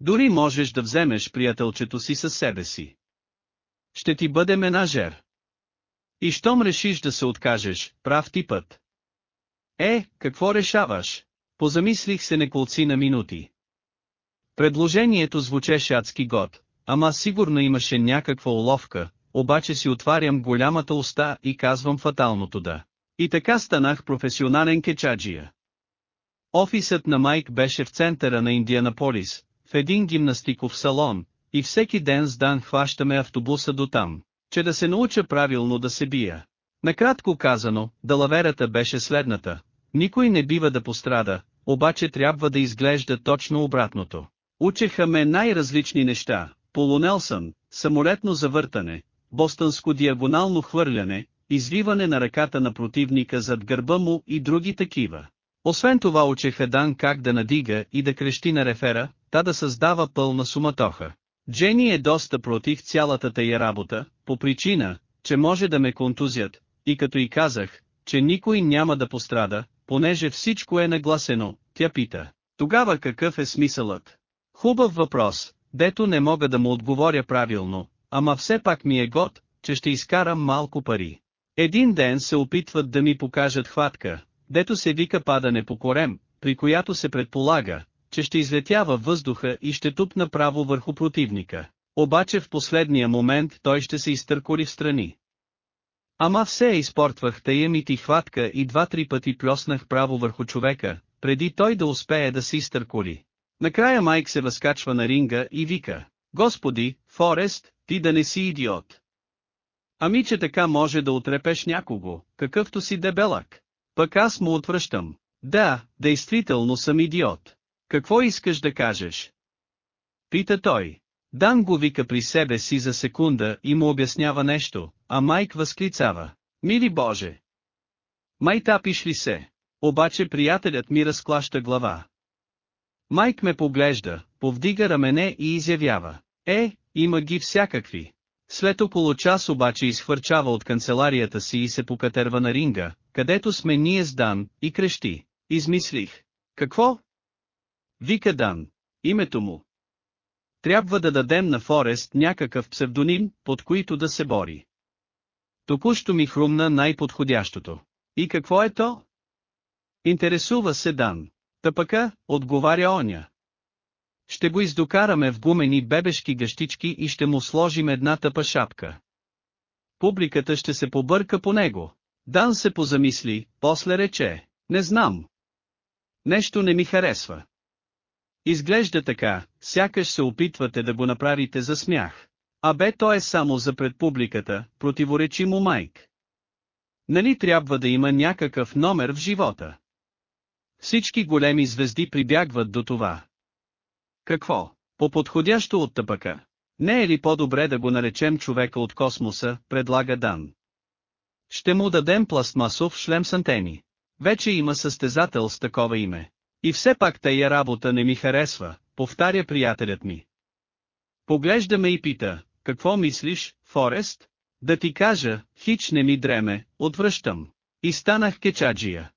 Дори можеш да вземеш приятелчето си със себе си. Ще ти бъде менажер. И щом решиш да се откажеш, прав ти път. Е, какво решаваш? Позамислих се неколци на минути. Предложението звучеше адски год, ама сигурно имаше някаква уловка, обаче си отварям голямата уста и казвам фаталното да. И така станах професионален кечаджия. Офисът на Майк беше в центъра на Индианаполис, в един гимнастиков салон, и всеки ден с Дан хващаме автобуса до там, че да се науча правилно да се бия. Накратко казано, далаверата беше следната. Никой не бива да пострада, обаче трябва да изглежда точно обратното. Учеха ме най-различни неща, полунелсън, самолетно завъртане, бостънско диагонално хвърляне, извиване на ръката на противника зад гърба му и други такива. Освен това учеха Дан как да надига и да крещи на рефера, та да създава пълна суматоха. Джени е доста против цялата тая работа, по причина, че може да ме контузят, и като и казах, че никой няма да пострада, понеже всичко е нагласено, тя пита. Тогава какъв е смисълът? Хубав въпрос, дето не мога да му отговоря правилно, ама все пак ми е год, че ще изкарам малко пари. Един ден се опитват да ми покажат хватка, дето се вика падане по корем, при която се предполага, че ще излетява въздуха и ще тупна право върху противника. Обаче в последния момент той ще се изтърколи в страни. Ама все изпортвах тая ми ти хватка и два-три пъти плеснах право върху човека, преди той да успее да се изтърколи. Накрая Майк се възкачва на ринга и вика, Господи, Форест, ти да не си идиот. Ами че така може да отрепеш някого, какъвто си дебелак. Пък аз му отвръщам. Да, действително съм идиот. Какво искаш да кажеш? Пита той. Дан го вика при себе си за секунда и му обяснява нещо, а Майк възклицава. Мили Боже! Май тапиш ли се? Обаче приятелят ми разклаща глава. Майк ме поглежда, повдига рамене и изявява. Е, има ги всякакви. След около час обаче изхвърчава от канцеларията си и се покатерва на ринга, където сме ние с Дан, и крещи. Измислих. Какво? Вика Дан. Името му. Трябва да дадем на Форест някакъв псевдоним, под който да се бори. Току-що ми хрумна най-подходящото. И какво е то? Интересува се Дан. Тъпъка, отговаря оня. Ще го издокараме в гумени бебешки гъщички и ще му сложим една тъпа шапка. Публиката ще се побърка по него. Дан се позамисли, после рече, не знам. Нещо не ми харесва. Изглежда така, сякаш се опитвате да го направите за смях. А бе то е само за пред публиката, противоречи му Майк. Нали трябва да има някакъв номер в живота? Всички големи звезди прибягват до това. Какво? По-подходящо от тъпъка. Не е ли по-добре да го наречем човека от космоса, предлага Дан. Ще му дадем пластмасов шлем с антени. Вече има състезател с такова име. И все пак тая работа не ми харесва, повтаря приятелят ми. Поглежда ме и пита, какво мислиш, Форест? Да ти кажа, хич не ми дреме, отвръщам. И станах кечаджия.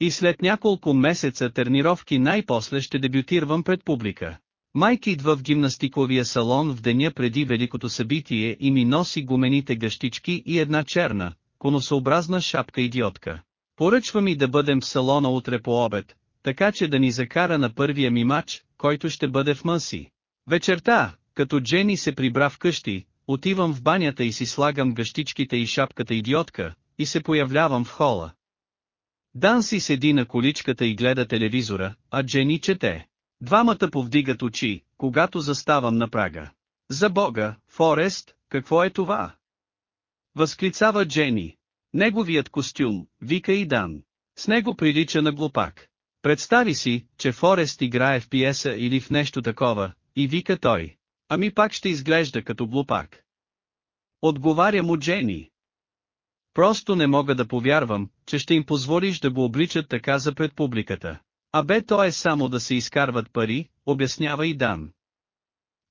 И след няколко месеца тренировки най-после ще дебютирам пред публика. Майк идва в гимнастиковия салон в деня преди великото събитие и ми носи гумените гъщички и една черна, коносообразна шапка идиотка. Поръчва ми да бъдем в салона утре по обед, така че да ни закара на първия ми матч, който ще бъде в Мънси. Вечерта, като Джени се прибра вкъщи, отивам в банята и си слагам гъщичките и шапката идиотка, и се появлявам в хола. Дан си седи на количката и гледа телевизора, а Джени чете. Двамата повдигат очи, когато заставам на прага. За бога, Форест, какво е това? Възклицава Джени. Неговият костюм, вика и Дан. С него прилича на глупак. Представи си, че Форест играе в пиеса или в нещо такова, и вика той. Ами пак ще изглежда като глупак. Отговаря му Джени. Просто не мога да повярвам, че ще им позволиш да го обличат така за пред публиката. А бе то е само да се изкарват пари, обяснява и Дан.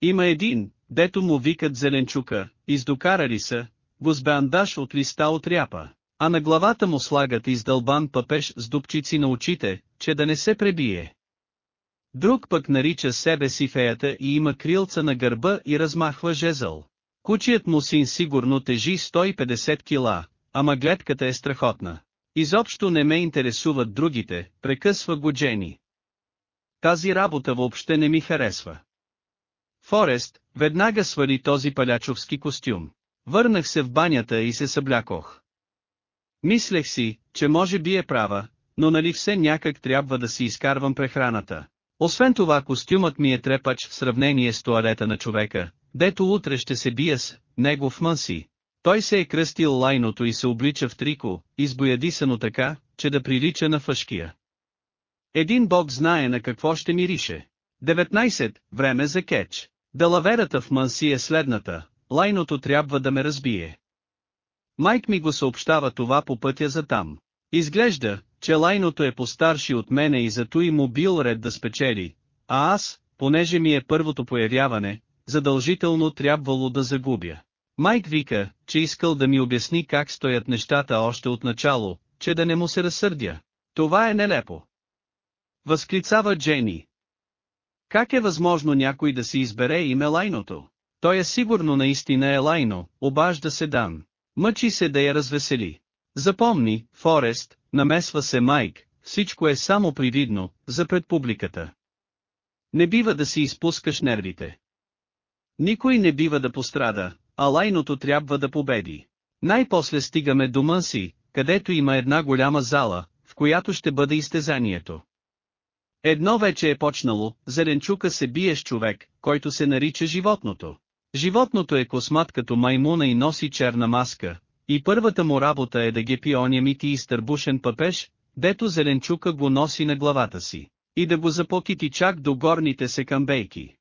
Има един, дето му викат зеленчука, издокарали са, го с бандаж от листа от ряпа, а на главата му слагат издълбан пъпеш с дупчици на очите, че да не се пребие. Друг пък нарича себе си феята и има крилца на гърба и размахва жезъл. Кучият му син сигурно тежи 150 кила, ама гледката е страхотна. Изобщо не ме интересуват другите, прекъсва го Джени. Тази работа въобще не ми харесва. Форест, веднага свали този палячовски костюм. Върнах се в банята и се съблякох. Мислех си, че може би е права, но нали все някак трябва да си изкарвам прехраната. Освен това костюмът ми е трепач в сравнение с туалета на човека, дето утре ще се бия с него в мънси. Той се е кръстил лайното и се облича в трико, избоядисано така, че да прилича на фъшкия. Един бог знае на какво ще мирише. 19. Време за кетч. Далаверата в Манси е следната, лайното трябва да ме разбие. Майк ми го съобщава това по пътя за там. Изглежда, че лайното е постарши от мене и зато и му бил ред да спечели, а аз, понеже ми е първото появяване, задължително трябвало да загубя. Майк вика, че искал да ми обясни как стоят нещата още от начало, че да не му се разсърдя. Това е нелепо. Възклицава Джени. Как е възможно някой да си избере име Лайното? Той е сигурно наистина е Лайно, обажда се Дан. Мъчи се да я развесели. Запомни, Форест, намесва се Майк, всичко е само привидно, за пред публиката. Не бива да си изпускаш нервите. Никой не бива да пострада, а лайното трябва да победи. Най-после стигаме до Мънси, където има една голяма зала, в която ще бъде изтезанието. Едно вече е почнало, Зеленчука се бие с човек, който се нарича животното. Животното е космат като маймуна и носи черна маска, и първата му работа е да гепи оня мити и стърбушен пъпеш, дето Зеленчука го носи на главата си, и да го запокити чак до горните се камбейки.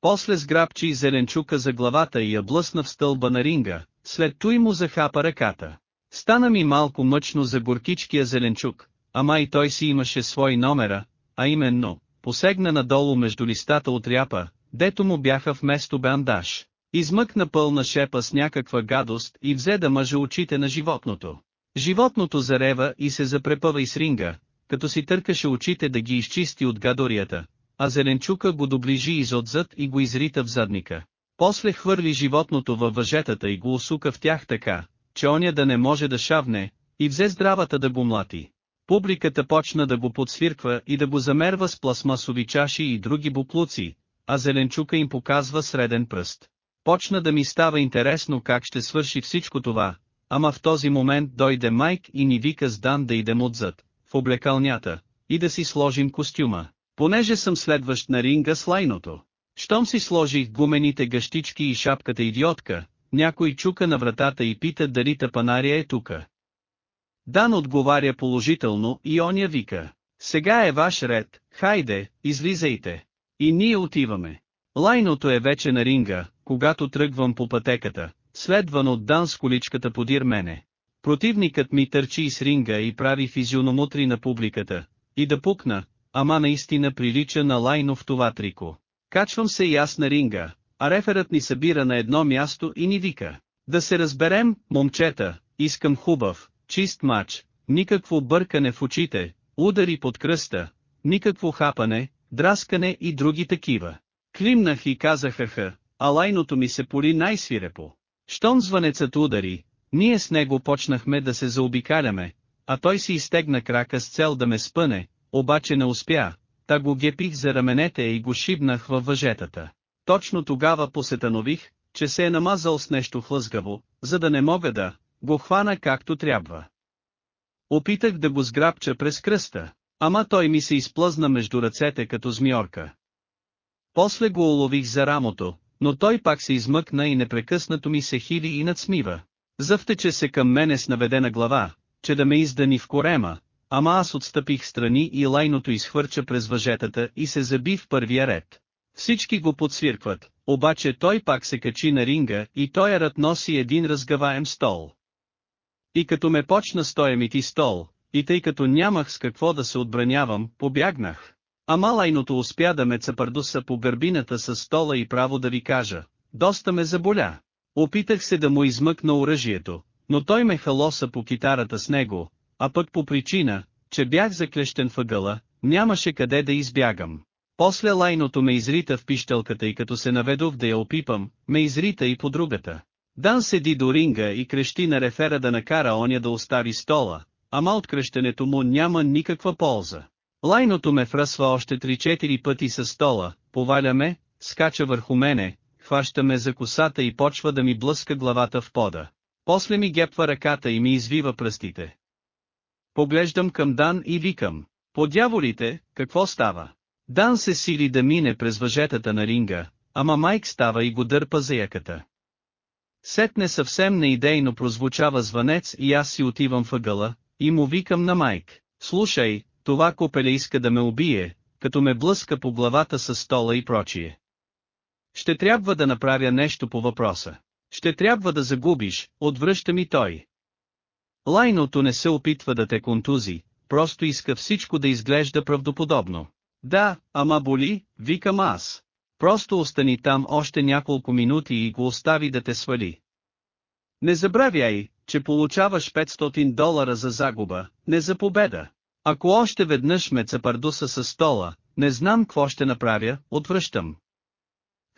После сграбчи зеленчука за главата и я блъсна в стълба на ринга, след той му захапа ръката. Стана ми малко мъчно за горкичкия зеленчук, ама и той си имаше свой номера, а именно, посегна надолу между листата от ряпа, дето му бяха вместо бандаж. Измъкна пълна шепа с някаква гадост и взе да мъже очите на животното. Животното зарева и се запрепъва и с ринга, като си търкаше очите да ги изчисти от гадорията, а зеленчука го доближи изотзад и го изрита в задника. После хвърли животното във въжетата и го усука в тях така, че оня да не може да шавне, и взе здравата да го млати. Публиката почна да го подсвирква и да го замерва с пластмасови чаши и други буклуци, а зеленчука им показва среден пръст. Почна да ми става интересно как ще свърши всичко това, ама в този момент дойде Майк и ни вика с Дан да идем отзад, в облекалнята, и да си сложим костюма. Понеже съм следващ на ринга с лайното. Щом си сложих гумените гъщички и шапката идиотка, някой чука на вратата и пита дали тапанария е тука. Дан отговаря положително и оня вика. Сега е ваш ред, хайде, излизайте. И ние отиваме. Лайното е вече на ринга, когато тръгвам по пътеката, следван от Дан с количката подир мене. Противникът ми търчи с ринга и прави физиономутри на публиката, и да пукна, ама наистина прилича на лайно в това трико. Качвам се и аз на ринга, а реферът ни събира на едно място и ни вика. Да се разберем, момчета, искам хубав, чист мач, никакво бъркане в очите, удари под кръста, никакво хапане, драскане и други такива. Климнах и казаха ха, а лайното ми се поли най-свирепо. Щом звънецът удари, Ние с него почнахме да се заобикаляме, а той си изтегна крака с цел да ме спъне, обаче не успя, та го гепих за раменете и го шибнах във въжетата. Точно тогава посетанових, че се е намазал с нещо хлъзгаво, за да не мога да го хвана както трябва. Опитах да го сграбча през кръста, ама той ми се изплъзна между ръцете като змиорка. После го улових за рамото, но той пак се измъкна и непрекъснато ми се хили и надсмива. Завтече се към мене с наведена глава, че да ме издани в корема, ама аз отстъпих страни и лайното изхвърча през въжетата и се заби в първия ред. Всички го подсвиркват, обаче той пак се качи на ринга и той рът носи един разгаваем стол. И като ме почна стоя ми ти стол, и тъй като нямах с какво да се отбранявам, побягнах. Ама лайното успя да ме цапардуса по гърбината с стола и право да ви кажа, доста ме заболя. Опитах се да му измъкна оръжието, но той ме халоса по китарата с него, а пък по причина, че бях заклещен въгъла, нямаше къде да избягам. После лайното ме изрита в пищелката и като се наведох да я опипам, ме изрита и по другата. Дан седи до ринга и крещи на рефера да накара оня да остави стола, ама от крещенето му няма никаква полза. Лайното ме връсва още 3-4 пъти с стола, поваля ме, скача върху мене, хваща ме за косата и почва да ми блъска главата в пода. После ми гепва ръката и ми извива пръстите. Поглеждам към Дан и викам. По дяволите, какво става? Дан се сили да мине през въжетата на ринга, ама Майк става и го дърпа за яката. Сетне съвсем неидейно прозвучава звънец и аз си отивам въгъла, и му викам на Майк. Слушай, това копеле иска да ме убие, като ме блъска по главата с стола и прочие. Ще трябва да направя нещо по въпроса. Ще трябва да загубиш, отвръща ми той. Лайното не се опитва да те контузи, просто иска всичко да изглежда правдоподобно. Да, ама боли, викам аз. Просто остани там още няколко минути и го остави да те свали. Не забравяй, че получаваш 500 долара за загуба, не за победа. Ако още веднъж ме цапардуса с стола, не знам какво ще направя, отвръщам.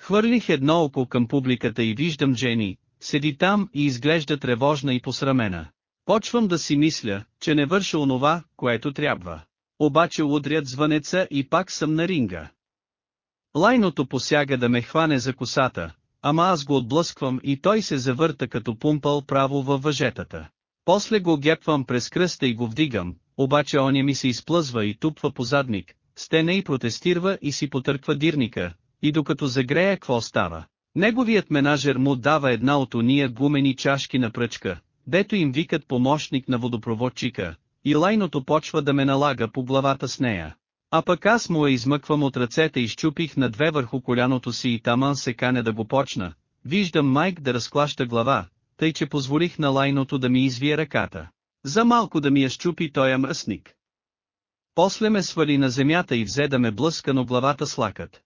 Хвърлих едно око към публиката и виждам Джени, седи там и изглежда тревожна и посрамена. Почвам да си мисля, че не върша онова, което трябва. Обаче удрят звънеца и пак съм на ринга. Лайното посяга да ме хване за косата, ама аз го отблъсквам и той се завърта като пумпал право във въжетата. После го гепвам през кръста и го вдигам, обаче оня ми се изплъзва и тупва по задник, стене и протестирва и си потърква дирника, и докато загрея какво става. Неговият менажер му дава една от уния гумени чашки на пръчка, дето им викат помощник на водопроводчика, и лайното почва да ме налага по главата с нея. А пък аз му я измъквам от ръцете и щупих на две върху коляното си и таман се кане да го почна. Виждам Майк да разклаща глава, тъй че позволих на лайното да ми извие ръката. За малко да ми я щупи той мръсник. После ме свали на земята и взе да ме блъска но главата с лакът.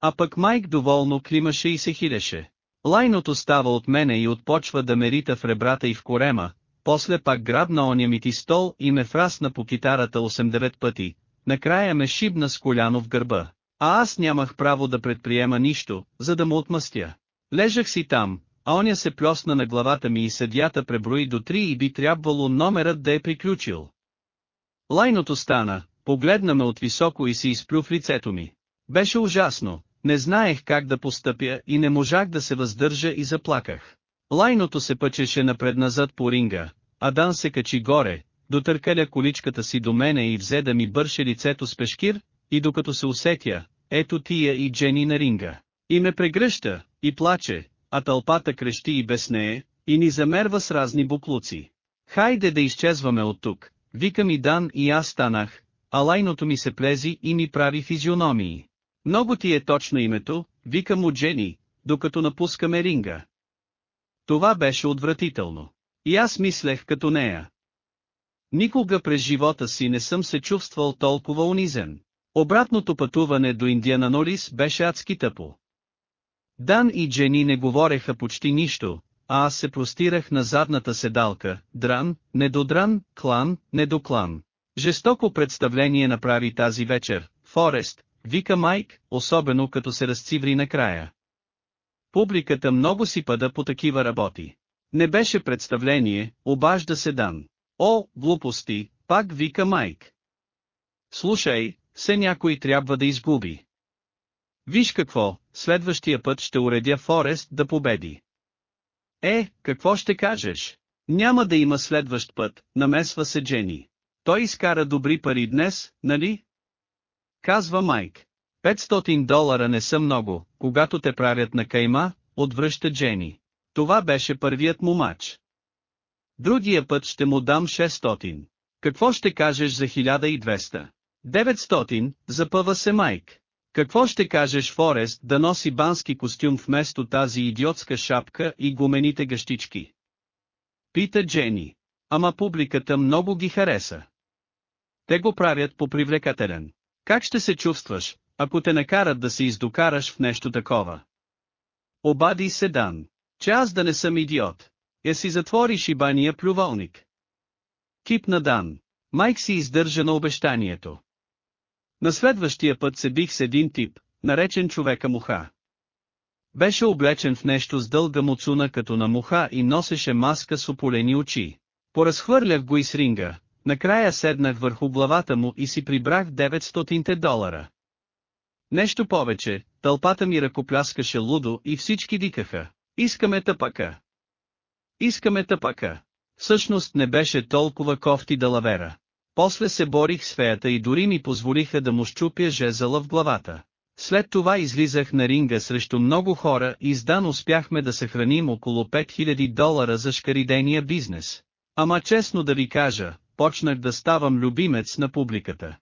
А пък Майк доволно климаше и се хилеше. Лайното става от мене и отпочва да ме рита в ребрата и в корема, после пак грабна оня ми ти стол и ме фрасна по китарата 8-9 пъти, накрая ме шибна с коляно в гърба. А аз нямах право да предприема нищо, за да му отмъстя. Лежах си там, а оня се плесна на главата ми и съдята преброи до три и би трябвало номерът да е приключил. Лайното стана, погледна ме от високо и се изплю в лицето ми. Беше ужасно, не знаех как да постъпя и не можах да се въздържа и заплаках. Лайното се пъчеше напред-назад по ринга, а Дан се качи горе, дотъркаля количката си до мене и взе да ми бърше лицето с пешкир, и докато се усетя, ето тия и Джени на ринга. И ме прегръща, и плаче, а тълпата крещи и без нея, и ни замерва с разни буклуци. Хайде да изчезваме от тук, вика ми Дан и аз станах, а лайното ми се плези и ми прави физиономии. Много ти е точно името, вика му Джени, докато напускаме ринга. Това беше отвратително. И аз мислех като нея. Никога през живота си не съм се чувствал толкова унизен. Обратното пътуване до Индиананолис беше адски тъпо. Дан и Джени не говореха почти нищо, а аз се простирах на задната седалка, дран, недодран, клан, недоклан. Жестоко представление направи тази вечер, Форест, вика Майк, особено като се разциври накрая. Публиката много си пада по такива работи. Не беше представление, обажда се Дан. О, глупости, пак вика Майк. Слушай, все някой трябва да изгуби. Виж какво, следващия път ще уредя Форест да победи. Е, какво ще кажеш? Няма да има следващ път, намесва се Джени. Той изкара добри пари днес, нали? Казва Майк. 500 долара не са много, когато те правят на кайма, отвръща Джени. Това беше първият му мач. Другия път ще му дам 600. Какво ще кажеш за 1200? 900, запъва се Майк. Какво ще кажеш Форест да носи бански костюм вместо тази идиотска шапка и гумените гъщички? Пита Джени. Ама публиката много ги хареса. Те го правят по привлекателен. Как ще се чувстваш, ако те накарат да се издокараш в нещо такова? Обади се Дан. Че аз да не съм идиот. Я си затвори шибания плювалник. Кип на Дан. Майк си издържа на обещанието. На следващия път се бих с един тип, наречен човека муха. Беше облечен в нещо с дълга муцуна като на муха и носеше маска с ополени очи. Поразхвърлях го из ринга, накрая седнах върху главата му и си прибрах 900 долара. Нещо повече, тълпата ми ръкопляскаше лудо и всички викаха. Искаме тъпака. Искаме тъпака. Всъщност не беше толкова кофти да лавера. После се борих с феята и дори ми позволиха да му щупя жезъла в главата. След това излизах на ринга срещу много хора и с Дан успяхме да съхраним около 5000 долара за шкаридения бизнес. Ама честно да ви кажа, почнах да ставам любимец на публиката.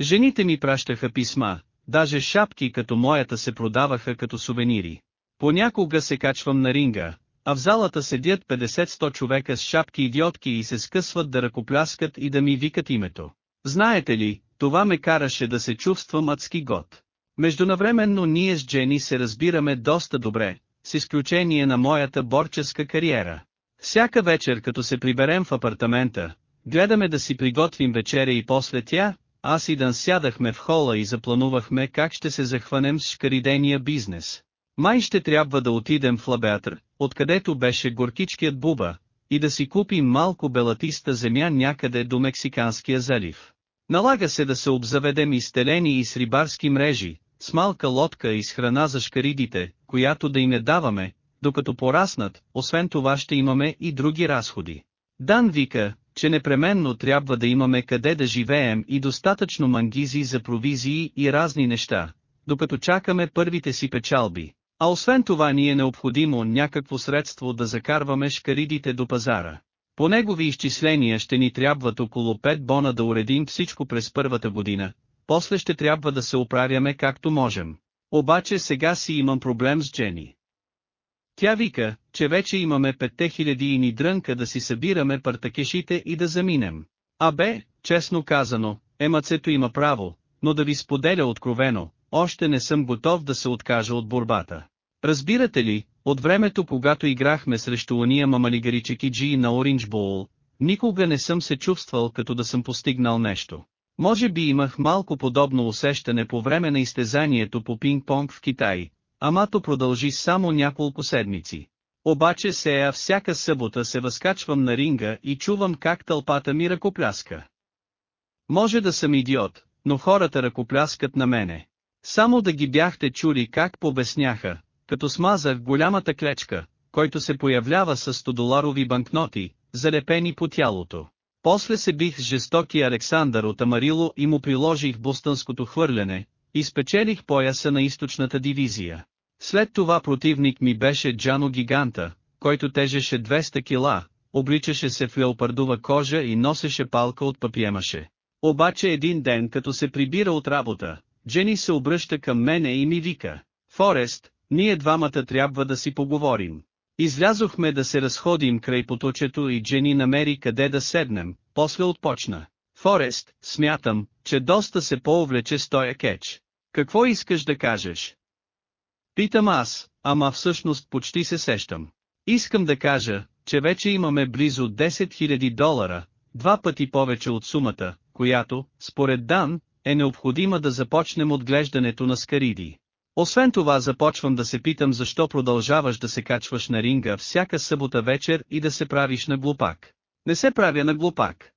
Жените ми пращаха писма, даже шапки като моята се продаваха като сувенири. Понякога се качвам на ринга, а в залата седят 50-100 човека с шапки идиотки и се скъсват да ръкопляскат и да ми викат името. Знаете ли, това ме караше да се чувствам адски год. Междунавременно ние с Джени се разбираме доста добре, с изключение на моята борческа кариера. Всяка вечер като се приберем в апартамента, гледаме да си приготвим вечеря и после тя, аз и Дан сядахме в хола и запланувахме как ще се захванем с шкаридения бизнес. Май ще трябва да отидем в Лабеатър, откъдето беше горкичкият буба, и да си купим малко белатиста земя някъде до Мексиканския залив. Налага се да се обзаведем и стелени и с рибарски мрежи, с малка лодка и с храна за шкаридите, която да им не даваме, докато пораснат, освен това ще имаме и други разходи. Дан вика, че непременно трябва да имаме къде да живеем и достатъчно мангизи за провизии и разни неща, докато чакаме първите си печалби. А освен това ни е необходимо някакво средство да закарваме шкаридите до пазара. По негови изчисления ще ни трябват около 5 бона да уредим всичко през първата година, после ще трябва да се оправяме както можем. Обаче сега си имам проблем с Джени. Тя вика, че вече имаме 5000 и ни дрънка да си събираме партакешите и да заминем. А бе, честно казано, емацето има право, но да ви споделя откровено, още не съм готов да се откажа от борбата. Разбирате ли, от времето когато играхме срещу уния мамалигаричеки Джи на Ориндж Боул, никога не съм се чувствал като да съм постигнал нещо. Може би имах малко подобно усещане по време на изтезанието по пинг-понг в Китай, ама то продължи само няколко седмици. Обаче сея всяка събота се възкачвам на ринга и чувам как тълпата ми ръкопляска. Може да съм идиот, но хората ръкопляскат на мене. Само да ги бяхте чули как побесняха, като смазах голямата клечка, който се появлява с 100-доларови банкноти, залепени по тялото. После се бих с жестокия Александър от Амарило и му приложих бостънското хвърляне, и спечелих пояса на източната дивизия. След това противник ми беше Джано Гиганта, който тежеше 200 кила, обличаше се в леопардова кожа и носеше палка от папиемаше. Обаче един ден като се прибира от работа, Джени се обръща към мене и ми вика, Форест, ние двамата трябва да си поговорим. Излязохме да се разходим край поточето и Джени намери къде да седнем, после отпочна. Форест, смятам, че доста се по-увлече с тоя кетч. Какво искаш да кажеш? Питам аз, ама всъщност почти се сещам. Искам да кажа, че вече имаме близо 10 000 долара, два пъти повече от сумата, която, според Дан, е необходима да започнем отглеждането на скариди. Освен това започвам да се питам защо продължаваш да се качваш на ринга всяка събота вечер и да се правиш на глупак. Не се правя на глупак.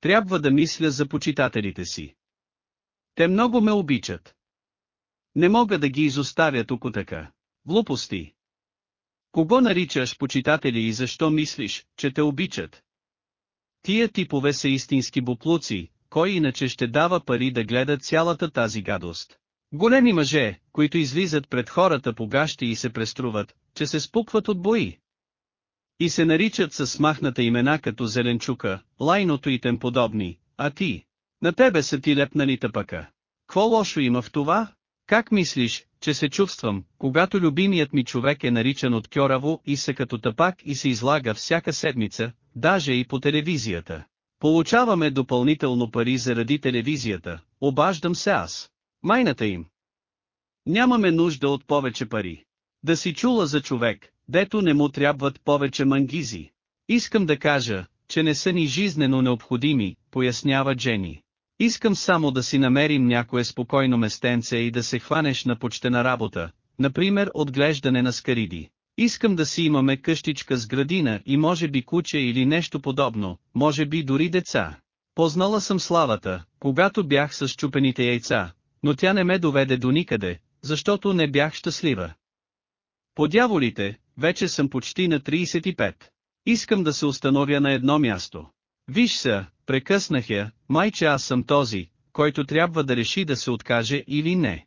Трябва да мисля за почитателите си. Те много ме обичат. Не мога да ги изоставя тук така. Глупости. Кого наричаш почитатели и защо мислиш, че те обичат? Тия типове са истински буплуци, кой иначе ще дава пари да гледа цялата тази гадост. Големи мъже, които излизат пред хората по гащи и се преструват, че се спукват от бои. И се наричат с смахната имена като Зеленчука, Лайното и тем подобни, а ти? На тебе са ти лепнали тъпъка. Кво лошо има в това? Как мислиш, че се чувствам, когато любимият ми човек е наричан от Кьораво и се като тъпак и се излага всяка седмица, даже и по телевизията? Получаваме допълнително пари заради телевизията, обаждам се аз. Майната им. Нямаме нужда от повече пари. Да си чула за човек, дето не му трябват повече мангизи. Искам да кажа, че не са ни жизнено необходими, пояснява Джени. Искам само да си намерим някое спокойно местенце и да се хванеш на почтена работа, например отглеждане на скариди. Искам да си имаме къщичка с градина и може би куче или нещо подобно, може би дори деца. Познала съм славата, когато бях с чупените яйца, но тя не ме доведе до никъде, защото не бях щастлива. По дяволите, вече съм почти на 35. Искам да се установя на едно място. Виж се, прекъснах я, майче аз съм този, който трябва да реши да се откаже или не.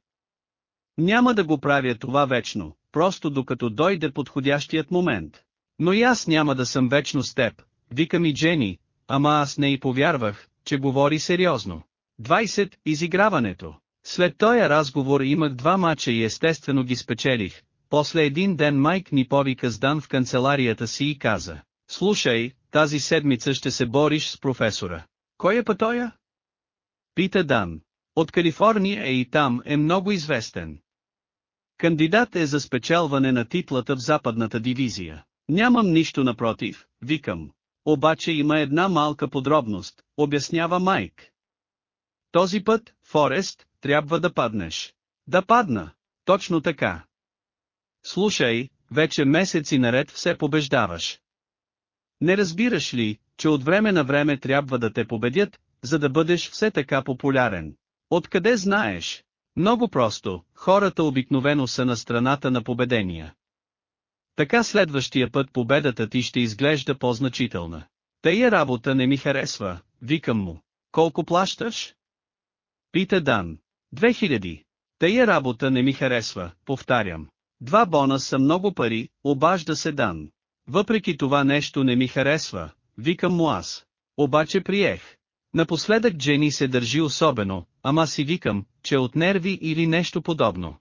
Няма да го правя това вечно, просто докато дойде подходящият момент. Но и аз няма да съм вечно с теб, вика ми Джени, ама аз не и повярвах, че говори сериозно. 20. Изиграването след този разговор имах два мача и естествено ги спечелих. После един ден Майк ни повика с Дан в канцеларията си и каза, слушай, тази седмица ще се бориш с професора. Кой е пътоя? Пита Дан. От Калифорния е и там е много известен. Кандидат е за спечелване на титлата в западната дивизия. Нямам нищо напротив, викам. Обаче има една малка подробност, обяснява Майк. Този път, Форест, трябва да паднеш. Да падна. Точно така. Слушай, вече месеци наред все побеждаваш. Не разбираш ли, че от време на време трябва да те победят, за да бъдеш все така популярен? Откъде знаеш? Много просто, хората обикновено са на страната на победения. Така следващия път победата ти ще изглежда по-значителна. Тая работа не ми харесва, викам му. Колко плащаш? Пита Дан. 2000. Тая работа не ми харесва, повтарям. Два бона са много пари, обажда се Дан. Въпреки това нещо не ми харесва, викам му аз. Обаче приех. Напоследък Джени се държи особено, ама си викам, че от нерви или нещо подобно.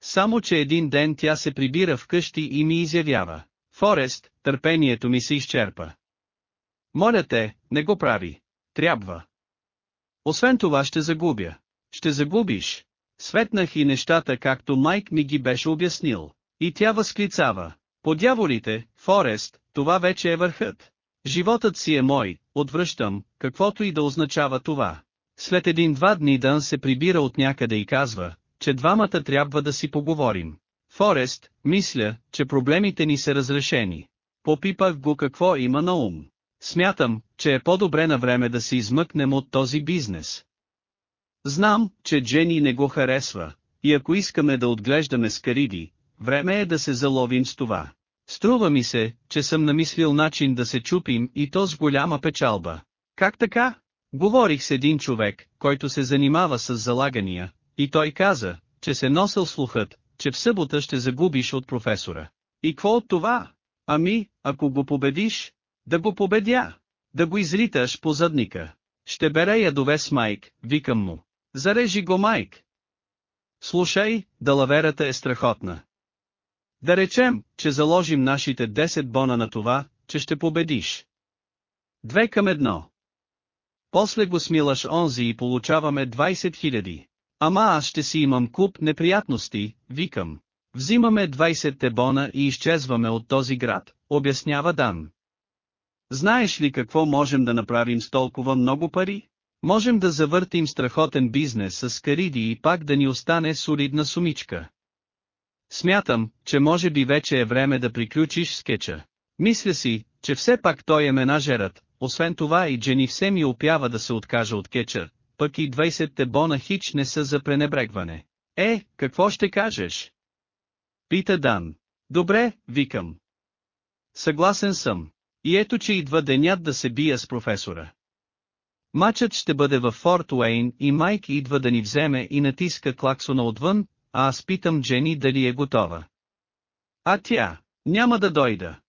Само че един ден тя се прибира вкъщи и ми изявява. Форест, търпението ми се изчерпа. Моля те, не го прави. Трябва. Освен това ще загубя. Ще загубиш. Светнах и нещата както Майк ми ги беше обяснил. И тя възклицава. По дяволите, Форест, това вече е върхът. Животът си е мой, отвръщам, каквото и да означава това. След един-два дни Дън се прибира от някъде и казва, че двамата трябва да си поговорим. Форест, мисля, че проблемите ни са разрешени. Попипах го какво има на ум. Смятам, че е по-добре на време да се измъкнем от този бизнес. Знам, че Джени не го харесва, и ако искаме да отглеждаме скариди, време е да се заловим с това. Струва ми се, че съм намислил начин да се чупим и то с голяма печалба. Как така? Говорих с един човек, който се занимава с залагания, и той каза, че се носил слухът, че в събота ще загубиш от професора. И какво от това? Ами, ако го победиш, да го победя, да го изриташ по задника. Ще бере ядове с майк, викам му. Зарежи го майк. Слушай, далаверата е страхотна. Да речем, че заложим нашите 10 бона на това, че ще победиш. Две към едно. После го смилаш онзи и получаваме 20 000. Ама аз ще си имам куп неприятности, викам. Взимаме 20 бона и изчезваме от този град, обяснява Дан. Знаеш ли какво можем да направим с толкова много пари? Можем да завъртим страхотен бизнес с Кариди и пак да ни остане солидна сумичка. Смятам, че може би вече е време да приключиш скетча. Мисля си, че все пак той е менажерът, освен това и Джени все ми опява да се откаже от кетча, пък и 20-те бона хич не са за пренебрегване. Е, какво ще кажеш? Пита Дан. Добре, викам. Съгласен съм. И ето че идва денят да се бия с професора. Мачът ще бъде във Форт Уейн и Майк идва да ни вземе и натиска клаксона отвън, а аз питам Джени дали е готова. А тя, няма да дойда.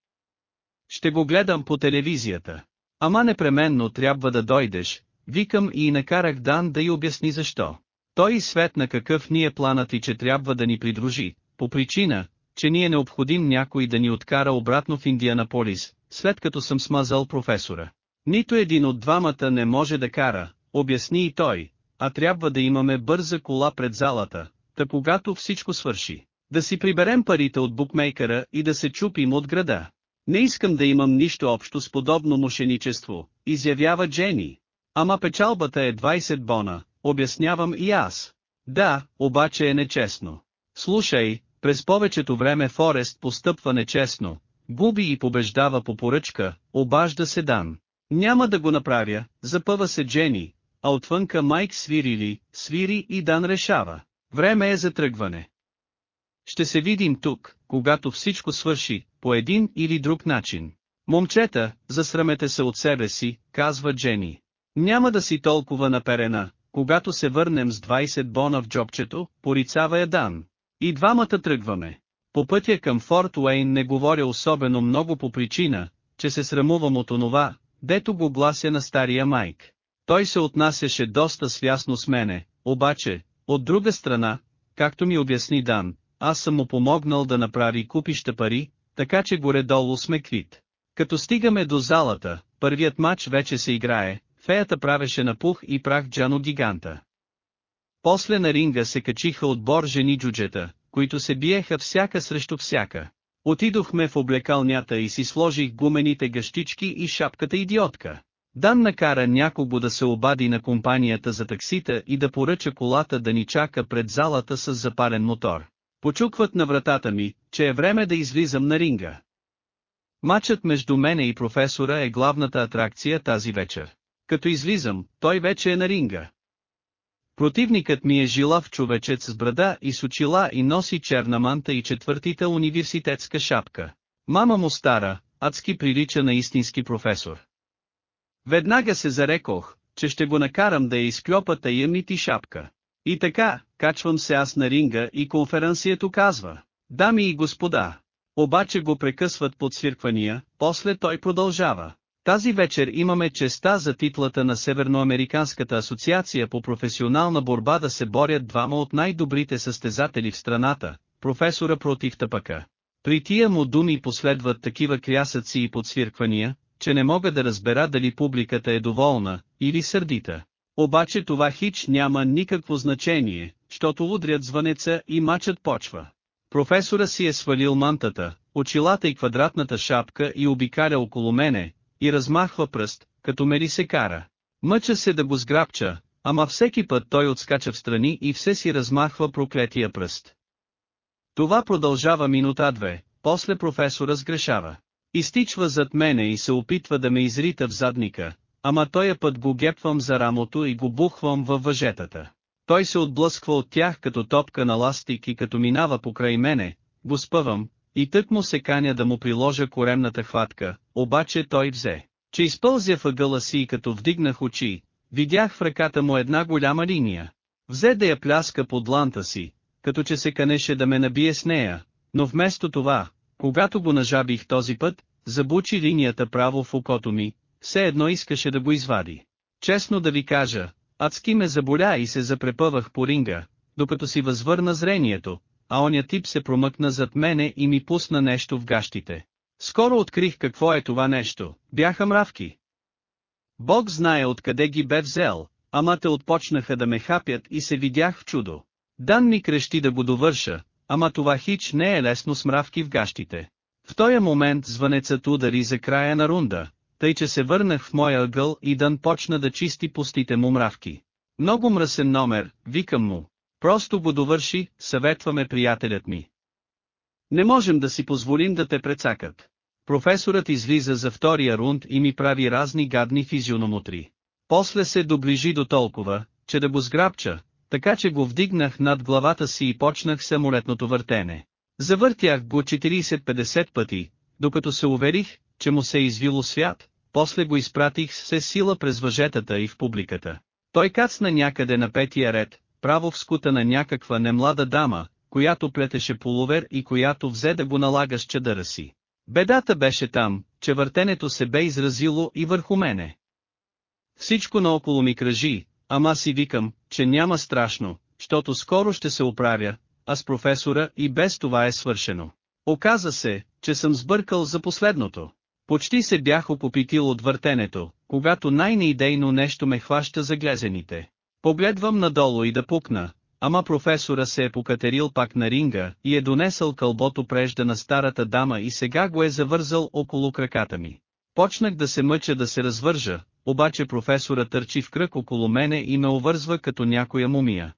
Ще го гледам по телевизията. Ама непременно трябва да дойдеш, викам и накарах Дан да й обясни защо. Той и светна какъв ни е планът и че трябва да ни придружи, по причина, че ни е необходим някой да ни откара обратно в Индианаполис, след като съм смазал професора. Нито един от двамата не може да кара, обясни и той, а трябва да имаме бърза кола пред залата, та когато всичко свърши, да си приберем парите от букмейкера и да се чупим от града. Не искам да имам нищо общо с подобно мошеничество, изявява Джени. Ама печалбата е 20 бона, обяснявам и аз. Да, обаче е нечестно. Слушай, през повечето време Форест постъпва нечестно, губи и побеждава по поръчка, обажда се Дан. Няма да го направя, запъва се Джени, а отвънка Майк свири ли, свири и Дан решава. Време е за тръгване. Ще се видим тук, когато всичко свърши, по един или друг начин. Момчета, засрамете се от себе си, казва Джени. Няма да си толкова наперена, когато се върнем с 20 бона в джобчето, порицава я Дан. И двамата тръгваме. По пътя към Форт Уейн не говоря особено много по причина, че се срамувам от онова, дето го глася на стария майк. Той се отнасяше доста свясно с мене, обаче, от друга страна, както ми обясни Дан, аз съм му помогнал да направи купища пари, така че горе-долу сме квит. Като стигаме до залата, първият матч вече се играе, феята правеше на пух и прах Джано гиганта. После на ринга се качиха отбор жени джуджета, които се биеха всяка срещу всяка. Отидохме в облекалнята и си сложих гумените гъщички и шапката идиотка. Дан накара някого да се обади на компанията за таксита и да поръча колата да ни чака пред залата с запален мотор. Почукват на вратата ми, че е време да излизам на ринга. Матчът между мене и професора е главната атракция тази вечер. Като излизам, той вече е на ринга. Противникът ми е жилав човечец с брада и с очила и носи черна манта и четвъртита университетска шапка. Мама му стара, адски прилича на истински професор. Веднага се зарекох, че ще го накарам да я изклёпа тая ми шапка. И така, качвам се аз на ринга и конференцието казва, дами и господа. Обаче го прекъсват подсвирквания, после той продължава. Тази вечер имаме честа за титлата на Северноамериканската асоциация по професионална борба да се борят двама от най-добрите състезатели в страната, професора против тъпака. При тия му думи последват такива крясъци и подсвирквания, че не мога да разбера дали публиката е доволна, или сърдита. Обаче това хич няма никакво значение, щото удрят звънеца и мачът почва. Професора си е свалил мантата, очилата и квадратната шапка и обикаля около мене, и размахва пръст, като мери се кара. Мъча се да го сграбча, ама всеки път той отскача в страни и все си размахва проклетия пръст. Това продължава минута-две, после професора сгрешава. Изтичва зад мене и се опитва да ме изрита в задника, ама тоя път го гепвам за рамото и го бухвам във въжетата. Той се отблъсква от тях като топка на ластик и като минава покрай мене, го спъвам, и тък му се каня да му приложа коремната хватка, обаче той взе, че изпълзя въгъла си и като вдигнах очи, видях в ръката му една голяма линия. Взе да я пляска под ланта си, като че се канеше да ме набие с нея, но вместо това, когато го нажабих този път, забучи линията право в окото ми, все едно искаше да го извади. Честно да ви кажа, адски ме заболя и се запрепъвах по ринга, докато си възвърна зрението, а оня тип се промъкна зад мене и ми пусна нещо в гащите. Скоро открих какво е това нещо, бяха мравки. Бог знае откъде ги бе взел, ама те отпочнаха да ме хапят и се видях в чудо. Дан ми крещи да го довърша, ама това хич не е лесно с мравки в гащите. В този момент звънецът удари за края на рунда, тъй че се върнах в моя ъгъл и Дън почна да чисти пустите му мравки. Много мръсен номер, викам му. Просто го довърши, съветваме приятелят ми. Не можем да си позволим да те прецакат. Професорът излиза за втория рунд и ми прави разни гадни физиономутри. После се доближи до толкова, че да го сграбча, така че го вдигнах над главата си и почнах самолетното въртене. Завъртях го 40-50 пъти, докато се уверих, че му се е извило свят, после го изпратих с сила през въжетата и в публиката. Той кацна някъде на петия ред, право в скута на някаква немлада дама, която плетеше полувер и която взе да го налага с чадъра си. Бедата беше там, че въртенето се бе изразило и върху мене. Всичко наоколо ми кръжи, ама си викам, че няма страшно, защото скоро ще се оправя, а с професора и без това е свършено. Оказа се, че съм сбъркал за последното. Почти се бях опопитил от въртенето, когато най-неидейно нещо ме хваща за глезените. Погледвам надолу и да пукна, ама професора се е покатерил пак на ринга и е донесъл кълбото прежда на старата дама и сега го е завързал около краката ми. Почнах да се мъча да се развържа, обаче професора търчи в кръг около мене и ме увързва като някоя мумия.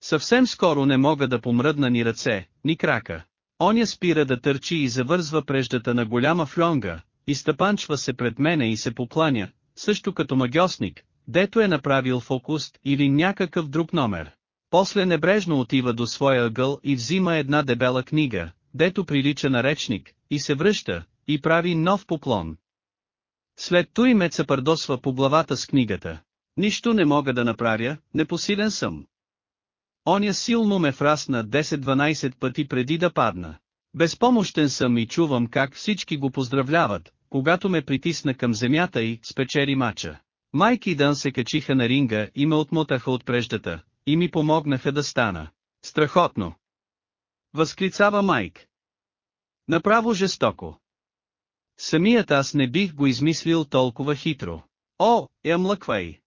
Съвсем скоро не мога да помръдна ни ръце, ни крака. Оня спира да търчи и завързва преждата на голяма флонга, изтъпанчва се пред мене и се покланя, също като магиосник, дето е направил фокус или някакъв друг номер. После небрежно отива до своя ъгъл и взима една дебела книга, дето прилича на речник, и се връща, и прави нов поклон. След той ме цапардосва по главата с книгата. Нищо не мога да направя, непосилен съм. Оня силно ме фрасна 10-12 пъти преди да падна. Безпомощен съм и чувам как всички го поздравляват, когато ме притисна към земята и спечели мача. Майки и Дън се качиха на ринга и ме отмотаха от преждата, и ми помогнаха да стана. Страхотно! Възклицава Майк. Направо жестоко. Самият аз не бих го измислил толкова хитро. О, я млъквай!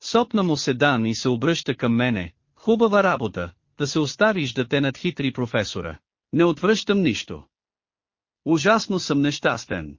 Сопна му се Дан и се обръща към мене, хубава работа, да се оставиш да те надхитри професора. Не отвръщам нищо. Ужасно съм нещастен.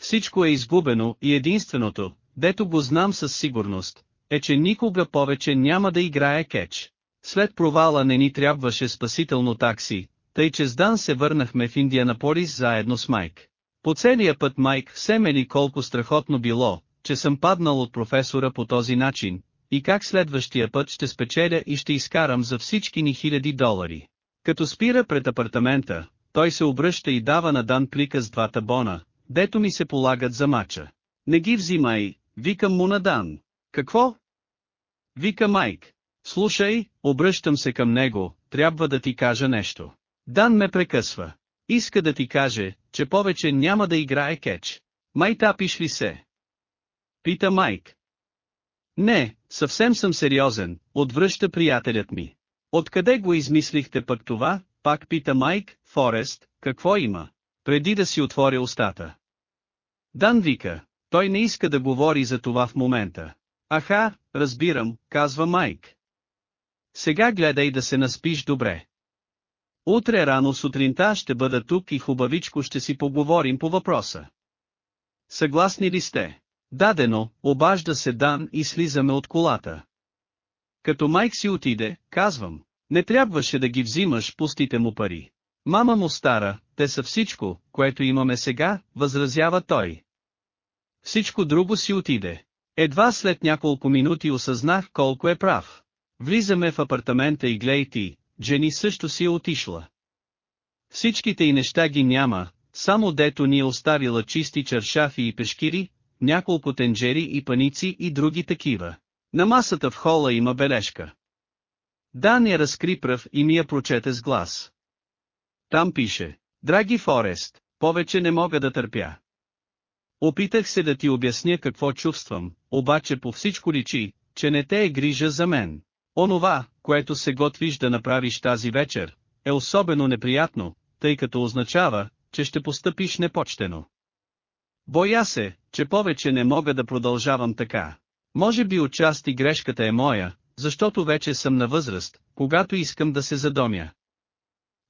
Всичко е изгубено и единственото, дето го знам със сигурност, е че никога повече няма да играе кетч. След провала не ни трябваше спасително такси, тъй че с Дан се върнахме в Индианаполис заедно с Майк. По целия път Майк все мели колко страхотно било, че съм паднал от професора по този начин, и как следващия път ще спечеля и ще изкарам за всички ни хиляди долари. Като спира пред апартамента, той се обръща и дава на Дан плика с двата бона, дето ми се полагат за мача. Не ги взимай, викам му на Дан. Какво? Вика Майк. Слушай, обръщам се към него, трябва да ти кажа нещо. Дан ме прекъсва. Иска да ти каже, че повече няма да играе кетч. Май тапиш ли се? Пита Майк. Не, съвсем съм сериозен, отвръща приятелят ми. Откъде го измислихте пък това, пак пита Майк, Форест, какво има? Преди да си отворя устата. Дан вика, той не иска да говори за това в момента. Аха, разбирам, казва Майк. Сега гледай да се наспиш добре. Утре рано сутринта ще бъда тук и хубавичко ще си поговорим по въпроса. Съгласни ли сте? Дадено, обажда се Дан и слизаме от колата. Като майк си отиде, казвам, не трябваше да ги взимаш пустите му пари. Мама му стара, те са всичко, което имаме сега, възразява той. Всичко друго си отиде. Едва след няколко минути осъзнах колко е прав. Влизаме в апартамента и глей ти, Джени също си е отишла. Всичките и неща ги няма, само дето ни е оставила чисти чершафи и пешкири, няколко тенджери и паници и други такива. На масата в хола има бележка. Дан я разкри пръв и ми я прочете с глас. Там пише, Драги Форест, повече не мога да търпя. Опитах се да ти обясня какво чувствам, обаче по всичко личи, че не те е грижа за мен. Онова, което се готвиш да направиш тази вечер, е особено неприятно, тъй като означава, че ще постъпиш непочтено. Боя се, че повече не мога да продължавам така. Може би отчасти грешката е моя, защото вече съм на възраст, когато искам да се задомя.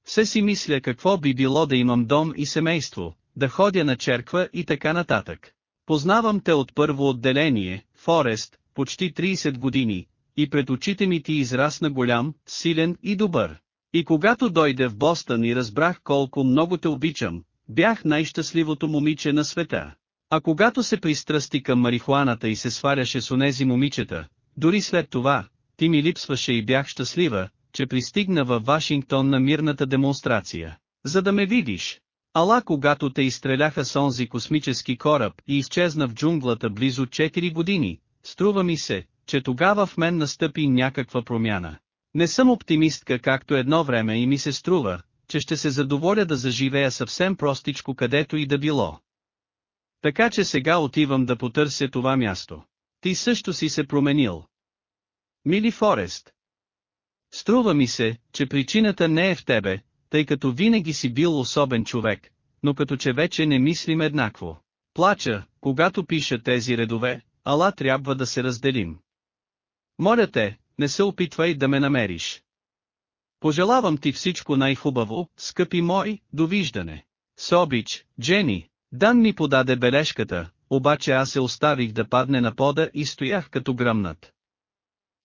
Все си мисля какво би било да имам дом и семейство, да ходя на черква и така нататък. Познавам те от първо отделение, Форест, почти 30 години, и пред очите ми ти израсна голям, силен и добър. И когато дойде в Бостън и разбрах колко много те обичам, бях най-щастливото момиче на света. А когато се пристрасти към марихуаната и се сваряше с онези момичета, дори след това, ти ми липсваше и бях щастлива, че пристигна във Вашингтон на мирната демонстрация. За да ме видиш. Ала когато те изстреляха с онзи космически кораб и изчезна в джунглата близо 4 години, струва ми се, че тогава в мен настъпи някаква промяна. Не съм оптимистка както едно време и ми се струва, че ще се задоволя да заживея съвсем простичко където и да било. Така че сега отивам да потърся това място. Ти също си се променил. Мили Форест. Струва ми се, че причината не е в тебе, тъй като винаги си бил особен човек, но като че вече не мислим еднакво. Плача, когато пиша тези редове, ала трябва да се разделим. Моля те, не се опитвай да ме намериш. Пожелавам ти всичко най-хубаво, скъпи мой, довиждане. С обич, Джени. Дан ми подаде бележката, обаче аз се оставих да падне на пода и стоях като гръмнат.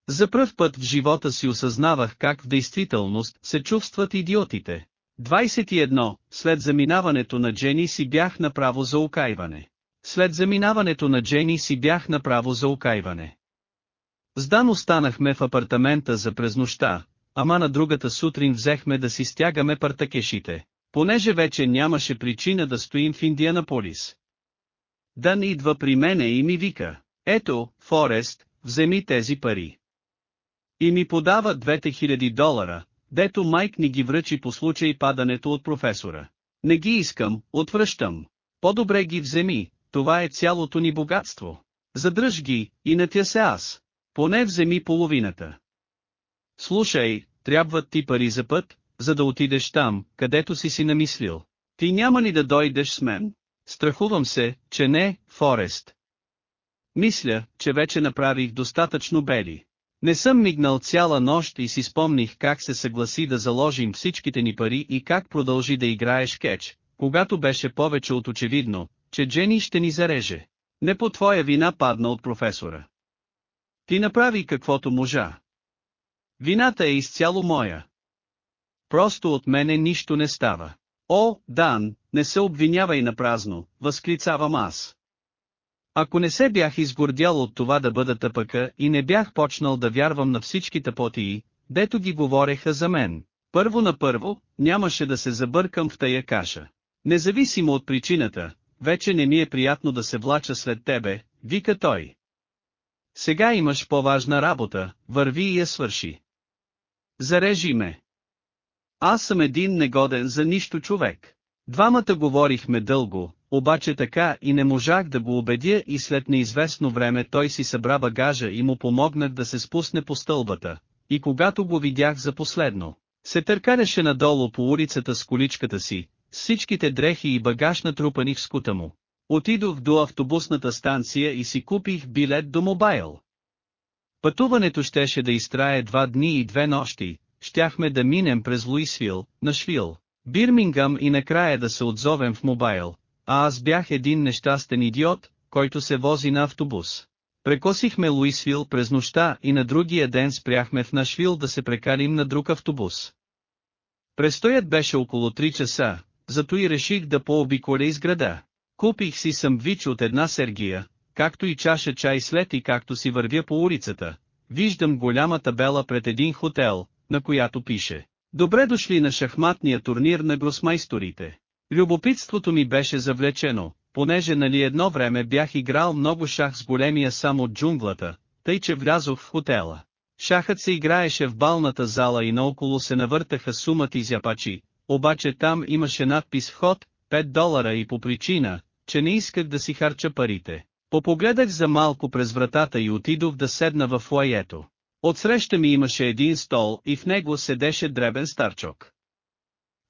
За пръв път в живота си осъзнавах как в действителност се чувстват идиотите. 21. След заминаването на Джени си бях направо за окайване. След заминаването на Джени си бях направо за окайване. С Дан останахме в апартамента за през нощта, ама на другата сутрин взехме да си стягаме партакешите, понеже вече нямаше причина да стоим в Индианаполис. Дан идва при мене и ми вика, ето, Форест, вземи тези пари. И ми подава двете хиляди долара, дето Майк ни ги връчи по случай падането от професора. Не ги искам, отвръщам. По-добре ги вземи, това е цялото ни богатство. Задръж ги, и натя се аз. Поне вземи половината. Слушай, трябват ти пари за път, за да отидеш там, където си си намислил. Ти няма ли да дойдеш с мен? Страхувам се, че не, Форест. Мисля, че вече направих достатъчно бели. Не съм мигнал цяла нощ и си спомних как се съгласи да заложим всичките ни пари и как продължи да играеш кетч, когато беше повече от очевидно, че Джени ще ни зареже. Не по твоя вина падна от професора. Ти направи каквото можа. Вината е изцяло моя. Просто от мене нищо не става. О, Дан, не се обвинявай на празно, възклицавам аз. Ако не се бях изгордял от това да бъда тъпъка и не бях почнал да вярвам на всички тъпотии, дето ги говореха за мен, първо на първо, нямаше да се забъркам в тая каша. Независимо от причината, вече не ми е приятно да се влача след тебе, вика той. Сега имаш по-важна работа, върви и я свърши. Зарежи ме. Аз съм един негоден за нищо човек. Двамата говорихме дълго, обаче така и не можах да го убедя и след неизвестно време той си събра багажа и му помогнах да се спусне по стълбата, и когато го видях за последно, се търкареше надолу по улицата с количката си, всичките дрехи и багаж натрупани в скута му. Отидох до автобусната станция и си купих билет до мобайл. Пътуването щеше да изтрае два дни и две нощи, щяхме да минем през Луисвил, Нашвил, Бирмингам и накрая да се отзовем в мобайл, а аз бях един нещастен идиот, който се вози на автобус. Прекосихме Луисвил през нощта и на другия ден спряхме в Нашвил да се прекарим на друг автобус. Престоят беше около 3 часа, зато и реших да пообиколя из града. Купих си самвич от една сергия, както и чаша чай след и както си вървя по улицата. Виждам голяма табела пред един хотел, на която пише Добре дошли на шахматния турнир на гросмайсторите. Любопитството ми беше завлечено, понеже нали едно време бях играл много шах с големия сам от джунглата, тъй че влязох в хотела. Шахът се играеше в балната зала и наоколо се навъртаха сумати зяпачи, обаче там имаше надпис вход, 5 долара и по причина, че не исках да си харча парите. Попогледах за малко през вратата и отидох да седна в фуаето. Отсреща ми имаше един стол и в него седеше дребен старчок.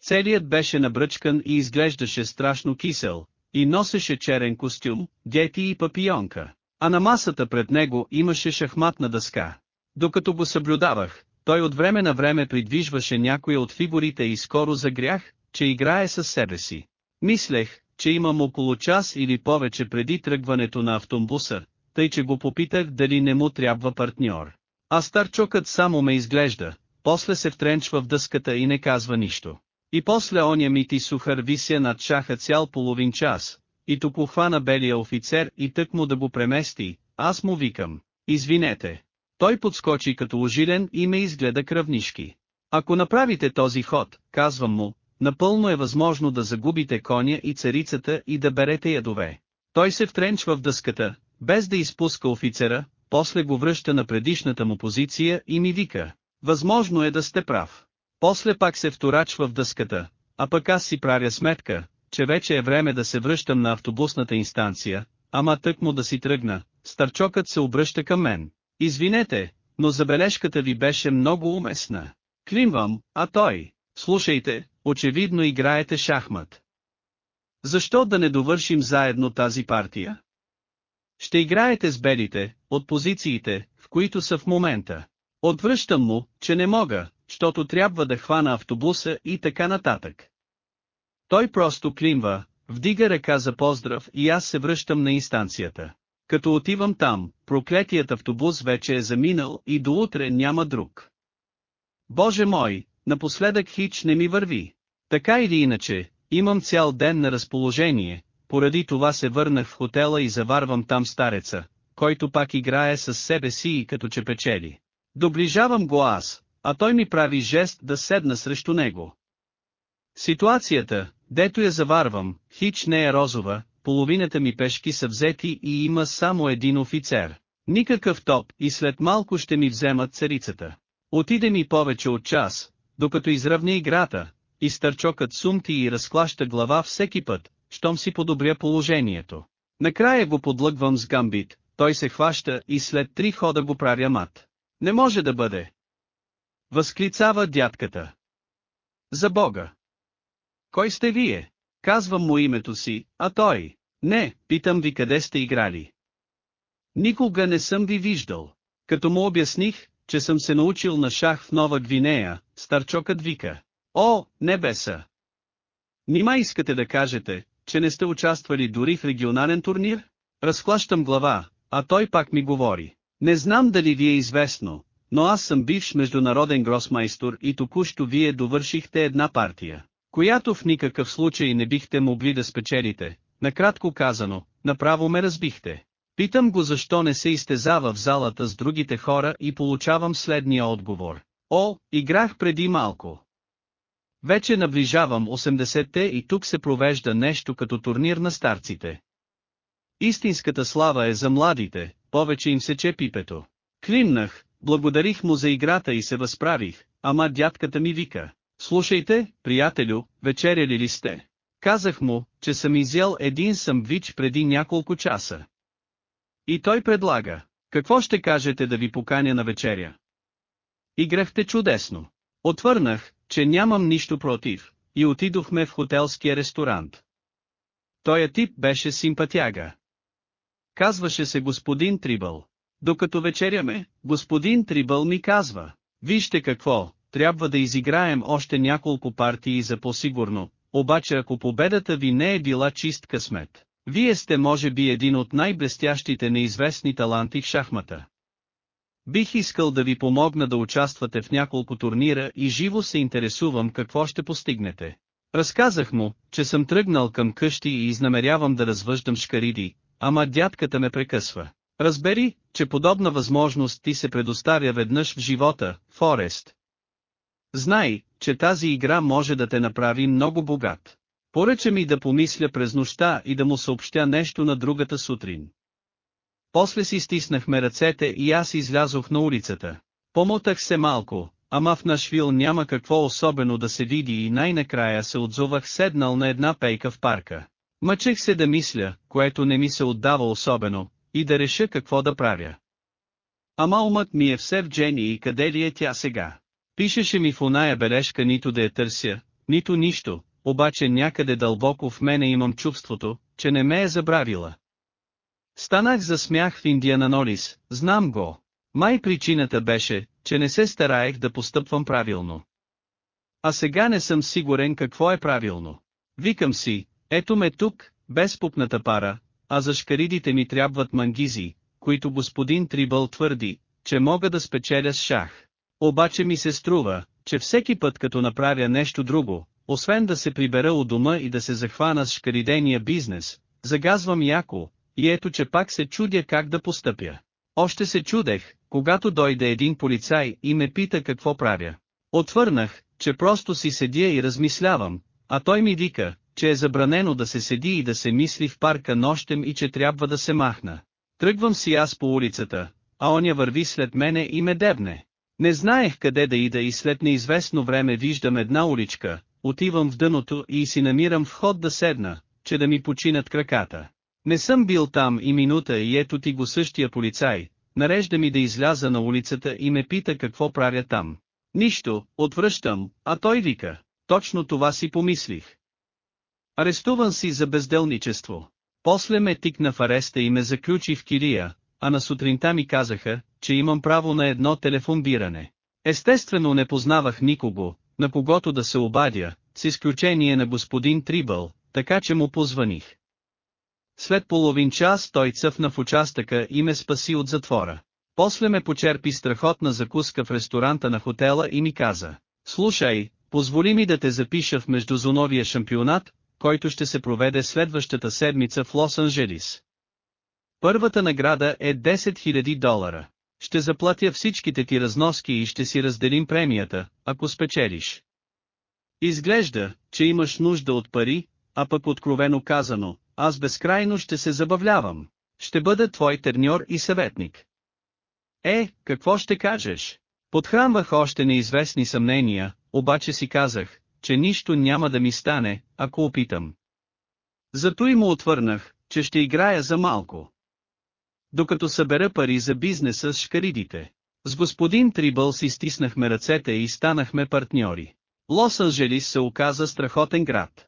Целият беше набръчкан и изглеждаше страшно кисел, и носеше черен костюм, гети и папионка, а на масата пред него имаше шахматна дъска. Докато го съблюдавах, той от време на време придвижваше някоя от фигурите и скоро загрях, че играе със себе си. Мислех, че имам около час или повече преди тръгването на автобуса, тъй че го попитах дали не му трябва партньор. А старчокът само ме изглежда, после се втренчва в дъската и не казва нищо. И после оня мити сухар вися над шаха цял половин час, и тук хвана белия офицер и тък му да го премести, аз му викам, извинете. Той подскочи като ожилен и ме изгледа кръвнишки. Ако направите този ход, казвам му, напълно е възможно да загубите коня и царицата и да берете ядове. Той се втренчва в дъската, без да изпуска офицера, после го връща на предишната му позиция и ми вика, възможно е да сте прав. После пак се вторачва в дъската, а пък аз си правя сметка, че вече е време да се връщам на автобусната инстанция, ама тък му да си тръгна, старчокът се обръща към мен. Извинете, но забележката ви беше много уместна. Климвам, а той, слушайте, очевидно играете шахмат. Защо да не довършим заедно тази партия? Ще играете с белите, от позициите, в които са в момента. Отвръщам му, че не мога, защото трябва да хвана автобуса и така нататък. Той просто климва, вдига ръка за поздрав и аз се връщам на инстанцията. Като отивам там, проклетият автобус вече е заминал и до утре няма друг. Боже мой, напоследък хич не ми върви. Така или иначе, имам цял ден на разположение, поради това се върнах в хотела и заварвам там стареца, който пак играе с себе си и като че печели. Доближавам го аз, а той ми прави жест да седна срещу него. Ситуацията, дето я заварвам, хич не е розова, половината ми пешки са взети и има само един офицер. Никакъв топ и след малко ще ми вземат царицата. Отиде ми повече от час, докато изравня играта, и стърчокът сумти и разклаща глава всеки път, щом си подобря положението. Накрая го подлъгвам с гамбит, той се хваща и след три хода го правя мат. Не може да бъде. Възклицава дядката. За Бога! Кой сте вие? Казвам му името си, а той. Не, питам ви къде сте играли. Никога не съм ви виждал. Като му обясних, че съм се научил на шах в Нова Гвинея, старчокът вика. О, небеса! Нима искате да кажете, че не сте участвали дори в регионален турнир? Разклащам глава, а той пак ми говори. Не знам дали ви е известно, но аз съм бивш международен гросмайстор и току-що вие довършихте една партия, която в никакъв случай не бихте могли да спечелите. Накратко казано, направо ме разбихте. Питам го защо не се изтезава в залата с другите хора и получавам следния отговор. О, играх преди малко. Вече наближавам 80-те и тук се провежда нещо като турнир на старците. Истинската слава е за младите, повече им се че пипето. Климнах, благодарих му за играта и се възправих, ама дядката ми вика. Слушайте, приятелю, вечеряли ли сте? Казах му, че съм изял един самвич преди няколко часа. И той предлага, какво ще кажете да ви поканя на вечеря? Играхте чудесно. Отвърнах, че нямам нищо против, и отидохме в хотелския ресторант. Тоя тип беше симпатяга. Казваше се господин Трибъл. Докато вечеряме, господин Трибъл ми казва, вижте какво, трябва да изиграем още няколко партии за по-сигурно, обаче ако победата ви не е била чист късмет, вие сте може би един от най-блестящите неизвестни таланти в шахмата. Бих искал да ви помогна да участвате в няколко турнира и живо се интересувам какво ще постигнете. Разказах му, че съм тръгнал към къщи и изнамерявам да развъждам шкариди, ама дядката ме прекъсва. Разбери, че подобна възможност ти се предоставя веднъж в живота, Форест. Знай, че тази игра може да те направи много богат. Поръча ми да помисля през нощта и да му съобщя нещо на другата сутрин. После си стиснахме ръцете и аз излязох на улицата. Помотах се малко, ама в Нашвил няма какво особено да се види и най-накрая се отзовах седнал на една пейка в парка. Мъчех се да мисля, което не ми се отдава особено, и да реша какво да правя. Ама умът ми е все в Джени и къде ли е тя сега? Пишеше ми в оная бележка нито да я търся, нито нищо, обаче някъде дълбоко в мене имам чувството, че не ме е забравила. Станах за смях в Индиананолис, знам го. Май причината беше, че не се стараех да постъпвам правилно. А сега не съм сигурен какво е правилно. Викам си, Ето ме тук, без пупната пара, а за шкаридите ми трябват мангизи, които господин Трибъл твърди, че мога да спечеля с шах. Обаче ми се струва, че всеки път като направя нещо друго, освен да се прибера у дома и да се захвана с шкаридения бизнес, загазвам яко, и ето че пак се чудя как да постъпя. Още се чудех, когато дойде един полицай и ме пита какво правя. Отвърнах, че просто си седя и размислявам, а той ми вика, че е забранено да се седи и да се мисли в парка нощем и че трябва да се махна. Тръгвам си аз по улицата, а оня върви след мене и ме дебне. Не знаех къде да ида и след неизвестно време виждам една уличка, отивам в дъното и си намирам вход да седна, че да ми починат краката. Не съм бил там и минута и ето ти го същия полицай, нарежда ми да изляза на улицата и ме пита какво правя там. Нищо, отвръщам, а той вика, точно това си помислих. Арестуван си за безделничество. После ме тикна в ареста и ме заключи в кирия, а на сутринта ми казаха, че имам право на едно телефонбиране. Естествено не познавах никого, на когото да се обадя, с изключение на господин Трибъл, така че му позваних. След половин час той цъфна в участъка и ме спаси от затвора. После ме почерпи страхотна закуска в ресторанта на хотела и ми каза, слушай, позволи ми да те запиша в междузоновия шампионат, който ще се проведе следващата седмица в Лос-Анджелис. Първата награда е 10 000 долара. Ще заплатя всичките ти разноски и ще си разделим премията, ако спечелиш. Изглежда, че имаш нужда от пари, а пък откровено казано, аз безкрайно ще се забавлявам. Ще бъда твой терньор и съветник. Е, какво ще кажеш? Подхранвах още неизвестни съмнения, обаче си казах, че нищо няма да ми стане, ако опитам. Зато и му отвърнах, че ще играя за малко. Докато събера пари за бизнеса с шкаридите. С господин Трибъл си стиснахме ръцете и станахме партньори. Лос-Анджелис се оказа страхотен град.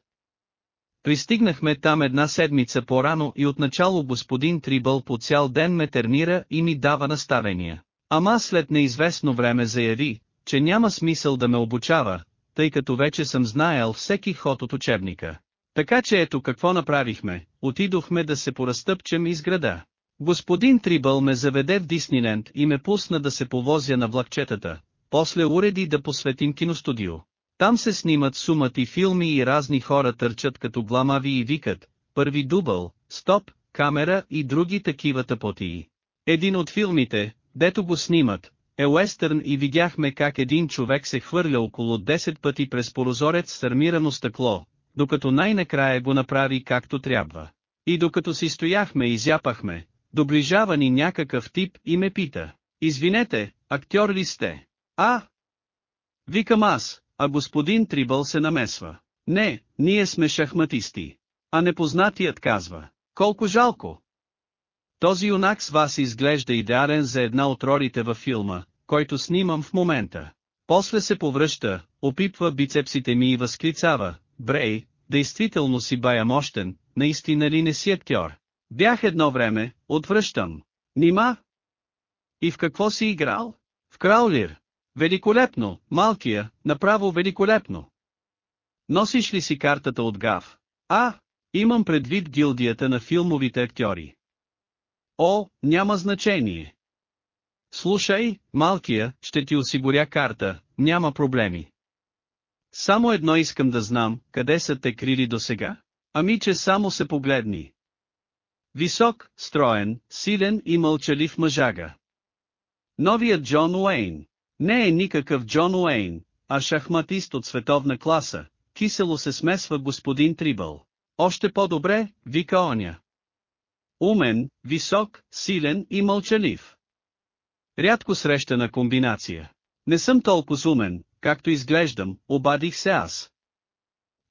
Пристигнахме там една седмица по-рано и отначало господин Трибъл по цял ден ме тернира и ми дава наставения. Ама след неизвестно време заяви, че няма смисъл да ме обучава, тъй като вече съм знаел всеки ход от учебника. Така че ето какво направихме, отидохме да се поразтъпчем из града. Господин Трибъл ме заведе в Дисниленд и ме пусна да се повозя на влакчетата, после уреди да посветим киностудио. Там се снимат сумати филми и разни хора търчат като гламави и викат, първи дубъл, стоп, камера и други такива тъпотии. Един от филмите, дето го снимат, е уестърн и видяхме как един човек се хвърля около 10 пъти през прозорец с армирано стъкло, докато най-накрая го направи както трябва. И докато си стояхме и зяпахме, доближава ни някакъв тип и ме пита. Извинете, актьор ли сте? А? Викам аз, а господин Трибъл се намесва. Не, ние сме шахматисти. А непознатият казва, колко жалко. Този юнак с вас изглежда идеален за една от ролите във филма, който снимам в момента. После се повръща, опипва бицепсите ми и възклицава, Брей, действително си бая мощен, наистина ли не си актьор? Бях едно време, отвръщам. Нима? И в какво си играл? В Краулир. Великолепно, малкия, направо великолепно. Носиш ли си картата от Гав? А, имам предвид гилдията на филмовите актьори. О, няма значение. Слушай, малкия, ще ти осигуря карта, няма проблеми. Само едно искам да знам, къде са те крили до сега? Ами че само се погледни. Висок, строен, силен и мълчалив мъжага. Новият Джон Уейн. Не е никакъв Джон Уейн, а шахматист от световна класа, кисело се смесва господин Трибъл. Още по-добре, вика оня. Умен, висок, силен и мълчалив. Рядко срещана комбинация. Не съм толкова умен, както изглеждам, обадих се аз.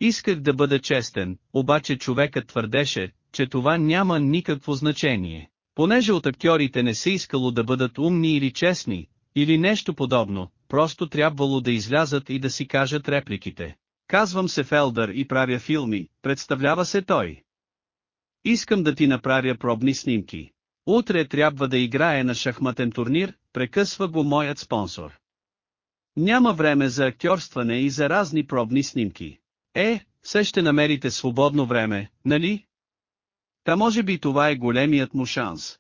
Исках да бъда честен, обаче човекът твърдеше, че това няма никакво значение. Понеже от актьорите не се искало да бъдат умни или честни, или нещо подобно, просто трябвало да излязат и да си кажат репликите. Казвам се Фелдър и правя филми, представлява се той. Искам да ти направя пробни снимки. Утре трябва да играе на шахматен турнир, прекъсва го моят спонсор. Няма време за актьорстване и за разни пробни снимки. Е, все ще намерите свободно време, нали? Та може би това е големият му шанс.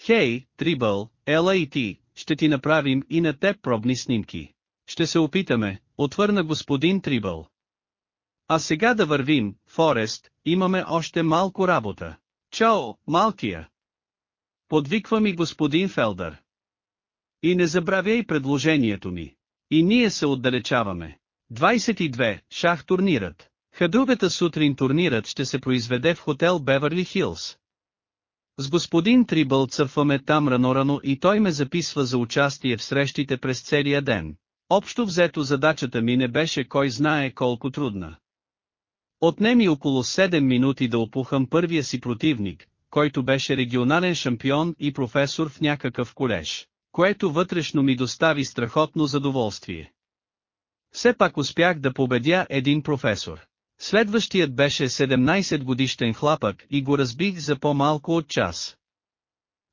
Хей, Трибъл, ела и ти, ще ти направим и на теб пробни снимки. Ще се опитаме, отвърна господин Трибъл. А сега да вървим, Форест, имаме още малко работа. Чао, малкия! Подвиква ми господин Фелдър. И не забравяй предложението ми. И ние се отдалечаваме. 22. Шах турнирът. Хадругата сутрин турнирът ще се произведе в хотел Беверли Хилс. С господин Трибъл цъфваме там рано-рано и той ме записва за участие в срещите през целия ден. Общо взето задачата ми не беше кой знае колко трудна. Отне ми около 7 минути да опухам първия си противник, който беше регионален шампион и професор в някакъв колеж, което вътрешно ми достави страхотно задоволствие. Все пак успях да победя един професор. Следващият беше 17 годищен хлапък и го разбих за по-малко от час.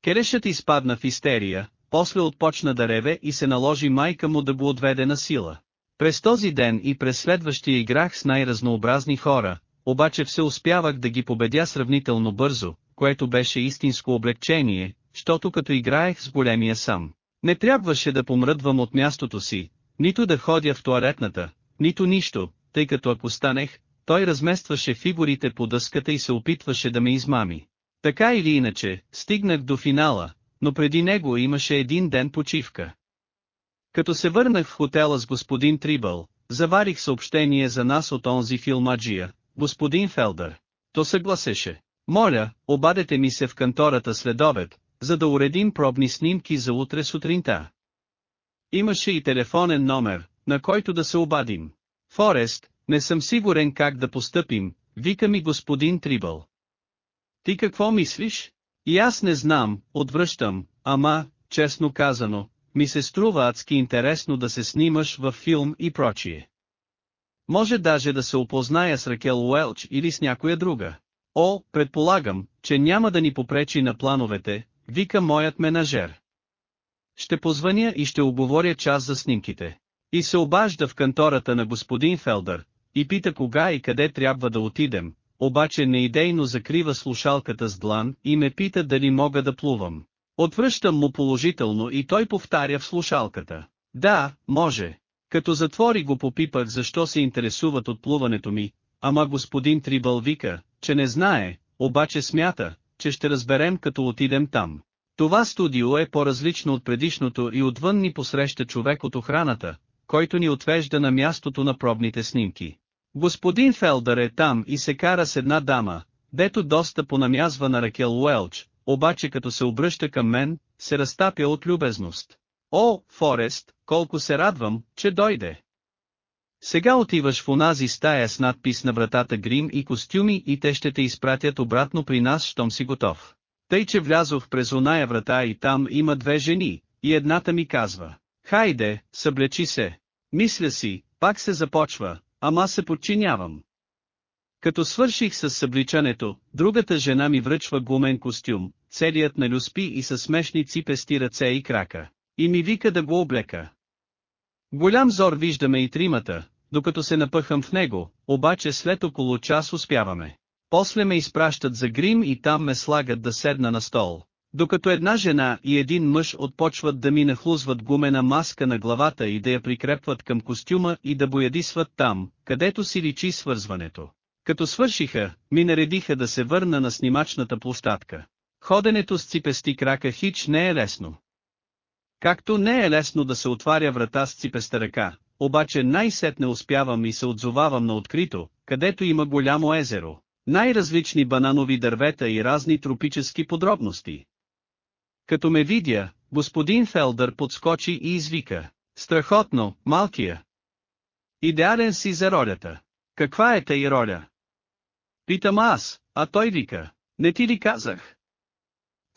Керешът изпадна в истерия, после отпочна да реве и се наложи майка му да го отведе на сила. През този ден и през следващия играх с най-разнообразни хора, обаче все успявах да ги победя сравнително бързо, което беше истинско облегчение, щото като играех с големия сам. Не трябваше да помръдвам от мястото си, нито да ходя в туалетната, нито нищо, тъй като ако станех, той разместваше фигурите по дъската и се опитваше да ме измами. Така или иначе, стигнах до финала, но преди него имаше един ден почивка. Като се върнах в хотела с господин Трибъл, заварих съобщение за нас от онзи филмаджия, господин Фелдър. То съгласеше. Моля, обадете ми се в кантората след обед, за да уредим пробни снимки за утре сутринта. Имаше и телефонен номер, на който да се обадим. Форест, не съм сигурен как да постъпим, вика ми господин Трибъл. Ти какво мислиш? И аз не знам, отвръщам, ама, честно казано, ми се струва адски интересно да се снимаш във филм и прочие. Може даже да се опозная с Ракел Уелч или с някоя друга. О, предполагам, че няма да ни попречи на плановете, вика моят менажер. Ще позвъня и ще оговоря час за снимките. И се обажда в кантората на господин Фелдър, и пита кога и къде трябва да отидем, обаче неидейно закрива слушалката с длан и ме пита дали мога да плувам. Отвръщам му положително и той повтаря в слушалката. Да, може. Като затвори го попипах защо се интересуват от плуването ми, ама господин Трибъл вика, че не знае, обаче смята, че ще разберем като отидем там. Това студио е по-различно от предишното и отвън ни посреща човек от охраната, който ни отвежда на мястото на пробните снимки. Господин Фелдър е там и се кара с една дама, дето доста понамязва на Ракел Уелч, обаче като се обръща към мен, се разтапя от любезност. О, Форест, колко се радвам, че дойде. Сега отиваш в онази стая с надпис на вратата грим и костюми и те ще те изпратят обратно при нас, щом си готов. Тъй че влязох през оная врата и там има две жени, и едната ми казва, хайде, съблечи се. Мисля си, пак се започва, ама се подчинявам. Като свърших с събличането, другата жена ми връчва гумен костюм, целият на люспи и със смешни ципести ръце и крака, и ми вика да го облека. Голям зор виждаме и тримата, докато се напъхам в него, обаче след около час успяваме. После ме изпращат за грим и там ме слагат да седна на стол. Докато една жена и един мъж отпочват да ми нахлузват гумена маска на главата и да я прикрепват към костюма и да боядисват там, където си личи свързването. Като свършиха, ми наредиха да се върна на снимачната площадка. Ходенето с ципести крака хич не е лесно. Както не е лесно да се отваря врата с ципеста ръка, обаче най-сетне успявам и се отзовавам на открито, където има голямо езеро, най-различни бананови дървета и разни тропически подробности. Като ме видя, господин Фелдър подскочи и извика. Страхотно, малкия. Идеален си за ролята. Каква е тъй роля? Питам аз, а той вика. Не ти ли казах?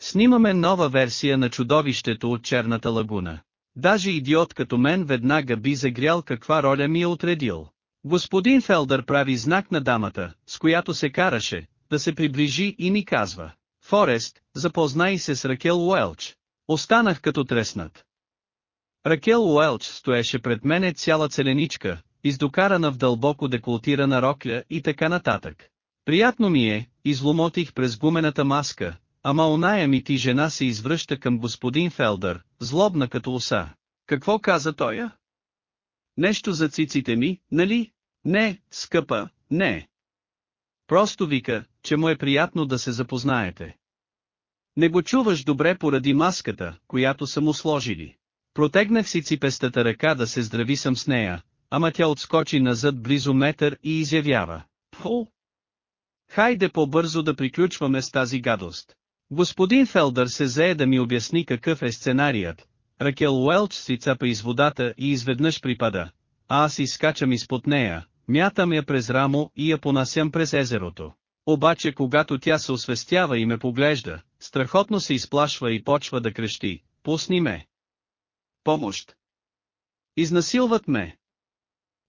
Снимаме нова версия на чудовището от Черната лагуна. Даже идиот като мен веднага би загрял каква роля ми е отредил. Господин Фелдър прави знак на дамата, с която се караше, да се приближи и ми казва. Форест, запознай се с Ракел Уелч. Останах като треснат. Ракел Уелч стоеше пред мене цяла целеничка, издокарана в дълбоко деколтирана рокля и така нататък. Приятно ми е, изломотих през гумената маска, ама оная ми ти жена се извръща към господин Фелдър, злобна като оса. Какво каза тоя? Нещо за циците ми, нали? Не, скъпа, не. Просто вика, че му е приятно да се запознаете. Не го чуваш добре поради маската, която са му сложили. Протегнах си ципестата ръка да се здрави съм с нея, ама тя отскочи назад близо метър и изявява. Фу! Хайде по-бързо да приключваме с тази гадост. Господин Фелдър се зае да ми обясни какъв е сценарият. Ракел Уелч си цапа из водата и изведнъж припада. А аз изкачам изпод нея, мятам я през рамо и я понасям през езерото. Обаче когато тя се освестява и ме поглежда, страхотно се изплашва и почва да крещи. Пусни ме! Помощ! Изнасилват ме!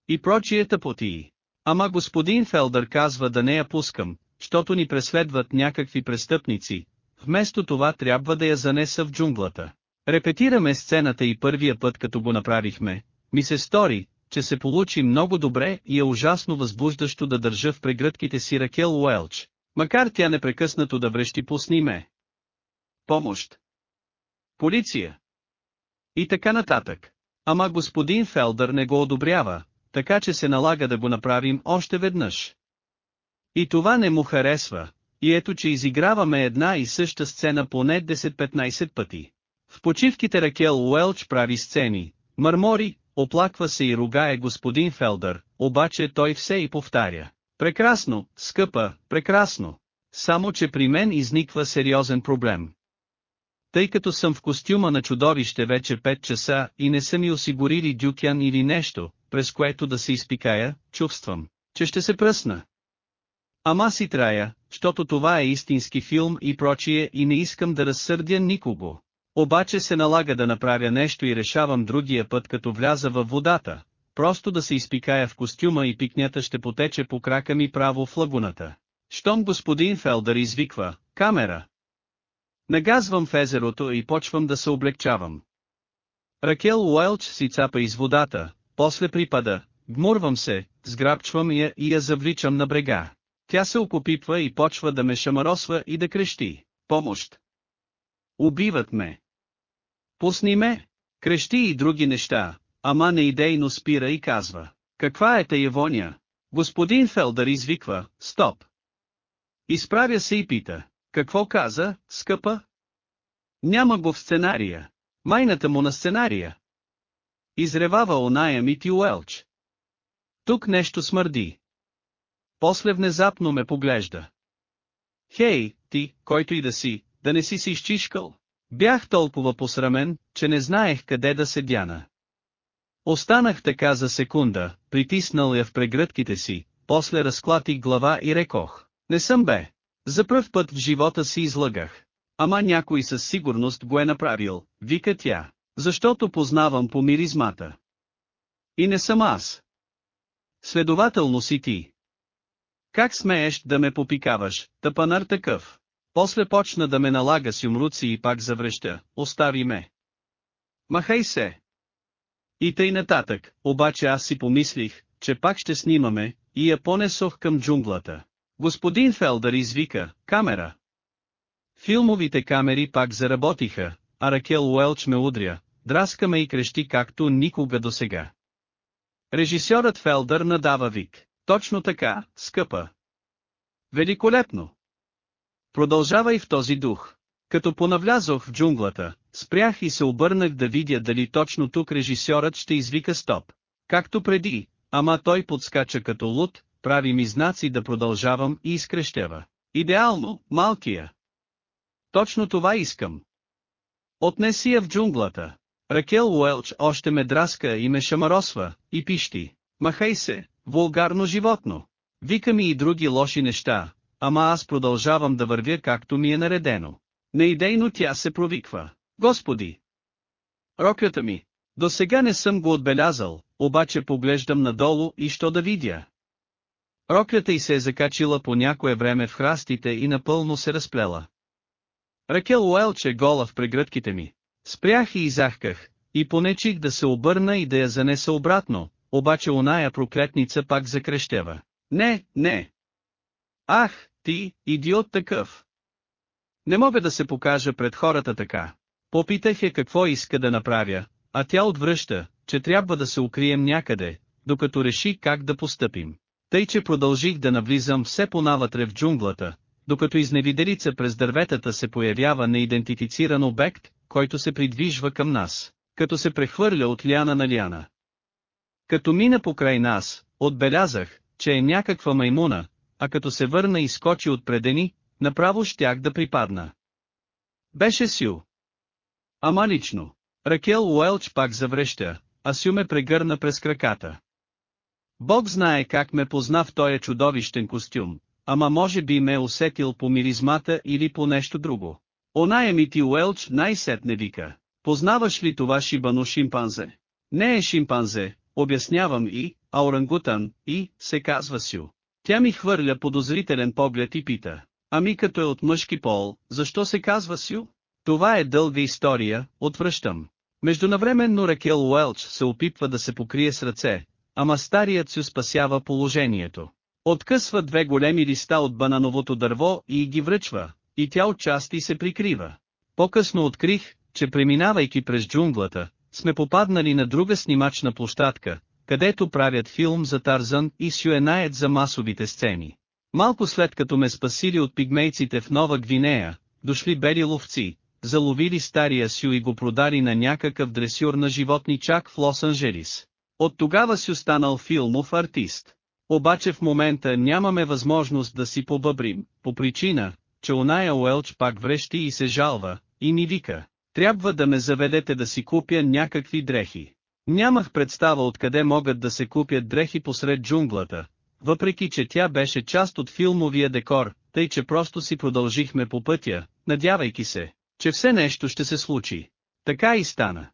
И прочие тъпотии. Ама господин Фелдър казва да не я пускам, защото ни преследват някакви престъпници, вместо това трябва да я занеса в джунглата. Репетираме сцената и първия път като го направихме, ми се стори, че се получи много добре и е ужасно възбуждащо да държа в прегръдките си Ракел Уелч, макар тя непрекъснато да врещи пусни ме. Помощ. Полиция. И така нататък. Ама господин Фелдър не го одобрява, така че се налага да го направим още веднъж. И това не му харесва, и ето че изиграваме една и съща сцена поне 10-15 пъти. В почивките Ракел Уелч прави сцени, мърмори, оплаква се и ругае господин Фелдър, обаче той все и повтаря. Прекрасно, скъпа, прекрасно. Само че при мен изниква сериозен проблем. Тъй като съм в костюма на чудовище вече 5 часа и не са ми осигурили дюкян или нещо, през което да се изпикая, чувствам, че ще се пръсна. Ама си трая, защото това е истински филм и прочие и не искам да разсърдя никого. Обаче се налага да направя нещо и решавам другия път като вляза във водата, просто да се изпикая в костюма и пикнята ще потече по крака ми право в лагуната. Щом господин Фелдър извиква, камера. Нагазвам в езерото и почвам да се облегчавам. Ракел Уелч си цапа из водата, после припада, гмурвам се, сграбчвам я и я завличам на брега. Тя се окопипва и почва да ме шамаросва и да крещи. Помощ! Убиват ме! Пусни ме! Крещи и други неща, ама неидейно спира и казва. Каква е тая воня? Господин Фелдър извиква, стоп! Изправя се и пита. Какво каза, скъпа? Няма го в сценария. Майната му на сценария. Изревава оная Мити Уелч. Тук нещо смърди. После внезапно ме поглежда. Хей, ти, който и да си, да не си се изчишкал. Бях толкова посрамен, че не знаех къде да се дяна. Останах така за секунда, притиснал я в прегръдките си, после разклатих глава и рекох. Не съм бе. За пръв път в живота си излъгах. Ама някой със сигурност го е направил, вика тя, защото познавам по миризмата. И не съм аз. Следователно си ти. Как смееш да ме попикаваш, тъпанар такъв? После почна да ме налага с юмруци и пак завръща, остави ме. Махай се. И тъй нататък, обаче аз си помислих, че пак ще снимаме, и я понесох към джунглата. Господин Фелдър извика, камера. Филмовите камери пак заработиха, а Ракел Уелч ме удря, драска ме и крещи както никога досега. Режисьорът Фелдър надава вик. Точно така, скъпа. Великолепно. Продължавай в този дух. Като понавлязох в джунглата, спрях и се обърнах да видя дали точно тук режисьорът ще извика стоп. Както преди, ама той подскача като луд, прави ми знаци да продължавам и изкрещева. Идеално, малкия. Точно това искам. Отнеси я в джунглата. Ракел Уелч още ме драска и ме шамаросва, и пищи. Махай се, вулгарно животно. Вика ми и други лоши неща, ама аз продължавам да вървя както ми е наредено. Неидейно тя се провиква. Господи! Роклята ми! До сега не съм го отбелязал, обаче поглеждам надолу и що да видя. Роклята й се е закачила по някое време в храстите и напълно се разплела. Ракел Уелче гола в прегръдките ми. Спрях и изахках, и понечих да се обърна и да я занеса обратно, обаче оная проклетница пак закрещева. Не, не. Ах, ти, идиот такъв. Не мога да се покажа пред хората така. Попитах я какво иска да направя, а тя отвръща, че трябва да се укрием някъде, докато реши как да постъпим. Тъй че продължих да навлизам все понавътре в джунглата, докато изневиделица през дърветата се появява неидентифициран обект, който се придвижва към нас, като се прехвърля от ляна на ляна. Като мина покрай нас, отбелязах, че е някаква маймуна, а като се върна и скочи от предени, направо щях да припадна. Беше Сю. Ама лично. Ракел Уелч пак завръща, а Сю ме прегърна през краката. Бог знае как ме позна в този чудовищен костюм, ама може би ме е усетил по миризмата или по нещо друго. Оная Мити Уелч най-сетне вика. Познаваш ли това шибано шимпанзе? Не е шимпанзе, обяснявам и, а орангутан, и, се казва Сю. Тя ми хвърля подозрителен поглед и пита. Ами като е от мъжки пол, защо се казва Сю? Това е дълга история, отвръщам. Междунавременно Ракел Уелч се опитва да се покрие с ръце, ама старият Сю спасява положението. Откъсва две големи листа от банановото дърво и ги връчва, и тя отчасти се прикрива. По-късно открих, че преминавайки през джунглата, сме попаднали на друга снимачна площадка, където правят филм за Тарзан и Сюенаят за масовите сцени. Малко след като ме спасили от пигмейците в Нова Гвинея, дошли бели ловци, заловили стария Сю и го продали на някакъв дресюр на животни чак в Лос-Анджелис. От тогава си останал филмов артист. Обаче в момента нямаме възможност да си побъбрим, по причина, че оная Уелч пак врещи и се жалва, и ни вика. Трябва да ме заведете да си купя някакви дрехи. Нямах представа откъде могат да се купят дрехи посред джунглата, въпреки че тя беше част от филмовия декор, тъй че просто си продължихме по пътя, надявайки се, че все нещо ще се случи. Така и стана.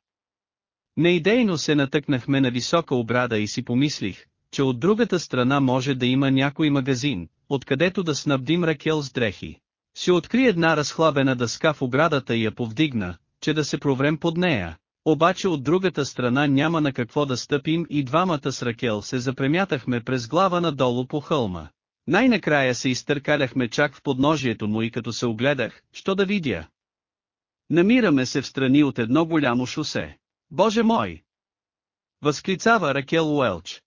Неидейно се натъкнахме на висока обрада и си помислих, че от другата страна може да има някой магазин, откъдето да снабдим Ракел с дрехи. Си откри една разхлабена дъска в оградата и я повдигна, че да се проврем под нея. Обаче от другата страна няма на какво да стъпим и двамата с Ракел се запремятахме през глава надолу по хълма. Най-накрая се изтъркаляхме чак в подножието му и като се огледах, що да видя. Намираме се в страни от едно голямо шосе. Боже мой! Възклицава Ракел Уелч.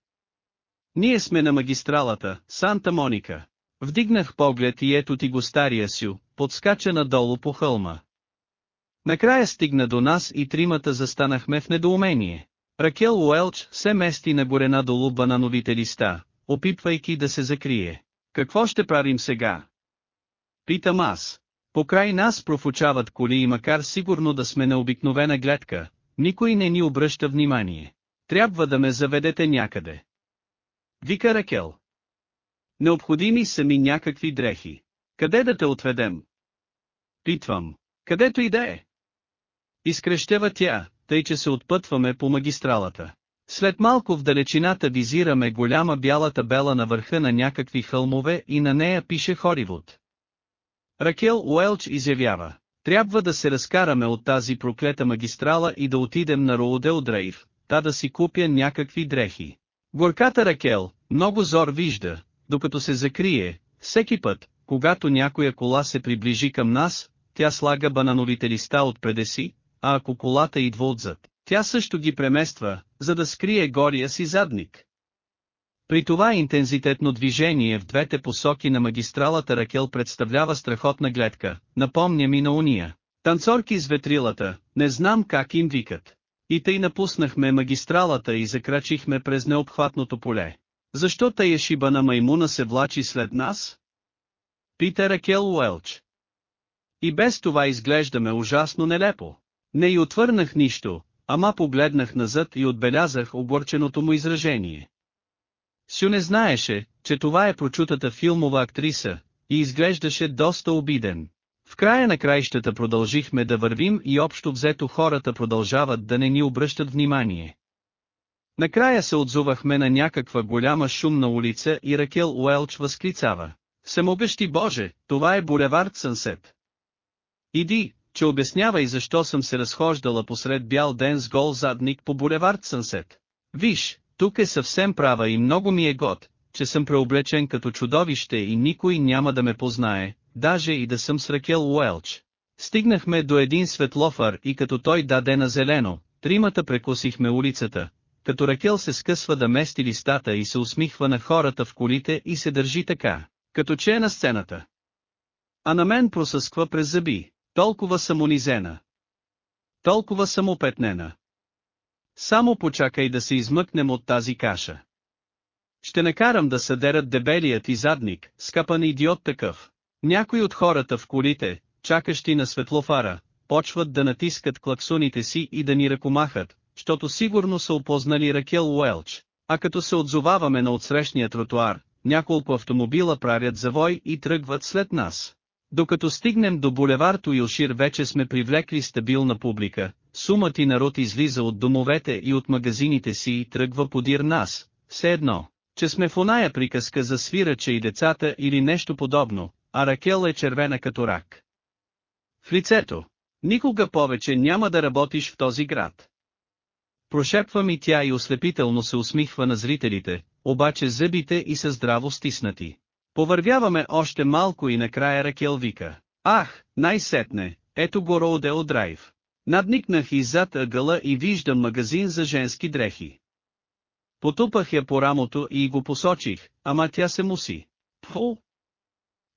Ние сме на магистралата, Санта Моника. Вдигнах поглед и ето ти го стария Сю, подскача надолу по хълма. Накрая стигна до нас и тримата застанахме в недоумение. Ракел Уелч се мести на горе надолу банановите листа, опитвайки да се закрие. Какво ще правим сега? Питам аз. Покрай нас профучават коли и макар сигурно да сме на обикновена гледка, никой не ни обръща внимание. Трябва да ме заведете някъде. Вика Ракел. Необходими са ми някакви дрехи. Къде да те отведем? Питвам. Където и да е. Изкрещева тя, тъй че се отпътваме по магистралата. След малко в далечината визираме голяма бяла табела на върха на някакви хълмове и на нея пише Хоривуд. Ракел Уелч изявява. Трябва да се разкараме от тази проклета магистрала и да отидем на Роудел Дрейв, та да си купя някакви дрехи. Горката Ракел, много зор вижда, докато се закрие, всеки път, когато някоя кола се приближи към нас, тя слага банановите листа от преде си, а ако колата идва отзад, тя също ги премества, за да скрие гория си задник. При това интензитетно движение в двете посоки на магистралата Ракел представлява страхотна гледка, напомня ми на уния. Танцорки с ветрилата, не знам как им викат. И тъй напуснахме магистралата и закрачихме през необхватното поле. Защо тая шибана маймуна се влачи след нас? Пита Ракел Уелч. И без това изглеждаме ужасно нелепо. Не й отвърнах нищо, ама погледнах назад и отбелязах оборченото му изражение. Сю не знаеше, че това е прочутата филмова актриса, и изглеждаше доста обиден. В края на краищата продължихме да вървим и общо взето хората продължават да не ни обръщат внимание. Накрая се отзувахме на някаква голяма шумна улица и Ракел Уелч възклицава. Самобещи Боже, това е булевард Сънсет. Иди, че обяснява и защо съм се разхождала посред бял ден с гол задник по булевард Сънсет. Виж, Тук е съвсем права и много ми е год, че съм преоблечен като чудовище и никой няма да ме познае, даже и да съм с Ракел Уелч. Стигнахме до един светлофар и като той даде на зелено, тримата прекосихме улицата, като Ракел се скъсва да мести листата и се усмихва на хората в колите и се държи така, като че е на сцената. А на мен просъсква през зъби, толкова съм унизена. Толкова съм опетнена. Само почакай да се измъкнем от тази каша. Ще накарам да съдерат дебелият и задник, скъпан идиот такъв. Някои от хората в колите, чакащи на светлофара, почват да натискат клаксоните си и да ни ръкомахат, защото сигурно са опознали Ракел Уелч, а като се отзоваваме на отсрещния тротуар, няколко автомобила правят завой и тръгват след нас. Докато стигнем до булевард Уилшир вече сме привлекли стабилна публика, сумът и народ излиза от домовете и от магазините си и тръгва подир нас, все едно, че сме в оная приказка за свирача и децата или нещо подобно, а Ракел е червена като рак. В лицето. Никога повече няма да работиш в този град. Прошепва ми тя и ослепително се усмихва на зрителите, обаче зъбите и са здраво стиснати. Повървяваме още малко и накрая Ракел вика. Ах, най-сетне, ето го Роудео Драйв. Надникнах и зад ъгъла и виждам магазин за женски дрехи. Потупах я по рамото и го посочих, ама тя се муси. Пфу!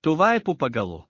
Това е попагало.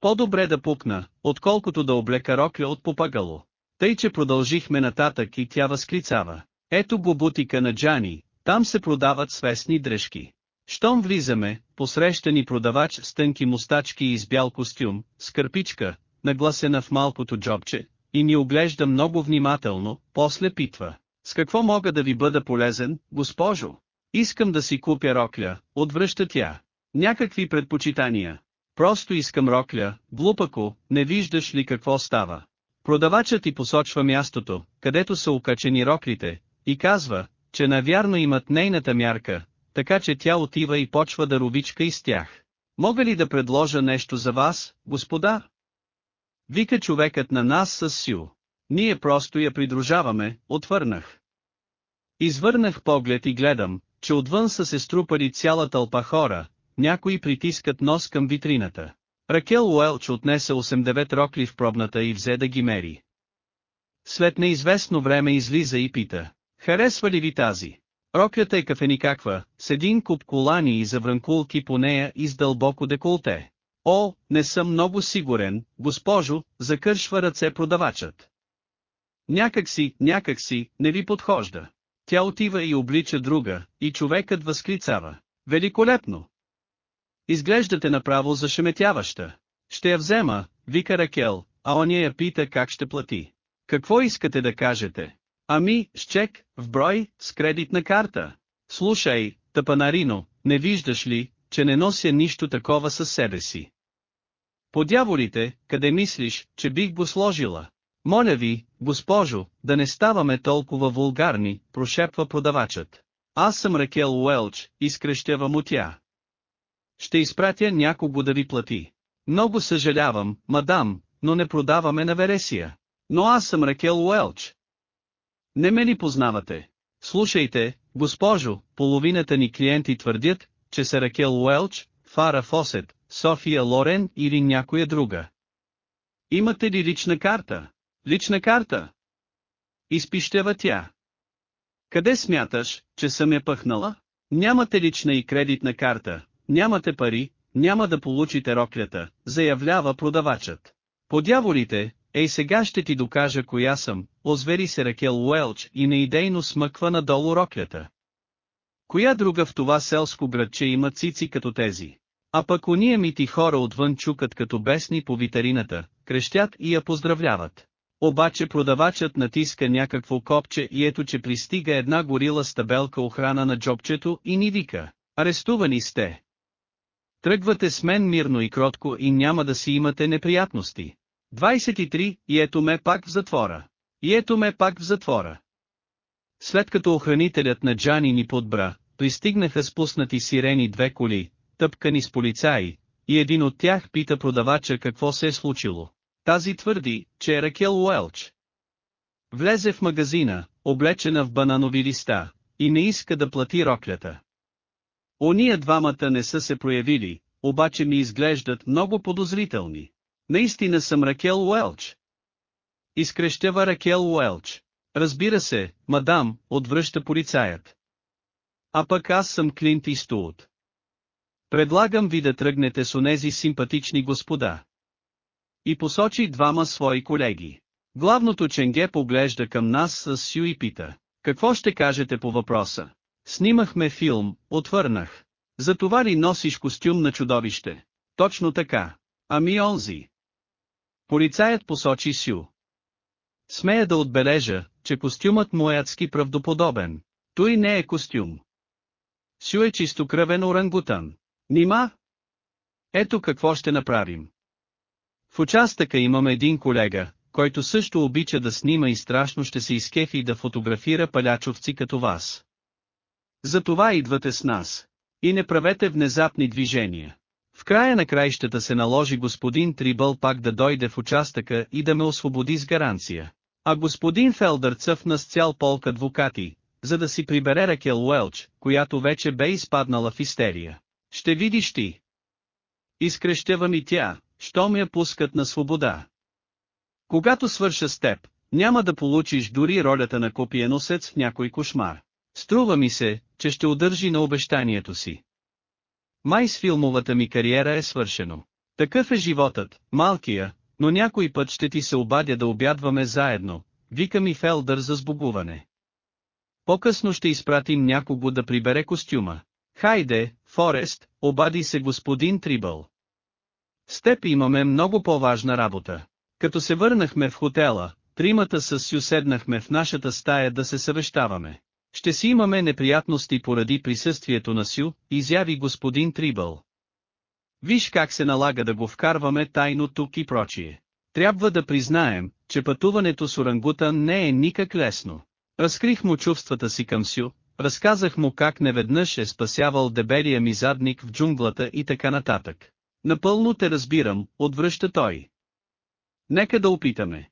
По-добре да пукна, отколкото да облека рокля от попагало. Тъй че продължихме нататък и тя възклицава. Ето го бутика на Джани, там се продават свестни дрежки. Щом влизаме, посреща ни продавач с тънки мустачки и с бял костюм, с кърпичка, нагласена в малкото джобче, и ни оглежда много внимателно, после питва. С какво мога да ви бъда полезен, госпожо? Искам да си купя рокля, отвръща тя. Някакви предпочитания. Просто искам рокля, глупако, не виждаш ли какво става. Продавачът ти посочва мястото, където са окачени роклите, и казва, че навярно имат нейната мярка, така че тя отива и почва да ровичка из тях. Мога ли да предложа нещо за вас, господа? Вика човекът на нас с сил. Ние просто я придружаваме, отвърнах. Извърнах поглед и гледам, че отвън са се струпали цяла тълпа хора, някои притискат нос към витрината. Ракел Уелч отнесе 8-9 рокли в пробната и взе да ги мери. След неизвестно време излиза и пита, харесва ли ви тази? Роклята е кафеникаква, с един куп колани и завранкулки по нея и с дълбоко деколте. О, не съм много сигурен, госпожо, закършва ръце продавачът. Някак си, някак си, не ви подхожда. Тя отива и облича друга, и човекът възклицава. Великолепно! Изглеждате направо зашеметяваща. Ще я взема, вика Ракел, а оня я пита как ще плати. Какво искате да кажете? Ами, с чек, в брой, с кредитна карта. Слушай, тъпанарино, не виждаш ли, че не нося нищо такова със себе си? По дяволите, къде мислиш, че бих го сложила? Моля ви, госпожо, да не ставаме толкова вулгарни, прошепва продавачът. Аз съм Ракел Уелч, изкрещява му тя. Ще изпратя някого да ви плати. Много съжалявам, мадам, но не продаваме на Вересия. Но аз съм Ракел Уелч. Не ме ли познавате? Слушайте, госпожо, половината ни клиенти твърдят, че са Ракел Уелч, Фара Фосет, София Лорен или някоя друга. Имате ли лична карта? Лична карта? Изпищева тя. Къде смяташ, че съм я пъхнала? Нямате лична и кредитна карта, нямате пари, няма да получите роклята, заявлява продавачът. По дяволите, ей сега ще ти докажа коя съм, озвери се Ракел Уелч и неидейно смъква надолу роклята. Коя друга в това селско градче има цици като тези? А пък уния мити хора отвън чукат като бесни по витарината, крещят и я поздравляват. Обаче продавачът натиска някакво копче и ето че пристига една горила с табелка охрана на джобчето и ни вика. Арестувани сте. Тръгвате с мен мирно и кротко и няма да си имате неприятности. 23, и ето ме пак в затвора. И ето ме пак в затвора. След като охранителят на Джани ни подбра, пристигнаха спуснати сирени две коли, тъпкани с полицаи, и един от тях пита продавача какво се е случило. Тази твърди, че е Ракел Уелч. Влезе в магазина, облечена в бананови листа, и не иска да плати роклята. Ония двамата не са се проявили, обаче ми изглеждат много подозрителни. Наистина съм Ракел Уелч. Изкрещява Ракел Уелч. Разбира се, мадам, отвръща полицаят. А пък аз съм Клинт Истуот. Предлагам ви да тръгнете с онези симпатични господа. И посочи двама свои колеги. Главното ченге поглежда към нас с Сю и пита. Какво ще кажете по въпроса? Снимахме филм, отвърнах. За това ли носиш костюм на чудовище? Точно така. Ами онзи. Полицаят посочи Сю. Смея да отбележа, че костюмът му е адски правдоподобен. Той не е костюм. Сю е чистокръвен орангутан. Нима? Ето какво ще направим. В участъка имам един колега, който също обича да снима и страшно ще се изкефи да фотографира палячовци като вас. Затова идвате с нас. И не правете внезапни движения. В края на краищата се наложи господин Трибъл пак да дойде в участъка и да ме освободи с гаранция. А господин Фелдър цъфна с цял полк адвокати, за да си прибере Ракел Уелч, която вече бе изпаднала в истерия. Ще видиш ти. Изкрещява ми тя, що я пускат на свобода. Когато свърша с теб, няма да получиш дори ролята на копиеносец в някой кошмар. Струва ми се, че ще удържи на обещанието си. Май с филмовата ми кариера е свършено. Такъв е животът, малкия, но някой път ще ти се обадя да обядваме заедно, вика ми Фелдър за сбогуване. По-късно ще изпратим някого да прибере костюма. Хайде, Форест, обади се господин Трибъл. С теб имаме много по-важна работа. Като се върнахме в хотела, тримата с Сю седнахме в нашата стая да се съвещаваме. Ще си имаме неприятности поради присъствието на Сю, изяви господин Трибъл. Виж как се налага да го вкарваме тайно тук и прочие. Трябва да признаем, че пътуването с орангута не е никак лесно. Разкрих му чувствата си към Сю, разказах му как неведнъж е спасявал дебелия ми задник в джунглата и така нататък. Напълно те разбирам, отвръща той. Нека да опитаме.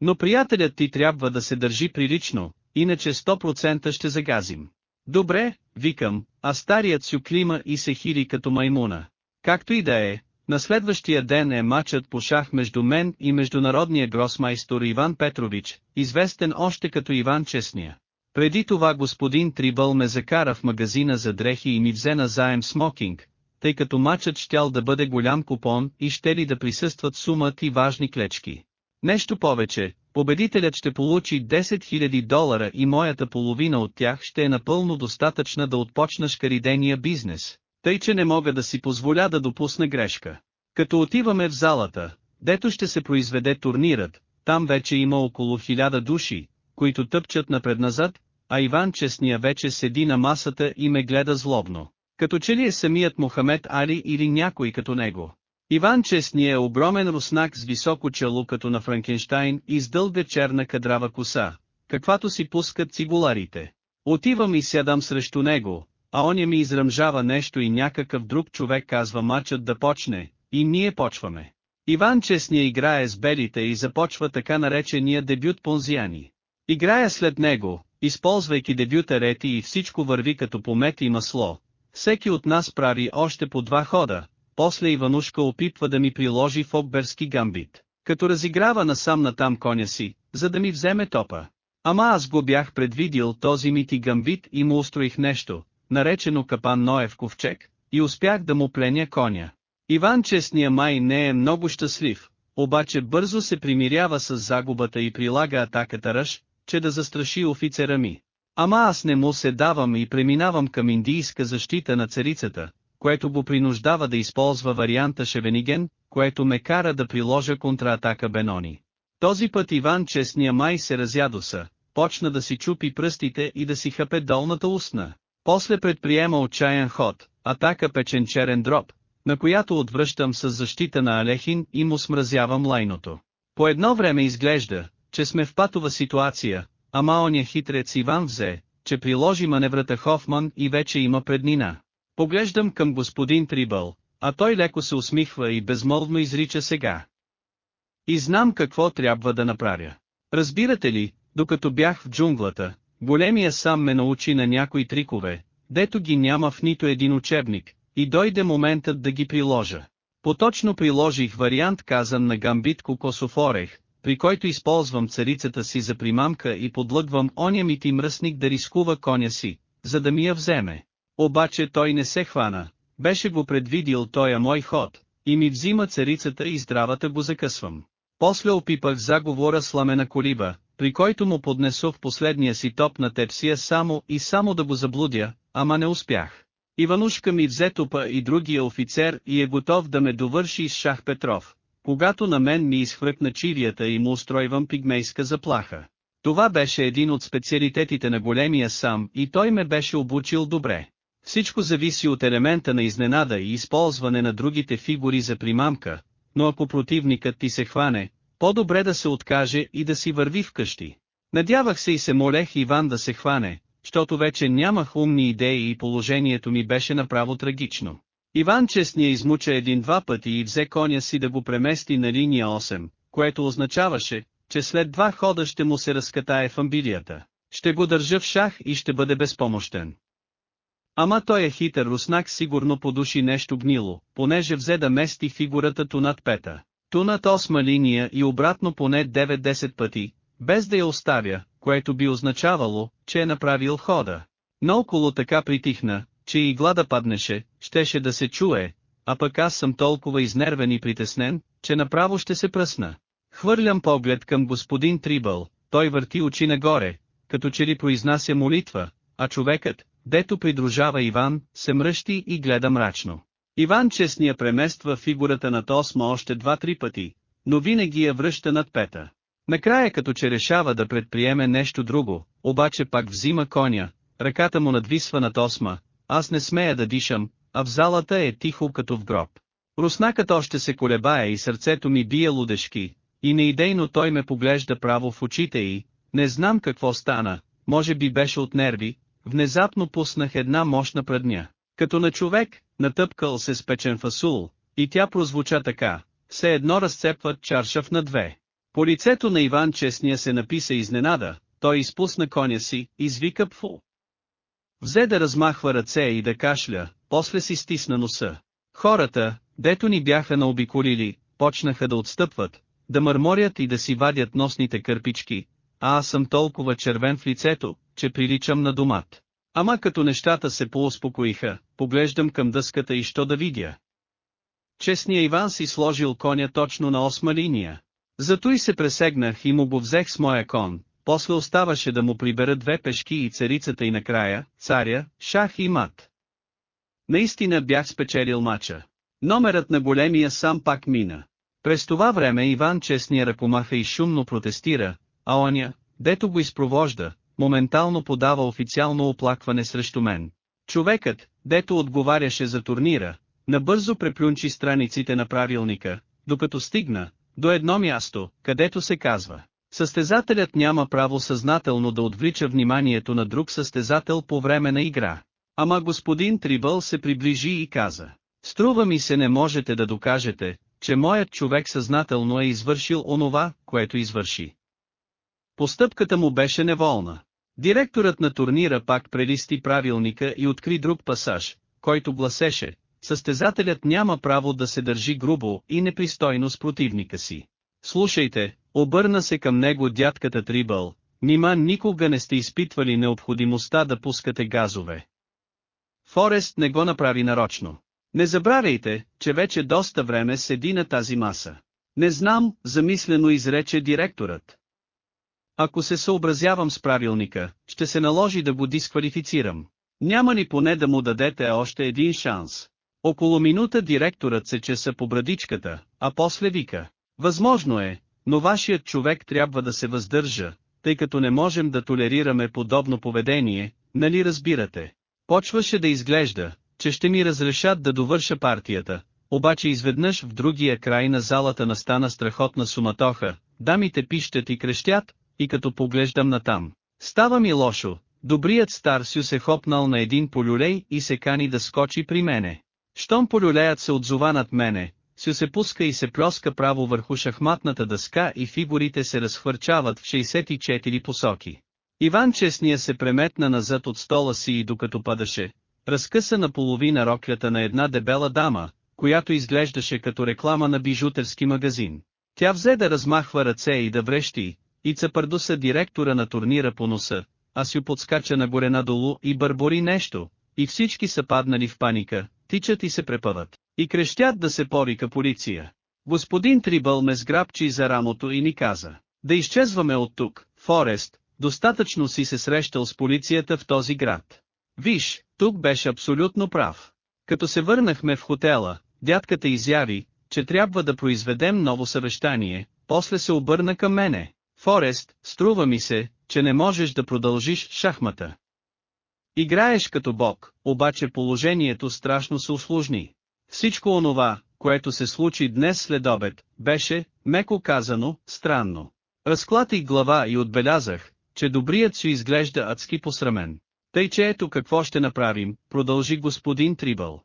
Но приятелят ти трябва да се държи прилично, иначе 100% ще загазим. Добре, викам, а старият сю клима и се хили като маймуна. Както и да е, на следващия ден е матчът по шах между мен и международния гросмайстор Иван Петрович, известен още като Иван Честния. Преди това господин Трибъл ме закара в магазина за дрехи и ми взе на заем смокинг, тъй като матчът щял да бъде голям купон и ще ли да присъстват сумът и важни клечки. Нещо повече, победителят ще получи 10 000 долара и моята половина от тях ще е напълно достатъчна да отпочна шкаридения бизнес, тъй че не мога да си позволя да допусна грешка. Като отиваме в залата, дето ще се произведе турнирът, там вече има около хиляда души, които тъпчат напредназад, а Иван Честния вече седи на масата и ме гледа злобно. Като че ли е самият Мохамед Али или някой като него. Иван Честния е огромен руснак с високо чело като на Франкенштайн и с дълга черна кадрава коса, каквато си пускат цигуларите. Отивам и сядам срещу него, а оня ми изръмжава нещо и някакъв друг човек казва мачът да почне, и ние почваме. Иван Честния играе с белите и започва така наречения дебют Понзияни. Играя след него, използвайки дебюта рети и всичко върви като помет и масло, всеки от нас прави още по два хода, после Иванушка опитва да ми приложи в гамбит, като разиграва насам натам коня си, за да ми вземе топа. Ама аз го бях предвидил този мити гамбит и му устроих нещо, наречено капан Ноев ковчег, и успях да му пленя коня. Иван честния май не е много щастлив, обаче бързо се примирява с загубата и прилага атаката ръж, че да застраши офицера ми. Ама аз не му се давам и преминавам към индийска защита на царицата, което го принуждава да използва варианта Шевениген, което ме кара да приложа контратака Бенони. Този път Иван честния май се разядоса, почна да си чупи пръстите и да си хапе долната устна. После предприема отчаян ход, атака печен черен дроб, на която отвръщам с защита на Алехин и му смразявам лайното. По едно време изглежда, че сме в патова ситуация, ама оня хитрец Иван взе, че приложи маневрата Хофман и вече има преднина. Поглеждам към господин Трибъл, а той леко се усмихва и безмолвно изрича сега. И знам какво трябва да направя. Разбирате ли, докато бях в джунглата, Големия сам ме научи на някои трикове, дето ги няма в нито един учебник, и дойде моментът да ги приложа. Поточно приложих вариант казан на Гамбит Кокосов орех, при който използвам царицата си за примамка и подлъгвам оня ми ти мръсник да рискува коня си, за да ми я вземе. Обаче той не се хвана, беше го предвидил тоя мой ход, и ми взима царицата и здравата го закъсвам. После опипах заговора с ламена колиба, при който му поднесох последния си топ на тепсия само и само да го заблудя, ама не успях. Иванушка ми взе тупа и другия офицер и е готов да ме довърши с Шах Петров, когато на мен ми изхвъркна чирията и му устройвам пигмейска заплаха. Това беше един от специалитетите на големия сам и той ме беше обучил добре. Всичко зависи от елемента на изненада и използване на другите фигури за примамка, но ако противникът ти се хване, по-добре да се откаже и да си върви вкъщи. Надявах се и се молех Иван да се хване, защото вече нямах умни идеи и положението ми беше направо трагично. Иван честния измуча един-два пъти и взе коня си да го премести на линия 8, което означаваше, че след два хода ще му се разкатае в амбилията. Ще го държа в шах и ще бъде безпомощен. Ама той е хитър руснак сигурно подуши нещо гнило, понеже взе да мести фигурата ту над пета. Ту над осма линия и обратно поне 9-10 пъти, без да я оставя, което би означавало, че е направил хода. Но около така притихна, че и глада паднеше, щеше да се чуе, а пък аз съм толкова изнервен и притеснен, че направо ще се пръсна. Хвърлям поглед към господин Трибъл, той върти очи нагоре, като че ли произнася молитва, а човекът, дето придружава Иван, се мръщи и гледа мрачно. Иван честния премества фигурата на Тосма още два-три пъти, но винаги я връща над пета. Накрая като че решава да предприеме нещо друго, обаче пак взима коня, ръката му надвисва над осма, аз не смея да дишам, а в залата е тихо като в гроб. Руснакът още се колебае и сърцето ми бие лудешки, и неидейно той ме поглежда право в очите и, не знам какво стана, може би беше от нерви, внезапно пуснах една мощна предня. Като на човек, натъпкал се с печен фасул, и тя прозвуча така, все едно разцепват чаршав на две. По лицето на Иван Честния се написа изненада, той изпусна коня си, извика пфу. Взе да размахва ръце и да кашля, после си стисна носа. Хората, дето ни бяха наобиколили, почнаха да отстъпват, да мърморят и да си вадят носните кърпички, а аз съм толкова червен в лицето, че приличам на домат. Ама като нещата се поуспокоиха, поглеждам към дъската и що да видя. Честния Иван си сложил коня точно на осма линия. Зато и се пресегнах и му го взех с моя кон, после оставаше да му прибера две пешки и царицата и накрая, царя, шах и мат. Наистина бях спечелил мача. Номерът на големия сам пак мина. През това време Иван честния ръкомаха и шумно протестира, а оня, дето го изпровожда, моментално подава официално оплакване срещу мен. Човекът, дето отговаряше за турнира, набързо преплюнчи страниците на правилника, докато стигна, до едно място, където се казва. Състезателят няма право съзнателно да отвлича вниманието на друг състезател по време на игра. Ама господин Трибъл се приближи и каза. Струва ми се не можете да докажете, че моят човек съзнателно е извършил онова, което извърши. Постъпката му беше неволна. Директорът на турнира пак прелисти правилника и откри друг пасаж, който гласеше, състезателят няма право да се държи грубо и непристойно с противника си. Слушайте, обърна се към него дядката Трибъл, нима никога не сте изпитвали необходимостта да пускате газове. Форест не го направи нарочно. Не забравяйте, че вече доста време седи на тази маса. Не знам, замислено изрече директорът. Ако се съобразявам с правилника, ще се наложи да го дисквалифицирам. Няма ли поне да му дадете още един шанс? Около минута директорът се чеса по брадичката, а после вика. Възможно е, но вашият човек трябва да се въздържа, тъй като не можем да толерираме подобно поведение, нали разбирате? Почваше да изглежда, че ще ми разрешат да довърша партията, обаче изведнъж в другия край на залата настана страхотна суматоха, дамите пищат и крещят, и като поглеждам натам. Става ми лошо, добрият стар сю се хопнал на един полюлей и се кани да скочи при мене. Щом полюлеят се отзова над мене, сю се пуска и се плеска право върху шахматната дъска и фигурите се разхвърчават в 64 посоки. Иван Честния се преметна назад от стола си и докато падаше, разкъса наполовина роклята на една дебела дама, която изглеждаше като реклама на бижутерски магазин. Тя взе да размахва ръце и да врещи, и цапърдуса директора на турнира по носа, а си подскача нагоре надолу и бърбори нещо, и всички са паднали в паника, тичат и се препъват, и крещят да се порика полиция. Господин Трибъл ме сграбчи за рамото и ни каза, да изчезваме от тук, Форест, достатъчно си се срещал с полицията в този град. Виж, тук беше абсолютно прав. Като се върнахме в хотела, дядката изяви, че трябва да произведем ново съвещание, после се обърна към мене. Форест, струва ми се, че не можеш да продължиш шахмата. Играеш като бог, обаче положението страшно се усложни. Всичко онова, което се случи днес след обед, беше, меко казано, странно. Разклатих глава и отбелязах, че добрият си изглежда адски посрамен. Тъй че ето какво ще направим, продължи господин Трибъл.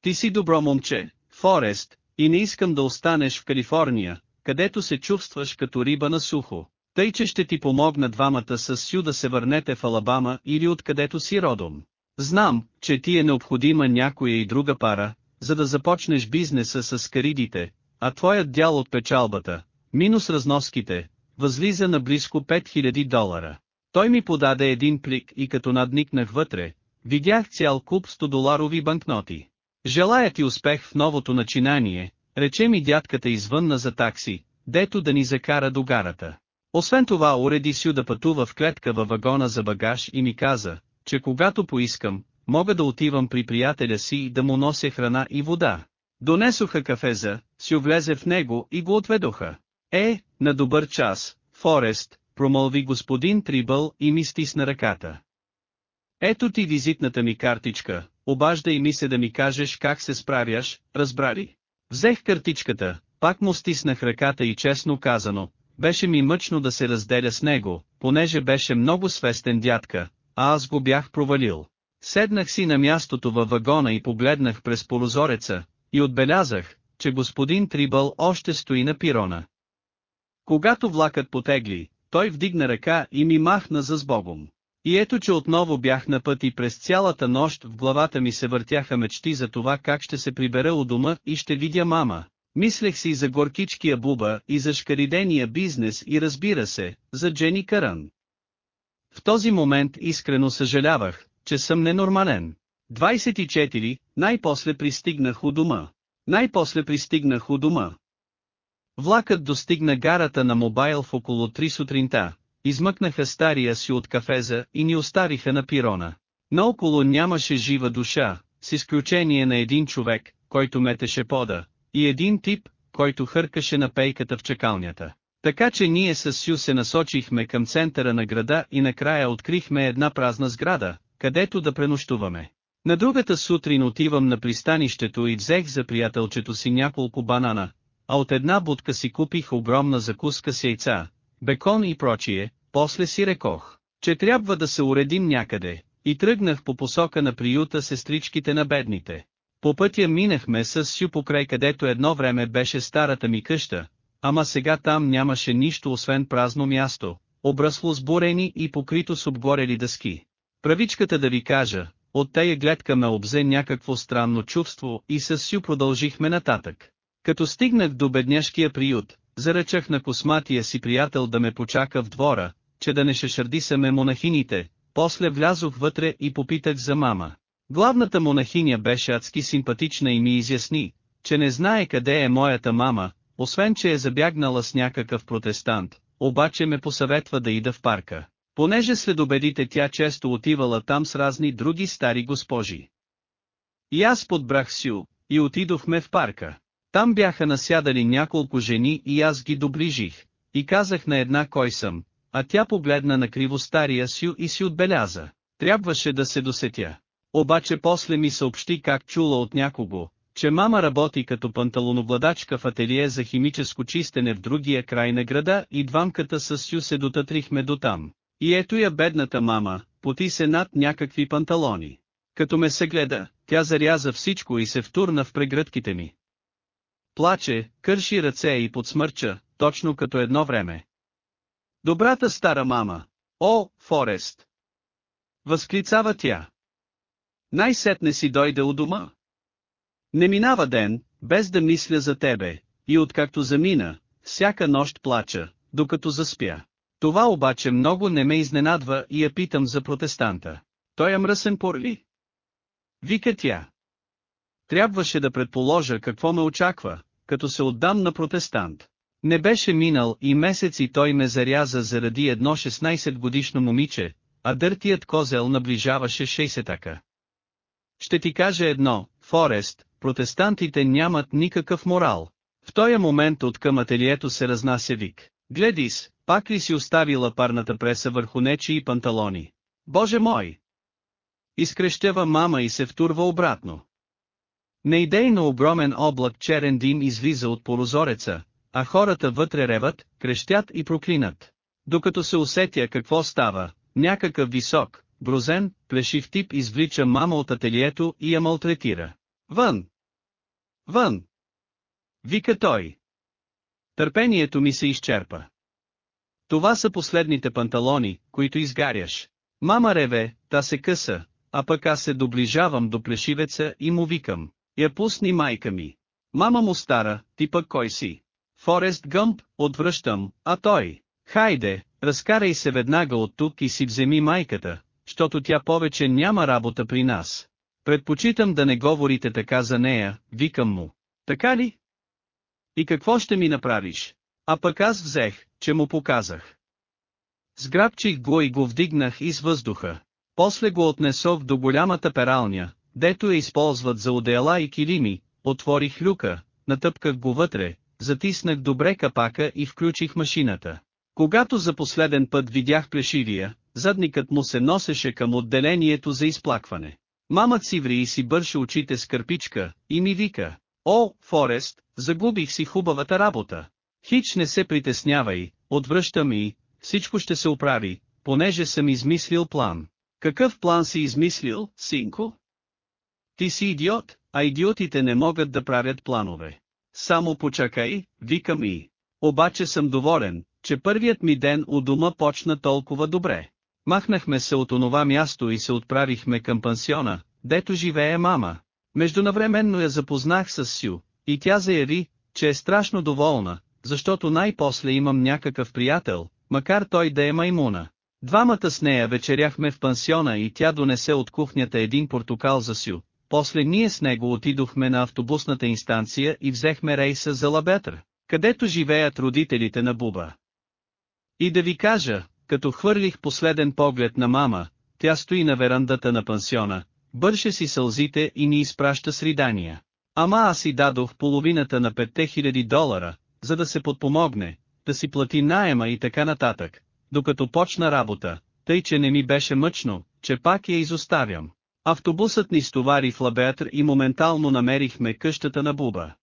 Ти си добро момче, Форест, и не искам да останеш в Калифорния, където се чувстваш като риба на сухо. Тъй че ще ти помогна двамата с Сю да се върнете в Алабама или откъдето си родом. Знам, че ти е необходима някоя и друга пара, за да започнеш бизнеса с каридите, а твоят дял от печалбата, минус разноските, възлиза на близко 5000 долара. Той ми подаде един плик и като надникнах вътре, видях цял куп 100-доларови банкноти. Желая ти успех в новото начинание, рече ми дядката извънна за такси, дето да ни закара до гарата. Освен това уреди Сю да пътува в клетка във вагона за багаж и ми каза, че когато поискам, мога да отивам при приятеля си и да му нося храна и вода. Донесоха кафеза, Сю влезе в него и го отведоха. Е, на добър час, Форест, промълви господин Трибъл и ми стисна ръката. Ето ти визитната ми картичка, обаждай ми се да ми кажеш как се справяш, разбрали. Взех картичката, пак му стиснах ръката и честно казано, беше ми мъчно да се разделя с него, понеже беше много свестен дядка, а аз го бях провалил. Седнах си на мястото във вагона и погледнах през прозореца, и отбелязах, че господин Трибъл още стои на пирона. Когато влакът потегли, той вдигна ръка и ми махна за сбогом. И ето че отново бях на път и през цялата нощ в главата ми се въртяха мечти за това как ще се прибера у дома и ще видя мама. Мислех си за горкичкия буба и за шкаридения бизнес и разбира се, за Джени Каран. В този момент искрено съжалявах, че съм ненормален. 24, най-после пристигнах у дома. Най-после пристигнах у дома. Влакът достигна гарата на Мобайл в около 3 сутринта, измъкнаха стария си от кафеза и ни оставиха на пирона. Наоколо нямаше жива душа, с изключение на един човек, който метеше пода, и един тип, който хъркаше на пейката в чакалнята. Така че ние с Сю се насочихме към центъра на града и накрая открихме една празна сграда, където да пренощуваме. На другата сутрин отивам на пристанището и взех за приятелчето си няколко банана, а от една будка си купих огромна закуска с яйца, бекон и прочие, после си рекох, че трябва да се уредим някъде, и тръгнах по посока на приюта сестричките на бедните. По пътя минахме с Сю покрай където едно време беше старата ми къща, ама сега там нямаше нищо освен празно място, обрасло с бурени и покрито с обгорели дъски. Правичката да ви кажа, от тая гледка ме обзе някакво странно чувство и с Сю продължихме нататък. Като стигнах до бедняшкия приют, заръчах на косматия си приятел да ме почака в двора, че да не шешардисаме монахините, после влязох вътре и попитах за мама. Главната монахиня беше адски симпатична и ми изясни, че не знае къде е моята мама, освен че е забягнала с някакъв протестант, обаче ме посъветва да ида в парка, понеже следобедите тя често отивала там с разни други стари госпожи. И аз подбрах Сю, и отидохме в парка. Там бяха насядали няколко жени и аз ги доближих, и казах на една кой съм, а тя погледна на криво стария Сю и си отбеляза. Трябваше да се досетя. Обаче после ми съобщи как чула от някого, че мама работи като панталонобладачка в ателие за химическо чистене в другия край на града и двамката с Сю се дотатрихме до там. И ето я бедната мама, поти се над някакви панталони. Като ме се гледа, тя заряза всичко и се втурна в прегръдките ми. Плаче, кърши ръце и подсмърча, точно като едно време. Добрата стара мама. О, Форест! Възклицава тя. Най-сетне си дойде у дома. Не минава ден, без да мисля за тебе, и откакто замина, всяка нощ плача, докато заспя. Това обаче много не ме изненадва и я питам за протестанта. Той е мръсен порли. Вика тя. Трябваше да предположа какво ме очаква, като се отдам на протестант. Не беше минал и месец и той ме заряза заради едно 16 годишно момиче, а дъртият козел наближаваше 60-така. Ще ти кажа едно, Форест, протестантите нямат никакъв морал. В този момент от към ателието се разнася вик. Гледис, пак ли си оставила парната преса върху нечи и панталони? Боже мой! Изкрещева мама и се втурва обратно. Неидейно огромен облак черен дим излиза от прозореца, а хората вътре реват, крещят и проклинат. Докато се усетя какво става, някакъв висок, брозен, плешив тип извлича мама от ателието и я малтретира. Вън! Вън! Вика той. Търпението ми се изчерпа. Това са последните панталони, които изгаряш. Мама реве, та се къса, а пък аз се доближавам до плешивеца и му викам. Я пусни майка ми. Мама му стара, ти пък кой си? Форест Гъмп, отвръщам, а той. Хайде, разкарай се веднага от тук и си вземи майката, защото тя повече няма работа при нас. Предпочитам да не говорите така за нея, викам му. Така ли? И какво ще ми направиш? А пък аз взех, че му показах. Сграбчих го и го вдигнах из въздуха. После го отнесох до голямата пералня, дето я използват за одеяла и килими, отворих люка, натъпках го вътре, затиснах добре капака и включих машината. Когато за последен път видях плешивия, задникът му се носеше към отделението за изплакване. Мамът си ври и си бърше очите с кърпичка, и ми вика, О, Форест, загубих си хубавата работа. Хич не се притеснявай, отвръщам и, всичко ще се оправи, понеже съм измислил план. Какъв план си измислил, синко? Ти си идиот, а идиотите не могат да правят планове. Само почакай, викам и. Обаче съм доволен, че първият ми ден у дома почна толкова добре. Махнахме се от онова място и се отправихме към пансиона, дето живее мама. Междунавременно я запознах с Сю, и тя заяви, че е страшно доволна, защото най-после имам някакъв приятел, макар той да е маймуна. Двамата с нея вечеряхме в пансиона и тя донесе от кухнята един портокал за Сю. После ние с него отидохме на автобусната инстанция и взехме рейса за Лабетър, където живеят родителите на Буба. И да ви кажа, като хвърлих последен поглед на мама, тя стои на верандата на пансиона, бърше си сълзите и ни изпраща с ридания. Ама аз си дадох половината на 5000 долара, за да се подпомогне, да си плати найема и така нататък, докато почна работа, тъй че не ми беше мъчно, че пак я изоставям. Автобусът ни стовари в Лабеатр и моментално намерихме къщата на Буба.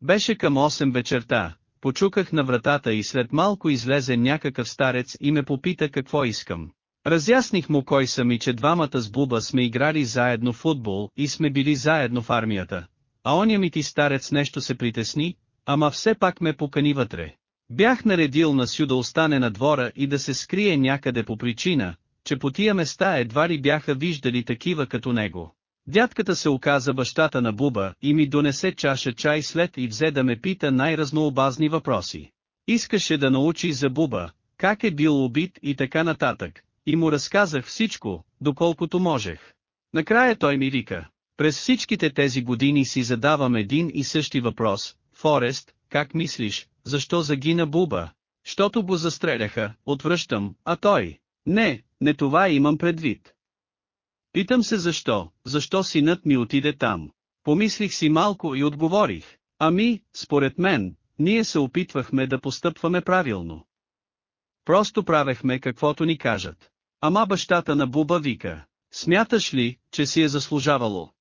Беше към 8 вечерта, почуках на вратата и след малко излезе някакъв старец и ме попита какво искам. Разясних му кой съм и че двамата с Буба сме играли заедно футбол и сме били заедно в армията. А оня ми ти старец нещо се притесни, ама все пак ме покани вътре. Бях наредил на Сю да остане на двора и да се скрие някъде по причина, че по тия места едва ли бяха виждали такива като него. Дядката се оказа бащата на Буба и ми донесе чаша чай след и взе да ме пита най-разнообразни въпроси. Искаше да научи за Буба, как е бил убит и така нататък, и му разказах всичко, доколкото можех. Накрая той ми вика, през всичките тези години си задавам един и същи въпрос, Форест, как мислиш, защо загина Буба? Щото го застреляха, отвръщам, а той, не, не това имам предвид. Питам се защо, защо синът ми отиде там. Помислих си малко и отговорих. Ами, според мен, ние се опитвахме да постъпваме правилно. Просто правехме каквото ни кажат. Ама бащата на Буба вика, смяташ ли, че си е заслужавало?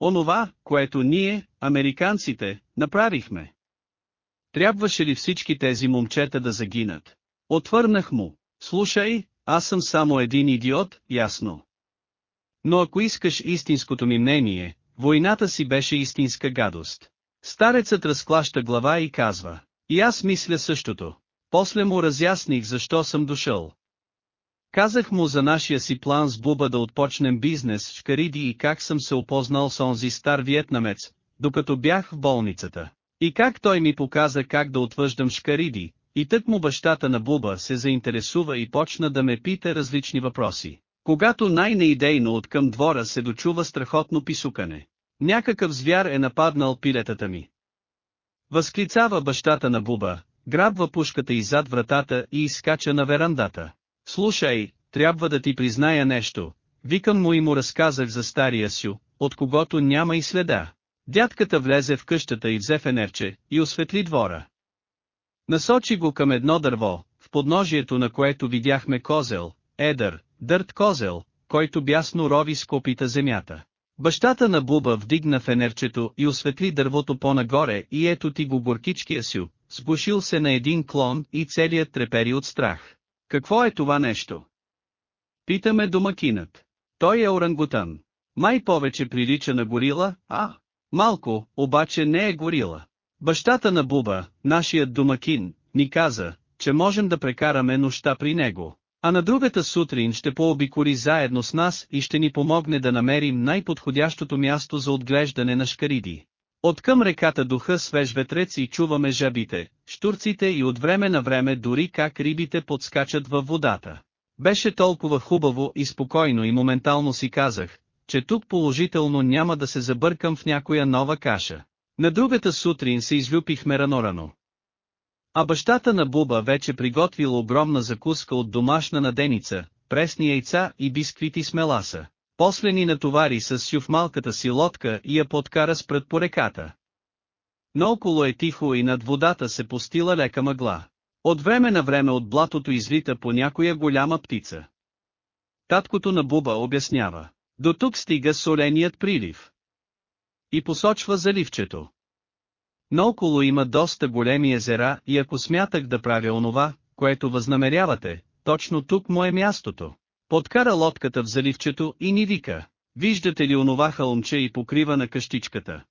Онова, което ние, американците, направихме. Трябваше ли всички тези момчета да загинат? Отвърнах му, слушай, аз съм само един идиот, ясно. Но ако искаш истинското ми мнение, войната си беше истинска гадост. Старецът разклаща глава и казва, и аз мисля същото. После му разясних защо съм дошъл. Казах му за нашия си план с Буба да отпочнем бизнес в Шкариди и как съм се опознал с онзи стар виетнамец, докато бях в болницата. И как той ми показа как да отвъждам Шкариди, и тък му бащата на Буба се заинтересува и почна да ме пита различни въпроси. Когато най-неидейно от към двора се дочува страхотно писукане. Някакъв звяр е нападнал пилетата ми. Възклицава бащата на Буба, грабва пушката и зад вратата и изскача на верандата. Слушай, трябва да ти призная нещо. Викам му и му разказах за стария Сю, от когото няма и следа. Дядката влезе в къщата и взе фенерче, и осветли двора. Насочи го към едно дърво, в подножието на което видяхме козел, едър, дърт козел, който бясно рови с копита земята. Бащата на Буба вдигна фенерчето и осветли дървото по-нагоре и ето ти го горкичкия сю, сгушил се на един клон и целият трепери от страх. Какво е това нещо? Питаме домакинът. Той е орангутан. Май повече прилича на горила, а? Малко, обаче не е горила. Бащата на Буба, нашият домакин, ни каза, че можем да прекараме нощта при него. А на другата сутрин ще пообикори заедно с нас и ще ни помогне да намерим най-подходящото място за отглеждане на шкариди. От към реката духа свеж ветрец и чуваме жабите, штурците и от време на време дори как рибите подскачат във водата. Беше толкова хубаво и спокойно и моментално си казах, че тук положително няма да се забъркам в някоя нова каша. На другата сутрин се излюпихме рано-рано. А бащата на Буба вече приготвил огромна закуска от домашна наденица, пресни яйца и бисквити с меласа. После ни натовари с сю в малката си лодка и я подкара спред по реката. Наоколо е тихо и над водата се постила лека мъгла. От време на време от блатото излита по някоя голяма птица. Таткото на Буба обяснява. До тук стига соленият прилив. И посочва заливчето. Наоколо има доста големи езера и ако смятах да правя онова, което възнамерявате, точно тук му е мястото. Подкара лодката в заливчето и ни вика. Виждате ли онова хълмче и покрива на къщичката?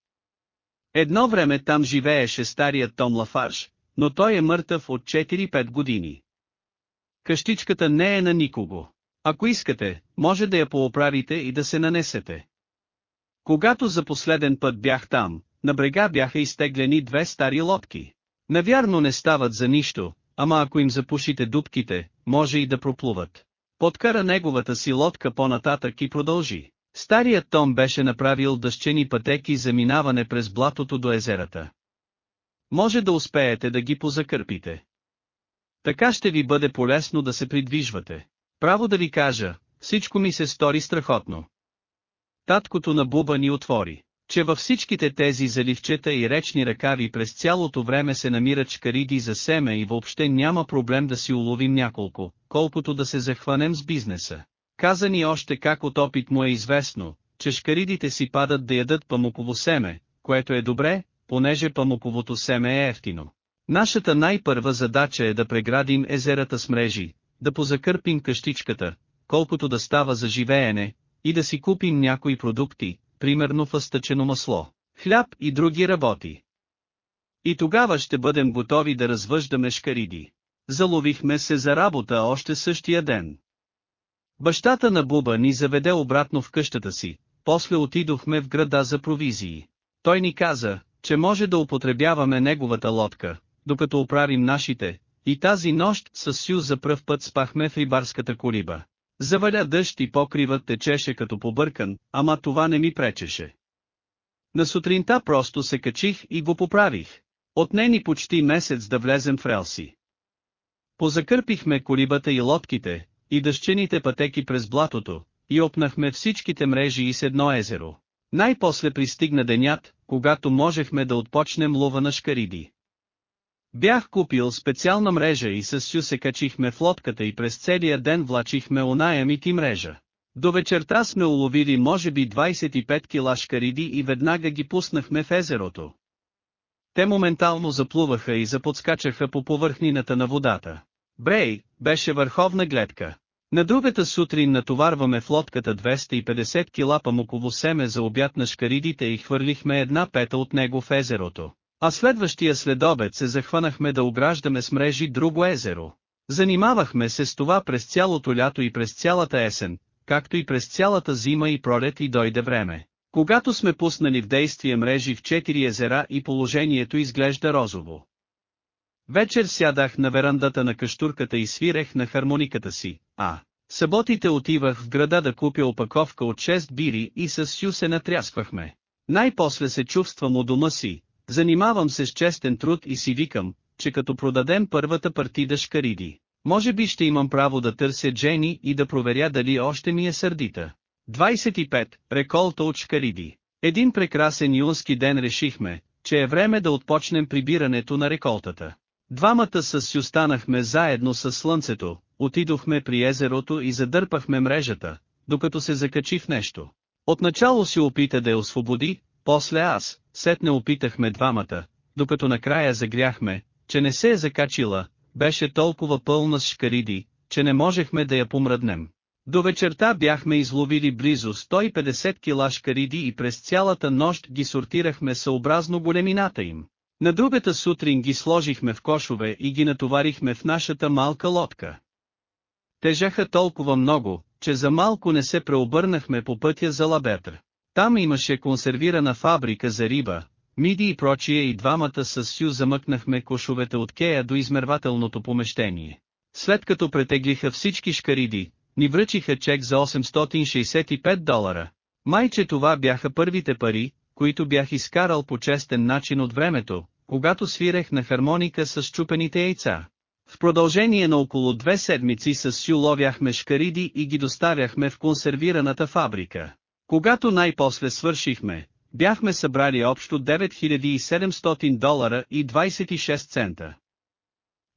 Едно време там живееше старият Том Лафарж, но той е мъртъв от 4-5 години. Къщичката не е на никого. Ако искате, може да я пооправите и да се нанесете. Когато за последен път бях там, на брега бяха изтеглени две стари лодки. Навярно не стават за нищо, ама ако им запушите дубките, може и да проплуват. Подкара неговата си лодка по-нататък и продължи. Старият Том беше направил дъщени пътеки за минаване през блатото до езерата. Може да успеете да ги позакърпите. Така ще ви бъде полезно да се придвижвате. Право да ви кажа, всичко ми се стори страхотно. Таткото на Буба ни отвори, че във всичките тези заливчета и речни ръкави през цялото време се намират шкариди за семе и въобще няма проблем да си уловим няколко, колкото да се захванем с бизнеса. Каза ни още как от опит му е известно, че шкаридите си падат да ядат памуково семе, което е добре, понеже памуковото семе е ефтино. Нашата най-първа задача е да преградим езерата с мрежи, да позакърпим къщичката, колкото да става за живеене, и да си купим някои продукти, примерно фъстъчено масло, хляб и други работи. И тогава ще бъдем готови да развъждаме шкариди. Заловихме се за работа още същия ден. Бащата на Буба ни заведе обратно в къщата си, после отидохме в града за провизии. Той ни каза, че може да употребяваме неговата лодка, докато оправим нашите, и тази нощ с Сю за пръв път спахме в рибарската колиба. Заваля дъжд и покривът течеше като побъркан, ама това не ми пречеше. На сутринта просто се качих и го поправих. Отне ни почти месец да влезем в релси. Позакърпихме колибата и лодките, и дъщените пътеки през блатото, и опнахме всичките мрежи и с едно езеро. Най-после пристигна денят, когато можехме да отпочнем лова на шкариди. Бях купил специална мрежа и с Сю се качихме в лодката и през целия ден влачихме оная мити мрежа. До вечерта сме уловили може би 25 кила шкариди и веднага ги пуснахме в езерото. Те моментално заплуваха и заподскачаха по повърхнината на водата. Брей, беше върховна гледка. На другата сутрин натоварваме в лодката 250 кила памуково семе за обяд на шкаридите и хвърлихме една пета от него в езерото. А следващия следобед се захванахме да ограждаме с мрежи друго езеро. Занимавахме се с това през цялото лято и през цялата есен, както и през цялата зима и пролет и дойде време. Когато сме пуснали в действие мрежи в четири езера и положението изглежда розово. Вечер сядах на верандата на каштурката и свирех на хармониката си, а съботите отивах в града да купя опаковка от 6 бири и с Сю се натрясквахме. Най-после се чувствам у дома си, занимавам се с честен труд и си викам, че като продадем първата партида шкариди, може би ще имам право да търся Джени и да проверя дали още ми е сърдита. 25. Реколта от шкариди. Един прекрасен юнски ден решихме, че е време да отпочнем прибирането на реколтата. Двамата с си останахме заедно с слънцето, отидохме при езерото и задърпахме мрежата, докато се закачи в нещо. Отначало си опита да я освободи, после аз, сетне опитахме двамата, докато накрая загряхме, че не се е закачила, беше толкова пълна с шкариди, че не можехме да я помръднем. До вечерта бяхме изловили близо 150 кила шкариди и през цялата нощ ги сортирахме съобразно големината им. На другата сутрин ги сложихме в кошове и ги натоварихме в нашата малка лодка. Тежаха толкова много, че за малко не се преобърнахме по пътя за Лабетър. Там имаше консервирана фабрика за риба, миди и прочие и двамата с Сю замъкнахме кошовете от Кея до измервателното помещение. След като претеглиха всички шкариди, ни връчиха чек за 865 долара. Майче това бяха първите пари, които бях изкарал по честен начин от времето, когато свирех на хармоника с чупените яйца. В продължение на около две седмици с Сю ловяхме шкариди и ги доставяхме в консервираната фабрика. Когато най-после свършихме, бяхме събрали общо 9700 долара и 26 цента.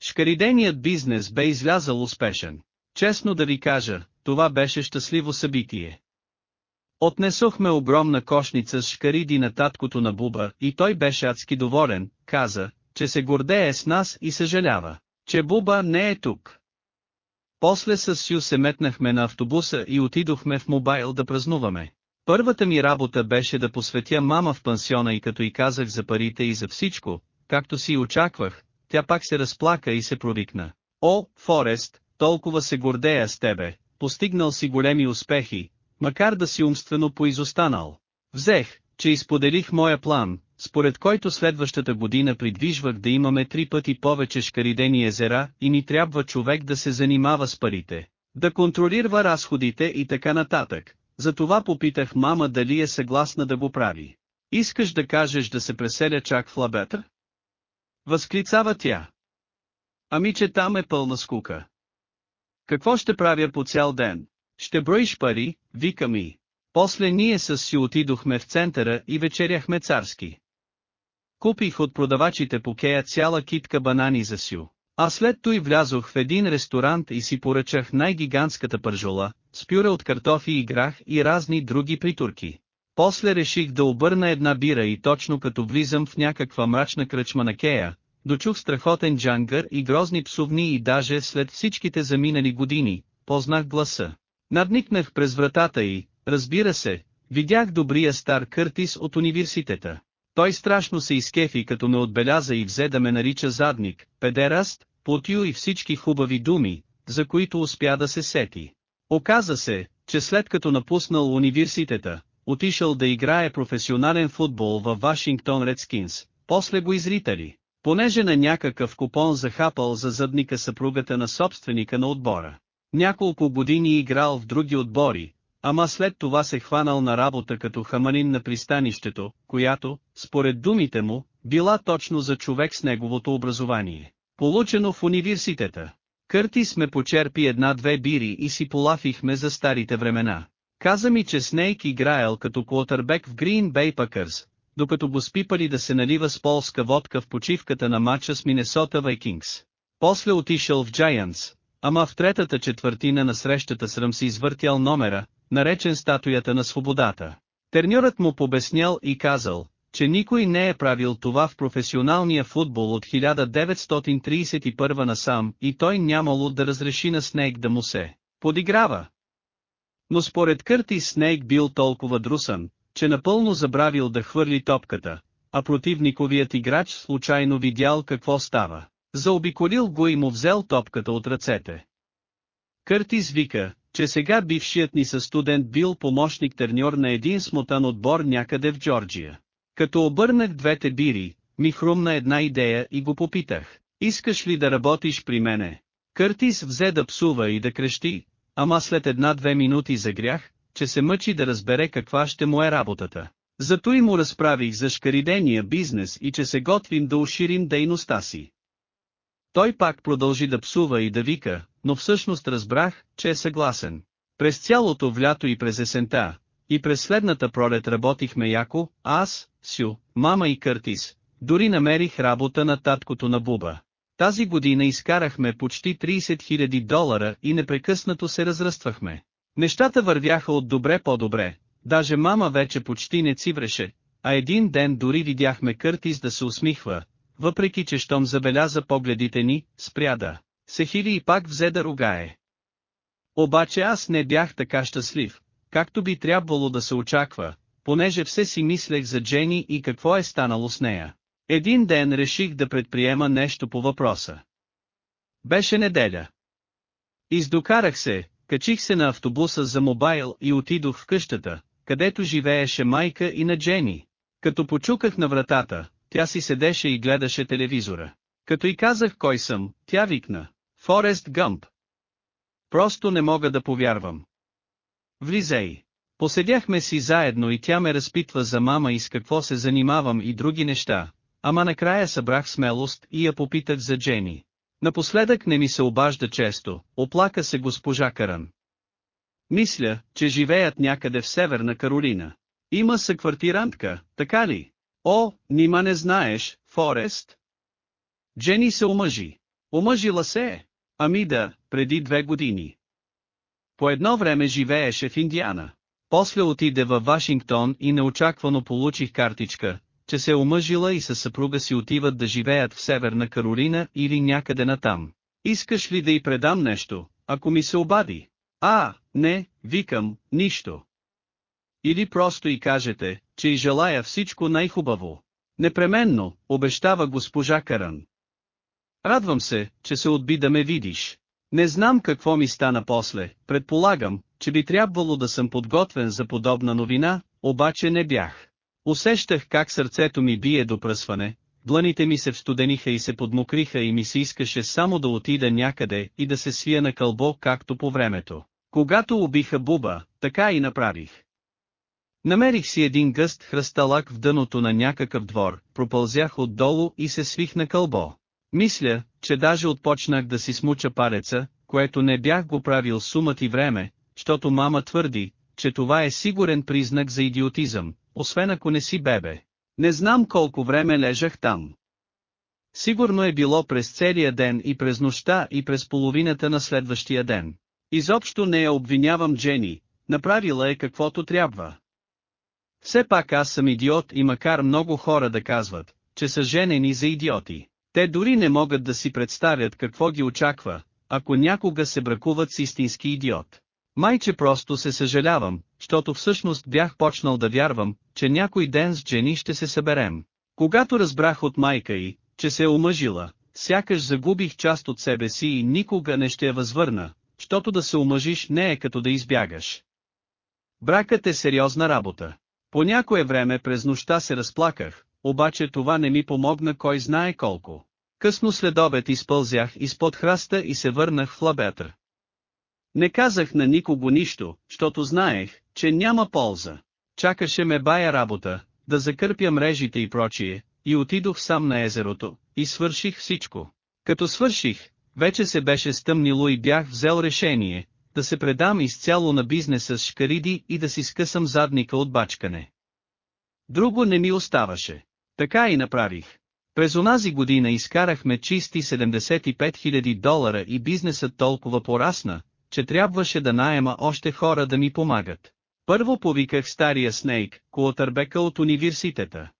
Шкариденият бизнес бе излязал успешен. Честно да ви кажа, това беше щастливо събитие. Отнесохме огромна кошница с шкариди на таткото на Буба и той беше адски доволен, каза, че се гордее с нас и съжалява, че Буба не е тук. После с Сю се метнахме на автобуса и отидохме в мобайл да празнуваме. Първата ми работа беше да посветя мама в пансиона и като и казах за парите и за всичко, както си очаквах, тя пак се разплака и се провикна. О, Форест, толкова се гордея с тебе, постигнал си големи успехи, макар да си умствено поизостанал. Взех, че изподелих моя план, според който следващата година придвижвах да имаме три пъти повече шкаридени езера и ни трябва човек да се занимава с парите, да контролира разходите и така нататък. Затова попитах мама дали е съгласна да го прави. Искаш да кажеш да се преселя чак в лабетър? Възклицава тя. Ами че там е пълна скука. Какво ще правя по цял ден? Ще броиш пари, вика ми. После ние с си отидохме в центъра и вечеряхме царски. Купих от продавачите по Кея цяла китка банани за Сю. А след той влязох в един ресторант и си поръчах най-гигантската пържола, с пюре от картофи и грах и разни други притурки. После реших да обърна една бира и точно като влизам в някаква мрачна кръчма на Кея, дочух страхотен джангър и грозни псовни и даже след всичките заминали години, познах гласа. Надникнах през вратата и, разбира се, видях добрия стар Къртис от университета. Той страшно се изкефи като ме отбеляза и взе да ме нарича задник, педераст, потю и всички хубави думи, за които успя да се сети. Оказа се, че след като напуснал университета, отишъл да играе професионален футбол във Вашингтон Редскинс, после го изритали, понеже на някакъв купон захапал за задника съпругата на собственика на отбора. Няколко години играл в други отбори, ама след това се хванал на работа като хаманин на пристанището, която, според думите му, била точно за човек с неговото образование. Получено в университета. Къртис ме почерпи една-две бири и си полафихме за старите времена. Каза ми, че Снейк играел като квотърбек в Green Bay Packers, докато го спипали да се налива с полска водка в почивката на матча с Минесота Вайкингс. После отишъл в Giants, ама в третата четвъртина на срещата сръм си извъртял номера, наречен статуята на свободата. Терньорът му побеснял и казал, че никой не е правил това в професионалния футбол от 1931 насам и той нямало да разреши на Снейк да му се подиграва. Но според Кърти Снейк бил толкова друсан, че напълно забравил да хвърли топката, а противниковият играч случайно видял какво става. Заобиколил го и му взел топката от ръцете. Къртис вика, че сега бившият ни със студент бил помощник терньор на един смотан отбор някъде в Джорджия. Като обърнах двете бири, ми хрумна една идея и го попитах. Искаш ли да работиш при мене? Къртис взе да псува и да крещи, ама след една-две минути загрях, че се мъчи да разбере каква ще му е работата. Зато и му разправих за шкаридения бизнес и че се готвим да уширим дейността си. Той пак продължи да псува и да вика, но всъщност разбрах, че е съгласен. През цялото влято и през есента, и през следната пролет работихме яко, аз, Сю, мама и Къртис, дори намерих работа на таткото на Буба. Тази година изкарахме почти 30 000 долара и непрекъснато се разраствахме. Нещата вървяха от добре по-добре, даже мама вече почти не цивреше, а един ден дори видяхме Къртис да се усмихва, въпреки че щом забеляза погледите ни, спря да се хили и пак взе да ругае. Обаче аз не бях така щастлив, както би трябвало да се очаква, понеже все си мислех за Джени и какво е станало с нея. Един ден реших да предприема нещо по въпроса. Беше неделя. Издокарах се, качих се на автобуса за мобайл и отидох в къщата, където живееше майка и на Джени. Като почуках на вратата, тя си седеше и гледаше телевизора. Като и казах кой съм, тя викна. Форест Гъмп. Просто не мога да повярвам. Влизай. Поседяхме си заедно и тя ме разпитва за мама и с какво се занимавам и други неща, ама накрая събрах смелост и я попитах за Джени. Напоследък не ми се обажда често, оплака се госпожа Каран. Мисля, че живеят някъде в Северна Каролина. Има съквартирантка, така ли? О, нима не знаеш, Форест? Джени се омъжи. Омъжила се е. Ами да, преди две години. По едно време живееше в Индиана. После отиде във Вашингтон и неочаквано получих картичка, че се е омъжила и със съпруга си отиват да живеят в Северна Каролина или някъде натам. Искаш ли да й предам нещо, ако ми се обади? А, не, викам, нищо. Или просто и кажете, че й желая всичко най-хубаво. Непременно, обещава госпожа Каран. Радвам се, че се отби да ме видиш. Не знам какво ми стана после, предполагам, че би трябвало да съм подготвен за подобна новина, обаче не бях. Усещах как сърцето ми бие до пръсване, дланите ми се встудениха и се подмокриха и ми се искаше само да отида някъде и да се свия на кълбо както по времето. Когато убиха Буба, така и направих. Намерих си един гъст хръсталак в дъното на някакъв двор, пропълзях отдолу и се свих на кълбо. Мисля, че даже отпочнах да си смуча палеца, което не бях го правил сумът и време, защото мама твърди, че това е сигурен признак за идиотизъм, освен ако не си бебе. Не знам колко време лежах там. Сигурно е било през целия ден и през нощта и през половината на следващия ден. Изобщо не я обвинявам Джени, направила е каквото трябва. Все пак аз съм идиот и макар много хора да казват, че са женени за идиоти, те дори не могат да си представят какво ги очаква, ако някога се бракуват с истински идиот. Майче просто се съжалявам, защото всъщност бях почнал да вярвам, че някой ден с Джени ще се съберем. Когато разбрах от майка й, че се е омъжила, сякаш загубих част от себе си и никога не ще я възвърна, защото да се омъжиш не е като да избягаш. Бракът е сериозна работа. По някое време през нощта се разплаках, обаче това не ми помогна кой знае колко. Късно след обед изпълзях изпод храста и се върнах в лабетър. Не казах на никого нищо, защото знаех, че няма полза. Чакаше ме бая работа, да закърпя мрежите и прочие, и отидох сам на езерото, и свърших всичко. Като свърших, вече се беше стъмнило и бях взел решение, да се предам изцяло на бизнеса с шкариди и да си скъсам задника от бачкане. Друго не ми оставаше. Така и направих. През онази година изкарахме чисти 75 000 долара и бизнесът толкова порасна, че трябваше да наема още хора да ми помагат. Първо повиках стария Снейк, Куотърбека от университета.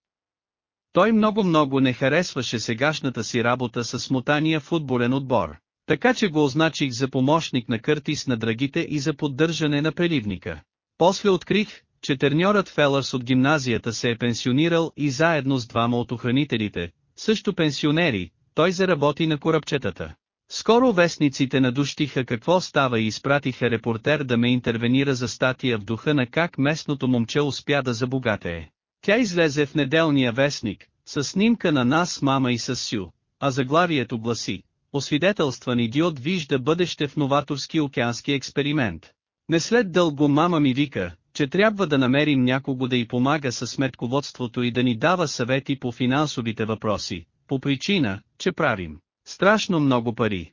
Той много-много не харесваше сегашната си работа с смотания футболен отбор, така че го означих за помощник на Къртис на драгите и за поддържане на преливника. После открих, че терньорът Фелърс от гимназията се е пенсионирал и заедно с двама от охранителите, също пенсионери, той заработи на корабчетата. Скоро вестниците надущиха какво става и изпратиха репортер да ме интервенира за статия в духа на как местното момче успя да забогатее. Тя излезе в неделния вестник, с снимка на нас мама и с Сю, а заглавието гласи, освидетелстван идиот вижда бъдеще в новаторски океански експеримент. Не след дълго мама ми вика, че трябва да намерим някого да й помага с сметководството и да ни дава съвети по финансовите въпроси, по причина, че правим страшно много пари.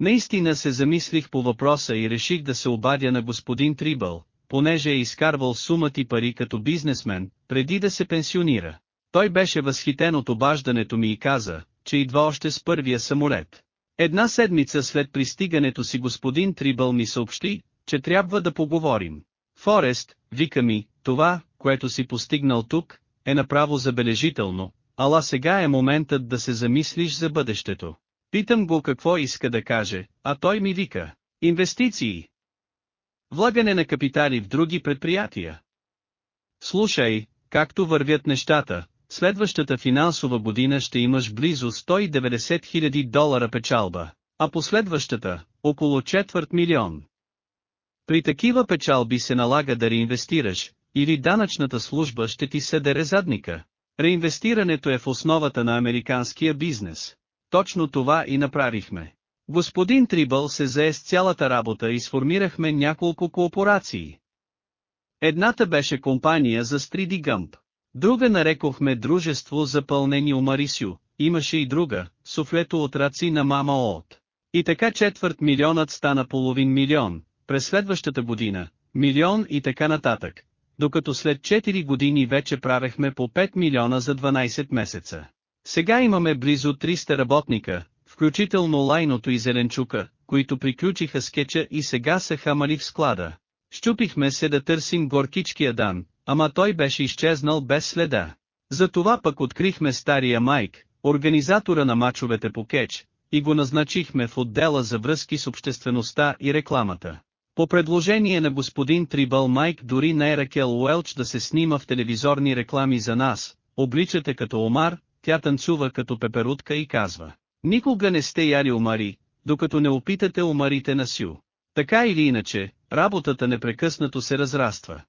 Наистина се замислих по въпроса и реших да се обадя на господин Трибъл, понеже е изкарвал сумати пари като бизнесмен, преди да се пенсионира. Той беше възхитен от обаждането ми и каза, че идва още с първия самолет. Една седмица след пристигането си господин Трибъл ми съобщи, че трябва да поговорим. Форест, вика ми, това, което си постигнал тук, е направо забележително, ала сега е моментът да се замислиш за бъдещето. Питам го какво иска да каже, а той ми вика. Инвестиции. Влагане на капитали в други предприятия. Слушай, както вървят нещата, следващата финансова година ще имаш близо 190 000 долара печалба, а последващата – около четвърт милион. При такива печалби се налага да реинвестираш, или данъчната служба ще ти съде задника. Реинвестирането е в основата на американския бизнес. Точно това и направихме. Господин Трибъл се зае с цялата работа и сформирахме няколко кооперации. Едната беше компания за Стриди Гъмп. Друга нарекохме Дружество за пълнени Омарисю, имаше и друга, суфлето от раци на мама от. И така четвърт милионът стана половин милион, през следващата година, милион и така нататък, докато след 4 години вече правехме по 5 милиона за 12 месеца. Сега имаме близо 300 работника, включително Лайното и Зеленчука, които приключиха скетча и сега са хамали в склада. Щупихме се да търсим горкичкия дан, ама той беше изчезнал без следа. Затова пък открихме стария Майк, организатора на мачовете по кетч, и го назначихме в отдела за връзки с обществеността и рекламата. По предложение на господин Трибъл Майк дори не е Ракел Уелч да се снима в телевизорни реклами за нас, обличате като омар, тя танцува като пеперутка и казва. Никога не сте яли омари, докато не опитате омарите на Сю. Така или иначе, работата непрекъснато се разраства.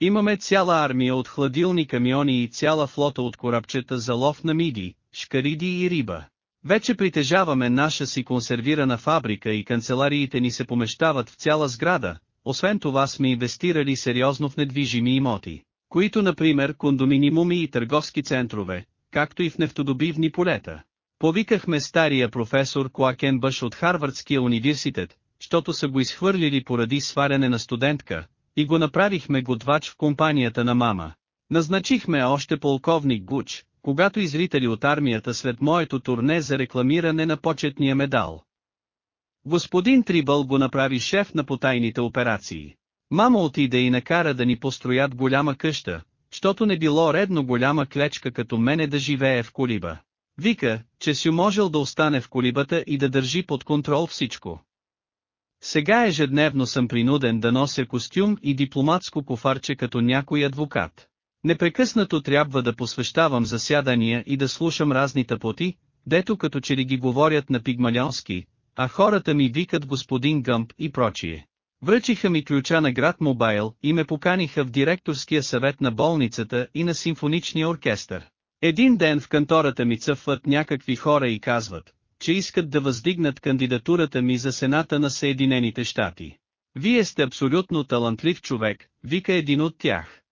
Имаме цяла армия от хладилни камиони и цяла флота от корабчета за лов на миди, шкариди и риба. Вече притежаваме наша си консервирана фабрика и канцелариите ни се помещават в цяла сграда, освен това сме инвестирали сериозно в недвижими имоти, които например кондоминимуми и търговски центрове, както и в нефтодобивни полета. Повикахме стария професор Коакен Бъш от Харвардския университет, защото са го изхвърлили поради сваляне на студентка, и го направихме готвач в компанията на мама. Назначихме още полковник Гуч, когато изритали от армията след моето турне за рекламиране на почетния медал. Господин Трибъл го направи шеф на потайните операции. Мама отиде и накара да ни построят голяма къща, щото не било редно голяма клечка като мене да живее в колиба. Вика, че си можел да остане в колибата и да държи под контрол всичко. Сега ежедневно съм принуден да нося костюм и дипломатско кофарче като някой адвокат. Непрекъснато трябва да посвещавам засядания и да слушам разни тъпоти, дето като че ли ги говорят на пигмалионски, а хората ми викат господин Гъмп и прочие. Връчиха ми ключа на град Мобайл и ме поканиха в директорския съвет на болницата и на симфоничния оркестър. Един ден в кантората ми цъфват някакви хора и казват, че искат да въздигнат кандидатурата ми за Сената на Съединените щати. Вие сте абсолютно талантлив човек, вика един от тях.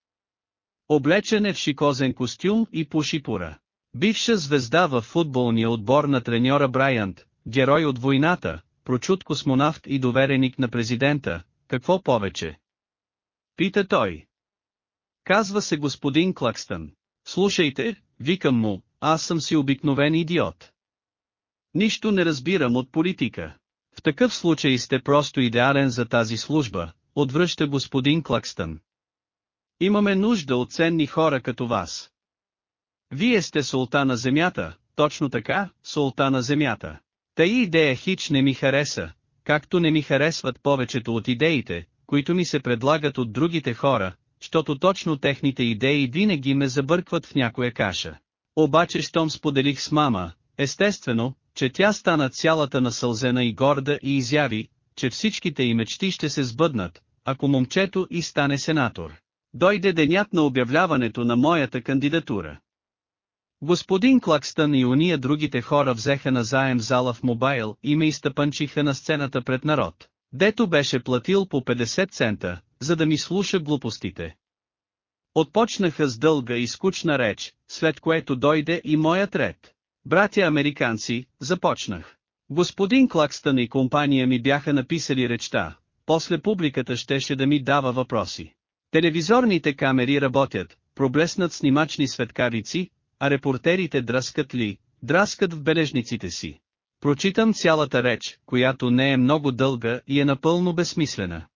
Облечен е в шикозен костюм и пуши пура. Бивша звезда в футболния отбор на треньора Брайант, герой от войната, прочут космонавт и довереник на президента, какво повече? Пита той. Казва се господин Клакстън. Слушайте, викам му, аз съм си обикновен идиот. Нищо не разбирам от политика. В такъв случай сте просто идеален за тази служба, отвръща господин Клакстън. Имаме нужда от ценни хора като вас. Вие сте султа на земята, точно така, султа на земята. Тъй идея хич не ми хареса, както не ми харесват повечето от идеите, които ми се предлагат от другите хора, защото точно техните идеи винаги ме забъркват в някоя каша. Обаче щом споделих с мама, естествено, че тя стана цялата насълзена и горда и изяви, че всичките й мечти ще се сбъднат, ако момчето и стане сенатор. Дойде денят на обявляването на моята кандидатура. Господин Клакстън и уния другите хора взеха на заем зала в мобайл и ме изтъпанчиха на сцената пред народ, дето беше платил по 50 цента, за да ми слуша глупостите. Отпочнаха с дълга и скучна реч, след което дойде и моят ред. Братя американци, започнах. Господин Клакстън и компания ми бяха написали речта, после публиката щеше да ми дава въпроси. Телевизорните камери работят, проблеснат снимачни светкавици, а репортерите драскат ли, драскат в бележниците си. Прочитам цялата реч, която не е много дълга и е напълно безсмислена.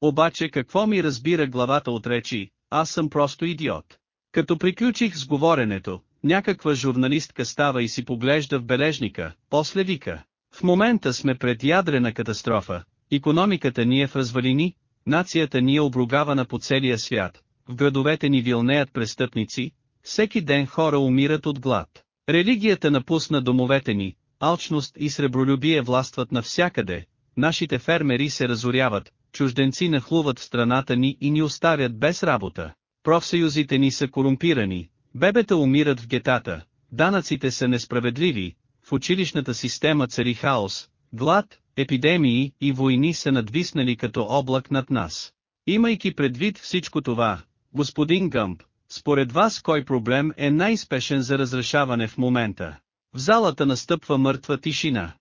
Обаче какво ми разбира главата от речи, аз съм просто идиот. Като приключих с говоренето, някаква журналистка става и си поглежда в бележника, после вика. В момента сме пред ядрена катастрофа, економиката ни е в развалини, нацията ни е обругавана по целия свят, в градовете ни вилнеят престъпници, всеки ден хора умират от глад. Религията напусна домовете ни, алчност и сребролюбие властват навсякъде, нашите фермери се разоряват, чужденци нахлуват в страната ни и ни оставят без работа. Профсъюзите ни са корумпирани, бебета умират в гетата, данъците са несправедливи, в училищната система цари хаос, глад, епидемии и войни са надвиснали като облак над нас. Имайки предвид всичко това, господин Гъмп, според вас кой проблем е най-спешен за разрешаване в момента? В залата настъпва мъртва тишина.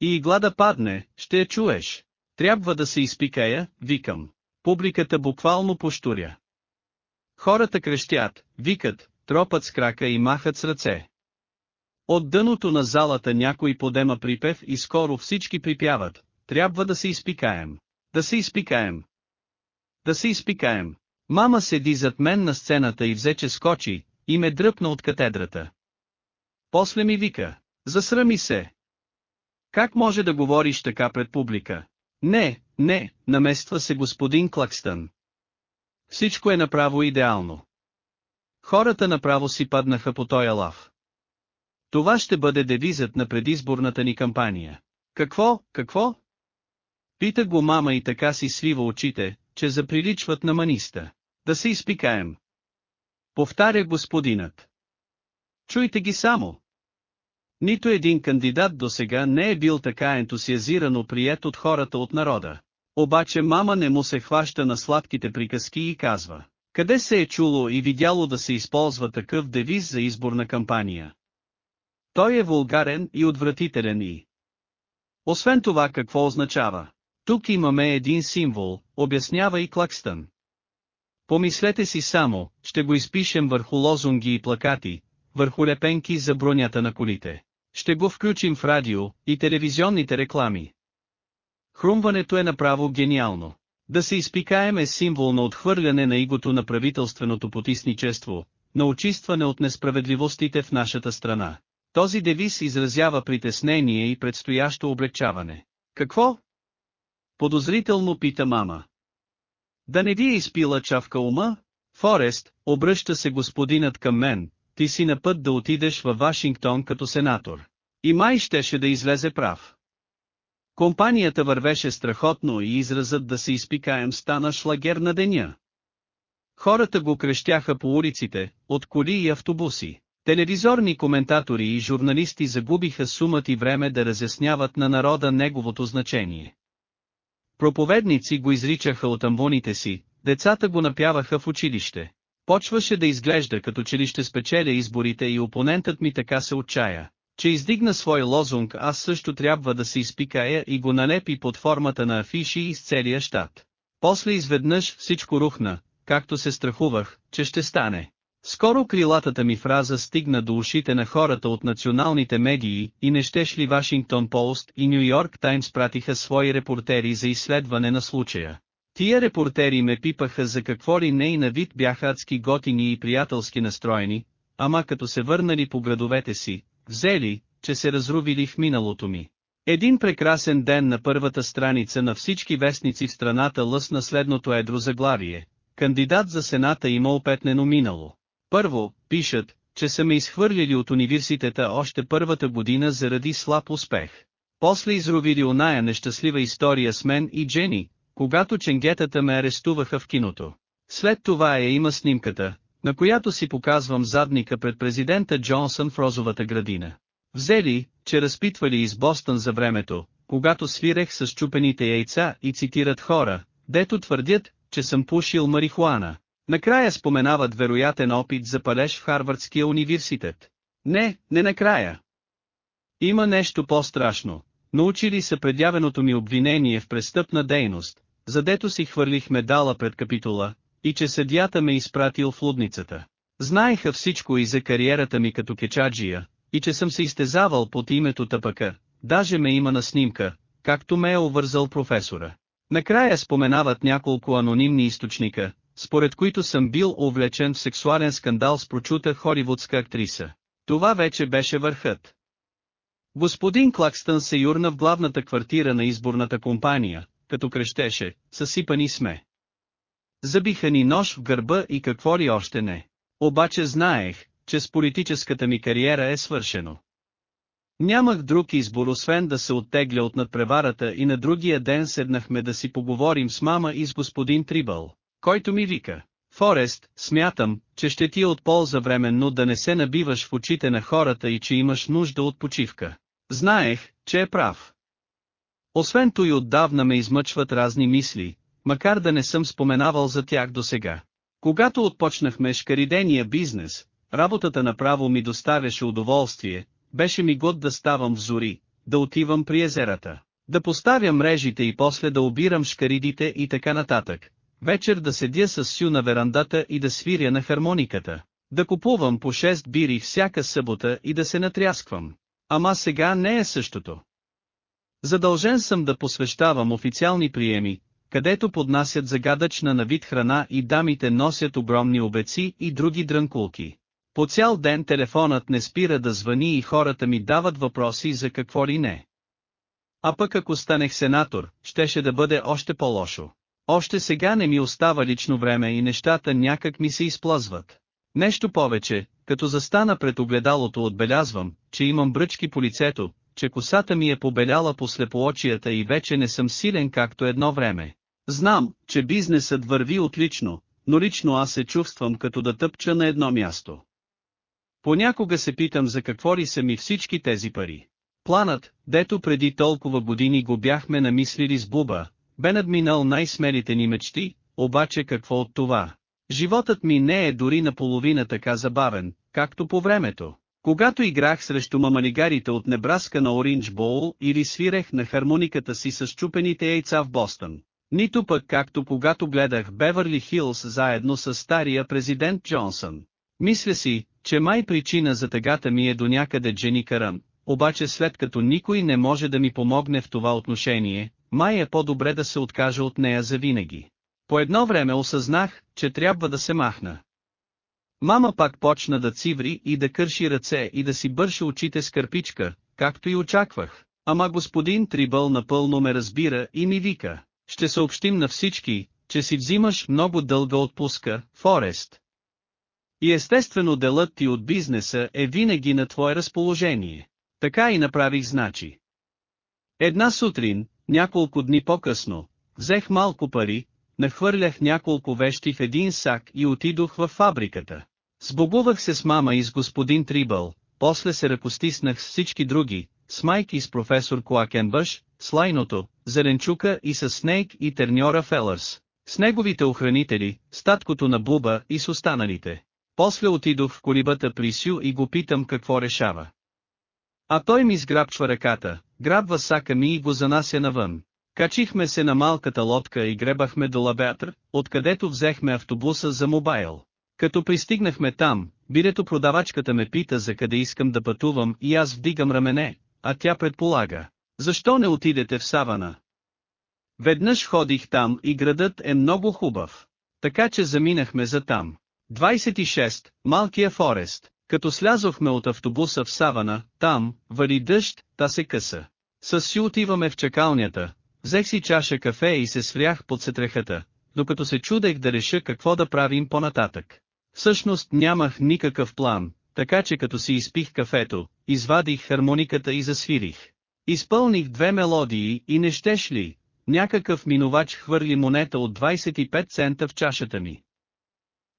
И игла да падне, ще я чуеш. Трябва да се изпикая, викам. Публиката буквално поштуря. Хората крещят, викат, тропат с крака и махат с ръце. От дъното на залата някой подема припев и скоро всички припяват. Трябва да се изпикаем. Да се изпикаем. Да се изпикаем. Мама седи зад мен на сцената и взе че скочи, и ме дръпна от катедрата. После ми вика, засрами се. Как може да говориш така пред публика? Не, не, намества се господин Клакстън. Всичко е направо идеално. Хората направо си паднаха по тоя лав. Това ще бъде девизът на предизборната ни кампания. Какво, какво? Пита го мама и така си свива очите, че заприличват на маниста. Да се изпикаем. Повтаря господинът. Чуйте ги само. Нито един кандидат до сега не е бил така ентусиазирано прият от хората от народа. Обаче мама не му се хваща на сладките приказки и казва, къде се е чуло и видяло да се използва такъв девиз за изборна кампания. Той е вулгарен и отвратителен и. Освен това какво означава? Тук имаме един символ, обяснява и Клакстън. Помислете си само, ще го изпишем върху лозунги и плакати, върху лепенки за бронята на колите. Ще го включим в радио и телевизионните реклами. Хрумването е направо гениално. Да се изпикаем е символ на отхвърляне на игото на правителственото потисничество, на очистване от несправедливостите в нашата страна. Този девиз изразява притеснение и предстоящо облегчаване. Какво? Подозрително пита мама. Да не ви е изпила чавка ума? Форест, обръща се господинът към мен, ти си на път да отидеш във Вашингтон като сенатор. И май щеше да излезе прав. Компанията вървеше страхотно и изразът да се изпикаем стана шлагер на деня. Хората го крещяха по улиците, от коли и автобуси. Телевизорни коментатори и журналисти загубиха сумът и време да разясняват на народа неговото значение. Проповедници го изричаха от амвоните си, децата го напяваха в училище. Почваше да изглежда като че ли ще спечеля изборите и опонентът ми така се отчая, че издигна свой лозунг аз също трябва да се изпикая и го налепи под формата на афиши из целия щат. После изведнъж всичко рухна, както се страхувах, че ще стане. Скоро крилатата ми фраза стигна до ушите на хората от националните медии и не щеш ли Вашингтон Пост и Нью Йорк Таймс пратиха свои репортери за изследване на случая. Тия репортери ме пипаха за какво ли не и на вид бяха адски готини и приятелски настроени, ама като се върнали по градовете си, взели, че се разрувили в миналото ми. Един прекрасен ден на първата страница на всички вестници в страната лъсна следното едро заглавие. Кандидат за Сената има опетнено минало. Първо, пишат, че са ме изхвърлили от университета още първата година заради слаб успех. После изровили оная нещастлива история с мен и Джени, когато ченгетата ме арестуваха в киното. След това я има снимката, на която си показвам задника пред президента Джонсън в розовата градина. Взели, че разпитвали из Бостън за времето, когато свирех с чупените яйца и цитират хора, дето твърдят, че съм пушил марихуана. Накрая споменават вероятен опит за палеж в Харвардския университет. Не, не накрая. Има нещо по-страшно. Научили са предявеното ми обвинение в престъпна дейност, задето си хвърлих медала пред капитула, и че съдята ме изпратил в лудницата. Знаеха всичко и за кариерата ми като кечаджия, и че съм се изтезавал под името Тапака, даже ме има на снимка, както ме е овързал професора. Накрая споменават няколко анонимни източника, според които съм бил увлечен в сексуален скандал с прочута холивудска актриса. Това вече беше върхът. Господин Клакстън се юрна в главната квартира на изборната компания, като крещеше, съсипани сме. Забиха ни нож в гърба и какво ли още не. Обаче знаех, че с политическата ми кариера е свършено. Нямах друг избор освен да се оттегля от надпреварата и на другия ден седнахме да си поговорим с мама и с господин Трибъл, който ми вика. Форест, смятам, че ще ти е от полза временно да не се набиваш в очите на хората и че имаш нужда от почивка. Знаех, че е прав. Освен то и отдавна ме измъчват разни мисли, макар да не съм споменавал за тях до сега. Когато отпочнахме шкаридения бизнес, работата направо ми доставяше удоволствие, беше ми год да ставам в зори, да отивам при езерата, да поставя мрежите и после да обирам шкаридите и така нататък. Вечер да седя с Сю на верандата и да свиря на хармониката, да купувам по 6 бири всяка събота и да се натрясквам. Ама сега не е същото. Задължен съм да посвещавам официални приеми, където поднасят загадъчна на вид храна и дамите носят огромни обеци и други дрънкулки. По цял ден телефонът не спира да звъни и хората ми дават въпроси за какво ли не. А пък ако станех сенатор, щеше да бъде още по-лошо. Още сега не ми остава лично време и нещата някак ми се изплъзват. Нещо повече, като застана пред огледалото отбелязвам, че имам бръчки по лицето, че косата ми е побеляла по слепоочията и вече не съм силен както едно време. Знам, че бизнесът върви отлично, но лично аз се чувствам като да тъпча на едно място. Понякога се питам за какво ли са ми всички тези пари. Планът, дето преди толкова години го бяхме намислили с Буба, бе надминал най-смелите ни мечти, обаче какво от това? Животът ми не е дори наполовина така забавен, както по времето. Когато играх срещу мамалигарите от Небраска на Оринж Боул или свирех на хармониката си с чупените яйца в Бостън. Нито пък както когато гледах Беверли Хилс заедно с стария президент Джонсън. Мисля си, че май причина за тъгата ми е до някъде Джени Карън, обаче след като никой не може да ми помогне в това отношение, май е по-добре да се откажа от нея завинаги. По едно време осъзнах, че трябва да се махна. Мама пак почна да циври и да кърши ръце и да си бърши очите с кърпичка, както и очаквах. Ама господин Трибъл напълно ме разбира и ми вика, ще съобщим на всички, че си взимаш много дълга отпуска, Форест. И естествено делът ти от бизнеса е винаги на твое разположение. Така и направих значи. Една сутрин, няколко дни по-късно, взех малко пари, нахвърлях няколко вещи в един сак и отидох във фабриката. Сбогувах се с мама и с господин Трибъл, после се ръкостиснах с всички други, с Майк и с професор Коакенбъш, с Лайното, Зеленчука и с Снейк и Терньора Фелърс, с неговите охранители, статкото на Буба и с останалите. После отидох в колибата при Сю и го питам какво решава. А той ми сграбчва ръката, грабва сака ми и го занася навън. Качихме се на малката лодка и гребахме до Лабеатър, откъдето взехме автобуса за мобайл. Като пристигнахме там, бирето продавачката ме пита за къде искам да пътувам и аз вдигам рамене, а тя предполага. Защо не отидете в Савана? Веднъж ходих там и градът е много хубав. Така че заминахме за там. 26. Малкия Форест. Като слязохме от автобуса в Савана, там, вали дъжд, та се къса. С си отиваме в чакалнята, взех си чаша кафе и се сврях под сетрехата, докато се чудех да реша какво да правим по-нататък. Всъщност нямах никакъв план, така че като си изпих кафето, извадих хармониката и засвирих. Изпълних две мелодии и не щеш ли, някакъв минувач хвърли монета от 25 цента в чашата ми.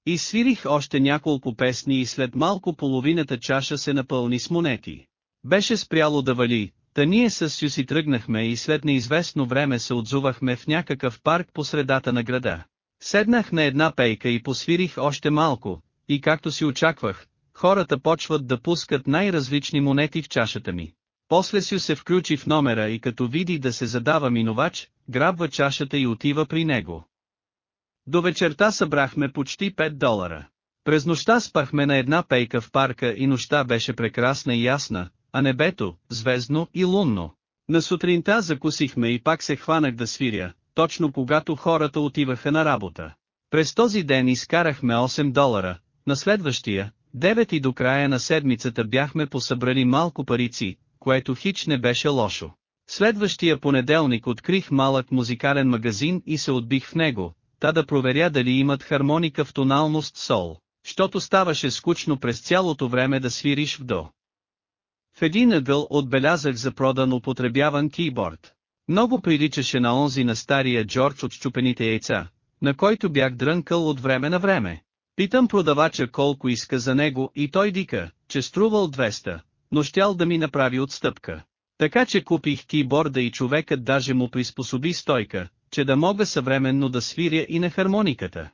Изсвирих още няколко песни и след малко половината чаша се напълни с монети. Беше спряло да вали, та ние с Сю си тръгнахме и след неизвестно време се отзувахме в някакъв парк по средата на града. Седнах на една пейка и посвирих още малко, и както си очаквах, хората почват да пускат най-различни монети в чашата ми. После Сю се включи в номера и като види да се задава минувач, грабва чашата и отива при него. До вечерта събрахме почти 5 долара. През нощта спахме на една пейка в парка и нощта беше прекрасна и ясна, а небето, звездно и лунно. На сутринта закусихме и пак се хванах да свиря, точно когато хората отиваха на работа. През този ден изкарахме 8 долара, на следващия, 9 и до края на седмицата бяхме посъбрали малко парици, което хич не беше лошо. Следващия понеделник открих малък музикален магазин и се отбих в него, та да проверя дали имат хармоника в тоналност сол, щото ставаше скучно през цялото време да свириш в до. В един ъгъл отбелязах за продан употребяван кейборд. Много приличаше на онзи на стария Джордж от щупените яйца, на който бях дрънкал от време на време. Питам продавача колко иска за него и той дика, че струвал 200, но щял да ми направи отстъпка. Така че купих кейборда и човекът даже му приспособи стойка, че да мога съвременно да свиря и на хармониката.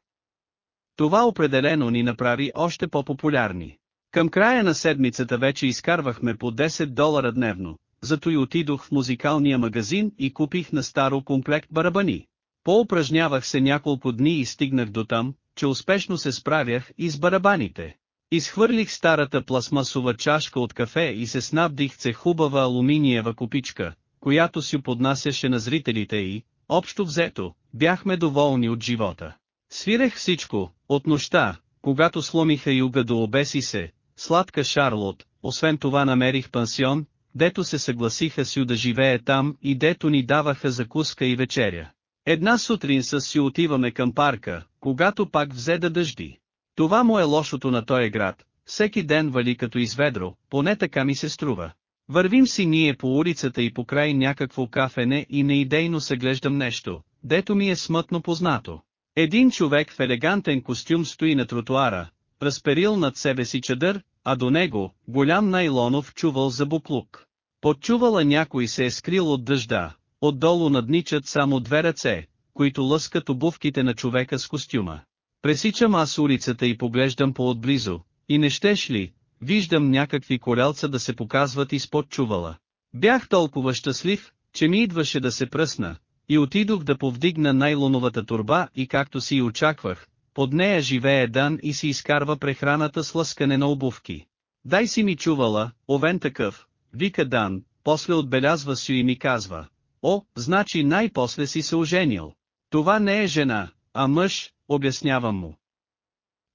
Това определено ни направи още по-популярни. Към края на седмицата вече изкарвахме по 10 долара дневно, зато и отидох в музикалния магазин и купих на старо комплект барабани. Поупражнявах се няколко дни и стигнах до там, че успешно се справях и с барабаните. Изхвърлих старата пластмасова чашка от кафе и се снабдих се хубава алуминиева купичка, която си поднасяше на зрителите и, общо взето, бяхме доволни от живота. Свирех всичко, от нощта, когато сломиха юга до обеси се, сладка Шарлот, освен това намерих пансион, дето се съгласиха Сю да живее там и дето ни даваха закуска и вечеря. Една сутрин с Сю отиваме към парка, когато пак взе да дъжди. Това му е лошото на този град, всеки ден вали като изведро, поне така ми се струва. Вървим си ние по улицата и по край някакво кафене и неидейно се глеждам нещо, дето ми е смътно познато. Един човек в елегантен костюм стои на тротуара, разперил над себе си чадър, а до него, голям найлонов чувал за буклук. Под чувала някой се е скрил от дъжда, отдолу надничат само две ръце, които лъскат обувките на човека с костюма. Пресичам аз улицата и поглеждам по-отблизо, и не щеш ли, виждам някакви колелца да се показват изпод чувала. Бях толкова щастлив, че ми идваше да се пръсна, и отидох да повдигна найлоновата турба и както си и очаквах, под нея живее Дан и си изкарва прехраната с лъскане на обувки. Дай си ми чувала, овен такъв, вика Дан, после отбелязва си и ми казва. О, значи най-после си се оженил. Това не е жена, а мъж, обяснявам му.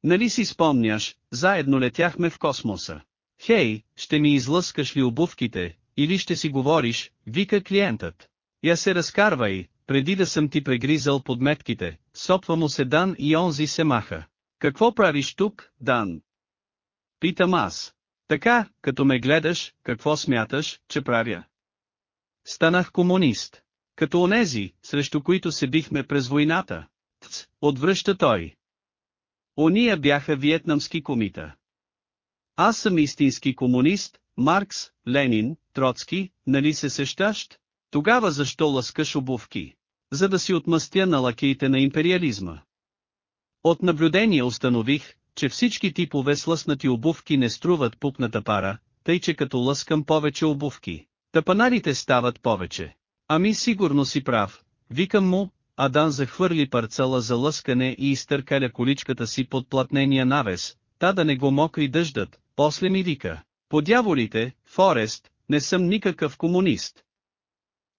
Нали си спомняш, заедно летяхме в космоса. Хей, ще ми излъскаш ли обувките, или ще си говориш, вика клиентът. Я се разкарвай, преди да съм ти прегризал подметките, сопва му се Дан и онзи се маха. Какво правиш тук, Дан? Питам аз. Така, като ме гледаш, какво смяташ, че правя? Станах комунист. Като онези, срещу които се бихме през войната. Тц, отвръща той. Ония бяха виетнамски комита. Аз съм истински комунист, Маркс, Ленин, Троцки, нали се сещаш? Тогава защо лъскаш обувки? За да си отмъстя на лакеите на империализма. От наблюдение установих, че всички типове слъснати обувки не струват пупната пара, тъй че като лъскам повече обувки, тъпанарите стават повече. Ами сигурно си прав, викам му, Адан захвърли парцела за лъскане и изтъркаля количката си под платнения навес, та да не го мокри дъждът, после ми вика. По дяволите, Форест, не съм никакъв комунист.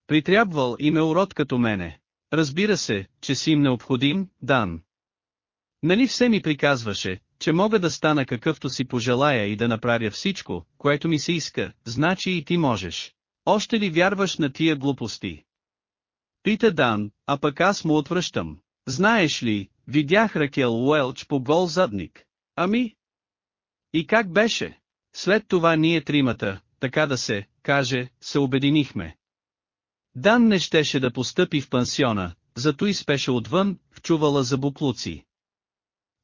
Притрябвал им е урод като мене. Разбира се, че си им необходим, Дан. Нали все ми приказваше, че мога да стана какъвто си пожелая и да направя всичко, което ми се иска, значи и ти можеш. Още ли вярваш на тия глупости? Пита Дан, а пък аз му отвръщам. Знаеш ли, видях Ракел Уелч по гол задник. Ами? И как беше? След това ние тримата, така да се, каже, се обединихме. Дан не щеше да постъпи в пансиона, зато и спеше отвън, в чувала за буклуци.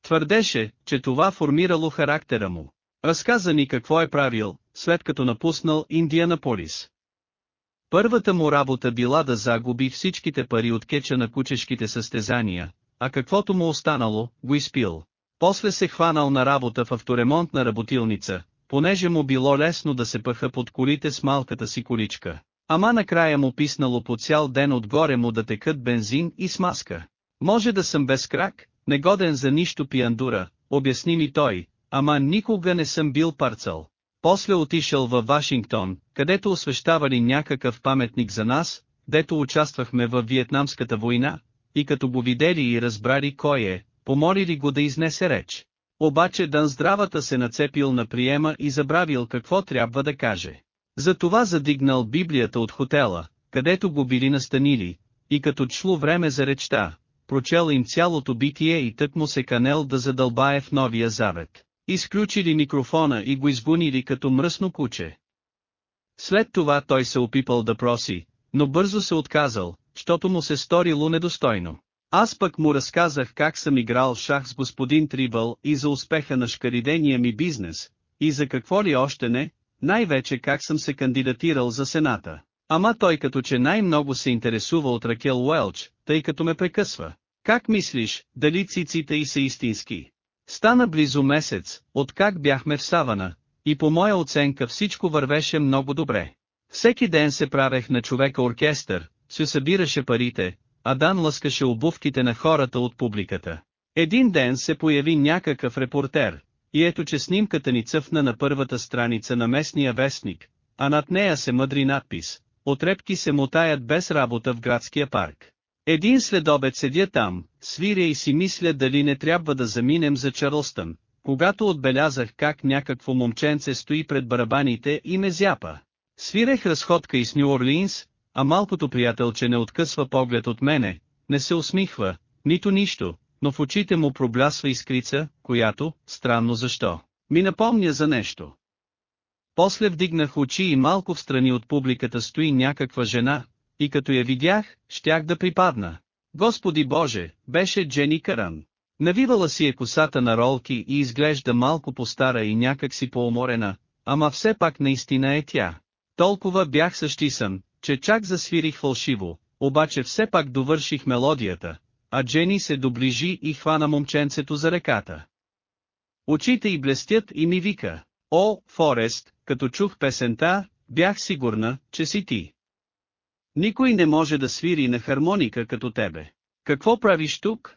Твърдеше, че това формирало характера му. Разказа ни какво е правил, след като напуснал Индианаполис. Първата му работа била да загуби всичките пари от кеча на кучешките състезания, а каквото му останало, го изпил. После се хванал на работа в авторемонтна работилница, понеже му било лесно да се пъха под колите с малката си количка. Ама накрая му писнало по цял ден отгоре му да текат бензин и смазка. Може да съм без крак, негоден за нищо пиандура, обясни ми той, ама никога не съм бил парцал. После отишъл във Вашингтон, където освещавали някакъв паметник за нас, дето участвахме във Виетнамската война, и като го видели и разбрали кой е, помолили го да изнесе реч. Обаче Дан здравата се нацепил на приема и забравил какво трябва да каже. Затова задигнал Библията от хотела, където го били настанили, и като чло време за речта, прочел им цялото битие и тък му се канел да задълбае в новия завет. Изключили микрофона и го изгонили като мръсно куче. След това той се опипал да проси, но бързо се отказал, щото му се сторило недостойно. Аз пък му разказах как съм играл шах с господин Трибъл и за успеха на шкаридения ми бизнес, и за какво ли още не, най-вече как съм се кандидатирал за Сената. Ама той като че най-много се интересува от Ракел Уелч, тъй като ме прекъсва. Как мислиш, дали циците и са истински? Стана близо месец, откак бяхме в Савана, и по моя оценка всичко вървеше много добре. Всеки ден се правех на човека оркестър, се събираше парите, а Дан лъскаше обувките на хората от публиката. Един ден се появи някакъв репортер, и ето че снимката ни цъфна на първата страница на местния вестник, а над нея се мъдри надпис, отрепки се мотаят без работа в градския парк. Един следобед седя там, свиря и си мисля дали не трябва да заминем за Чарлстън, когато отбелязах как някакво момченце стои пред барабаните и ме зяпа. Свирех разходка из Нью Орлинс, а малкото приятелче не откъсва поглед от мене, не се усмихва, нито нищо, но в очите му проблясва искрица, която, странно защо, ми напомня за нещо. После вдигнах очи и малко в страни от публиката стои някаква жена, и като я видях, щях да припадна. Господи Боже, беше Джени Каран. Навивала си е косата на ролки и изглежда малко по-стара и някак си по-уморена, ама все пак наистина е тя. Толкова бях същисан, че чак засвирих фалшиво, обаче все пак довърших мелодията, а Джени се доближи и хвана момченцето за ръката. Очите й блестят и ми вика, О, Форест, като чух песента, бях сигурна, че си ти. Никой не може да свири на хармоника като тебе. Какво правиш тук?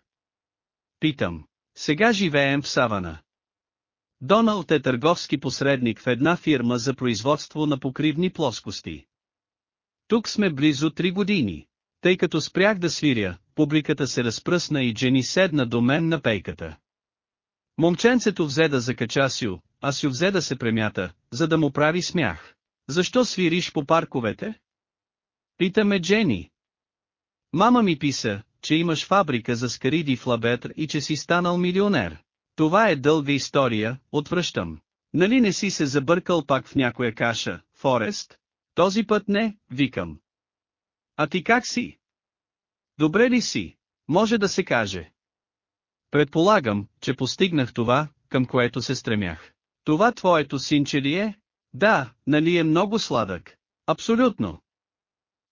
Питам. Сега живеем в Савана. Доналд е търговски посредник в една фирма за производство на покривни плоскости. Тук сме близо три години. Тъй като спрях да свиря, публиката се разпръсна и Джени седна до мен на пейката. Момченцето взе да закача Сю, а Сю взе да се премята, за да му прави смях. Защо свириш по парковете? Питаме Джени. Мама ми писа, че имаш фабрика за скариди в Лабетр и че си станал милионер. Това е дълга история, отвръщам. Нали не си се забъркал пак в някоя каша, Форест? Този път не, викам. А ти как си? Добре ли си? Може да се каже. Предполагам, че постигнах това, към което се стремях. Това твоето синче ли е? Да, нали е много сладък. Абсолютно.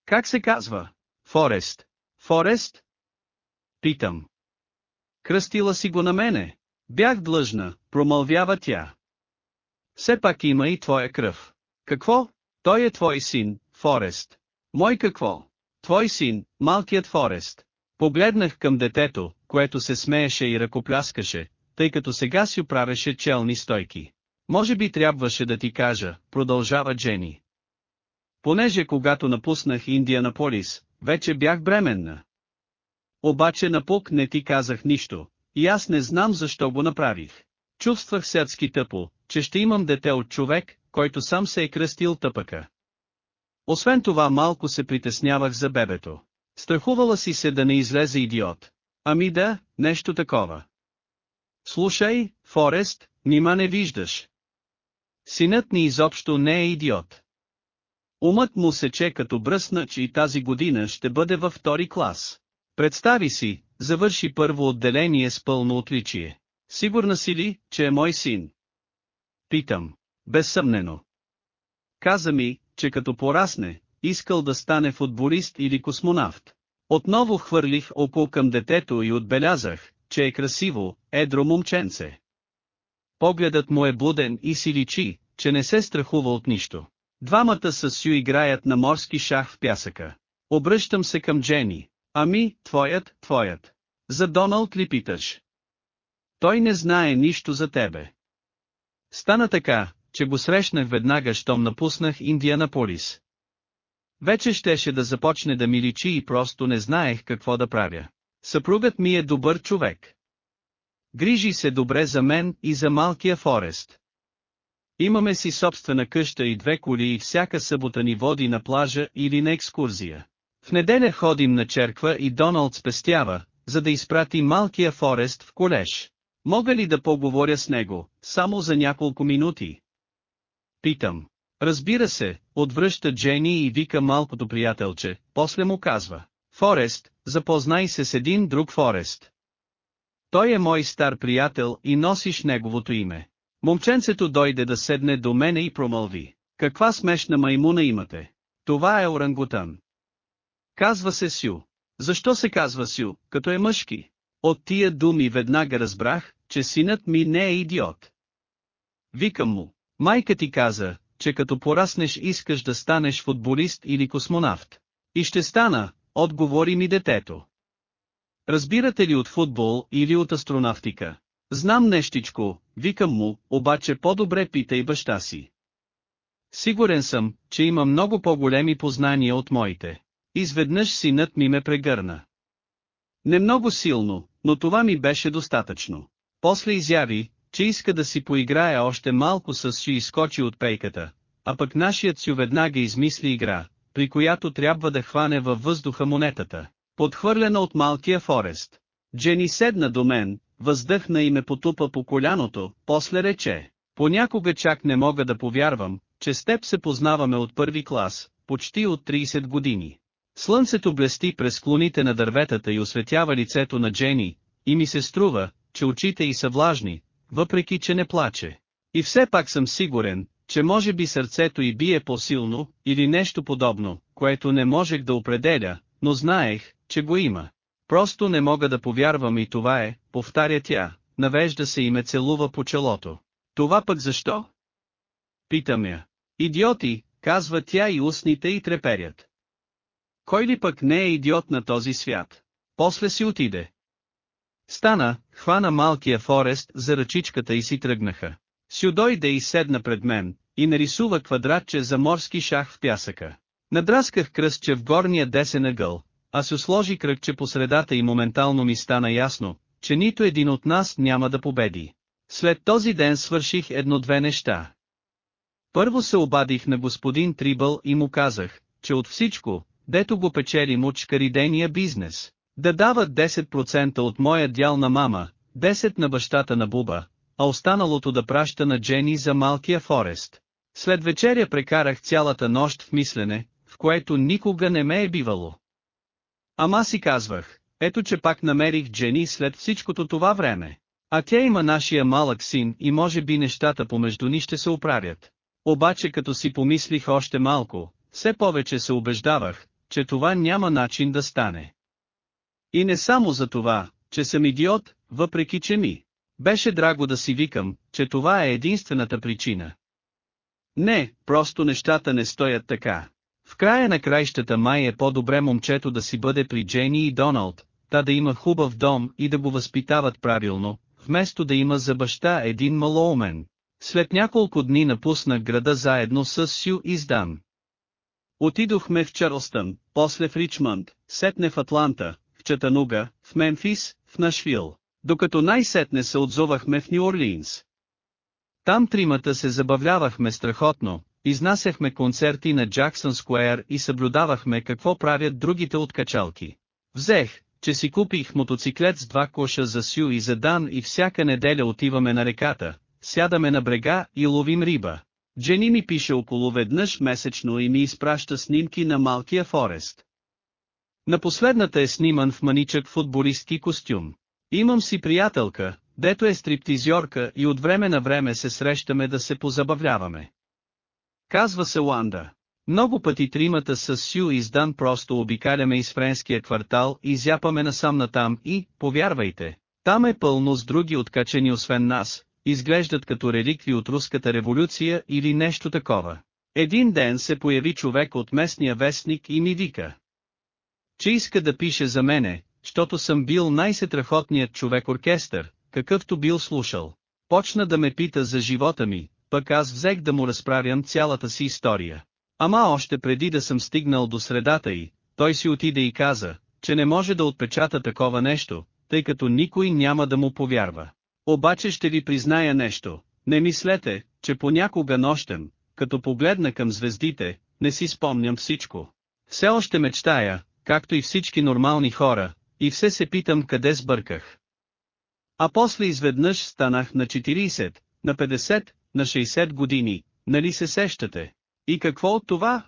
Как се казва? Форест. Форест? Питам. Кръстила си го на мене. Бях длъжна, промълвява тя. Все пак има и твоя кръв. Какво? Той е твой син, Форест. Мой какво? Твой син, малкият Форест. Погледнах към детето, което се смееше и ръкопляскаше, тъй като сега си оправяше челни стойки. Може би трябваше да ти кажа, продължава Джени. Понеже когато напуснах Индианаполис, вече бях бременна. Обаче напук не ти казах нищо, и аз не знам защо го направих. Чувствах се тъпо, че ще имам дете от човек, който сам се е кръстил тъпъка. Освен това малко се притеснявах за бебето. Страхувала си се да не излезе идиот. Ами да, нещо такова. Слушай, Форест, Нима не виждаш. Синът ни изобщо не е идиот. Умът му сече като бръснач и тази година ще бъде във втори клас. Представи си, завърши първо отделение с пълно отличие. Сигурна си ли, че е мой син? Питам. Безсъмнено. Каза ми, че като порасне, искал да стане футболист или космонавт. Отново хвърлих око към детето и отбелязах, че е красиво, едро момченце. Погледът му е буден и си личи, че не се страхува от нищо. Двамата с Сю играят на морски шах в пясъка. Обръщам се към Джени. Ами, твоят, твоят. За Доналд ли питаш? Той не знае нищо за тебе. Стана така, че го срещнах веднага, щом напуснах Индианаполис. Вече щеше да започне да ми личи и просто не знаех какво да правя. Съпругът ми е добър човек. Грижи се добре за мен и за малкия Форест. Имаме си собствена къща и две коли и всяка събота ни води на плажа или на екскурзия. В неделя ходим на черква и Доналд спестява, за да изпрати малкия Форест в колеж. Мога ли да поговоря с него, само за няколко минути? Питам. Разбира се, отвръща Джени и вика малкото приятелче, после му казва. Форест, запознай се с един друг Форест. Той е мой стар приятел и носиш неговото име. Момченцето дойде да седне до мене и промълви. Каква смешна маймуна имате? Това е орангутан. Казва се Сю. Защо се казва Сю, като е мъжки? От тия думи веднага разбрах, че синът ми не е идиот. Викам му. Майка ти каза, че като пораснеш искаш да станеш футболист или космонавт. И ще стана, отговори ми детето. Разбирате ли от футбол или от астронавтика? Знам нещичко, викам му, обаче по-добре питай баща си. Сигурен съм, че има много по-големи познания от моите. Изведнъж синът ми ме прегърна. Не много силно, но това ми беше достатъчно. После изяви, че иска да си поиграе още малко с Сю изкочи от пейката, а пък нашият Сю веднага измисли игра, при която трябва да хване във въздуха монетата, подхвърлена от малкия Форест. Джени седна до мен, въздъхна и ме потупа по коляното, после рече. Понякога чак не мога да повярвам, че с теб се познаваме от първи клас, почти от 30 години. Слънцето блести през клоните на дърветата и осветява лицето на Джени, и ми се струва, че очите й са влажни, въпреки че не плаче. И все пак съм сигурен, че може би сърцето й бие по-силно, или нещо подобно, което не можех да определя, но знаех, че го има. Просто не мога да повярвам и това е, повтаря тя, навежда се и ме целува по челото. Това пък защо? Питам я. Идиоти, казва тя и устните й треперят. Кой ли пък не е идиот на този свят? После си отиде. Стана, хвана малкия Форест за ръчичката и си тръгнаха. Сю дойде и седна пред мен, и нарисува квадратче за морски шах в пясъка. Надрасках кръстче в горния десен ъгъл, а се сложи кръгче по средата и моментално ми стана ясно, че нито един от нас няма да победи. След този ден свърших едно-две неща. Първо се обадих на господин Трибъл и му казах, че от всичко, дето го печелим от шкаридения бизнес, да дават 10% от моя дял на мама, 10 на бащата на Буба, а останалото да праща на Джени за малкия Форест. След вечеря прекарах цялата нощ в мислене, в което никога не ме е бивало. Ама си казвах, ето че пак намерих Джени след всичкото това време. А тя има нашия малък син и може би нещата помежду ни ще се оправят. Обаче като си помислих още малко, все повече се убеждавах, че това няма начин да стане. И не само за това, че съм идиот, въпреки че ми. Беше драго да си викам, че това е единствената причина. Не, просто нещата не стоят така. В края на краищата май е по-добре момчето да си бъде при Джени и Доналд, та да има хубав дом и да го възпитават правилно, вместо да има за баща един малоумен. След няколко дни напуснах града заедно с Сю и Сдан. Отидохме в Чарлстън, после в Ричмонд, сетне в Атланта, в Чатануга, в Мемфис, в Нашвил, докато най-сетне се отзовахме в Нью Орлиинс. Там тримата се забавлявахме страхотно, изнасяхме концерти на Джаксън Скуер и съблюдавахме какво правят другите от качалки. Взех, че си купих мотоциклет с два коша за Сю и за Дан и всяка неделя отиваме на реката, сядаме на брега и ловим риба. Джени ми пише около веднъж месечно и ми изпраща снимки на малкия Форест. На последната е сниман в маничък футболистки костюм. Имам си приятелка, дето е стриптизьорка и от време на време се срещаме да се позабавляваме. Казва се Ланда. Много пъти тримата с Сю и Сдан просто обикаляме из френския квартал и зяпаме насам натам и, повярвайте, там е пълно с други откачени освен нас, изглеждат като реликви от руската революция или нещо такова. Един ден се появи човек от местния вестник и ми вика. Че иска да пише за мене, защото съм бил най-сетрахотният човек оркестър, какъвто бил слушал. Почна да ме пита за живота ми, пък аз взех да му разправям цялата си история. Ама още преди да съм стигнал до средата й, той си отиде и каза, че не може да отпечата такова нещо, тъй като никой няма да му повярва. Обаче ще ви призная нещо, не мислете, че понякога нощем, като погледна към звездите, не си спомням всичко. Все още мечтая, както и всички нормални хора, и все се питам къде сбърках. А после изведнъж станах на 40, на 50, на 60 години, нали се сещате? И какво от това?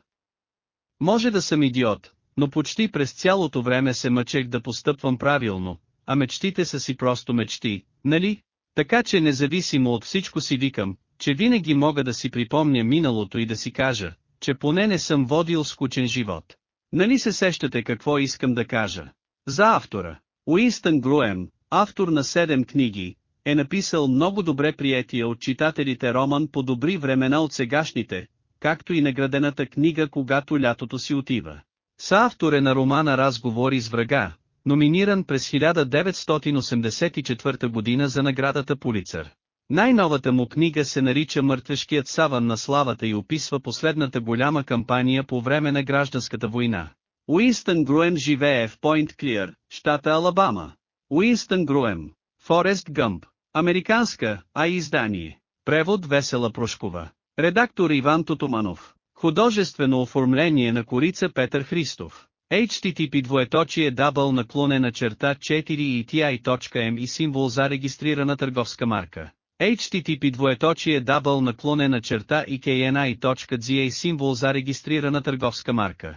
Може да съм идиот, но почти през цялото време се мъчех да постъпвам правилно, а мечтите са си просто мечти, нали? Така че независимо от всичко си викам, че винаги мога да си припомня миналото и да си кажа, че поне не съм водил скучен живот. Нали се сещате какво искам да кажа? За автора. Уинстън Груем, автор на седем книги, е написал много добре приятия от читателите роман по добри времена от сегашните, както и наградената книга Когато лятото си отива. Съавтор е на романа Разговори с врага, номиниран през 1984 година за наградата Пулицър. Най-новата му книга се нарича Мъртвешкият саван на славата и описва последната голяма кампания по време на гражданската война. Уинстън Груем живее в Пойнт Клиър, щата Алабама. Уинстън Груем, Форест Гъмп, американска, а издание. Превод Весела Прошкова. Редактор Иван Тотоманов. Художествено оформление на корица Петър Христов. HTTP двоеточие дабъл наклонена черта 4 и символ за регистрирана търговска марка. HTTP двоеточие дабъл наклонена черта и KNI.GA символ за регистрирана търговска марка.